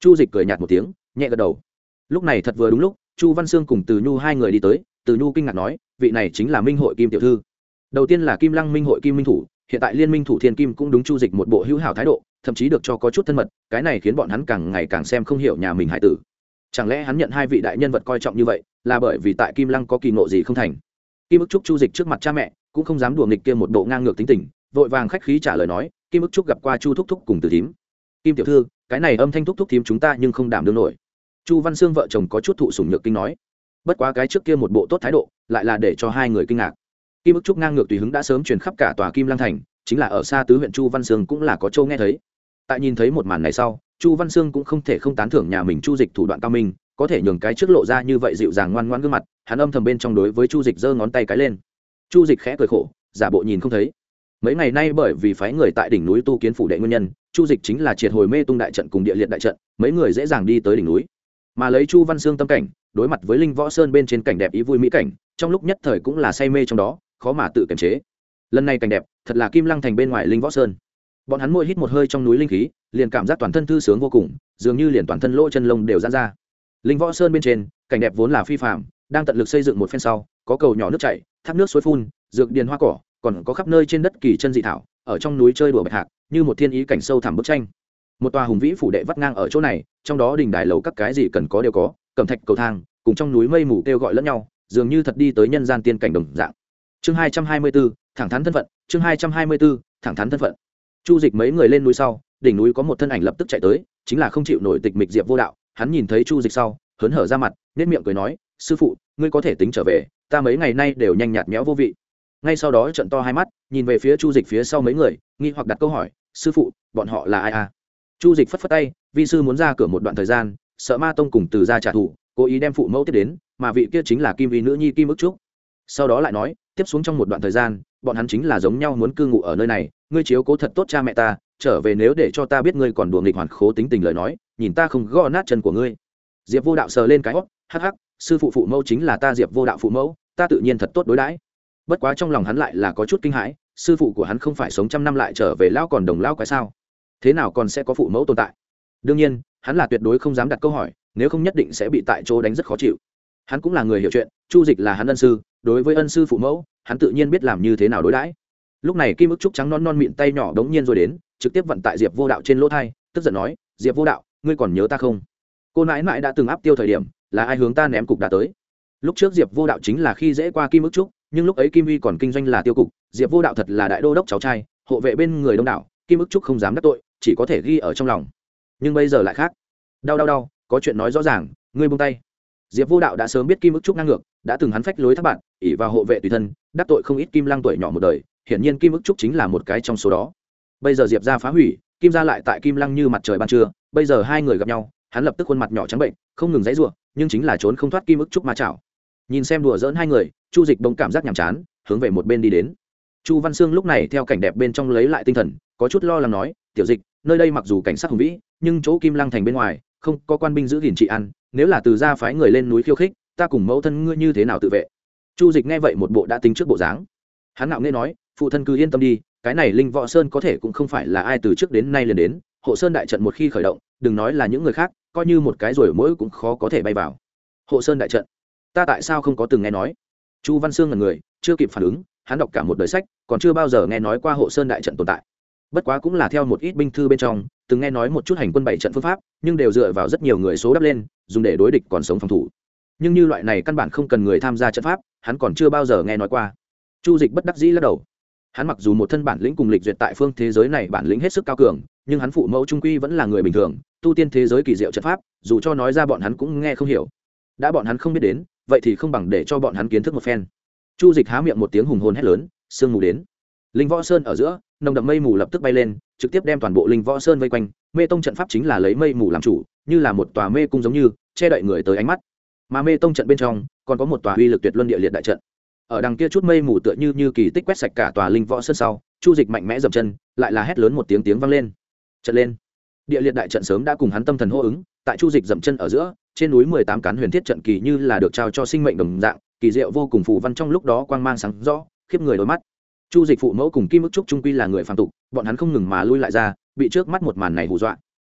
Chu dịch cười nhạt một tiếng, nhẹ gật đầu. Lúc này thật vừa đúng lúc, chu văn sương cùng từ nhu hai người đi tới, từ nhu kinh ngạc nói, vị này chính là minh hội kim tiểu thư. Đầu tiên là kim lăng minh hội kim minh thủ, hiện tại liên minh thủ thiên kim cũng đúng chu dịch một bộ hữu hảo thái độ, thậm chí được cho có chút thân mật, cái này khiến bọn hắn càng ngày càng xem không hiểu nhà mình hải tử. Chẳng lẽ hắn nhận hai vị đại nhân vật coi trọng như vậy, là bởi vì tại kim lăng có kỳ ngộ gì không thành? Kim ức trúc chu dịch trước mặt cha mẹ, cũng không dám đùa nghịch kia một bộ ngang ngược tính tình vội vàng khách khí trả lời nói, kim ức trúc gặp qua chu thúc thúc cùng từ thím. Kim tiểu thư, cái này âm thanh thúc thúc thím chúng ta nhưng không đảm đương nổi. Chu văn sương vợ chồng có chút thụ sủng nhược kinh nói. Bất quá cái trước kia một bộ tốt thái độ, lại là để cho hai người kinh ngạc. Kim ức trúc ngang ngược tùy hứng đã sớm truyền khắp cả tòa kim lăng thành, chính là ở xa tứ huyện chu văn sương cũng là có châu nghe thấy. Tại nhìn thấy một màn này sau, chu văn sương cũng không thể không tán thưởng nhà mình chu dịch thủ đoạn cao minh, có thể nhường cái trước lộ ra như vậy dịu dàng ngoan ngoan gương mặt, hắn âm thầm bên trong đối với chu dịch giơ ngón tay cái lên. Chu dịch khẽ cười khổ, giả bộ nhìn không thấy mấy ngày nay bởi vì phái người tại đỉnh núi tu kiến phủ đệ nguyên nhân, chu dịch chính là triệt hồi mê tung đại trận cùng địa liệt đại trận, mấy người dễ dàng đi tới đỉnh núi. Mà lấy chu văn sương tâm cảnh, đối mặt với linh võ sơn bên trên cảnh đẹp ý vui mỹ cảnh, trong lúc nhất thời cũng là say mê trong đó, khó mà tự kiềm chế. Lần này cảnh đẹp, thật là kim lăng thành bên ngoài linh võ sơn. Bọn hắn môi hít một hơi trong núi linh khí, liền cảm giác toàn thân thư sướng vô cùng, dường như liền toàn thân lỗ chân lông đều ra ra. Linh võ sơn bên trên, cảnh đẹp vốn là phi phạm đang tận lực xây dựng một phen sau, có cầu nhỏ nước chảy, thác nước suối phun, dược điền hoa cỏ còn có khắp nơi trên đất kỳ chân dị thảo, ở trong núi chơi đùa bạch hạc, như một thiên ý cảnh sâu thẳm bức tranh. Một tòa hùng vĩ phủ đệ vắt ngang ở chỗ này, trong đó đình đài lầu các cái gì cần có đều có cầm thạch cầu thang, cùng trong núi mây mù kêu gọi lẫn nhau, dường như thật đi tới nhân gian tiên cảnh đồng dạng. Chương hai trăm hai mươi bốn, thẳng thắn thân phận, chương hai trăm hai mươi bốn, thẳng thắn thân phận. Chu dịch mấy người lên núi sau, đỉnh núi có một thân ảnh lập tức chạy tới, chính là không chịu nổi tịch mịch diệp vô đạo, hắn nhìn thấy chu dịch sau, hớn hở ra mặt nết miệng cười nói, sư phụ, ngươi có thể tính trở về, ta mấy ngày nay đều nhanh nhạt méo vô vị ngay sau đó trận to hai mắt, nhìn về phía chu dịch phía sau mấy người, nghi hoặc đặt câu hỏi, sư phụ, bọn họ là ai à? Chu dịch phất phất tay, vi sư muốn ra cửa một đoạn thời gian, sợ ma tông cùng từ ra trả thù, cố ý đem phụ mẫu tiếp đến, mà vị kia chính là kim vi nữ nhi kim ức trúc. Sau đó lại nói, tiếp xuống trong một đoạn thời gian, bọn hắn chính là giống nhau muốn cư ngụ ở nơi này, ngươi chiếu cố thật tốt cha mẹ ta, trở về nếu để cho ta biết ngươi còn đùa nghịch hoàn khố tính tình lời nói, nhìn ta không gõ nát chân của ngươi. Diệp vô đạo sờ lên cái hót hắc hắc, sư phụ phụ mẫu chính là ta diệp vô đạo phụ mẫu, ta tự nhiên thật tốt đối đãi bất quá trong lòng hắn lại là có chút kinh hãi, sư phụ của hắn không phải sống trăm năm lại trở về lao còn đồng lao cái sao? Thế nào còn sẽ có phụ mẫu tồn tại? Đương nhiên, hắn là tuyệt đối không dám đặt câu hỏi, nếu không nhất định sẽ bị tại chỗ đánh rất khó chịu. Hắn cũng là người hiểu chuyện, chu dịch là hắn ân sư, đối với ân sư phụ mẫu, hắn tự nhiên biết làm như thế nào đối đãi. Lúc này kim ức trúc trắng non non mịn tay nhỏ đống nhiên rồi đến, trực tiếp vận tại diệp vô đạo trên lỗ thai, tức giận nói, diệp vô đạo, ngươi còn nhớ ta không? Cô nãi nãi đã từng áp tiêu thời điểm, là ai hướng ta ném cục đã tới? Lúc trước diệp vô đạo chính là khi dễ qua kim ức trúc nhưng lúc ấy kim uy còn kinh doanh là tiêu cục, diệp vô đạo thật là đại đô đốc cháu trai, hộ vệ bên người đông đảo, kim ức trúc không dám đắc tội, chỉ có thể ghi ở trong lòng. Nhưng bây giờ lại khác. Đau đau đau, có chuyện nói rõ ràng, ngươi buông tay. Diệp vô đạo đã sớm biết kim ức trúc ngang ngược, đã từng hắn phách lối thác bạn ỉ vào hộ vệ tùy thân, đắc tội không ít kim lăng tuổi nhỏ một đời, hiển nhiên kim ức trúc chính là một cái trong số đó. Bây giờ diệp ra phá hủy, kim ra lại tại kim lăng như mặt trời ban trưa, bây giờ hai người gặp nhau, hắn lập tức khuôn mặt nhỏ trắng bệnh, không ngừng dãy r u ộ nhưng chính là trốn không thoát kim ức trúc ma chảo. Nhìn xem đùa dỡn hai người chu dịch bỗng cảm giác nhàm chán, hướng về một bên đi đến. Chu văn sương lúc này theo cảnh đẹp bên trong lấy lại tinh thần, có chút lo lắng nói, tiểu dịch, nơi đây mặc dù cảnh sát hùng vĩ, nhưng chỗ kim lăng thành bên ngoài, không có quan binh giữ gìn trị ăn nếu là từ ra phái người lên núi khiêu khích, ta cùng mẫu thân ngươi như thế nào tự vệ? Chu dịch nghe vậy một bộ đã tính trước bộ dáng. Hắn ngạo nghe nói, phụ thân cứ yên tâm đi, cái này linh võ sơn có thể cũng không phải là ai từ trước đến nay liền đến, hộ sơn đại trận một khi khởi động, đừng nói là những người khác, coi như một cái rồi mỗi cũng khó có thể bay vào. Hộ sơn đại trận, ta tại sao không có từng nghe nói? Chu văn sương là người, chưa kịp phản ứng, hắn đọc cả một đời sách, còn chưa bao giờ nghe nói qua hộ sơn đại trận tồn tại. Bất quá cũng là theo một ít binh thư bên trong, từng nghe nói một chút hành quân bảy trận phương pháp, nhưng đều dựa vào rất nhiều người số đắp lên, dùng để đối địch còn sống phòng thủ. Nhưng như loại này căn bản không cần người tham gia trận pháp, hắn còn chưa bao giờ nghe nói qua. Chu dịch bất đắc dĩ lắc đầu. Hắn mặc dù một thân bản lĩnh cùng lịch duyệt tại phương thế giới này bản lĩnh hết sức cao cường, nhưng hắn phụ mẫu trung quy vẫn là người bình thường, tu tiên thế giới kỳ diệu trận pháp, dù cho nói ra bọn hắn cũng nghe không hiểu. Đã bọn hắn không biết đến vậy thì không bằng để cho bọn hắn kiến thức một phen. Chu dịch há miệng một tiếng hùng hồn hét lớn, sương mù đến. Linh võ sơn ở giữa, nồng đậm mây mù lập tức bay lên, trực tiếp đem toàn bộ linh võ sơn vây quanh. Mê tông trận pháp chính là lấy mây mù làm chủ, như là một tòa mê cung giống như, che đậy người tới ánh mắt. Mà mê tông trận bên trong, còn có một tòa uy lực tuyệt luân địa liệt đại trận. Ở đằng kia chút mây mù tựa như như kỳ tích quét sạch cả tòa linh võ sơn sau, chu dịch mạnh mẽ dậm chân, lại là hét lớn một tiếng tiếng vang lên. Trận lên. Địa liệt đại trận sớm đã cùng hắn tâm thần hô ứng, tại chu dịch dậm chân ở giữa trên núi mười tám cán huyền thiết trận kỳ như là được trao cho sinh mệnh đồng dạng, kỳ diệu vô cùng phù văn trong lúc đó quang mang sáng rõ, khiếp người đôi mắt. Chu dịch phụ mẫu cùng kim ức trúc trung quy là người phàm tục, bọn hắn không ngừng mà lui lại ra, bị trước mắt một màn này hù dọa.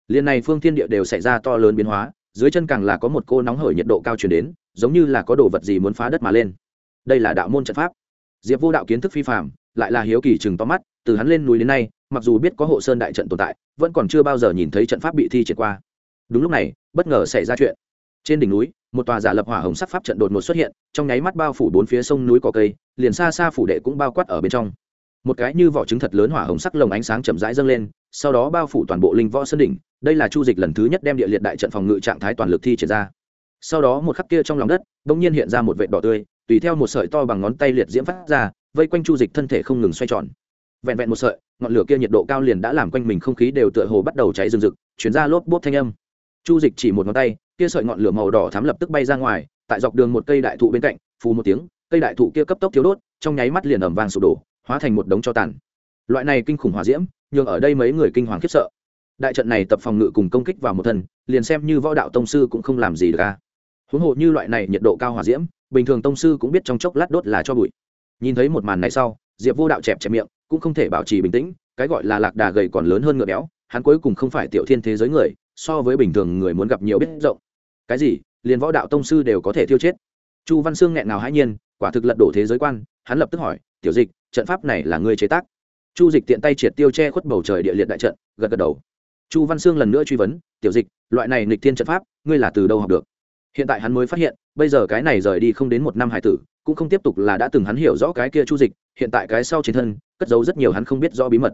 Liền này phương thiên địa đều xảy ra to lớn biến hóa, dưới chân càng là có một cô nóng hởi nhiệt độ cao chuyển đến, giống như là có đồ vật gì muốn phá đất mà lên. Đây là đạo môn trận pháp. Diệp vô đạo kiến thức phi phạm lại là hiếu kỳ chừng to mắt, từ hắn lên núi đến nay, mặc dù biết có hộ sơn đại trận tồn tại, vẫn còn chưa bao giờ nhìn thấy trận pháp bị thi triển qua. Đúng lúc này, bất ngờ xảy ra chuyện trên đỉnh núi, một tòa giả lập hỏa hồng sắc pháp trận đột ngột xuất hiện, trong nháy mắt bao phủ bốn phía sông núi có cây, liền xa xa phủ đệ cũng bao quát ở bên trong. Một cái như vỏ trứng thật lớn hỏa hồng sắc lồng ánh sáng chậm rãi dâng lên, sau đó bao phủ toàn bộ linh võ sơn đỉnh, đây là chu dịch lần thứ nhất đem địa liệt đại trận phòng ngự trạng thái toàn lực thi triển ra. Sau đó một khắc kia trong lòng đất đ ỗ n g nhiên hiện ra một vệt đỏ tươi, tùy theo một sợi to bằng ngón tay liệt diễm phát ra, vây quanh chu dịch thân thể không ngừng xoay tròn. Vẹn vẹn một sợi, ngọn lửa kia nhiệt độ cao liền đã làm quanh mình không khí đều tựa hồ bắt đầu cháy rừng rực, chuyển ra lốp bốp thanh âm chu dịch chỉ một ngón tay kia sợi ngọn lửa màu đỏ thắm lập tức bay ra ngoài tại dọc đường một cây đại thụ bên cạnh phù một tiếng cây đại thụ kia cấp tốc thiếu đốt trong nháy mắt liền ẩm vàng sụp đổ hóa thành một đống cho tàn. Loại này kinh khủng hỏa diễm nhường ở đây mấy người kinh hoàng khiếp sợ. Đại trận này tập phòng ngự cùng công kích vào một thần, liền xem như võ đạo tông sư cũng không làm gì được ca huống hồ như loại này nhiệt độ cao hỏa diễm bình thường tông sư cũng biết trong chốc lát đốt là cho bụi. Nhìn thấy một màn này sau diệp vô đạo chẹp chẹp miệng cũng không thể bảo trì bình tĩnh cái gọi là lạc đà gầy còn lớn hơn ngựa béo hắn cuối cùng không phải tiểu thiên thế giới người so với bình thường người muốn gặp nhiều biết rộng. Cái gì? Liền võ đạo tông sư đều có thể thiêu chết. Chu văn sương nghẹn nào hãi nhiên, quả thực lật đổ thế giới quan, hắn lập tức hỏi, tiểu dịch, trận pháp này là ngươi chế tác? Chu dịch tiện tay triệt tiêu che khuất bầu trời địa liệt đại trận, gật gật đầu. Chu văn sương lần nữa truy vấn, tiểu dịch, loại này nghịch thiên trận pháp, ngươi là từ đâu học được? Hiện tại hắn mới phát hiện, bây giờ cái này rời đi không đến một năm hải tử, cũng không tiếp tục là đã từng hắn hiểu rõ cái kia chu dịch, hiện tại cái sau trên thân, cất giấu rất nhiều hắn không biết rõ bí mật.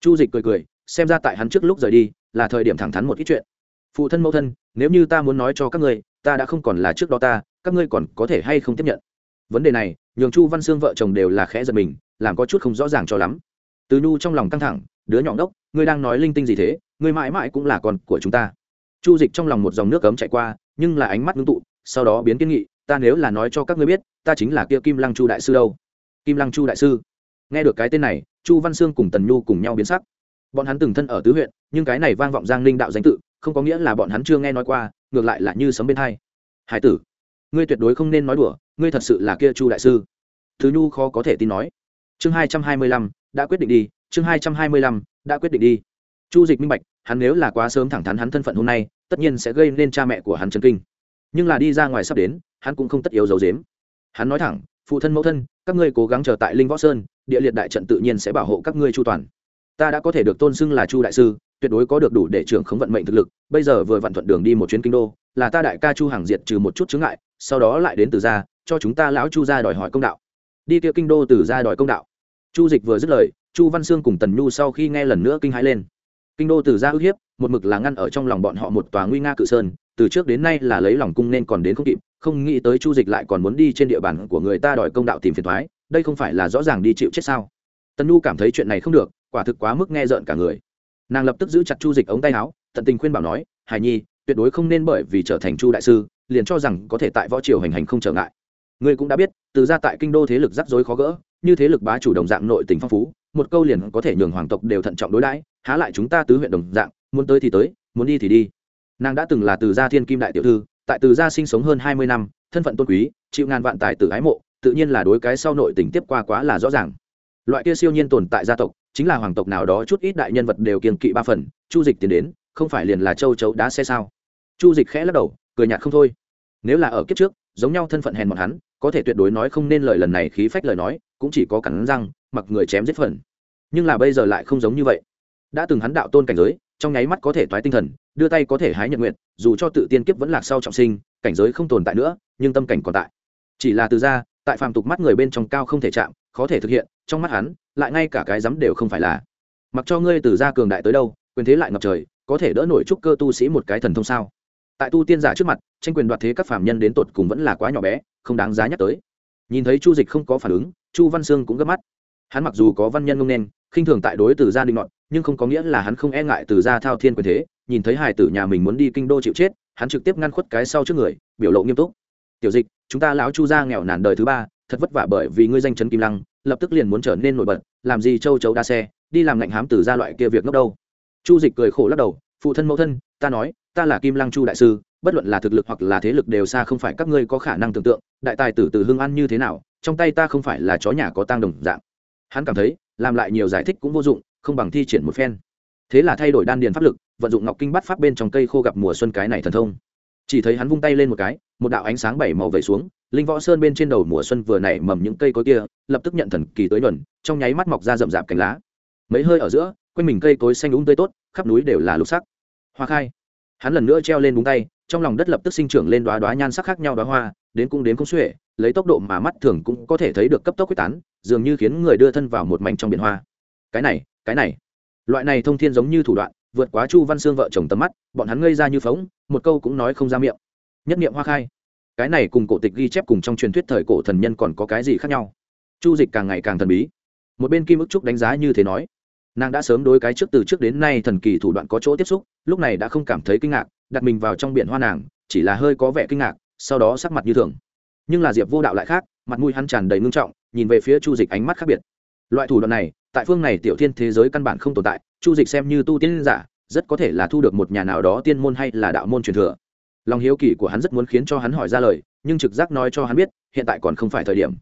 Chu dịch cười cười xem ra tại hắn trước lúc rời đi, là thời điểm thẳng thắn một ít chuyện. Phụ thân mẫu thân, nếu như ta muốn nói cho các ngươi, ta đã không còn là trước đó ta, các ngươi còn có thể hay không tiếp nhận? Vấn đề này, nhường chu văn sương vợ chồng đều là khẽ giật mình, làm có chút không rõ ràng cho lắm. Từ nhu trong lòng căng thẳng, đứa nhỏ đốc ngươi đang nói linh tinh gì thế, ngươi mãi mãi cũng là con của chúng ta. Chu dịch trong lòng một dòng nước cấm chạy qua, nhưng là ánh mắt ngưng tụ, sau đó biến kiến nghị, ta nếu là nói cho các ngươi biết, ta chính là kia kim lăng chu đại sư đâu. Kim lăng chu đại sư. Nghe được cái tên này, chu văn sương cùng tần nhu cùng nhau biến sắc bọn hắn từng thân ở tứ huyện, nhưng cái này vang vọng giang ninh đạo danh tự, không có nghĩa là bọn hắn chưa nghe nói qua, ngược lại là như sấm bên hai. Hải tử, ngươi tuyệt đối không nên nói đùa, ngươi thật sự là kia chu đại sư. Thứ nhu khó có thể tin nói. Chương hai trăm hai mươi lăm, đã quyết định đi, chương hai trăm hai mươi lăm, đã quyết định đi. Chu dịch minh bạch, hắn nếu là quá sớm thẳng thắn hắn thân phận hôm nay, tất nhiên sẽ gây nên cha mẹ của hắn chân kinh. Nhưng là đi ra ngoài sắp đến, hắn cũng không tất yếu giấu dếm hắn nói thẳng, phụ thân mẫu thân, các ngươi cố gắng chờ tại linh võ sơn, địa liệt đại trận tự nhiên sẽ bảo hộ các ngươi chu toàn ta đã có thể được tôn xưng là chu đại sư, tuyệt đối có được đủ để trưởng khống vận mệnh thực lực, bây giờ vừa vặn thuận đường đi một chuyến kinh đô, là ta đại ca chu hàng diệt trừ một chút chướng ngại, sau đó lại đến từ gia, cho chúng ta lão chu ra đòi hỏi công đạo. Đi kia kinh đô từ gia đòi công đạo. Chu dịch vừa dứt lời, chu văn sương cùng tần nhu sau khi nghe lần nữa kinh hãi lên. Kinh đô từ gia ức hiếp, một mực là ngăn ở trong lòng bọn họ một tòa nguy nga cự sơn, từ trước đến nay là lấy lòng cung nên còn đến không kịp, không nghĩ tới chu dịch lại còn muốn đi trên địa bàn của người ta đòi công đạo tìm phiền thoái, đây không phải là rõ ràng đi chịu chết sao? Tần nhu cảm thấy chuyện này không được quả thực quá mức nghe rợn cả người. Nàng lập tức giữ chặt chu dịch ống tay áo, tận tình khuyên bảo nói hài nhi, tuyệt đối không nên bởi vì trở thành chu đại sư, liền cho rằng có thể tại võ triều hành hành không trở ngại. Ngươi cũng đã biết, từ ra tại kinh đô thế lực rắc rối khó gỡ, như thế lực bá chủ đồng dạng nội tình phong phú, một câu liền có thể nhường hoàng tộc đều thận trọng đối đãi, há lại chúng ta tứ huyện đồng dạng, muốn tới thì tới, muốn đi thì đi. Nàng đã từng là từ gia thiên kim đại tiểu thư, tại từ gia sinh sống hơn hai mươi năm, thân phận tôn quý, chịu ngàn vạn tài tử ái mộ, tự nhiên là đối cái sau nội tình tiếp qua quá là rõ ràng. Loại kia siêu nhiên tồn tại gia tộc chính là hoàng tộc nào đó chút ít đại nhân vật đều kiên kỵ ba phần, chu dịch tiến đến, không phải liền là châu chấu đá xe sao? Chu dịch khẽ lắc đầu, cười nhạt không thôi. Nếu là ở kiếp trước, giống nhau thân phận hèn bọn hắn, có thể tuyệt đối nói không nên lời lần này khí phách lời nói, cũng chỉ có cắn răng, mặc người chém giết phần. Nhưng là bây giờ lại không giống như vậy. Đã từng hắn đạo tôn cảnh giới, trong nháy mắt có thể toái tinh thần, đưa tay có thể hái nhận nguyện dù cho tự tiên kiếp vẫn lạc sau trọng sinh, cảnh giới không tồn tại nữa, nhưng tâm cảnh còn tại. Chỉ là từ ra, tại phàm tục mắt người bên trong cao không thể chạm khó thể thực hiện, trong mắt hắn, lại ngay cả cái dám đều không phải là. Mặc cho ngươi từ gia cường đại tới đâu, quyền thế lại ngập trời, có thể đỡ nổi trúc cơ tu sĩ một cái thần thông sao? Tại tu tiên giả trước mặt, tranh quyền đoạt thế các phàm nhân đến tột cùng vẫn là quá nhỏ bé, không đáng giá nhắc tới. Nhìn thấy chu dịch không có phản ứng, chu văn sương cũng gấp mắt. Hắn mặc dù có văn nhân ngông nên, khinh thường tại đối từ gia đình nọn nhưng không có nghĩa là hắn không e ngại từ gia thao thiên quyền thế. Nhìn thấy hải tử nhà mình muốn đi kinh đô chịu chết, hắn trực tiếp ngăn khuất cái sau trước người, biểu lộ nghiêm túc. Tiểu dịch, chúng ta lão chu gia nghèo nàn đời thứ ba thật vất vả bởi vì ngươi danh chấn kim lăng, lập tức liền muốn trở nên nổi bật, làm gì châu chấu đa xe, đi làm ngạnh hám từ gia loại kia việc ngốc đâu. Chu dịch cười khổ lắc đầu, phụ thân mẫu thân, ta nói, ta là kim lăng chu đại sư, bất luận là thực lực hoặc là thế lực đều xa không phải các ngươi có khả năng tưởng tượng, đại tài tử từ hương ăn như thế nào, trong tay ta không phải là chó nhà có tang đồng dạng. Hắn cảm thấy, làm lại nhiều giải thích cũng vô dụng, không bằng thi triển một phen. Thế là thay đổi đan điền pháp lực, vận dụng ngọc kinh bắt pháp bên trong cây khô gặp mùa xuân cái này thần thông. Chỉ thấy hắn vung tay lên một cái, một đạo ánh sáng bảy màu vẩy xuống linh võ sơn bên trên đầu mùa xuân vừa nảy mầm những cây cối kia, lập tức nhận thần kỳ tới nhuần, trong nháy mắt mọc ra rậm rạp cánh lá. Mấy hơi ở giữa, quanh mình cây cối xanh úng tươi tốt, khắp núi đều là lục sắc. Hoa khai. Hắn lần nữa treo lên búng tay, trong lòng đất lập tức sinh trưởng lên đoá đoá nhan sắc khác nhau đoá hoa, đến cũng đến không xuể, lấy tốc độ mà mắt thường cũng có thể thấy được cấp tốc quyết tán, dường như khiến người đưa thân vào một mảnh trong biển hoa. Cái này cái này. Loại này thông thiên giống như thủ đoạn, vượt quá chu văn xương vợ chồng tầm mắt, bọn hắn ngây ra như phóng, một câu cũng nói không ra miệng. Nhất niệm hoa khai cái này cùng cổ tịch ghi chép cùng trong truyền thuyết thời cổ thần nhân còn có cái gì khác nhau? Chu dịch càng ngày càng thần bí. Một bên kim ức trúc đánh giá như thế nói, nàng đã sớm đối cái trước từ trước đến nay thần kỳ thủ đoạn có chỗ tiếp xúc, lúc này đã không cảm thấy kinh ngạc, đặt mình vào trong biển hoa nàng, chỉ là hơi có vẻ kinh ngạc, sau đó sắc mặt như thường. Nhưng là diệp vô đạo lại khác, mặt mũi hắn tràn đầy ngưng trọng, nhìn về phía chu dịch ánh mắt khác biệt. Loại thủ đoạn này, tại phương này tiểu thiên thế giới căn bản không tồn tại, chu dịch xem như tu tiên giả, rất có thể là thu được một nhà nào đó tiên môn hay là đạo môn truyền thừa lòng hiếu kỳ của hắn rất muốn khiến cho hắn hỏi ra lời, nhưng trực giác nói cho hắn biết, hiện tại còn không phải thời điểm.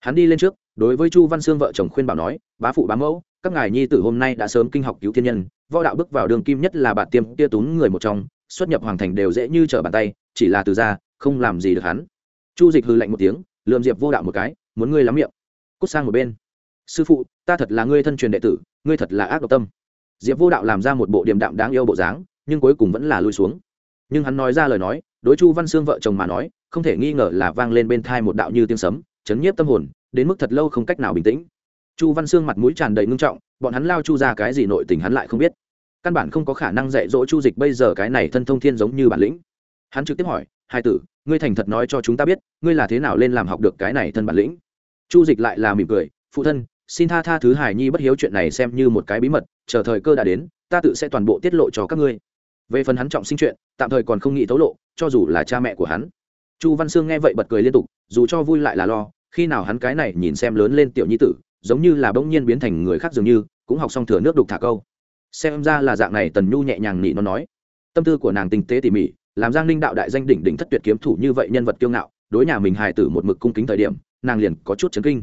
Hắn đi lên trước, đối với chu văn sương vợ chồng khuyên bảo nói, bá phụ, bá mẫu, các ngài nhi tử hôm nay đã sớm kinh học cứu thiên nhân, võ đạo bước vào đường kim nhất là bạn tiêm tia tún người một trong, xuất nhập hoàng thành đều dễ như trở bàn tay, chỉ là từ ra, không làm gì được hắn. Chu dịch hư lạnh một tiếng lượm diệp vô đạo một cái, muốn ngươi lắm miệng, cút sang một bên. Sư phụ, ta thật là ngươi thân truyền đệ tử, ngươi thật là ác độc tâm. Diệp vô đạo làm ra một bộ điềm đạm đáng yêu bộ dáng, nhưng cuối cùng vẫn là lui xuống nhưng hắn nói ra lời nói, đối chu văn sương vợ chồng mà nói, không thể nghi ngờ là vang lên bên thai một đạo như tiếng sấm, chấn nhiếp tâm hồn, đến mức thật lâu không cách nào bình tĩnh. Chu văn sương mặt mũi tràn đầy ngưng trọng, bọn hắn lao chu ra cái gì nội tình hắn lại không biết. Căn bản không có khả năng dạy dỗ chu dịch bây giờ cái này thân thông thiên giống như bản lĩnh. Hắn trực tiếp hỏi, hai tử, ngươi thành thật nói cho chúng ta biết, ngươi là thế nào lên làm học được cái này thân bản lĩnh? Chu dịch lại là mỉm cười, phụ thân, xin tha tha thứ hải nhi bất hiếu chuyện này xem như một cái bí mật, chờ thời cơ đã đến, ta tự sẽ toàn bộ tiết lộ cho các ngươi về phần hắn trọng sinh chuyện, tạm thời còn không nghĩ thấu lộ, cho dù là cha mẹ của hắn. Chu văn sương nghe vậy bật cười liên tục, dù cho vui lại là lo, khi nào hắn cái này nhìn xem lớn lên tiểu nhi tử, giống như là bỗng nhiên biến thành người khác dường như, cũng học xong thừa nước đục thả câu. Xem ra là dạng này tần nhu nhẹ nhàng nị nó nói. Tâm tư của nàng tinh tế tỉ mỉ, làm giang ninh đạo đại danh đỉnh đỉnh thất tuyệt kiếm thủ như vậy nhân vật kiêu ngạo, đối nhà mình hài tử một mực cung kính thời điểm, nàng liền có chút chấn kinh.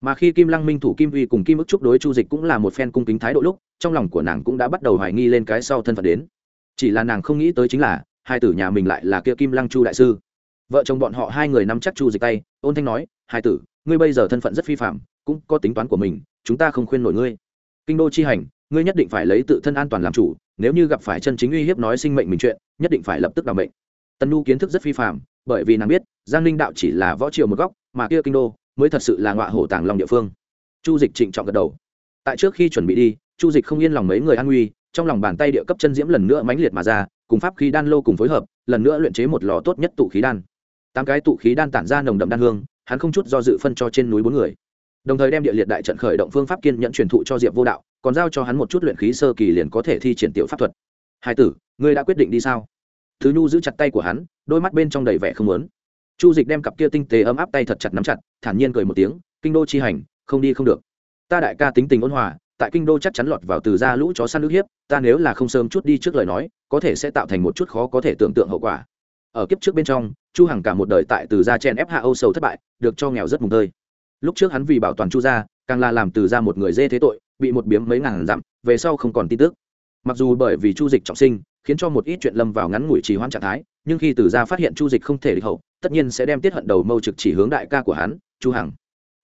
Mà khi kim lăng minh thủ kim uy cùng kim ức trúc đối chu dịch cũng là một phen cung kính thái độ lúc, trong lòng của nàng cũng đã bắt đầu hoài nghi lên cái sau thân phận đến chỉ là nàng không nghĩ tới chính là, hai tử nhà mình lại là kia kim lăng chu đại sư. Vợ chồng bọn họ hai người nắm chắc chu dịch tay, ôn thanh nói, hai tử, ngươi bây giờ thân phận rất phi phạm, cũng có tính toán của mình, chúng ta không khuyên nổi ngươi. Kinh đô chi hành, ngươi nhất định phải lấy tự thân an toàn làm chủ, nếu như gặp phải chân chính uy hiếp nói sinh mệnh mình chuyện, nhất định phải lập tức đảm bệnh tân nhu kiến thức rất phi phạm, bởi vì nàng biết, giang ninh đạo chỉ là võ triều một góc, mà kia kinh đô mới thật sự là ngọa hổ tàng lòng địa phương. Chu dịch trịnh trọng gật đầu. Tại trước khi chuẩn bị đi, chu dịch không yên lòng mấy người an nguy trong lòng bàn tay địa cấp chân diễm lần nữa mãnh liệt mà ra, cùng pháp khí đan lô cùng phối hợp, lần nữa luyện chế một lò tốt nhất tụ khí đan. Tám cái tụ khí đan tản ra nồng đậm đan hương, hắn không chút do dự phân cho trên núi bốn người. Đồng thời đem địa liệt đại trận khởi động phương pháp kiên nhận truyền thụ cho diệp vô đạo, còn giao cho hắn một chút luyện khí sơ kỳ liền có thể thi triển tiểu pháp thuật. Hai tử, ngươi đã quyết định đi sao? Thứ nhu giữ chặt tay của hắn, đôi mắt bên trong đầy vẻ không lớn chu dịch đem cặp kia tinh tế ấm áp tay thật chặt nắm chặt, thản nhiên cười một tiếng, kinh đô chi hành, không đi không được. Ta đại ca tính tình ôn hòa tại kinh đô chắc chắn lọt vào từ ra lũ chó săn nước hiếp ta nếu là không sớm chút đi trước lời nói có thể sẽ tạo thành một chút khó có thể tưởng tượng hậu quả. Ở kiếp trước bên trong chu hằng cả một đời tại từ gia chen ép hạ âu sầu thất bại được cho nghèo rất mùng tơi. Lúc trước hắn vì bảo toàn chu gia càng là làm từ gia một người dê thế tội bị một biếm mấy ngàn dặm về sau không còn tin tức. Mặc dù bởi vì chu dịch trọng sinh khiến cho một ít chuyện lâm vào ngắn ngủi trì hoãn trạng thái nhưng khi từ gia phát hiện chu dịch không thể địch hậu tất nhiên sẽ đem tiết hận đầu mâu trực chỉ hướng đại ca của hắn chu hằng.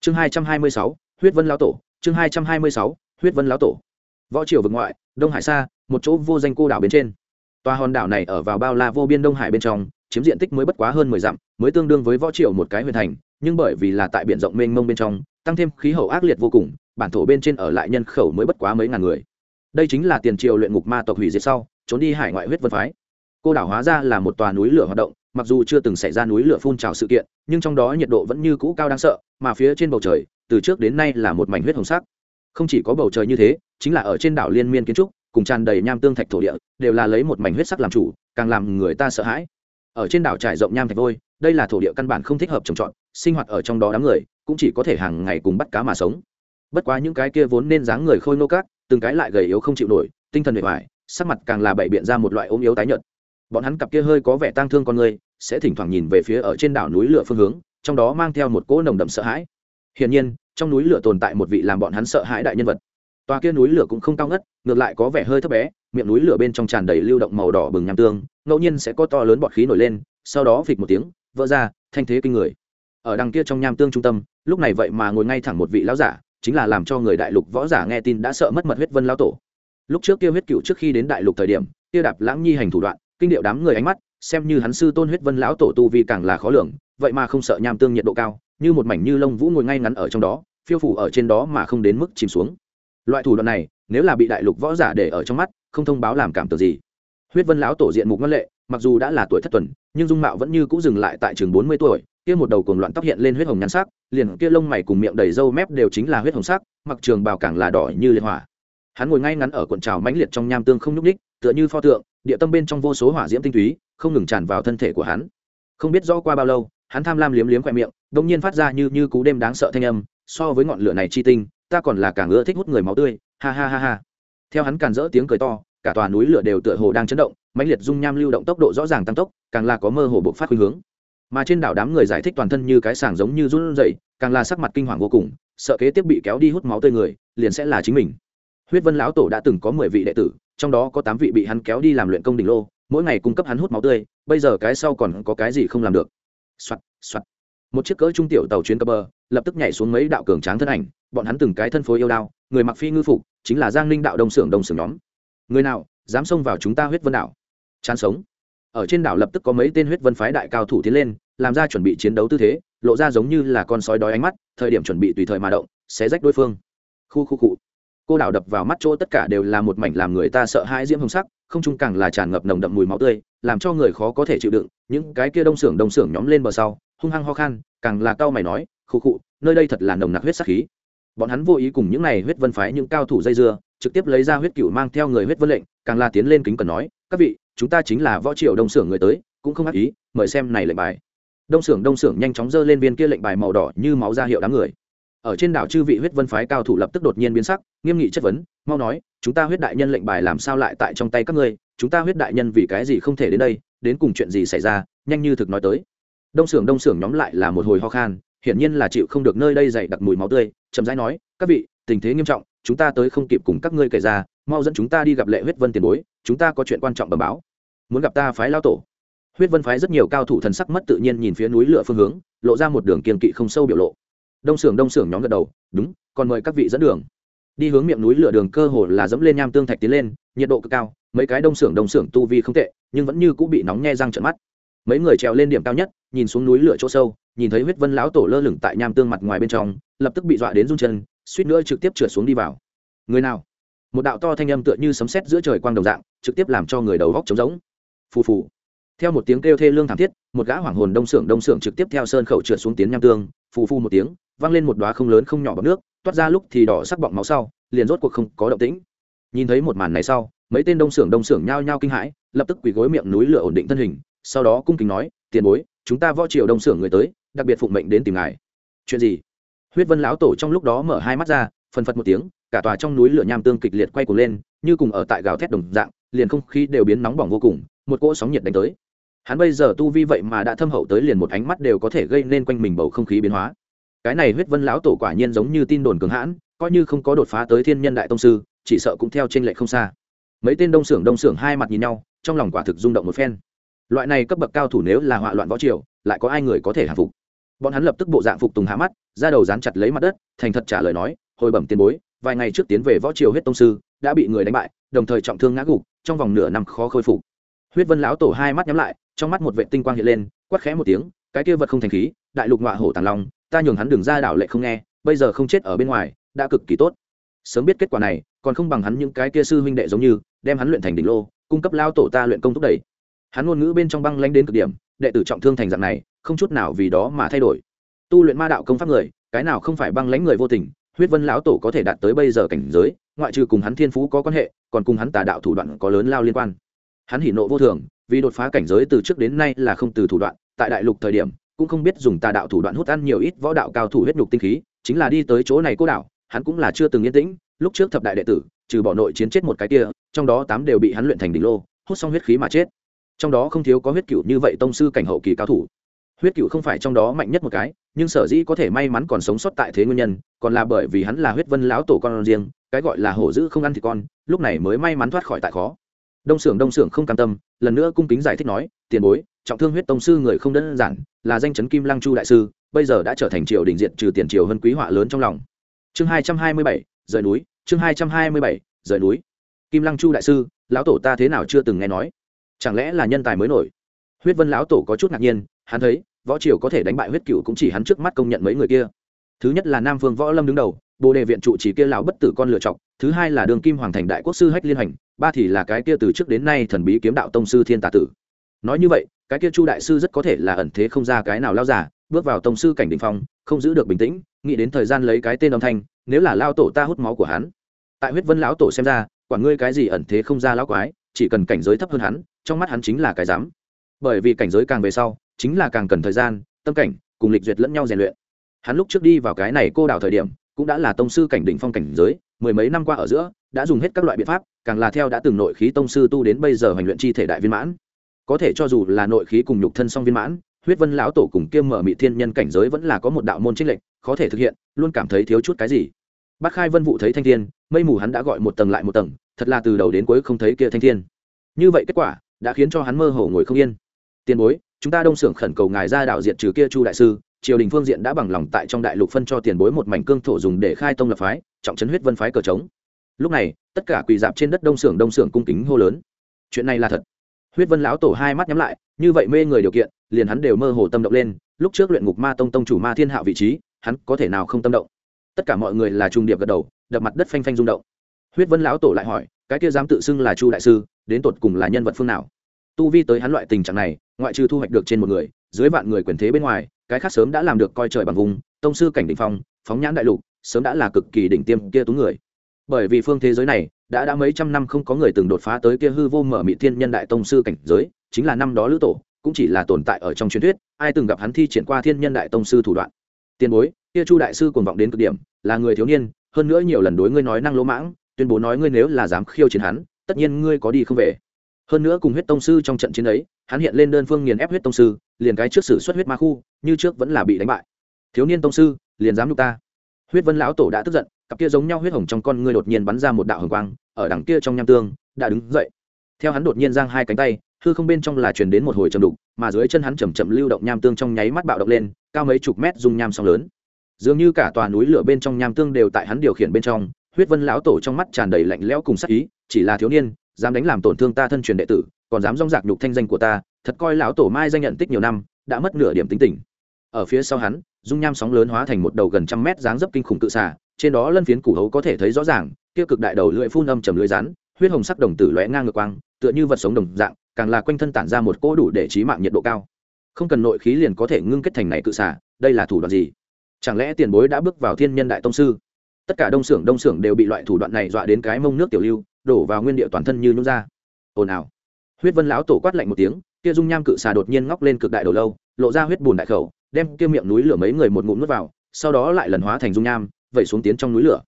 Chương 226, huyết vân lão tổ chương 226, huyết vân lão tổ. Võ triều vực ngoại, đông hải xa, một chỗ vô danh cô đảo bên trên. Tòa hòn đảo này ở vào bao la vô biên đông hải bên trong, chiếm diện tích mới bất quá hơn mười dặm, mới tương đương với võ triều một cái huyện thành, nhưng bởi vì là tại biển rộng mênh mông bên trong, tăng thêm khí hậu ác liệt vô cùng, bản thổ bên trên ở lại nhân khẩu mới bất quá mấy ngàn người. Đây chính là tiền triều luyện ngục ma tộc hủy diệt sau, trốn đi hải ngoại huyết vân phái. Cô đảo hóa ra là một tòa núi lửa hoạt động, mặc dù chưa từng xảy ra núi lửa phun trào sự kiện, nhưng trong đó nhiệt độ vẫn như cũ cao đáng sợ, mà phía trên bầu trời, từ trước đến nay là một mảnh huyết hồng sắc không chỉ có bầu trời như thế, chính là ở trên đảo liên miên kiến trúc, cùng tràn đầy nham tương thạch thổ địa, đều là lấy một mảnh huyết sắc làm chủ, càng làm người ta sợ hãi. Ở trên đảo trải rộng nham thạch vôi, đây là thổ địa căn bản không thích hợp trồng trọt, sinh hoạt ở trong đó đám người, cũng chỉ có thể hàng ngày cùng bắt cá mà sống. Bất quá những cái kia vốn nên dáng người khôi nô cát từng cái lại gầy yếu không chịu nổi, tinh thần bề ngoài sắc mặt càng là bậy biện ra một loại ốm yếu tái nhợt. Bọn hắn cặp kia hơi có vẻ tang thương con người, sẽ thỉnh thoảng nhìn về phía ở trên đảo núi lửa phương hướng, trong đó mang theo một cỗ nồng đậm sợ hãi. Hiển nhiên trong núi lửa tồn tại một vị làm bọn hắn sợ hãi đại nhân vật. Tòa kia núi lửa cũng không cao ngất, ngược lại có vẻ hơi thấp bé, miệng núi lửa bên trong tràn đầy lưu động màu đỏ bừng nham tương, ngẫu nhiên sẽ có to lớn bọt khí nổi lên, sau đó phịch một tiếng, vỡ ra, thanh thế kinh người. Ở đằng kia trong nham tương trung tâm, lúc này vậy mà ngồi ngay thẳng một vị lão giả, chính là làm cho người đại lục võ giả nghe tin đã sợ mất mật huyết vân lão tổ. Lúc trước kia huyết cựu trước khi đến đại lục thời điểm, kia đạp lãng nhi hành thủ đoạn, kinh điệu đám người ánh mắt, xem như hắn sư tôn huyết vân lão tổ tu vi càng là khó lường, vậy mà không sợ nham tương nhiệt độ cao như một mảnh như lông vũ ngồi ngay ngắn ở trong đó, phiêu phủ ở trên đó mà không đến mức chìm xuống. Loại thủ đoạn này, nếu là bị đại lục võ giả để ở trong mắt, không thông báo làm cảm tưởng gì. Huyết vân lão tổ diện mục ngân lệ, mặc dù đã là tuổi thất tuần, nhưng dung mạo vẫn như cũ dừng lại tại trường bốn mươi tuổi, kia một đầu cuồng loạn tóc hiện lên huyết hồng nhăn sắc, liền kia lông mày cùng miệng đầy râu mép đều chính là huyết hồng sắc, mặc trường bào càng là đỏ như liệt hỏa. Hắn ngồi ngay ngắn ở cuộn trào mãnh liệt trong nham tương không nhúc ních tựa như pho tượng, địa tâm bên trong vô số hỏa diễm tinh túy, không ngừng tràn vào thân thể của hắn. Không biết rõ qua bao lâu hắn tham lam liếm liếm khoe miệng đông nhiên phát ra như như cú đêm đáng sợ thanh âm, so với ngọn lửa này chi tinh, ta còn là càng ưa thích hút người máu tươi, ha ha ha ha. Theo hắn càn rỡ tiếng cười to, cả tòa núi lửa đều tựa hồ đang chấn động, mãnh liệt dung nham lưu động tốc độ rõ ràng tăng tốc, càng là có mơ hồ bộc phát khuynh hướng. Mà trên đảo đám người giải thích toàn thân như cái sàng giống như run rẩy, càng là sắc mặt kinh hoàng vô cùng, sợ kế tiếp bị kéo đi hút máu tươi người, liền sẽ là chính mình. Huyết vân lão tổ đã từng có mười vị đệ tử, trong đó có tám vị bị hắn kéo đi làm luyện công đỉnh lô, mỗi ngày cung cấp hắn hút máu tươi, bây giờ cái sau còn có cái gì không làm được soạt soạt. Một chiếc cỡ trung tiểu tàu chuyến cập bờ, lập tức nhảy xuống mấy đạo cường tráng thân ảnh, bọn hắn từng cái thân phối yêu đao, người mặc phi ngư phục, chính là giang ninh đạo đông sưởng đông sưởng nhóm. Người nào, dám xông vào chúng ta huyết vân đảo? Chán sống. Ở trên đảo lập tức có mấy tên huyết vân phái đại cao thủ tiến lên, làm ra chuẩn bị chiến đấu tư thế, lộ ra giống như là con sói đói ánh mắt, thời điểm chuẩn bị tùy thời mà động sẽ rách đối phương. Khu khu cụ cô đảo đập vào mắt chỗ tất cả đều là một mảnh làm người ta sợ hãi diễm hồng sắc không chung càng là tràn ngập nồng đậm mùi máu tươi làm cho người khó có thể chịu đựng. Những cái kia đông xưởng đông xưởng nhóm lên bờ sau hung hăng ho khan càng là cao mày nói khụ khụ, nơi đây thật là nồng nặc huyết sắc khí. Bọn hắn vô ý cùng những này huyết vân phái những cao thủ dây dưa trực tiếp lấy ra huyết cựu mang theo người huyết vân lệnh càng là tiến lên kính cần nói các vị chúng ta chính là võ triều đông xưởng người tới cũng không ác ý mời xem này lệnh bài. Đông xưởng đông xưởng nhanh chóng giơ lên viên kia lệnh bài màu đỏ như máu ra hiệu đám người ở trên đảo chư vị huyết vân phái cao thủ lập tức đột nhiên biến sắc, nghiêm nghị chất vấn, mau nói, chúng ta huyết đại nhân lệnh bài làm sao lại tại trong tay các ngươi? Chúng ta huyết đại nhân vì cái gì không thể đến đây? Đến cùng chuyện gì xảy ra? Nhanh như thực nói tới. Đông xưởng đông xưởng nhóm lại là một hồi ho khan, hiển nhiên là chịu không được nơi đây dày đặc mùi máu tươi, chậm rãi nói, các vị, tình thế nghiêm trọng, chúng ta tới không kịp cùng các ngươi kể ra, mau dẫn chúng ta đi gặp lệ huyết vân tiền bối, chúng ta có chuyện quan trọng bẩm báo. Muốn gặp ta phái lao tổ. Huyết vân phái rất nhiều cao thủ thần sắc mất tự nhiên nhìn phía núi lửa phương hướng, lộ ra một đường kiên kỵ không sâu biểu lộ đông xưởng đông xưởng nhóm gật đầu, đúng, còn mời các vị dẫn đường. Đi hướng miệng núi lửa đường cơ hồ là dẫm lên nham tương thạch tiến lên, nhiệt độ cực cao, mấy cái đông xưởng đông xưởng tu vi không tệ, nhưng vẫn như cũng bị nóng nhe răng trận mắt. Mấy người trèo lên điểm cao nhất, nhìn xuống núi lửa chỗ sâu, nhìn thấy huyết vân lão tổ lơ lửng tại nham tương mặt ngoài bên trong, lập tức bị dọa đến run chân, suýt nữa trực tiếp trượt xuống đi vào. Người nào? Một đạo to thanh âm tựa như sấm sét giữa trời quang đồng dạng, trực tiếp làm cho người đầu góc trống rỗng. Phù phù. Theo một tiếng kêu thê lương thảm thiết, một gã hoàng hồn đông xưởng đông xưởng trực tiếp theo sơn khẩu trượt xuống tiến nham tương, phù phù một tiếng văng lên một đoá không lớn không nhỏ bọc nước, toát ra lúc thì đỏ sắc bọng máu sau, liền rốt cuộc không có động tĩnh. Nhìn thấy một màn này sau, mấy tên đông xưởng đông xưởng nhao nhao kinh hãi, lập tức quỳ gối miệng núi lửa ổn định thân hình, sau đó cung kính nói, tiền bối, chúng ta võ triều đông xưởng người tới, đặc biệt phụng mệnh đến tìm ngài. Chuyện gì? Huyết vân lão tổ trong lúc đó mở hai mắt ra, phần phật một tiếng, cả tòa trong núi lửa nham tương kịch liệt quay cuồng lên, như cùng ở tại gào thét đồng dạng, liền không khí đều biến nóng bỏng vô cùng, một cỗ sóng nhiệt đánh tới. Hắn bây giờ tu vi vậy mà đã thâm hậu tới liền một ánh mắt đều có thể gây nên quanh mình bầu không khí biến hóa cái này huyết vân lão tổ quả nhiên giống như tin đồn cường hãn, coi như không có đột phá tới thiên nhân đại tông sư, chỉ sợ cũng theo trên lệ không xa. Mấy tên đông xưởng đông xưởng hai mặt nhìn nhau, trong lòng quả thực rung động một phen. Loại này cấp bậc cao thủ nếu là họa loạn võ triều, lại có ai người có thể hạ phục? Bọn hắn lập tức bộ dạng phục tùng hạ mắt, ra đầu dán chặt lấy mặt đất, thành thật trả lời nói, hồi bẩm tiền bối, vài ngày trước tiến về võ triều huyết tông sư, đã bị người đánh bại, đồng thời trọng thương ngã gục, trong vòng nửa năm khó khôi phục. Huyết vân lão tổ hai mắt nhắm lại, trong mắt một vệ tinh quang hiện lên, quát khẽ một tiếng, cái kia vật không thành khí, đại lục ngọa hổ tàng long ta nhường hắn đường ra đảo lệ không nghe, bây giờ không chết ở bên ngoài, đã cực kỳ tốt. Sớm biết kết quả này, còn không bằng hắn những cái kia sư huynh đệ giống như, đem hắn luyện thành đỉnh lô, cung cấp lao tổ ta luyện công thúc đẩy. Hắn ngôn ngữ bên trong băng lanh đến cực điểm, đệ tử trọng thương thành dạng này, không chút nào vì đó mà thay đổi. Tu luyện ma đạo công pháp người, cái nào không phải băng lãnh người vô tình, huyết vân lão tổ có thể đạt tới bây giờ cảnh giới, ngoại trừ cùng hắn thiên phú có quan hệ, còn cùng hắn tà đạo thủ đoạn có lớn lao liên quan. Hắn hỉ nộ vô thường, vì đột phá cảnh giới từ trước đến nay là không từ thủ đoạn, tại đại lục thời điểm cũng không biết dùng tà đạo thủ đoạn hút ăn nhiều ít võ đạo cao thủ huyết nhục tinh khí, chính là đi tới chỗ này cô đạo hắn cũng là chưa từng yên tĩnh, lúc trước thập đại đệ tử, trừ bỏ nội chiến chết một cái kia, trong đó tám đều bị hắn luyện thành đỉnh lô, hút xong huyết khí mà chết. Trong đó không thiếu có huyết cựu như vậy tông sư cảnh hậu kỳ cao thủ. Huyết cựu không phải trong đó mạnh nhất một cái, nhưng sở dĩ có thể may mắn còn sống sót tại thế nguyên nhân, còn là bởi vì hắn là huyết vân lão tổ con riêng, cái gọi là hổ dữ không ăn thì con, lúc này mới may mắn thoát khỏi tại khó đông xưởng đông xưởng không cam tâm, lần nữa cung kính giải thích nói, tiền bối, trọng thương huyết tông sư người không đơn giản, là danh chấn kim lăng chu đại sư, bây giờ đã trở thành triều đình diện trừ tiền triều hơn quý họa lớn trong lòng. Chương hai trăm hai mươi bảy, rời núi, chương hai trăm hai mươi bảy, rời núi. Kim lăng chu đại sư, lão tổ ta thế nào chưa từng nghe nói? Chẳng lẽ là nhân tài mới nổi? Huyết vân lão tổ có chút ngạc nhiên, hắn thấy, võ triều có thể đánh bại huyết cựu cũng chỉ hắn trước mắt công nhận mấy người kia. Thứ nhất là nam phương võ lâm đứng đầu bồ đề viện trụ chỉ kia lão bất tử con lựa chọc, thứ hai là đường kim hoàng thành đại quốc sư hách liên hành, ba thì là cái kia từ trước đến nay thần bí kiếm đạo tông sư thiên tà tử. Nói như vậy, cái kia chu đại sư rất có thể là ẩn thế không ra cái nào lao giả bước vào tông sư cảnh đình phong, không giữ được bình tĩnh, nghĩ đến thời gian lấy cái tên âm thanh, nếu là lao tổ ta hút máu của hắn. Tại huyết vân lão tổ xem ra quản ngươi cái gì ẩn thế không ra lão quái, chỉ cần cảnh giới thấp hơn hắn, trong mắt hắn chính là cái dám bởi vì cảnh giới càng về sau, chính là càng cần thời gian, tâm cảnh, cùng lịch duyệt lẫn nhau rèn luyện. Hắn lúc trước đi vào cái này cô đảo thời điểm cũng đã là tông sư cảnh đỉnh phong cảnh giới, mười mấy năm qua ở giữa, đã dùng hết các loại biện pháp, càng là theo đã từng nội khí tông sư tu đến bây giờ hành luyện chi thể đại viên mãn. Có thể cho dù là nội khí cùng nhục thân song viên mãn, huyết vân lão tổ cùng kiêm mở mị thiên nhân cảnh giới vẫn là có một đạo môn trích lệnh khó thể thực hiện, luôn cảm thấy thiếu chút cái gì. Bác khai vân vụ thấy thanh thiên, mây mù hắn đã gọi một tầng lại một tầng, thật là từ đầu đến cuối không thấy kia thanh thiên. Như vậy kết quả, đã khiến cho hắn mơ hồ ngồi không yên. Tiền bối, chúng ta đông xưởng khẩn cầu ngài ra đạo diện trừ kia chu đại sư triều đình phương diện đã bằng lòng tại trong đại lục phân cho tiền bối một mảnh cương thổ dùng để khai tông lập phái, trọng trấn huyết vân phái cờ trống. Lúc này, tất cả quỳ dạp trên đất đông xưởng đông xưởng cung kính hô lớn. Chuyện này là thật. Huyết vân lão tổ hai mắt nhắm lại, như vậy mê người điều kiện, liền hắn đều mơ hồ tâm động lên, lúc trước luyện ngục ma tông tông chủ ma thiên hạo vị trí, hắn có thể nào không tâm động? Tất cả mọi người là trung điệp gật đầu, đập mặt đất phanh phanh rung động. Huyết vân lão tổ lại hỏi, cái kia dám tự xưng là chu đại sư, đến tột cùng là nhân vật phương nào? Tu vi tới hắn loại tình trạng này, ngoại trừ thu hoạch được trên một người, dưới vạn người quyền thế bên ngoài cái khác sớm đã làm được coi trời bằng vùng, tông sư cảnh đỉnh phong, phóng nhãn đại lục, sớm đã là cực kỳ đỉnh tiêm kia tú người. Bởi vì phương thế giới này, đã đã mấy trăm năm không có người từng đột phá tới kia hư vô mở mị thiên nhân đại tông sư cảnh giới, chính là năm đó lữ tổ, cũng chỉ là tồn tại ở trong truyền thuyết, ai từng gặp hắn thi triển qua thiên nhân đại tông sư thủ đoạn. Tiền bối, kia chu đại sư cuồng vọng đến cực điểm, là người thiếu niên, hơn nữa nhiều lần đối ngươi nói năng lỗ mãng, tuyên bố nói ngươi nếu là dám khiêu chiến hắn, tất nhiên ngươi có đi không về. Hơn nữa cùng huyết tông sư trong trận chiến ấy, hắn hiện lên đơn phương nghiền ép huyết tông sư, liền cái trước sử xuất huyết ma khu như trước vẫn là bị đánh bại. Thiếu niên tông sư, liền dám nhục ta. Huyết vân lão tổ đã tức giận, cặp kia giống nhau huyết hồng trong con ngươi đột nhiên bắn ra một đạo hồng quang, ở đằng kia trong nham tương, đã đứng dậy. Theo hắn đột nhiên giang hai cánh tay, hư không bên trong là truyền đến một hồi trầm đục, mà dưới chân hắn chầm chậm lưu động nham tương trong nháy mắt bạo động lên, cao mấy chục mét dung nham song lớn. Dường như cả tòa núi lửa bên trong nham tương đều tại hắn điều khiển bên trong, huyết vân lão tổ trong mắt tràn đầy lạnh lẽo cùng sắc ý, chỉ là thiếu niên, dám đánh làm tổn thương ta thân truyền đệ tử, còn dám rong rạc nhục thanh danh của ta, thật coi lão tổ mai danh nhận tích nhiều năm, đã mất nửa điểm tính tình ở phía sau hắn, dung nham sóng lớn hóa thành một đầu gần trăm mét dáng dấp kinh khủng cự xà, trên đó lân phiến củ hấu có thể thấy rõ ràng, kia cực đại đầu lưỡi phun âm trầm lưỡi rắn, huyết hồng sắc đồng tử lóe ngang ngược quang, tựa như vật sống đồng dạng, càng là quanh thân tản ra một cỗ đủ để trí mạng nhiệt độ cao. Không cần nội khí liền có thể ngưng kết thành này cự xà, đây là thủ đoạn gì? Chẳng lẽ tiền bối đã bước vào thiên nhân đại tông sư? Tất cả đông xưởng đông xưởng đều bị loại thủ đoạn này dọa đến cái mông nước tiểu lưu, đổ vào nguyên địa toàn thân như nhún ra. Ồn ào. Huyết vân lão tổ quát lạnh một tiếng, kia dung nham cự xà đột nhiên ngóc lên cực đại đầu lâu, lộ ra huyết bùn đại khẩu đem kia miệng núi lửa mấy người một ngụm nuốt vào, sau đó lại lần hóa thành dung nham, vẩy xuống tiến trong núi lửa.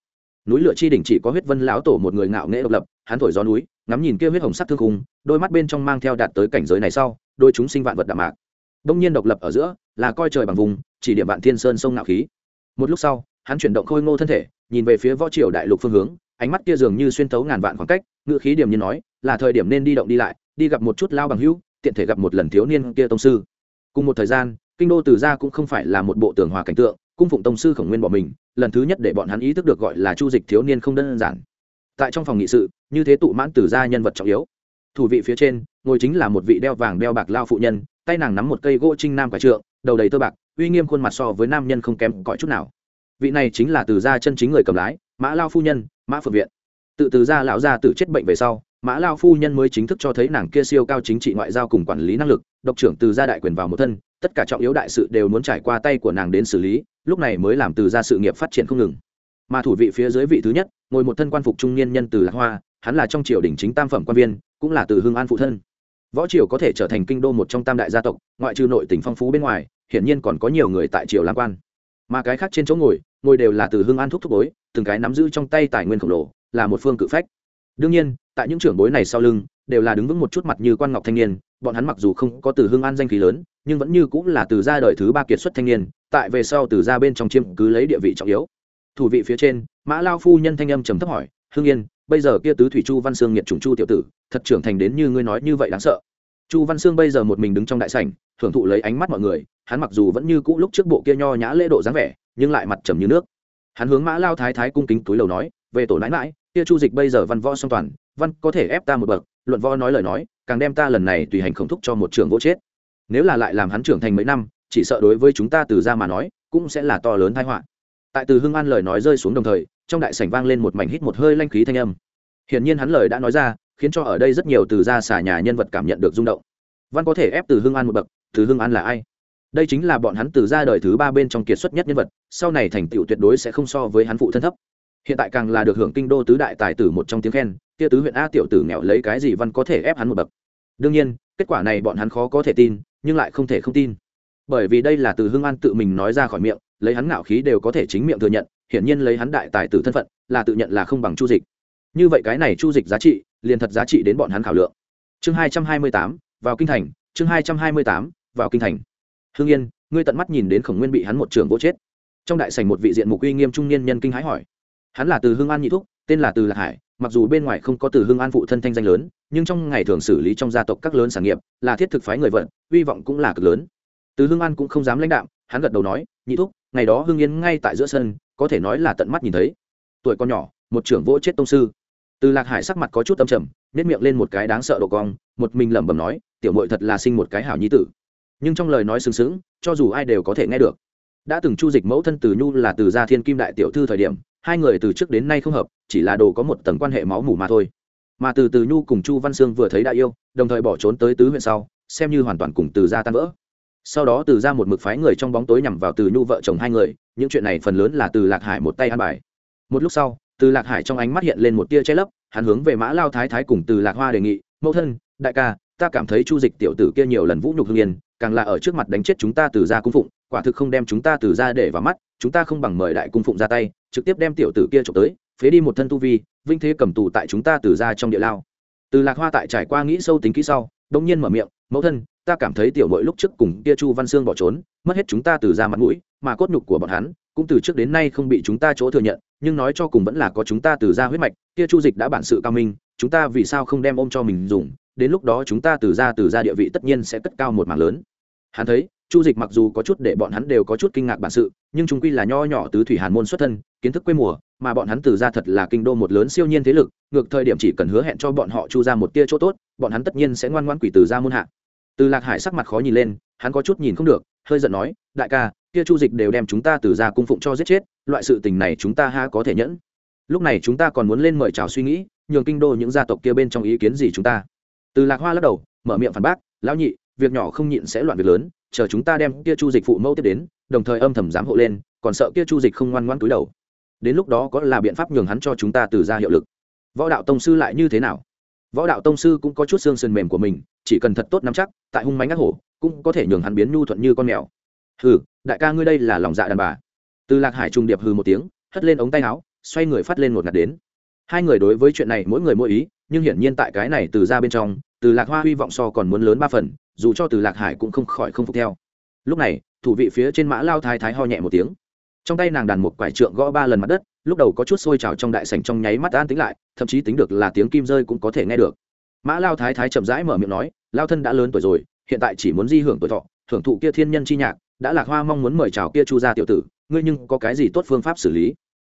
Núi lửa chi đỉnh chỉ có huyết vân lão tổ một người ngạo nghễ độc lập, hắn thổi gió núi, ngắm nhìn kia huyết hồng sắc thương khung, đôi mắt bên trong mang theo đạt tới cảnh giới này sau, đôi chúng sinh vạn vật đạm mạc. Đông nhiên độc lập ở giữa, là coi trời bằng vùng, chỉ điểm vạn thiên sơn sông ngạo khí. Một lúc sau, hắn chuyển động khôi ngô thân thể, nhìn về phía võ triều đại lục phương hướng, ánh mắt kia dường như xuyên thấu ngàn vạn khoảng cách ngự khí điểm như nói, là thời điểm nên đi động đi lại, đi gặp một chút lao bằng hữu, tiện thể gặp một lần thiếu niên kia tông sư. Cùng một thời gian kinh đô từ gia cũng không phải là một bộ tường hòa cảnh tượng, cung phụng tông sư khổng nguyên bỏ mình, lần thứ nhất để bọn hắn ý thức được gọi là chu dịch thiếu niên không đơn giản. Tại trong phòng nghị sự, như thế tụ mãn từ gia nhân vật trọng yếu. Thủ vị phía trên, ngồi chính là một vị đeo vàng đeo bạc lao phụ nhân, tay nàng nắm một cây gỗ trinh nam quả trượng, đầu đầy tơ bạc, uy nghiêm khuôn mặt so với nam nhân không kém cõi chút nào. Vị này chính là từ gia chân chính người cầm lái, mã lao phu nhân, mã phượng viện. Tự từ gia lão gia tự chết bệnh về sau mã lao phu nhân mới chính thức cho thấy nàng kia siêu cao chính trị ngoại giao cùng quản lý năng lực, độc trưởng từ gia đại quyền vào một thân, tất cả trọng yếu đại sự đều muốn trải qua tay của nàng đến xử lý, lúc này mới làm từ gia sự nghiệp phát triển không ngừng. Mà thủ vị phía dưới vị thứ nhất, ngồi một thân quan phục trung niên nhân từ lạc hoa, hắn là trong triều đình chính tam phẩm quan viên, cũng là từ hương an phụ thân. Võ triều có thể trở thành kinh đô một trong tam đại gia tộc, ngoại trừ nội tỉnh phong phú bên ngoài, hiển nhiên còn có nhiều người tại triều làm quan. Mà cái khác trên chỗ ngồi ngồi đều là từ hương an thúc thúc bối từng cái nắm giữ trong tay tài nguyên khổng lồ, là một phương cự phách đương nhiên, tại những trưởng bối này sau lưng, đều là đứng vững một chút mặt như quan ngọc thanh niên, bọn hắn mặc dù không có từ hương an danh khí lớn, nhưng vẫn như cũng là từ gia đời thứ ba kiệt xuất thanh niên, tại về sau từ gia bên trong chiêm cứ lấy địa vị trọng yếu. Thủ vị phía trên, mã lao phu nhân thanh âm trầm thấp hỏi hương yên, bây giờ kia tứ thủy chu văn sương nghiệt trùng chu tiểu tử, thật trưởng thành đến như ngươi nói như vậy đáng sợ. Chu văn sương bây giờ một mình đứng trong đại sảnh, thưởng thụ lấy ánh mắt mọi người, hắn mặc dù vẫn như cũ lúc trước bộ kia nho nhã lễ độ dáng vẻ, nhưng lại mặt trầm như nước. Hắn hướng mã lao thái thái cung kính túi lầu nói, về tổ nãi mãi kia chu dịch bây giờ văn võ song toàn, văn có thể ép ta một bậc, luận võ nói lời nói, càng đem ta lần này tùy hành khổng thúc cho một trường vỗ chết. Nếu là lại làm hắn trưởng thành mấy năm, chỉ sợ đối với chúng ta từ ra mà nói, cũng sẽ là to lớn tai họa. Tại từ hưng an lời nói rơi xuống đồng thời, trong đại sảnh vang lên một mảnh hít một hơi lanh khí thanh âm. Hiển nhiên hắn lời đã nói ra, khiến cho ở đây rất nhiều từ gia xả nhà nhân vật cảm nhận được rung động. Văn có thể ép từ hưng an một bậc, từ hưng an là ai? Đây chính là bọn hắn từ gia đời thứ ba bên trong kiệt xuất nhất nhân vật, sau này thành tựu tuyệt đối sẽ không so với hắn phụ thân thấp hiện tại càng là được hưởng kinh đô tứ đại tài tử một trong tiếng khen, kia tứ huyện a tiểu tử nghèo lấy cái gì văn có thể ép hắn một bậc. Đương nhiên, kết quả này bọn hắn khó có thể tin, nhưng lại không thể không tin. Bởi vì đây là từ hương an tự mình nói ra khỏi miệng, lấy hắn ngạo khí đều có thể chính miệng thừa nhận, hiển nhiên lấy hắn đại tài tử thân phận, là tự nhận là không bằng chu dịch. Như vậy cái này chu dịch giá trị, liền thật giá trị đến bọn hắn khảo lượng. Chương hai trăm hai mươi tám, vào kinh thành, chương hai trăm hai mươi tám, vào kinh thành. Hương yên, ngươi tận mắt nhìn đến khổng nguyên bị hắn một trường vỗ chết. Trong đại sảnh một vị diện mục uy nghiêm trung niên nhân kinh hãi hỏi hắn là từ hương an nhị thúc, tên là từ lạc hải, mặc dù bên ngoài không có từ hương an phụ thân thanh danh lớn, nhưng trong ngày thường xử lý trong gia tộc các lớn sản nghiệp, là thiết thực phái người vận, hy vọng cũng là cực lớn. Từ hương an cũng không dám lãnh đạm, hắn gật đầu nói, nhị thúc, ngày đó hương yên ngay tại giữa sân, có thể nói là tận mắt nhìn thấy. Tuổi con nhỏ, một trưởng vỗ chết tông sư. Từ lạc hải sắc mặt có chút âm trầm nếp miệng lên một cái đáng sợ độ cong, một mình lẩm bẩm nói, tiểu mội thật là sinh một cái hảo nhi tử. Nhưng trong lời nói sừng sững, cho dù ai đều có thể nghe được. Đã từng chu dịch mẫu thân từ nhu là từ gia thiên kim đại tiểu thư thời điểm hai người từ trước đến nay không hợp, chỉ là đồ có một tầng quan hệ máu mủ mà thôi. Mà từ từ nhu cùng chu văn sương vừa thấy đại yêu, đồng thời bỏ trốn tới tứ huyện sau, xem như hoàn toàn cùng từ gia tan vỡ. Sau đó từ ra một mực phái người trong bóng tối nhằm vào từ nhu vợ chồng hai người, những chuyện này phần lớn là từ lạc hải một tay ăn bài. Một lúc sau, từ lạc hải trong ánh mắt hiện lên một tia che lấp, hắn hướng về mã lao thái thái cùng từ lạc hoa đề nghị, mẫu thân, đại ca, ta cảm thấy chu dịch tiểu tử kia nhiều lần vũ nhục hương yên, càng là ở trước mặt đánh chết chúng ta từ ra cung phụng quả thực không đem chúng ta từ ra để vào mắt, chúng ta không bằng mời đại cung phụng ra tay, trực tiếp đem tiểu tử kia trộm tới, phế đi một thân tu vi, vinh thế cầm tù tại chúng ta từ ra trong địa lao. Từ lạc hoa tại trải qua nghĩ sâu tính kỹ sau đông nhiên mở miệng, mẫu thân, ta cảm thấy tiểu mội lúc trước cùng kia chu văn sương bỏ trốn, mất hết chúng ta từ ra mặt mũi, mà cốt nhục của bọn hắn cũng từ trước đến nay không bị chúng ta chỗ thừa nhận, nhưng nói cho cùng vẫn là có chúng ta từ ra huyết mạch, kia chu dịch đã bản sự cao minh, chúng ta vì sao không đem ôm cho mình dùng, đến lúc đó chúng ta từ ra từ ra địa vị tất nhiên sẽ cất cao một mảng lớn. Hắn thấy chu dịch mặc dù có chút để bọn hắn đều có chút kinh ngạc bản sự, nhưng chúng quy là nho nhỏ tứ thủy hàn môn xuất thân, kiến thức quê mùa, mà bọn hắn từ ra thật là kinh đô một lớn siêu nhiên thế lực, ngược thời điểm chỉ cần hứa hẹn cho bọn họ chu ra một tia chỗ tốt, bọn hắn tất nhiên sẽ ngoan ngoan quỷ từ ra môn hạ. Từ lạc hải sắc mặt khó nhìn lên, hắn có chút nhìn không được, hơi giận nói, đại ca, kia chu dịch đều đem chúng ta từ ra cung phụng cho giết chết, loại sự tình này chúng ta ha có thể nhẫn? Lúc này chúng ta còn muốn lên mời chào suy nghĩ, nhường kinh đô những gia tộc kia bên trong ý kiến gì chúng ta? Từ lạc hoa lắc đầu, mở miệng phản bác, lão nhị, việc nhỏ không nhịn sẽ loạn việc lớn chờ chúng ta đem kia chu dịch phụ mẫu tiếp đến, đồng thời âm thầm giám hộ lên, còn sợ kia chu dịch không ngoan ngoan túi đầu. Đến lúc đó có là biện pháp nhường hắn cho chúng ta từ ra hiệu lực. Võ đạo tông sư lại như thế nào? Võ đạo tông sư cũng có chút xương sườn mềm của mình, chỉ cần thật tốt nắm chắc, tại hung mánh ác hổ, cũng có thể nhường hắn biến nhu thuận như con mèo. Hừ, đại ca ngươi đây là lòng dạ đàn bà. Từ lạc hải trung điệp hừ một tiếng, hất lên ống tay áo, xoay người phát lên một ngạt đến. Hai người đối với chuyện này mỗi người mỗi ý, nhưng hiển nhiên tại cái này từ ra bên trong từ lạc hoa hy vọng so còn muốn lớn ba phần, dù cho từ lạc hải cũng không khỏi không phục theo. Lúc này, thủ vị phía trên mã lao thái thái ho nhẹ một tiếng. Trong tay nàng đàn một quải trượng gõ ba lần mặt đất, lúc đầu có chút sôi trào trong đại sảnh trong nháy mắt an tính lại, thậm chí tính được là tiếng kim rơi cũng có thể nghe được. Mã lao thái thái chậm rãi mở miệng nói, lao thân đã lớn tuổi rồi, hiện tại chỉ muốn di hưởng tuổi thọ hưởng thụ kia thiên nhân chi nhạc, đã lạc hoa mong muốn mời chào kia chu gia tiểu tử, ngươi nhưng có cái gì tốt phương pháp xử lý?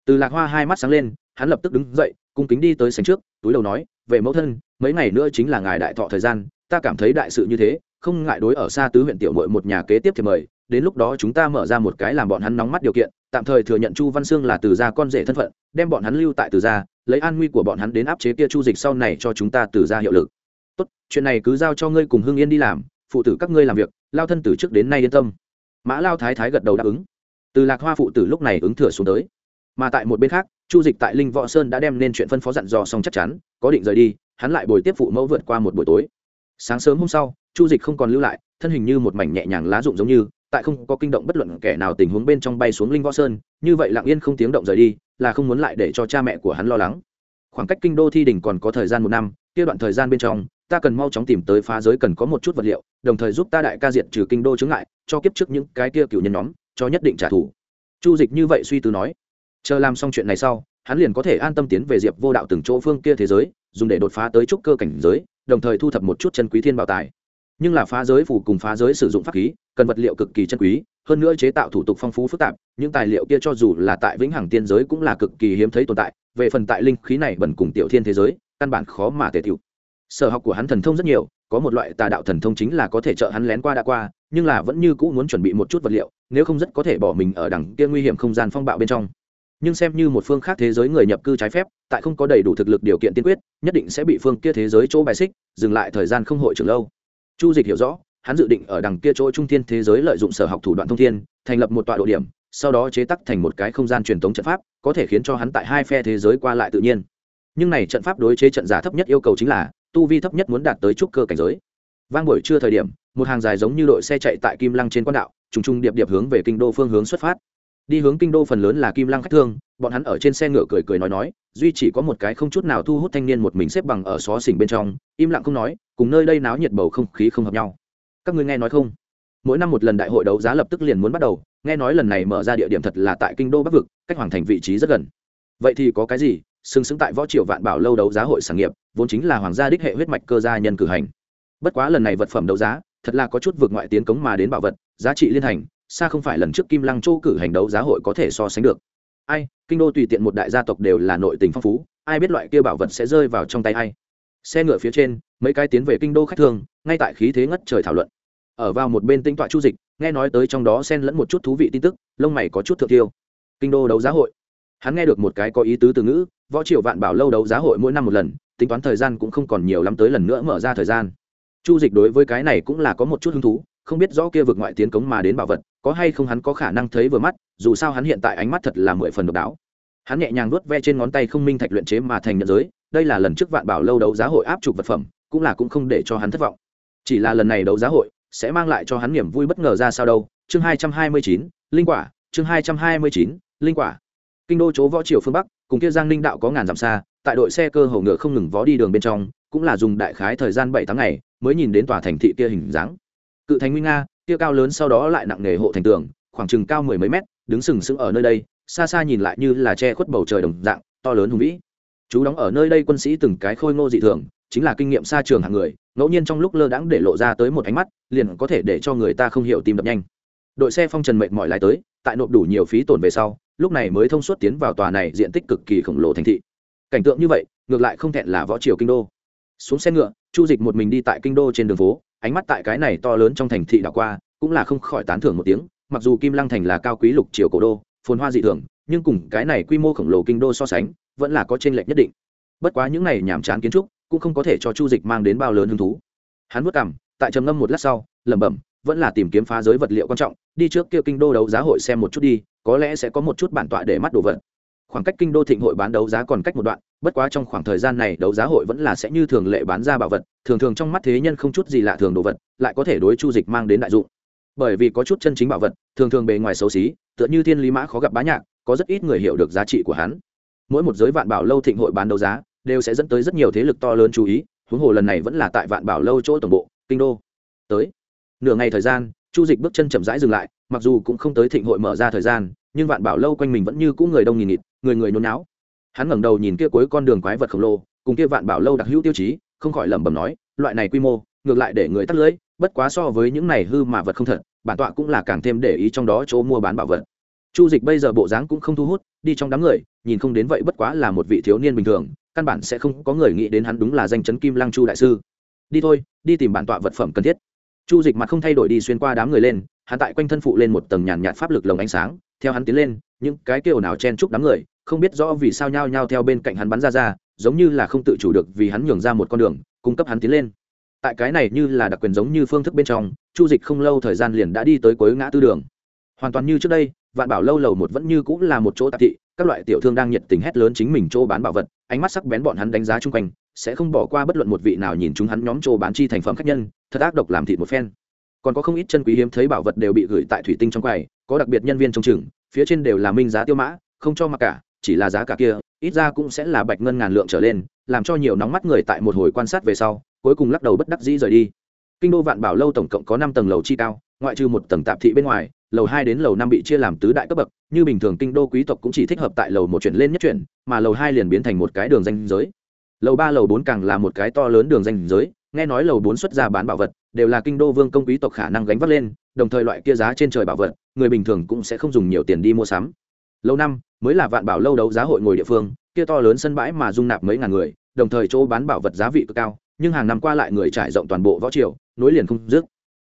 Từ lạc hoa hai mắt sáng lên, hắn lập tức đứng dậy cung kính đi tới sảnh trước, túi đầu nói, về mẫu thân, mấy ngày nữa chính là ngài đại thọ thời gian, ta cảm thấy đại sự như thế, không ngại đối ở xa tứ huyện tiểu mội một nhà kế tiếp thì mời, đến lúc đó chúng ta mở ra một cái làm bọn hắn nóng mắt điều kiện, tạm thời thừa nhận chu văn sương là từ gia con rể thân phận, đem bọn hắn lưu tại từ gia, lấy an nguy của bọn hắn đến áp chế kia chu dịch sau này cho chúng ta từ gia hiệu lực. Tốt, chuyện này cứ giao cho ngươi cùng hưng yên đi làm, phụ tử các ngươi làm việc, lao thân từ trước đến nay yên tâm. Mã lao thái thái gật đầu đáp ứng. Từ lạc hoa phụ tử lúc này ứng thừa xuống tới. Mà tại một bên khác chu dịch tại linh võ sơn đã đem nên chuyện phân phó dặn dò xong chắc chắn, có định rời đi, hắn lại bồi tiếp phụ mẫu vượt qua một buổi tối. Sáng sớm hôm sau, chu dịch không còn lưu lại, thân hình như một mảnh nhẹ nhàng lá rụng giống như, tại không có kinh động bất luận kẻ nào tình huống bên trong bay xuống linh võ sơn, như vậy lặng yên không tiếng động rời đi, là không muốn lại để cho cha mẹ của hắn lo lắng. Khoảng cách kinh đô thi đình còn có thời gian một năm, kia đoạn thời gian bên trong, ta cần mau chóng tìm tới phá giới cần có một chút vật liệu, đồng thời giúp ta đại ca diệt trừ kinh đô chướng ngại, cho kiếp trước những cái kia cựu nhân nhóm, cho nhất định trả thù. Chu dịch như vậy suy tư nói chờ làm xong chuyện này sau, hắn liền có thể an tâm tiến về diệp vô đạo từng chỗ phương kia thế giới, dùng để đột phá tới trúc cơ cảnh giới, đồng thời thu thập một chút chân quý thiên bảo tài. Nhưng là phá giới phủ cùng phá giới sử dụng pháp khí, cần vật liệu cực kỳ chân quý, hơn nữa chế tạo thủ tục phong phú phức tạp, những tài liệu kia cho dù là tại vĩnh hằng tiên giới cũng là cực kỳ hiếm thấy tồn tại, về phần tại linh khí này bẩn cùng tiểu thiên thế giới, căn bản khó mà tề tiểu sở học của hắn thần thông rất nhiều, có một loại tà đạo thần thông chính là có thể trợ hắn lén qua đã qua, nhưng là vẫn như cũ muốn chuẩn bị một chút vật liệu, nếu không rất có thể bỏ mình ở đằng kia nguy hiểm không gian phong bạo bên trong nhưng xem như một phương khác thế giới người nhập cư trái phép, tại không có đầy đủ thực lực điều kiện tiên quyết, nhất định sẽ bị phương kia thế giới chỗ bài xích, dừng lại thời gian không hội trưởng lâu. Chu dịch hiểu rõ, hắn dự định ở đằng kia chỗ trung thiên thế giới lợi dụng sở học thủ đoạn thông thiên, thành lập một tọa độ điểm, sau đó chế tắc thành một cái không gian truyền thống trận pháp, có thể khiến cho hắn tại hai phe thế giới qua lại tự nhiên. Nhưng này trận pháp đối chế trận giả thấp nhất yêu cầu chính là, tu vi thấp nhất muốn đạt tới trúc cơ cảnh giới. Vang buổi trưa thời điểm, một hàng dài giống như đội xe chạy tại kim lăng trên quan đạo, trùng trùng điệp điệp hướng về kinh đô phương hướng xuất phát đi hướng kinh đô phần lớn là kim lăng khách thương, bọn hắn ở trên xe ngựa cười cười nói nói, duy chỉ có một cái không chút nào thu hút thanh niên một mình xếp bằng ở xó xỉnh bên trong, im lặng không nói, cùng nơi đây náo nhiệt bầu không khí không hợp nhau. Các ngươi nghe nói không? Mỗi năm một lần đại hội đấu giá lập tức liền muốn bắt đầu, nghe nói lần này mở ra địa điểm thật là tại kinh đô bắc vực, cách hoàng thành vị trí rất gần. Vậy thì có cái gì? Xứng xứng tại võ triều vạn bảo lâu đấu giá hội sản nghiệp, vốn chính là hoàng gia đích hệ huyết mạch cơ gia nhân cử hành. Bất quá lần này vật phẩm đấu giá, thật là có chút vượt ngoại tiến cống mà đến bảo vật, giá trị liên hành xa không phải lần trước kim lăng châu cử hành đấu giá hội có thể so sánh được. Ai, kinh đô tùy tiện một đại gia tộc đều là nội tình phong phú, ai biết loại kia bảo vật sẽ rơi vào trong tay ai. Xe ngựa phía trên, mấy cái tiến về kinh đô khách thường, ngay tại khí thế ngất trời thảo luận. Ở vào một bên tinh tọa chu dịch, nghe nói tới trong đó xen lẫn một chút thú vị tin tức, lông mày có chút thượng tiêu kinh đô đấu giá hội. Hắn nghe được một cái có ý tứ từ ngữ, võ triều vạn bảo lâu đấu giá hội mỗi năm một lần, tính toán thời gian cũng không còn nhiều lắm tới lần nữa mở ra thời gian. Chu dịch đối với cái này cũng là có một chút hứng thú, không biết rõ kia vực ngoại tiến cống mà đến bảo vật có hay không hắn có khả năng thấy vừa mắt, dù sao hắn hiện tại ánh mắt thật là mười phần độc đáo. Hắn nhẹ nhàng nuốt ve trên ngón tay không minh thạch luyện chế mà thành nhận giới, đây là lần trước vạn bảo lâu đấu giá hội áp trục vật phẩm, cũng là cũng không để cho hắn thất vọng. Chỉ là lần này đấu giá hội, sẽ mang lại cho hắn niềm vui bất ngờ ra sao đâu. Chương hai trăm hai mươi chín, linh quả, chương hai trăm hai mươi chín, linh quả. Kinh đô chỗ võ triều phương bắc, cùng kia giang ninh đạo có ngàn dặm xa, tại đội xe cơ hầu ngựa không ngừng vó đi đường bên trong, cũng là dùng đại khái thời gian bảy tháng ngày mới nhìn đến tòa thành thị kia hình dáng. Cự thành nguy nga kia cao lớn sau đó lại nặng nề hộ thành tường, khoảng chừng cao mười mấy mét, đứng sừng sững ở nơi đây, xa xa nhìn lại như là che khuất bầu trời đồng dạng, to lớn hùng vĩ. Chú đóng ở nơi đây quân sĩ từng cái khôi ngô dị thường, chính là kinh nghiệm xa trường hàng người, ngẫu nhiên trong lúc lơ đãng để lộ ra tới một ánh mắt, liền có thể để cho người ta không hiểu tim đập nhanh. Đội xe phong trần mệnh mọi lái tới, tại nộp đủ nhiều phí tổn về sau, lúc này mới thông suốt tiến vào tòa này diện tích cực kỳ khổng lồ thành thị. Cảnh tượng như vậy, ngược lại không thẹn là võ triều kinh đô. Xuống xe ngựa, chu dịch một mình đi tại kinh đô trên đường phố ánh mắt tại cái này to lớn trong thành thị đảo qua, cũng là không khỏi tán thưởng một tiếng, mặc dù kim lăng thành là cao quý lục triều cổ đô, phồn hoa dị thường, nhưng cùng cái này quy mô khổng lồ kinh đô so sánh, vẫn là có t r ê n lệch nhất định. Bất quá những này nhàm chán kiến trúc, cũng không có thể cho chu dịch mang đến bao lớn hứng thú. Hắn vất cảm tại trầm ngâm một lát sau, lẩm bẩm, vẫn là tìm kiếm phá giới vật liệu quan trọng, đi trước kia kinh đô đấu giá hội xem một chút đi, có lẽ sẽ có một chút bản tọa để mắt đồ vật. Khoảng cách kinh đô thịnh hội bán đấu giá còn cách một đoạn bất quá trong khoảng thời gian này, đấu giá hội vẫn là sẽ như thường lệ bán ra bảo vật, thường thường trong mắt thế nhân không chút gì lạ thường đồ vật, lại có thể đối chu dịch mang đến đại dụng. Bởi vì có chút chân chính bảo vật, thường thường bề ngoài xấu xí, tựa như thiên lý mã khó gặp bá nhạc, có rất ít người hiểu được giá trị của hắn. Mỗi một giới vạn bảo lâu thịnh hội bán đấu giá, đều sẽ dẫn tới rất nhiều thế lực to lớn chú ý, huống hồ lần này vẫn là tại vạn bảo lâu chỗ tổng bộ, kinh đô. Tới. Nửa ngày thời gian, chu dịch bước chân chậm rãi dừng lại, mặc dù cũng không tới thịnh hội mở ra thời gian, nhưng vạn bảo lâu quanh mình vẫn như cũ người đông nghìn nghịt, người người nôn náo hắn ngẩng đầu nhìn kia cuối con đường quái vật khổng lồ, cùng kia vạn bảo lâu đặc hữu tiêu chí, không khỏi lẩm bẩm nói, loại này quy mô, ngược lại để người tắt lưỡi bất quá so với những này hư mà vật không thật, bản tọa cũng là càng thêm để ý trong đó chỗ mua bán bảo vật. Chu dịch bây giờ bộ dáng cũng không thu hút, đi trong đám người, nhìn không đến vậy bất quá là một vị thiếu niên bình thường, căn bản sẽ không có người nghĩ đến hắn đúng là danh chấn kim lăng chu đại sư. Đi thôi, đi tìm bản tọa vật phẩm cần thiết. Chu dịch mặt không thay đổi đi xuyên qua đám người lên, hắn tại quanh thân phụ lên một tầng nhàn nhạt pháp lực lồng ánh sáng, theo hắn tiến lên, những cái kêu nào chen chúc đám người không biết rõ vì sao nhao nhao theo bên cạnh hắn bắn ra ra, giống như là không tự chủ được vì hắn nhường ra một con đường, cung cấp hắn tiến lên. Tại cái này như là đặc quyền giống như phương thức bên trong, chu dịch không lâu thời gian liền đã đi tới cuối ngã tư đường. Hoàn toàn như trước đây, vạn bảo lâu lầu một vẫn như cũng là một chỗ tạp thị, các loại tiểu thương đang nhiệt tình hét lớn chính mình chỗ bán bảo vật, ánh mắt sắc bén bọn hắn đánh giá chung quanh, sẽ không bỏ qua bất luận một vị nào nhìn chúng hắn nhóm chỗ bán chi thành phẩm khách nhân, thật ác độc làm thịt một phen. Còn có không ít chân quý hiếm thấy bảo vật đều bị gửi tại thủy tinh trong quầy, có đặc biệt nhân viên trông chừng, phía trên đều là minh giá tiêu mã, không cho mặc cả chỉ là giá cả kia, ít ra cũng sẽ là bạch ngân ngàn lượng trở lên, làm cho nhiều nóng mắt người tại một hồi quan sát về sau, cuối cùng lắc đầu bất đắc dĩ rời đi. Kinh đô vạn bảo lâu tổng cộng có năm tầng lầu chi cao, ngoại trừ một tầng tạp thị bên ngoài, lầu hai đến lầu năm bị chia làm tứ đại cấp bậc, như bình thường kinh đô quý tộc cũng chỉ thích hợp tại lầu một chuyển lên nhất chuyển, mà lầu hai liền biến thành một cái đường danh giới. Lầu ba, lầu bốn càng là một cái to lớn đường danh giới, nghe nói lầu bốn xuất ra bán bảo vật, đều là kinh đô vương công quý tộc khả năng gánh vác lên, đồng thời loại kia giá trên trời bảo vật, người bình thường cũng sẽ không dùng nhiều tiền đi mua sắm lâu năm mới là vạn bảo lâu đấu giá hội ngồi địa phương, kia to lớn sân bãi mà dung nạp mấy ngàn người, đồng thời chỗ bán bảo vật giá vị cực cao, nhưng hàng năm qua lại người trải rộng toàn bộ võ triều, nối liền không dứt.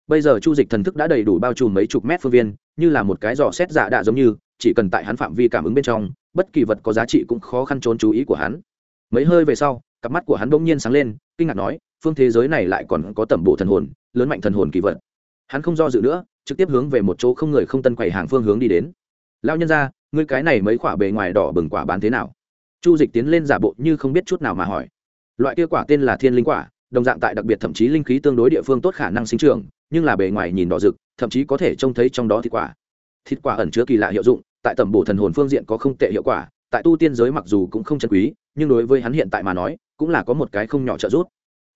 Bây giờ chu dịch thần thức đã đầy đủ bao trùm mấy chục mét phương viên, như là một cái giỏ xét dạ đạ giống như, chỉ cần tại hắn phạm vi cảm ứng bên trong, bất kỳ vật có giá trị cũng khó khăn trốn chú ý của hắn. Mấy hơi về sau, cặp mắt của hắn bỗng nhiên sáng lên, kinh ngạc nói, phương thế giới này lại còn có tẩm bộ thần hồn, lớn mạnh thần hồn kỳ vật. Hắn không do dự nữa, trực tiếp hướng về một chỗ không người không tân quầy hàng phương hướng đi đến. Lao nhân ra ngươi cái này mấy quả bề ngoài đỏ bừng quả bán thế nào? Chu dịch tiến lên giả bộ như không biết chút nào mà hỏi. Loại kia quả tên là thiên linh quả, đồng dạng tại đặc biệt thậm chí linh khí tương đối địa phương tốt khả năng sinh trưởng, nhưng là bề ngoài nhìn đỏ rực, thậm chí có thể trông thấy trong đó thịt quả. Thịt quả ẩn chứa kỳ lạ hiệu dụng, tại tầm bổ thần hồn phương diện có không tệ hiệu quả, tại tu tiên giới mặc dù cũng không chân quý, nhưng đối với hắn hiện tại mà nói, cũng là có một cái không nhỏ trợ giúp.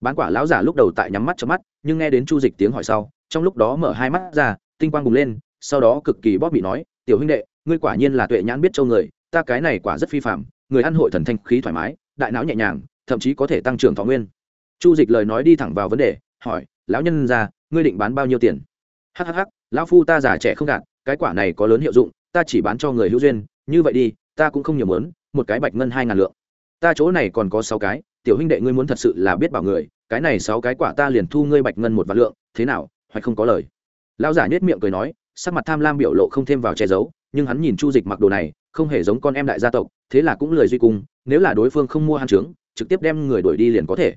Bán quả lão giả lúc đầu tại nhắm mắt cho mắt, nhưng nghe đến chu dịch tiếng hỏi sau, trong lúc đó mở hai mắt ra, tinh quang bùng lên, sau đó cực kỳ bóp bị nói, tiểu huynh đệ ngươi quả nhiên là tuệ nhãn biết châu người, ta cái này quả rất phi phạm người ăn hội thần thanh khí thoải mái, đại não nhẹ nhàng, thậm chí có thể tăng trưởng thọ nguyên. Chu dịch lời nói đi thẳng vào vấn đề, hỏi, lão nhân ra ngươi định bán bao nhiêu tiền? Hhh lão phu ta già trẻ không gạt, cái quả này có lớn hiệu dụng, ta chỉ bán cho người hữu duyên, như vậy đi, ta cũng không nhiều mớn một cái bạch ngân hai ngàn lượng. Ta chỗ này còn có sáu cái, tiểu huynh đệ ngươi muốn thật sự là biết bảo người, cái này sáu cái quả ta liền thu ngươi bạch ngân một vạn lượng, thế nào hoặc không có lời. Lão giả nhếch miệng cười nói, sắc mặt tham lam biểu lộ không thêm vào che giấu nhưng hắn nhìn chu dịch mặc đồ này, không hề giống con em đại gia tộc, thế là cũng lười duy cung, nếu là đối phương không mua hắn trướng, trực tiếp đem người đuổi đi liền có thể.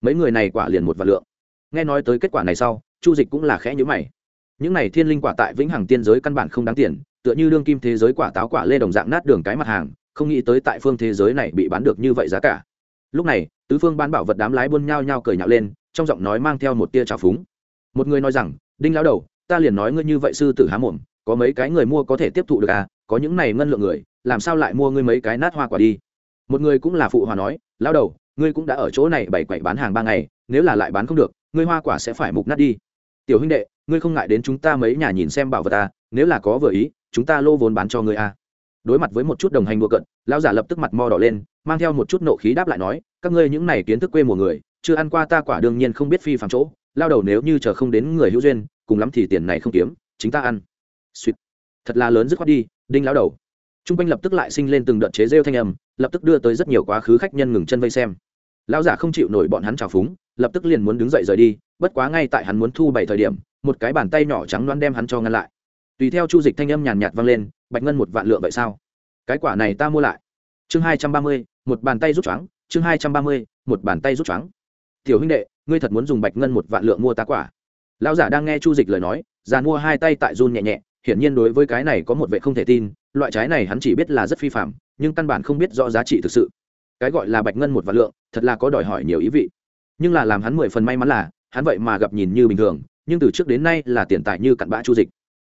Mấy người này quả liền một vạn lượng. Nghe nói tới kết quả này sau, chu dịch cũng là khẽ nhữ mày. Những này thiên linh quả tại vĩnh hằng tiên giới căn bản không đáng tiền, tựa như đương kim thế giới quả táo quả lê đồng dạng nát đường cái mặt hàng, không nghĩ tới tại phương thế giới này bị bán được như vậy giá cả. Lúc này, tứ phương bán bảo vật đám lái buôn nhao nhao cười nhạo lên, trong giọng nói mang theo một tia trào phúng. Một người nói rằng, đinh lão đầu, ta liền nói ngươi như vậy sư tử há mồm có mấy cái người mua có thể tiếp thụ được à có những này ngân lượng người làm sao lại mua ngươi mấy cái nát hoa quả đi? Một người cũng là phụ hòa nói lão đầu ngươi cũng đã ở chỗ này bày quậy bán hàng ba ngày nếu là lại bán không được ngươi hoa quả sẽ phải mục nát đi. Tiểu huynh đệ ngươi không ngại đến chúng ta mấy nhà nhìn xem bảo vật ta à, nếu là có vừa ý chúng ta lô vốn bán cho ngươi à. đối mặt với một chút đồng hành đua cận lão giả lập tức mặt mo đỏ lên mang theo một chút nộ khí đáp lại nói các ngươi những này kiến thức quê mùa người chưa ăn qua ta quả đương nhiên không biết phi phạm chỗ. Lao đầu nếu như chờ không đến người hữu duyên cùng lắm thì tiền này không kiếm chính ta ăn suýt thật là lớn dứt khoát đi, đinh lão đầu. T r u n g quanh lập tức lại sinh lên từng đợt chế rêu thanh âm, lập tức đưa tới rất nhiều quá khứ khách nhân ngừng chân vây xem. Lão giả không chịu nổi bọn hắn trào phúng, lập tức liền muốn đứng dậy rời đi, bất quá ngay tại hắn muốn thu bảy thời điểm, một cái bàn tay nhỏ trắng loan đem hắn cho ngăn lại. Tùy theo chu dịch thanh âm nhàn nhạt vang lên, bạch ngân một vạn lượng vậy sao? Cái quả này ta mua lại. Chương hai trăm ba mươi, một bàn tay rút choáng, chương hai trăm ba mươi, một bàn tay rút choáng. Tiểu huynh đệ, ngươi thật muốn dùng bạch ngân một vạn lượng mua tá quả? Lão giả đang nghe chu dịch lời nói già mua hai tay tại run nhẹ nhẹ hiển nhiên đối với cái này có một vệ không thể tin, loại trái này hắn chỉ biết là rất phi phạm, nhưng căn bản không biết rõ giá trị thực sự. Cái gọi là bạch ngân một vạn lượng, thật là có đòi hỏi nhiều ý vị. Nhưng là làm hắn mười phần may mắn là, hắn vậy mà gặp nhìn như bình thường, nhưng từ trước đến nay là tiền tài như cặn bã chu dịch.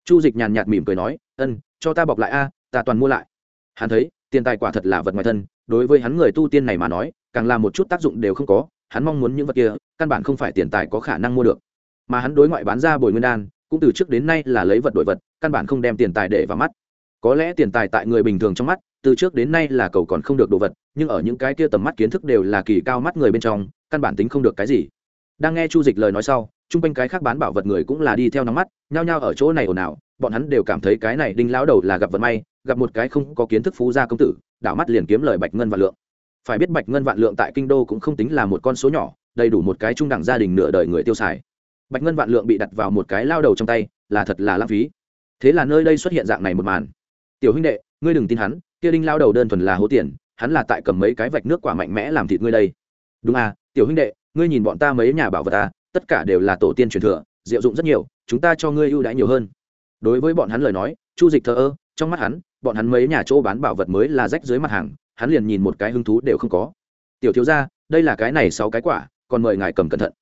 Chu dịch nhàn nhạt mỉm cười nói, ân, cho ta bọc lại a, ta toàn mua lại. Hắn thấy, tiền tài quả thật là vật ngoài thân, đối với hắn người tu tiên này mà nói, càng là một chút tác dụng đều không có, hắn mong muốn những vật kia, căn bản không phải tiền tài có khả năng mua được. Mà hắn đối ngoại bán ra bồi nguyên đan cũng từ trước đến nay là lấy vật đổi vật, căn bản không đem tiền tài để vào mắt. Có lẽ tiền tài tại người bình thường trong mắt, từ trước đến nay là cầu còn không được đồ vật, nhưng ở những cái kia tầm mắt kiến thức đều là kỳ cao mắt người bên trong, căn bản tính không được cái gì. Đang nghe chu dịch lời nói sau, chung quanh cái khác bán bảo vật người cũng là đi theo nóng mắt, nhao nhao ở chỗ này ồn ào, bọn hắn đều cảm thấy cái này đinh lão đầu là gặp vận may, gặp một cái không có kiến thức phú gia công tử, đảo mắt liền kiếm lời bạch ngân vạn lượng. Phải biết bạch ngân vạn lượng tại kinh đô cũng không tính là một con số nhỏ, đầy đủ một cái trung đẳng gia đình nửa đời người tiêu xài bạch ngân vạn lượng bị đặt vào một cái lao đầu trong tay, là thật là lãng phí. Thế là nơi đây xuất hiện dạng này một màn. Tiểu huynh đệ, ngươi đừng tin hắn, kia đinh lao đầu đơn thuần là hố tiền, hắn là tại cầm mấy cái vạch nước quả mạnh mẽ làm thịt ngươi đây. Đúng à tiểu huynh đệ, ngươi nhìn bọn ta mấy nhà bảo vật ta tất cả đều là tổ tiên truyền thừa, diệu dụng rất nhiều, chúng ta cho ngươi ưu đãi nhiều hơn. Đối với bọn hắn lời nói, chu dịch thờ ơ, trong mắt hắn, bọn hắn mấy nhà chỗ bán bảo vật mới là rách dưới mặt hàng, hắn liền nhìn một cái hứng thú đều không có. Tiểu thiếu ra đây là cái này sáu cái quả, còn mời ngài cầm cẩn thận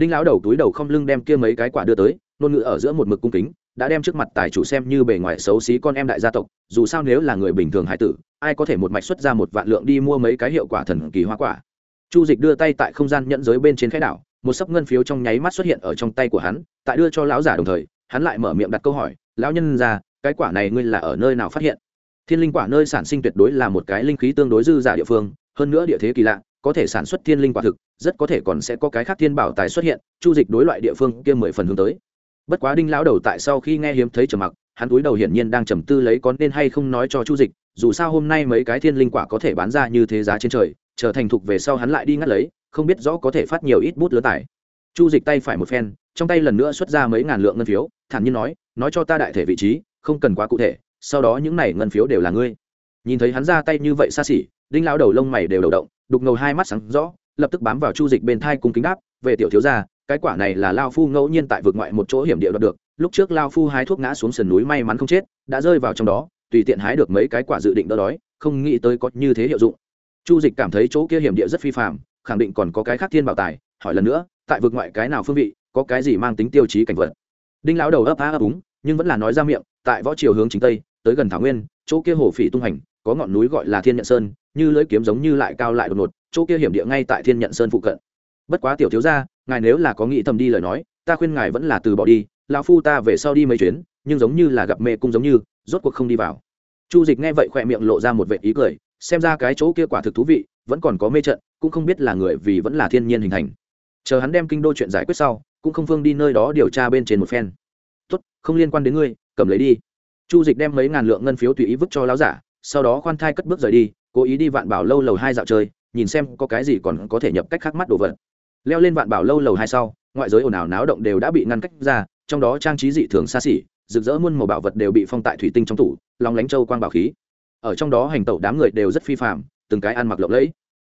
đinh lão đầu túi đầu không lưng đem kia mấy cái quả đưa tới nôn ngữ ở giữa một mực cung kính, đã đem trước mặt tài chủ xem như bề ngoài xấu xí con em đại gia tộc, dù sao nếu là người bình thường hải tử, ai có thể một mạch xuất ra một vạn lượng đi mua mấy cái hiệu quả thần kỳ hoa quả. Chu dịch đưa tay tại không gian nhẫn giới bên trên khai đảo, một sấp ngân phiếu trong nháy mắt xuất hiện ở trong tay của hắn, tại đưa cho lão giả đồng thời, hắn lại mở miệng đặt câu hỏi, lão nhân ra cái quả này ngươi là ở nơi nào phát hiện? Thiên linh quả nơi sản sinh tuyệt đối là một cái linh khí tương đối dư giả địa phương, hơn nữa địa thế kỳ lạ có thể sản xuất thiên linh quả thực, rất có thể còn sẽ có cái khác thiên bảo tài xuất hiện, chu dịch đối loại địa phương kia mười phần hướng tới. Bất quá đinh lão đầu tại sau khi nghe hiếm thấy trầm mặc, hắn túi đầu hiển nhiên đang trầm tư lấy có nên hay không nói cho chu dịch, dù sao hôm nay mấy cái thiên linh quả có thể bán ra như thế giá trên trời, trở thành thục về sau hắn lại đi ngắt lấy, không biết rõ có thể phát nhiều ít bút lứa tải chu dịch tay phải một phen, trong tay lần nữa xuất ra mấy ngàn lượng ngân phiếu, thản nhiên nói nói cho ta đại thể vị trí, không cần quá cụ thể, sau đó những này ngân phiếu đều là ngươi. Nhìn thấy hắn ra tay như vậy xa xỉ đinh lão đầu lông mày đều đầu động, đục ngầu hai mắt sáng rõ, lập tức bám vào chu dịch bên thai cùng kính đáp, về tiểu thiếu gia, cái quả này là lao phu ngẫu nhiên tại vực ngoại một chỗ hiểm địa đoạt được, lúc trước lao phu hái thuốc ngã xuống sườn núi may mắn không chết, đã rơi vào trong đó, tùy tiện hái được mấy cái quả dự định đỡ đói, không nghĩ tới có như thế hiệu dụng. Chu dịch cảm thấy chỗ kia hiểm địa rất phi phạm khẳng định còn có cái khác thiên bảo tài, hỏi lần nữa, tại vực ngoại cái nào phương vị, có cái gì mang tính tiêu chí cảnh vật? Đinh lão đầu ấp á ấp úng, nhưng vẫn là nói ra miệng, tại võ triều hướng chính tây, tới gần thảo nguyên, chỗ kia hồ phỉ tung hành, có ngọn núi gọi là thiên nhận sơn như lưỡi kiếm giống như lại cao lại đột ngột, chỗ kia hiểm địa ngay tại thiên nhận sơn phụ cận. Bất quá tiểu thiếu gia, ngài nếu là có nghĩ thầm đi lời nói, ta khuyên ngài vẫn là từ bỏ đi, lão phu ta về sau đi mấy chuyến, nhưng giống như là gặp mẹ cung giống như, rốt cuộc không đi vào. Chu dịch nghe vậy khỏe miệng lộ ra một vệ ý cười, xem ra cái chỗ kia quả thực thú vị, vẫn còn có mê trận, cũng không biết là người vì vẫn là thiên nhiên hình thành. Chờ hắn đem kinh đô chuyện giải quyết sau, cũng không phương đi nơi đó điều tra bên trên một phen. Tốt, không liên quan đến ngươi, cầm lấy đi. Chu dịch đem mấy ngàn lượng ngân phiếu tùy ý vứt cho lão giả sau đó khoan thai cất bước rời đi, cố ý đi vạn bảo lâu lầu hai dạo chơi, nhìn xem có cái gì còn có thể nhập cách khác mắt đồ vật. Leo lên vạn bảo lâu lầu hai sau, ngoại giới ồn ào náo động đều đã bị ngăn cách ra, trong đó trang trí dị thường xa xỉ, rực rỡ muôn màu bảo vật đều bị phong tại thủy tinh trong tủ lòng lánh châu quang bảo khí. Ở trong đó hành tẩu đám người đều rất phi phạm từng cái ăn mặc lộng lẫy.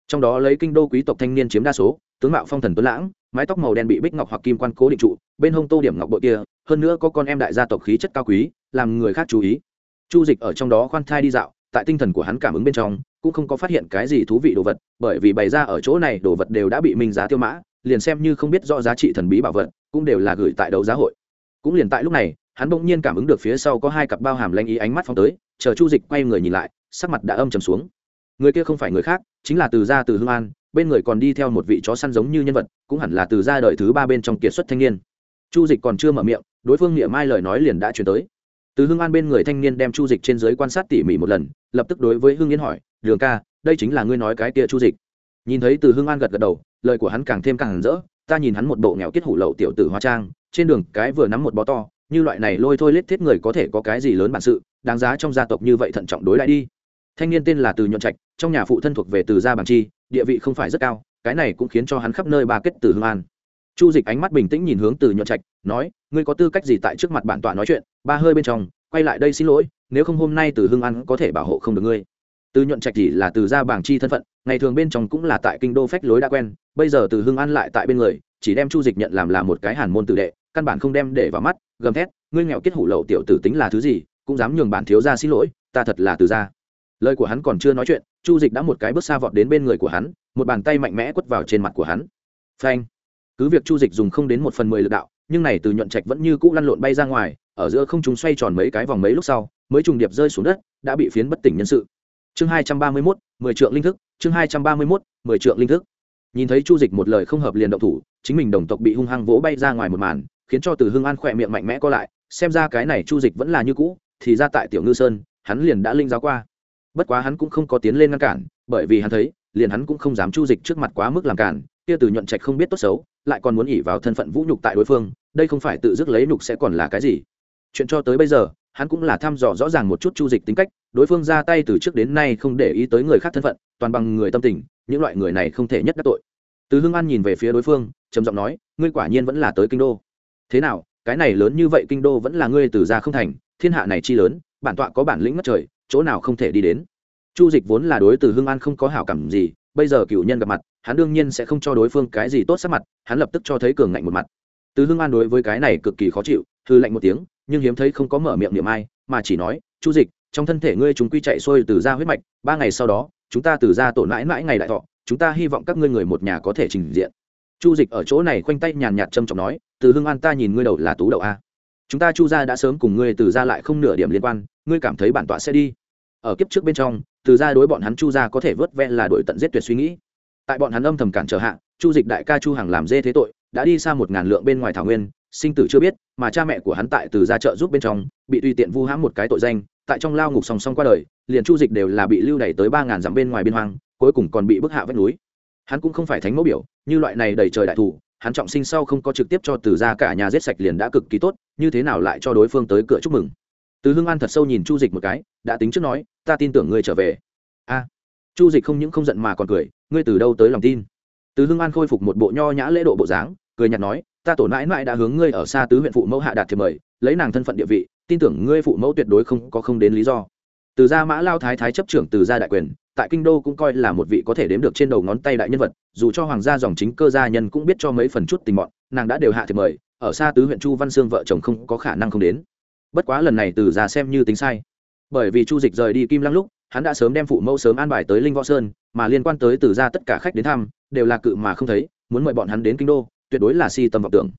Trong đó lấy kinh đô quý tộc thanh niên chiếm đa số, tướng mạo phong thần tuấn lãng, mái tóc màu đen bị bích ngọc hoặc kim quan cố định trụ, bên hông tô điểm ngọc bội kia, hơn nữa có con em đại gia tộc khí chất cao quý, làm người khác chú ý chu dịch ở trong đó khoan thai đi dạo, tại tinh thần của hắn cảm ứng bên trong, cũng không có phát hiện cái gì thú vị đồ vật, bởi vì bày ra ở chỗ này đồ vật đều đã bị minh giá tiêu mã, liền xem như không biết rõ giá trị thần bí bảo vật, cũng đều là gửi tại đấu giá hội. Cũng liền tại lúc này, hắn bỗng nhiên cảm ứng được phía sau có hai cặp bao hàm lanh ý ánh mắt phóng tới, chờ chu dịch quay người nhìn lại, sắc mặt đã âm trầm xuống. Người kia không phải người khác, chính là từ gia từ hương an, bên người còn đi theo một vị chó săn giống như nhân vật, cũng hẳn là từ gia đời thứ ba bên trong kiệt xuất thanh niên. Chu dịch còn chưa mở miệng, đối phương nghĩa mai lời nói liền đã chuyển tới từ Hưng an bên người thanh niên đem chu dịch trên giới quan sát tỉ mỉ một lần, lập tức đối với Hưng yên hỏi, đường ca, đây chính là ngươi nói cái kia chu dịch? Nhìn thấy từ Hưng an gật gật đầu, lời của hắn càng thêm càng rỡ, ta nhìn hắn một bộ nghèo kết hủ lậu tiểu tử hoa trang, trên đường cái vừa nắm một bó to, như loại này lôi thôi lết thiết người có thể có cái gì lớn bản sự, đáng giá trong gia tộc như vậy thận trọng đối lại đi. Thanh niên tên là từ nhuận trạch, trong nhà phụ thân thuộc về từ gia bằng chi, địa vị không phải rất cao, cái này cũng khiến cho hắn khắp nơi ba kết từ hương an. Chu dịch ánh mắt bình tĩnh nhìn hướng từ nhuận trạch, nói, ngươi có tư cách gì tại trước mặt bản tọa nói chuyện? Ba hơi bên trong, quay lại đây xin lỗi, nếu không hôm nay từ Hưng an có thể bảo hộ không được ngươi. Từ nhuận trạch chỉ là từ gia bảng chi thân phận, ngày thường bên trong cũng là tại kinh đô phách lối đã quen, bây giờ từ Hưng an lại tại bên người, chỉ đem chu dịch nhận làm là một cái hàn môn tử đệ, căn bản không đem để vào mắt, gầm thét, ngươi nghèo kết hủ lậu tiểu tử tính là thứ gì, cũng dám nhường bản thiếu gia xin lỗi, ta thật là từ gia. Lời của hắn còn chưa nói chuyện, chu dịch đã một cái bước xa vọt đến bên người của hắn, một bàn tay mạnh mẽ quất vào trên mặt của hắn. Phanh. Cứ việc chu dịch dùng không đến một phần mười lực đạo, nhưng này từ nhuận trạch vẫn như cũ lăn lộn bay ra ngoài ở giữa không chúng xoay tròn mấy cái vòng mấy lúc sau, mới trùng điệp rơi xuống đất, đã bị phiến bất tỉnh nhân sự. Chương hai trăm ba mươi mốt, mười triệu linh thức, chương hai trăm ba mươi mốt, mười triệu linh thức. Nhìn thấy chu dịch một lời không hợp liền động thủ, chính mình đồng tộc bị hung hăng vỗ bay ra ngoài một màn, khiến cho từ hưng an khỏe miệng mạnh mẽ co lại, xem ra cái này chu dịch vẫn là như cũ, thì ra tại tiểu ngư sơn, hắn liền đã linh giáo qua. Bất quá hắn cũng không có tiến lên ngăn cản, bởi vì hắn thấy, liền hắn cũng không dám chu dịch trước mặt quá mức làm cản, kia từ nhuận trạch không biết tốt xấu, lại còn muốn ỉ vào thân phận vũ nhục tại đối phương, đây không phải tự dứt lấy nhục sẽ còn là cái gì chuyện cho tới bây giờ, hắn cũng là thăm dò rõ ràng một chút chu dịch tính cách, đối phương ra tay từ trước đến nay không để ý tới người khác thân phận, toàn bằng người tâm tình, những loại người này không thể nhất đắc tội. Từ hương an nhìn về phía đối phương, trầm giọng nói, ngươi quả nhiên vẫn là tới kinh đô. Thế nào, cái này lớn như vậy kinh đô vẫn là ngươi từ ra không thành, thiên hạ này chi lớn, bản tọa có bản lĩnh ngất trời, chỗ nào không thể đi đến? Chu dịch vốn là đối từ hương an không có hảo cảm gì, bây giờ cựu nhân gặp mặt, hắn đương nhiên sẽ không cho đối phương cái gì tốt sắc mặt, hắn lập tức cho thấy cường ngạnh một mặt. Từ hương an đối với cái này cực kỳ khó chịu hư lạnh một tiếng nhưng hiếm thấy không có mở miệng niệm ai, mà chỉ nói, chu dịch, trong thân thể ngươi chúng quy chạy xuôi từ ra huyết mạch, ba ngày sau đó, chúng ta từ ra tổn mãi mãi ngày đại thọ, chúng ta hy vọng các ngươi người một nhà có thể trình diện. Chu dịch ở chỗ này khoanh tay nhàn nhạt trầm trọng nói, từ hương an ta nhìn ngươi đầu là tú đậu a. Chúng ta chu gia đã sớm cùng ngươi từ ra lại không nửa điểm liên quan, ngươi cảm thấy bản tọa sẽ đi. Ở kiếp trước bên trong, từ ra đối bọn hắn chu gia có thể vớt ve là đổi tận giết tuyệt suy nghĩ. Tại bọn hắn âm thầm cản trở hạ, chu dịch đại ca chu hằng làm dê thế tội, đã đi xa một ngàn lượng bên ngoài thảo nguyên sinh tử chưa biết, mà cha mẹ của hắn tại từ gia trợ giúp bên trong, bị tùy tiện vu hãm một cái tội danh, tại trong lao ngục song song qua đời, liền chu dịch đều là bị lưu đày tới ba ngàn dặm bên ngoài biên hoang, cuối cùng còn bị bức hạ vách núi. Hắn cũng không phải thánh mẫu biểu, như loại này đầy trời đại thủ, hắn trọng sinh sau không có trực tiếp cho từ gia cả nhà giết sạch liền đã cực kỳ tốt, như thế nào lại cho đối phương tới cửa chúc mừng? Từ hưng an thật sâu nhìn chu dịch một cái, đã tính trước nói, ta tin tưởng ngươi trở về. A. Chu dịch không những không giận mà còn cười, ngươi từ đâu tới lòng tin? Từ hưng an khôi phục một bộ nho nhã lễ độ bộ dáng, cười nhạt nói ta tổ mãi mãi đã hướng ngươi ở xa tứ huyện phụ mẫu hạ đạt thiệp mời, lấy nàng thân phận địa vị, tin tưởng ngươi phụ mẫu tuyệt đối không có không đến lý do. Từ gia mã lao thái thái chấp trưởng từ gia đại quyền, tại kinh đô cũng coi là một vị có thể đếm được trên đầu ngón tay đại nhân vật, dù cho hoàng gia dòng chính cơ gia nhân cũng biết cho mấy phần chút tình mọn, nàng đã đều hạ thiệp mời, ở xa tứ huyện chu văn sương vợ chồng không có khả năng không đến. Bất quá lần này từ gia xem như tính sai. Bởi vì chu dịch rời đi kim lăng lúc, hắn đã sớm đem phụ mẫu sớm an bài tới linh võ sơn, mà liên quan tới từ gia tất cả khách đến thăm, đều là cự mà không thấy, muốn mời bọn hắn đến kinh đô tuyệt đối là si tâm vọng tưởng.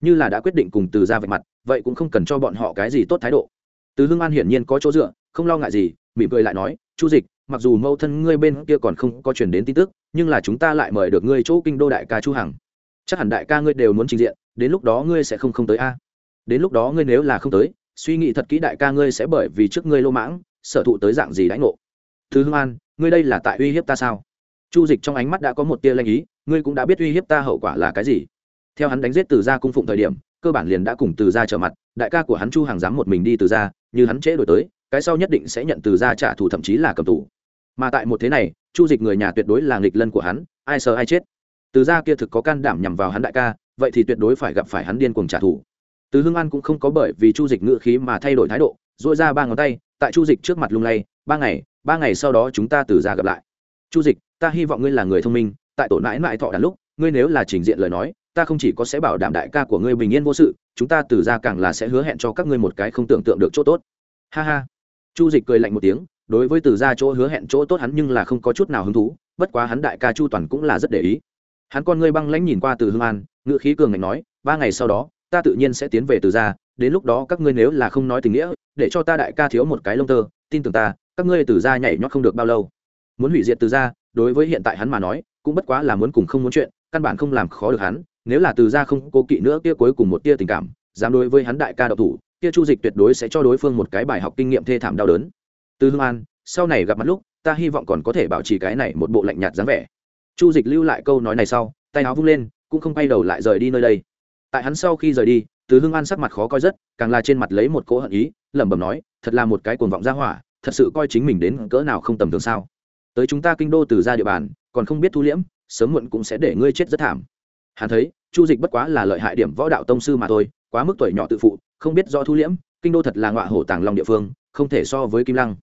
Như là đã quyết định cùng từ gia vạch mặt, vậy cũng không cần cho bọn họ cái gì tốt thái độ. Từ hưng an hiển nhiên có chỗ dựa, không lo ngại gì, mỉm cười lại nói, chu dịch, mặc dù mâu thân ngươi bên kia còn không có chuyển đến tin tức, nhưng là chúng ta lại mời được ngươi chỗ kinh đô đại ca chu hằng. Chắc hẳn đại ca ngươi đều muốn trình diện, đến lúc đó ngươi sẽ không không tới a. Đến lúc đó ngươi nếu là không tới, suy nghĩ thật kỹ đại ca ngươi sẽ bởi vì trước ngươi lô mãng, sở thụ tới dạng gì đãi ngộ? Thứ hưng an, ngươi đây là tại uy hiếp ta sao? Chu dịch trong ánh mắt đã có một tia lanh ý ngươi cũng đã biết uy hiếp ta hậu quả là cái gì. Theo hắn đánh giết từ gia cung phụng thời điểm, cơ bản liền đã cùng từ gia trở mặt, đại ca của hắn chu hàng dám một mình đi từ gia, như hắn trễ đổi tới, cái sau nhất định sẽ nhận từ gia trả thù thậm chí là cầm tù. Mà tại một thế này, chu dịch người nhà tuyệt đối là nghịch lân của hắn, ai sợ ai chết. Từ gia kia thực có can đảm nhằm vào hắn đại ca, vậy thì tuyệt đối phải gặp phải hắn điên cuồng trả thù. Từ hưng an cũng không có bởi vì chu dịch ngự khí mà thay đổi thái độ dội ra ba ngón tay, tại chu dịch trước mặt lung lay, ba ngày ba ngày sau đó chúng ta từ ra gặp lại. Chu dịch, ta hy vọng ngươi là người thông minh tại tổ mãi mãi thọ đàn lúc, ngươi nếu là trình diện lời nói, ta không chỉ có sẽ bảo đảm đại ca của ngươi bình yên vô sự, chúng ta từ ra càng là sẽ hứa hẹn cho các ngươi một cái không tưởng tượng được chỗ tốt. Ha ha. Chu dịch cười lạnh một tiếng, đối với từ ra chỗ hứa hẹn chỗ tốt hắn nhưng là không có chút nào hứng thú, bất quá hắn đại ca chu toàn cũng là rất để ý. Hắn con ngươi băng lãnh nhìn qua từ hương an ngự khí cường ngạnh nói, ba ngày sau đó, ta tự nhiên sẽ tiến về từ ra, đến lúc đó các ngươi nếu là không nói tình nghĩa, để cho ta đại ca thiếu một cái lông tơ, tin tưởng ta, các ngươi từ ra nhảy nhót không được bao lâu. Muốn hủy diệt từ ra, đối với hiện tại hắn mà nói cũng bất quá là muốn cùng không muốn chuyện, căn bản không làm khó được hắn, nếu là từ ra không cố kỵ nữa kia cuối cùng một tia tình cảm, dám đối với hắn đại ca độc thủ, kia chu dịch tuyệt đối sẽ cho đối phương một cái bài học kinh nghiệm thê thảm đau đớn. Từ hương an, sau này gặp mặt lúc, ta hy vọng còn có thể bảo trì cái này một bộ lạnh nhạt dáng vẻ. Chu dịch lưu lại câu nói này sau, tay áo vung lên, cũng không quay đầu lại rời đi nơi đây. Tại hắn sau khi rời đi, từ hương an sắc mặt khó coi rất, càng là trên mặt lấy một cỗ hận ý, lẩm bẩm nói, thật là một cái cuồng vọng ra hỏa, thật sự coi chính mình đến cỡ nào không tầm thường sao? Tới chúng ta kinh đô từ ra địa bàn, còn không biết thu liễm, sớm muộn cũng sẽ để ngươi chết rất thảm. Hắn thấy, chu dịch bất quá là lợi hại điểm võ đạo tông sư mà thôi, quá mức tuổi nhỏ tự phụ, không biết do thu liễm, kinh đô thật là ngọa hổ tàng long địa phương, không thể so với kim lăng.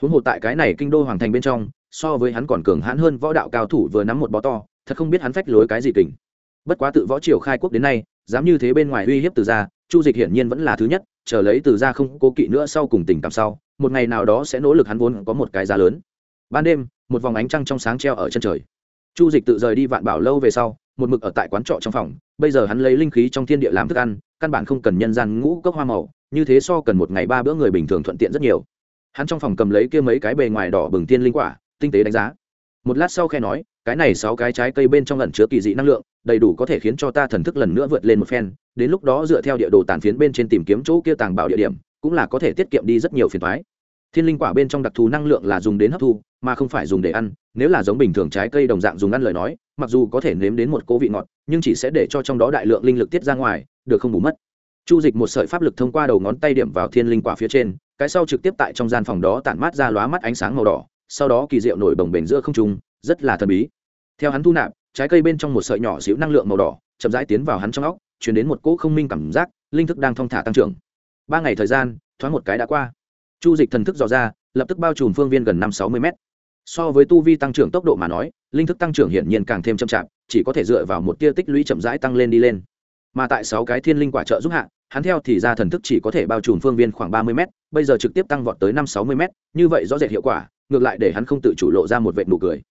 Huống hồ tại cái này kinh đô hoàng thành bên trong, so với hắn còn cường hãn hơn võ đạo cao thủ vừa nắm một bó to, thật không biết hắn phách lối cái gì kình. Bất quá tự võ triều khai quốc đến nay, dám như thế bên ngoài uy hiếp từ gia, chu dịch hiển nhiên vẫn là thứ nhất, chờ lấy từ gia không cố kỵ nữa sau cùng tình cảm sau, một ngày nào đó sẽ nỗ lực hắn vốn có một cái giá lớn ban đêm, một vòng ánh trăng trong sáng treo ở chân trời. Chu dịch tự rời đi vạn bảo lâu về sau, một mực ở tại quán trọ trong phòng, bây giờ hắn lấy linh khí trong thiên địa làm thức ăn, căn bản không cần nhân gian ngũ cốc hoa màu, như thế so cần một ngày ba bữa người bình thường thuận tiện rất nhiều. Hắn trong phòng cầm lấy kia mấy cái bề ngoài đỏ bừng tiên linh quả, tinh tế đánh giá. Một lát sau khe nói, cái này sáu cái trái cây bên trong lần chứa kỳ dị năng lượng, đầy đủ có thể khiến cho ta thần thức lần nữa vượt lên một phen, đến lúc đó dựa theo địa đồ tàn phiến bên trên tìm kiếm chỗ kia tàng bảo địa điểm, cũng là có thể tiết kiệm đi rất nhiều phiền thoái thiên linh quả bên trong đặc thù năng lượng là dùng đến hấp thu mà không phải dùng để ăn, nếu là giống bình thường trái cây đồng dạng dùng ăn lời nói, mặc dù có thể nếm đến một cố vị ngọt, nhưng chỉ sẽ để cho trong đó đại lượng linh lực tiết ra ngoài, được không bù mất. Chu dịch một sợi pháp lực thông qua đầu ngón tay điểm vào thiên linh quả phía trên, cái sau trực tiếp tại trong gian phòng đó tản mát ra lóa mắt ánh sáng màu đỏ, sau đó kỳ diệu nổi bồng bềnh giữa không trung, rất là thần bí. Theo hắn thu nạp, trái cây bên trong một sợi nhỏ xíu năng lượng màu đỏ, chậm rãi tiến vào hắn trong óc chuyển đến một cỗ không minh cảm giác, linh thức đang thong thả tăng trưởng. Ba ngày thời gian, thoáng một cái đã qua. Chu dịch thần thức dò ra, lập tức bao trùm phương viên gần năm sáu mươi mét so với tu vi tăng trưởng tốc độ mà nói, linh thức tăng trưởng hiển nhiên càng thêm chậm chạp, chỉ có thể dựa vào một tia tích lũy chậm rãi tăng lên đi lên. Mà tại sáu cái thiên linh quả trợ giúp hạ, hắn theo thì ra thần thức chỉ có thể bao trùm phương viên khoảng ba mươi m bây giờ trực tiếp tăng vọt tới năm sáu mươi m như vậy rõ rệt hiệu quả, ngược lại để hắn không tự chủ lộ ra một vệ nụ cười.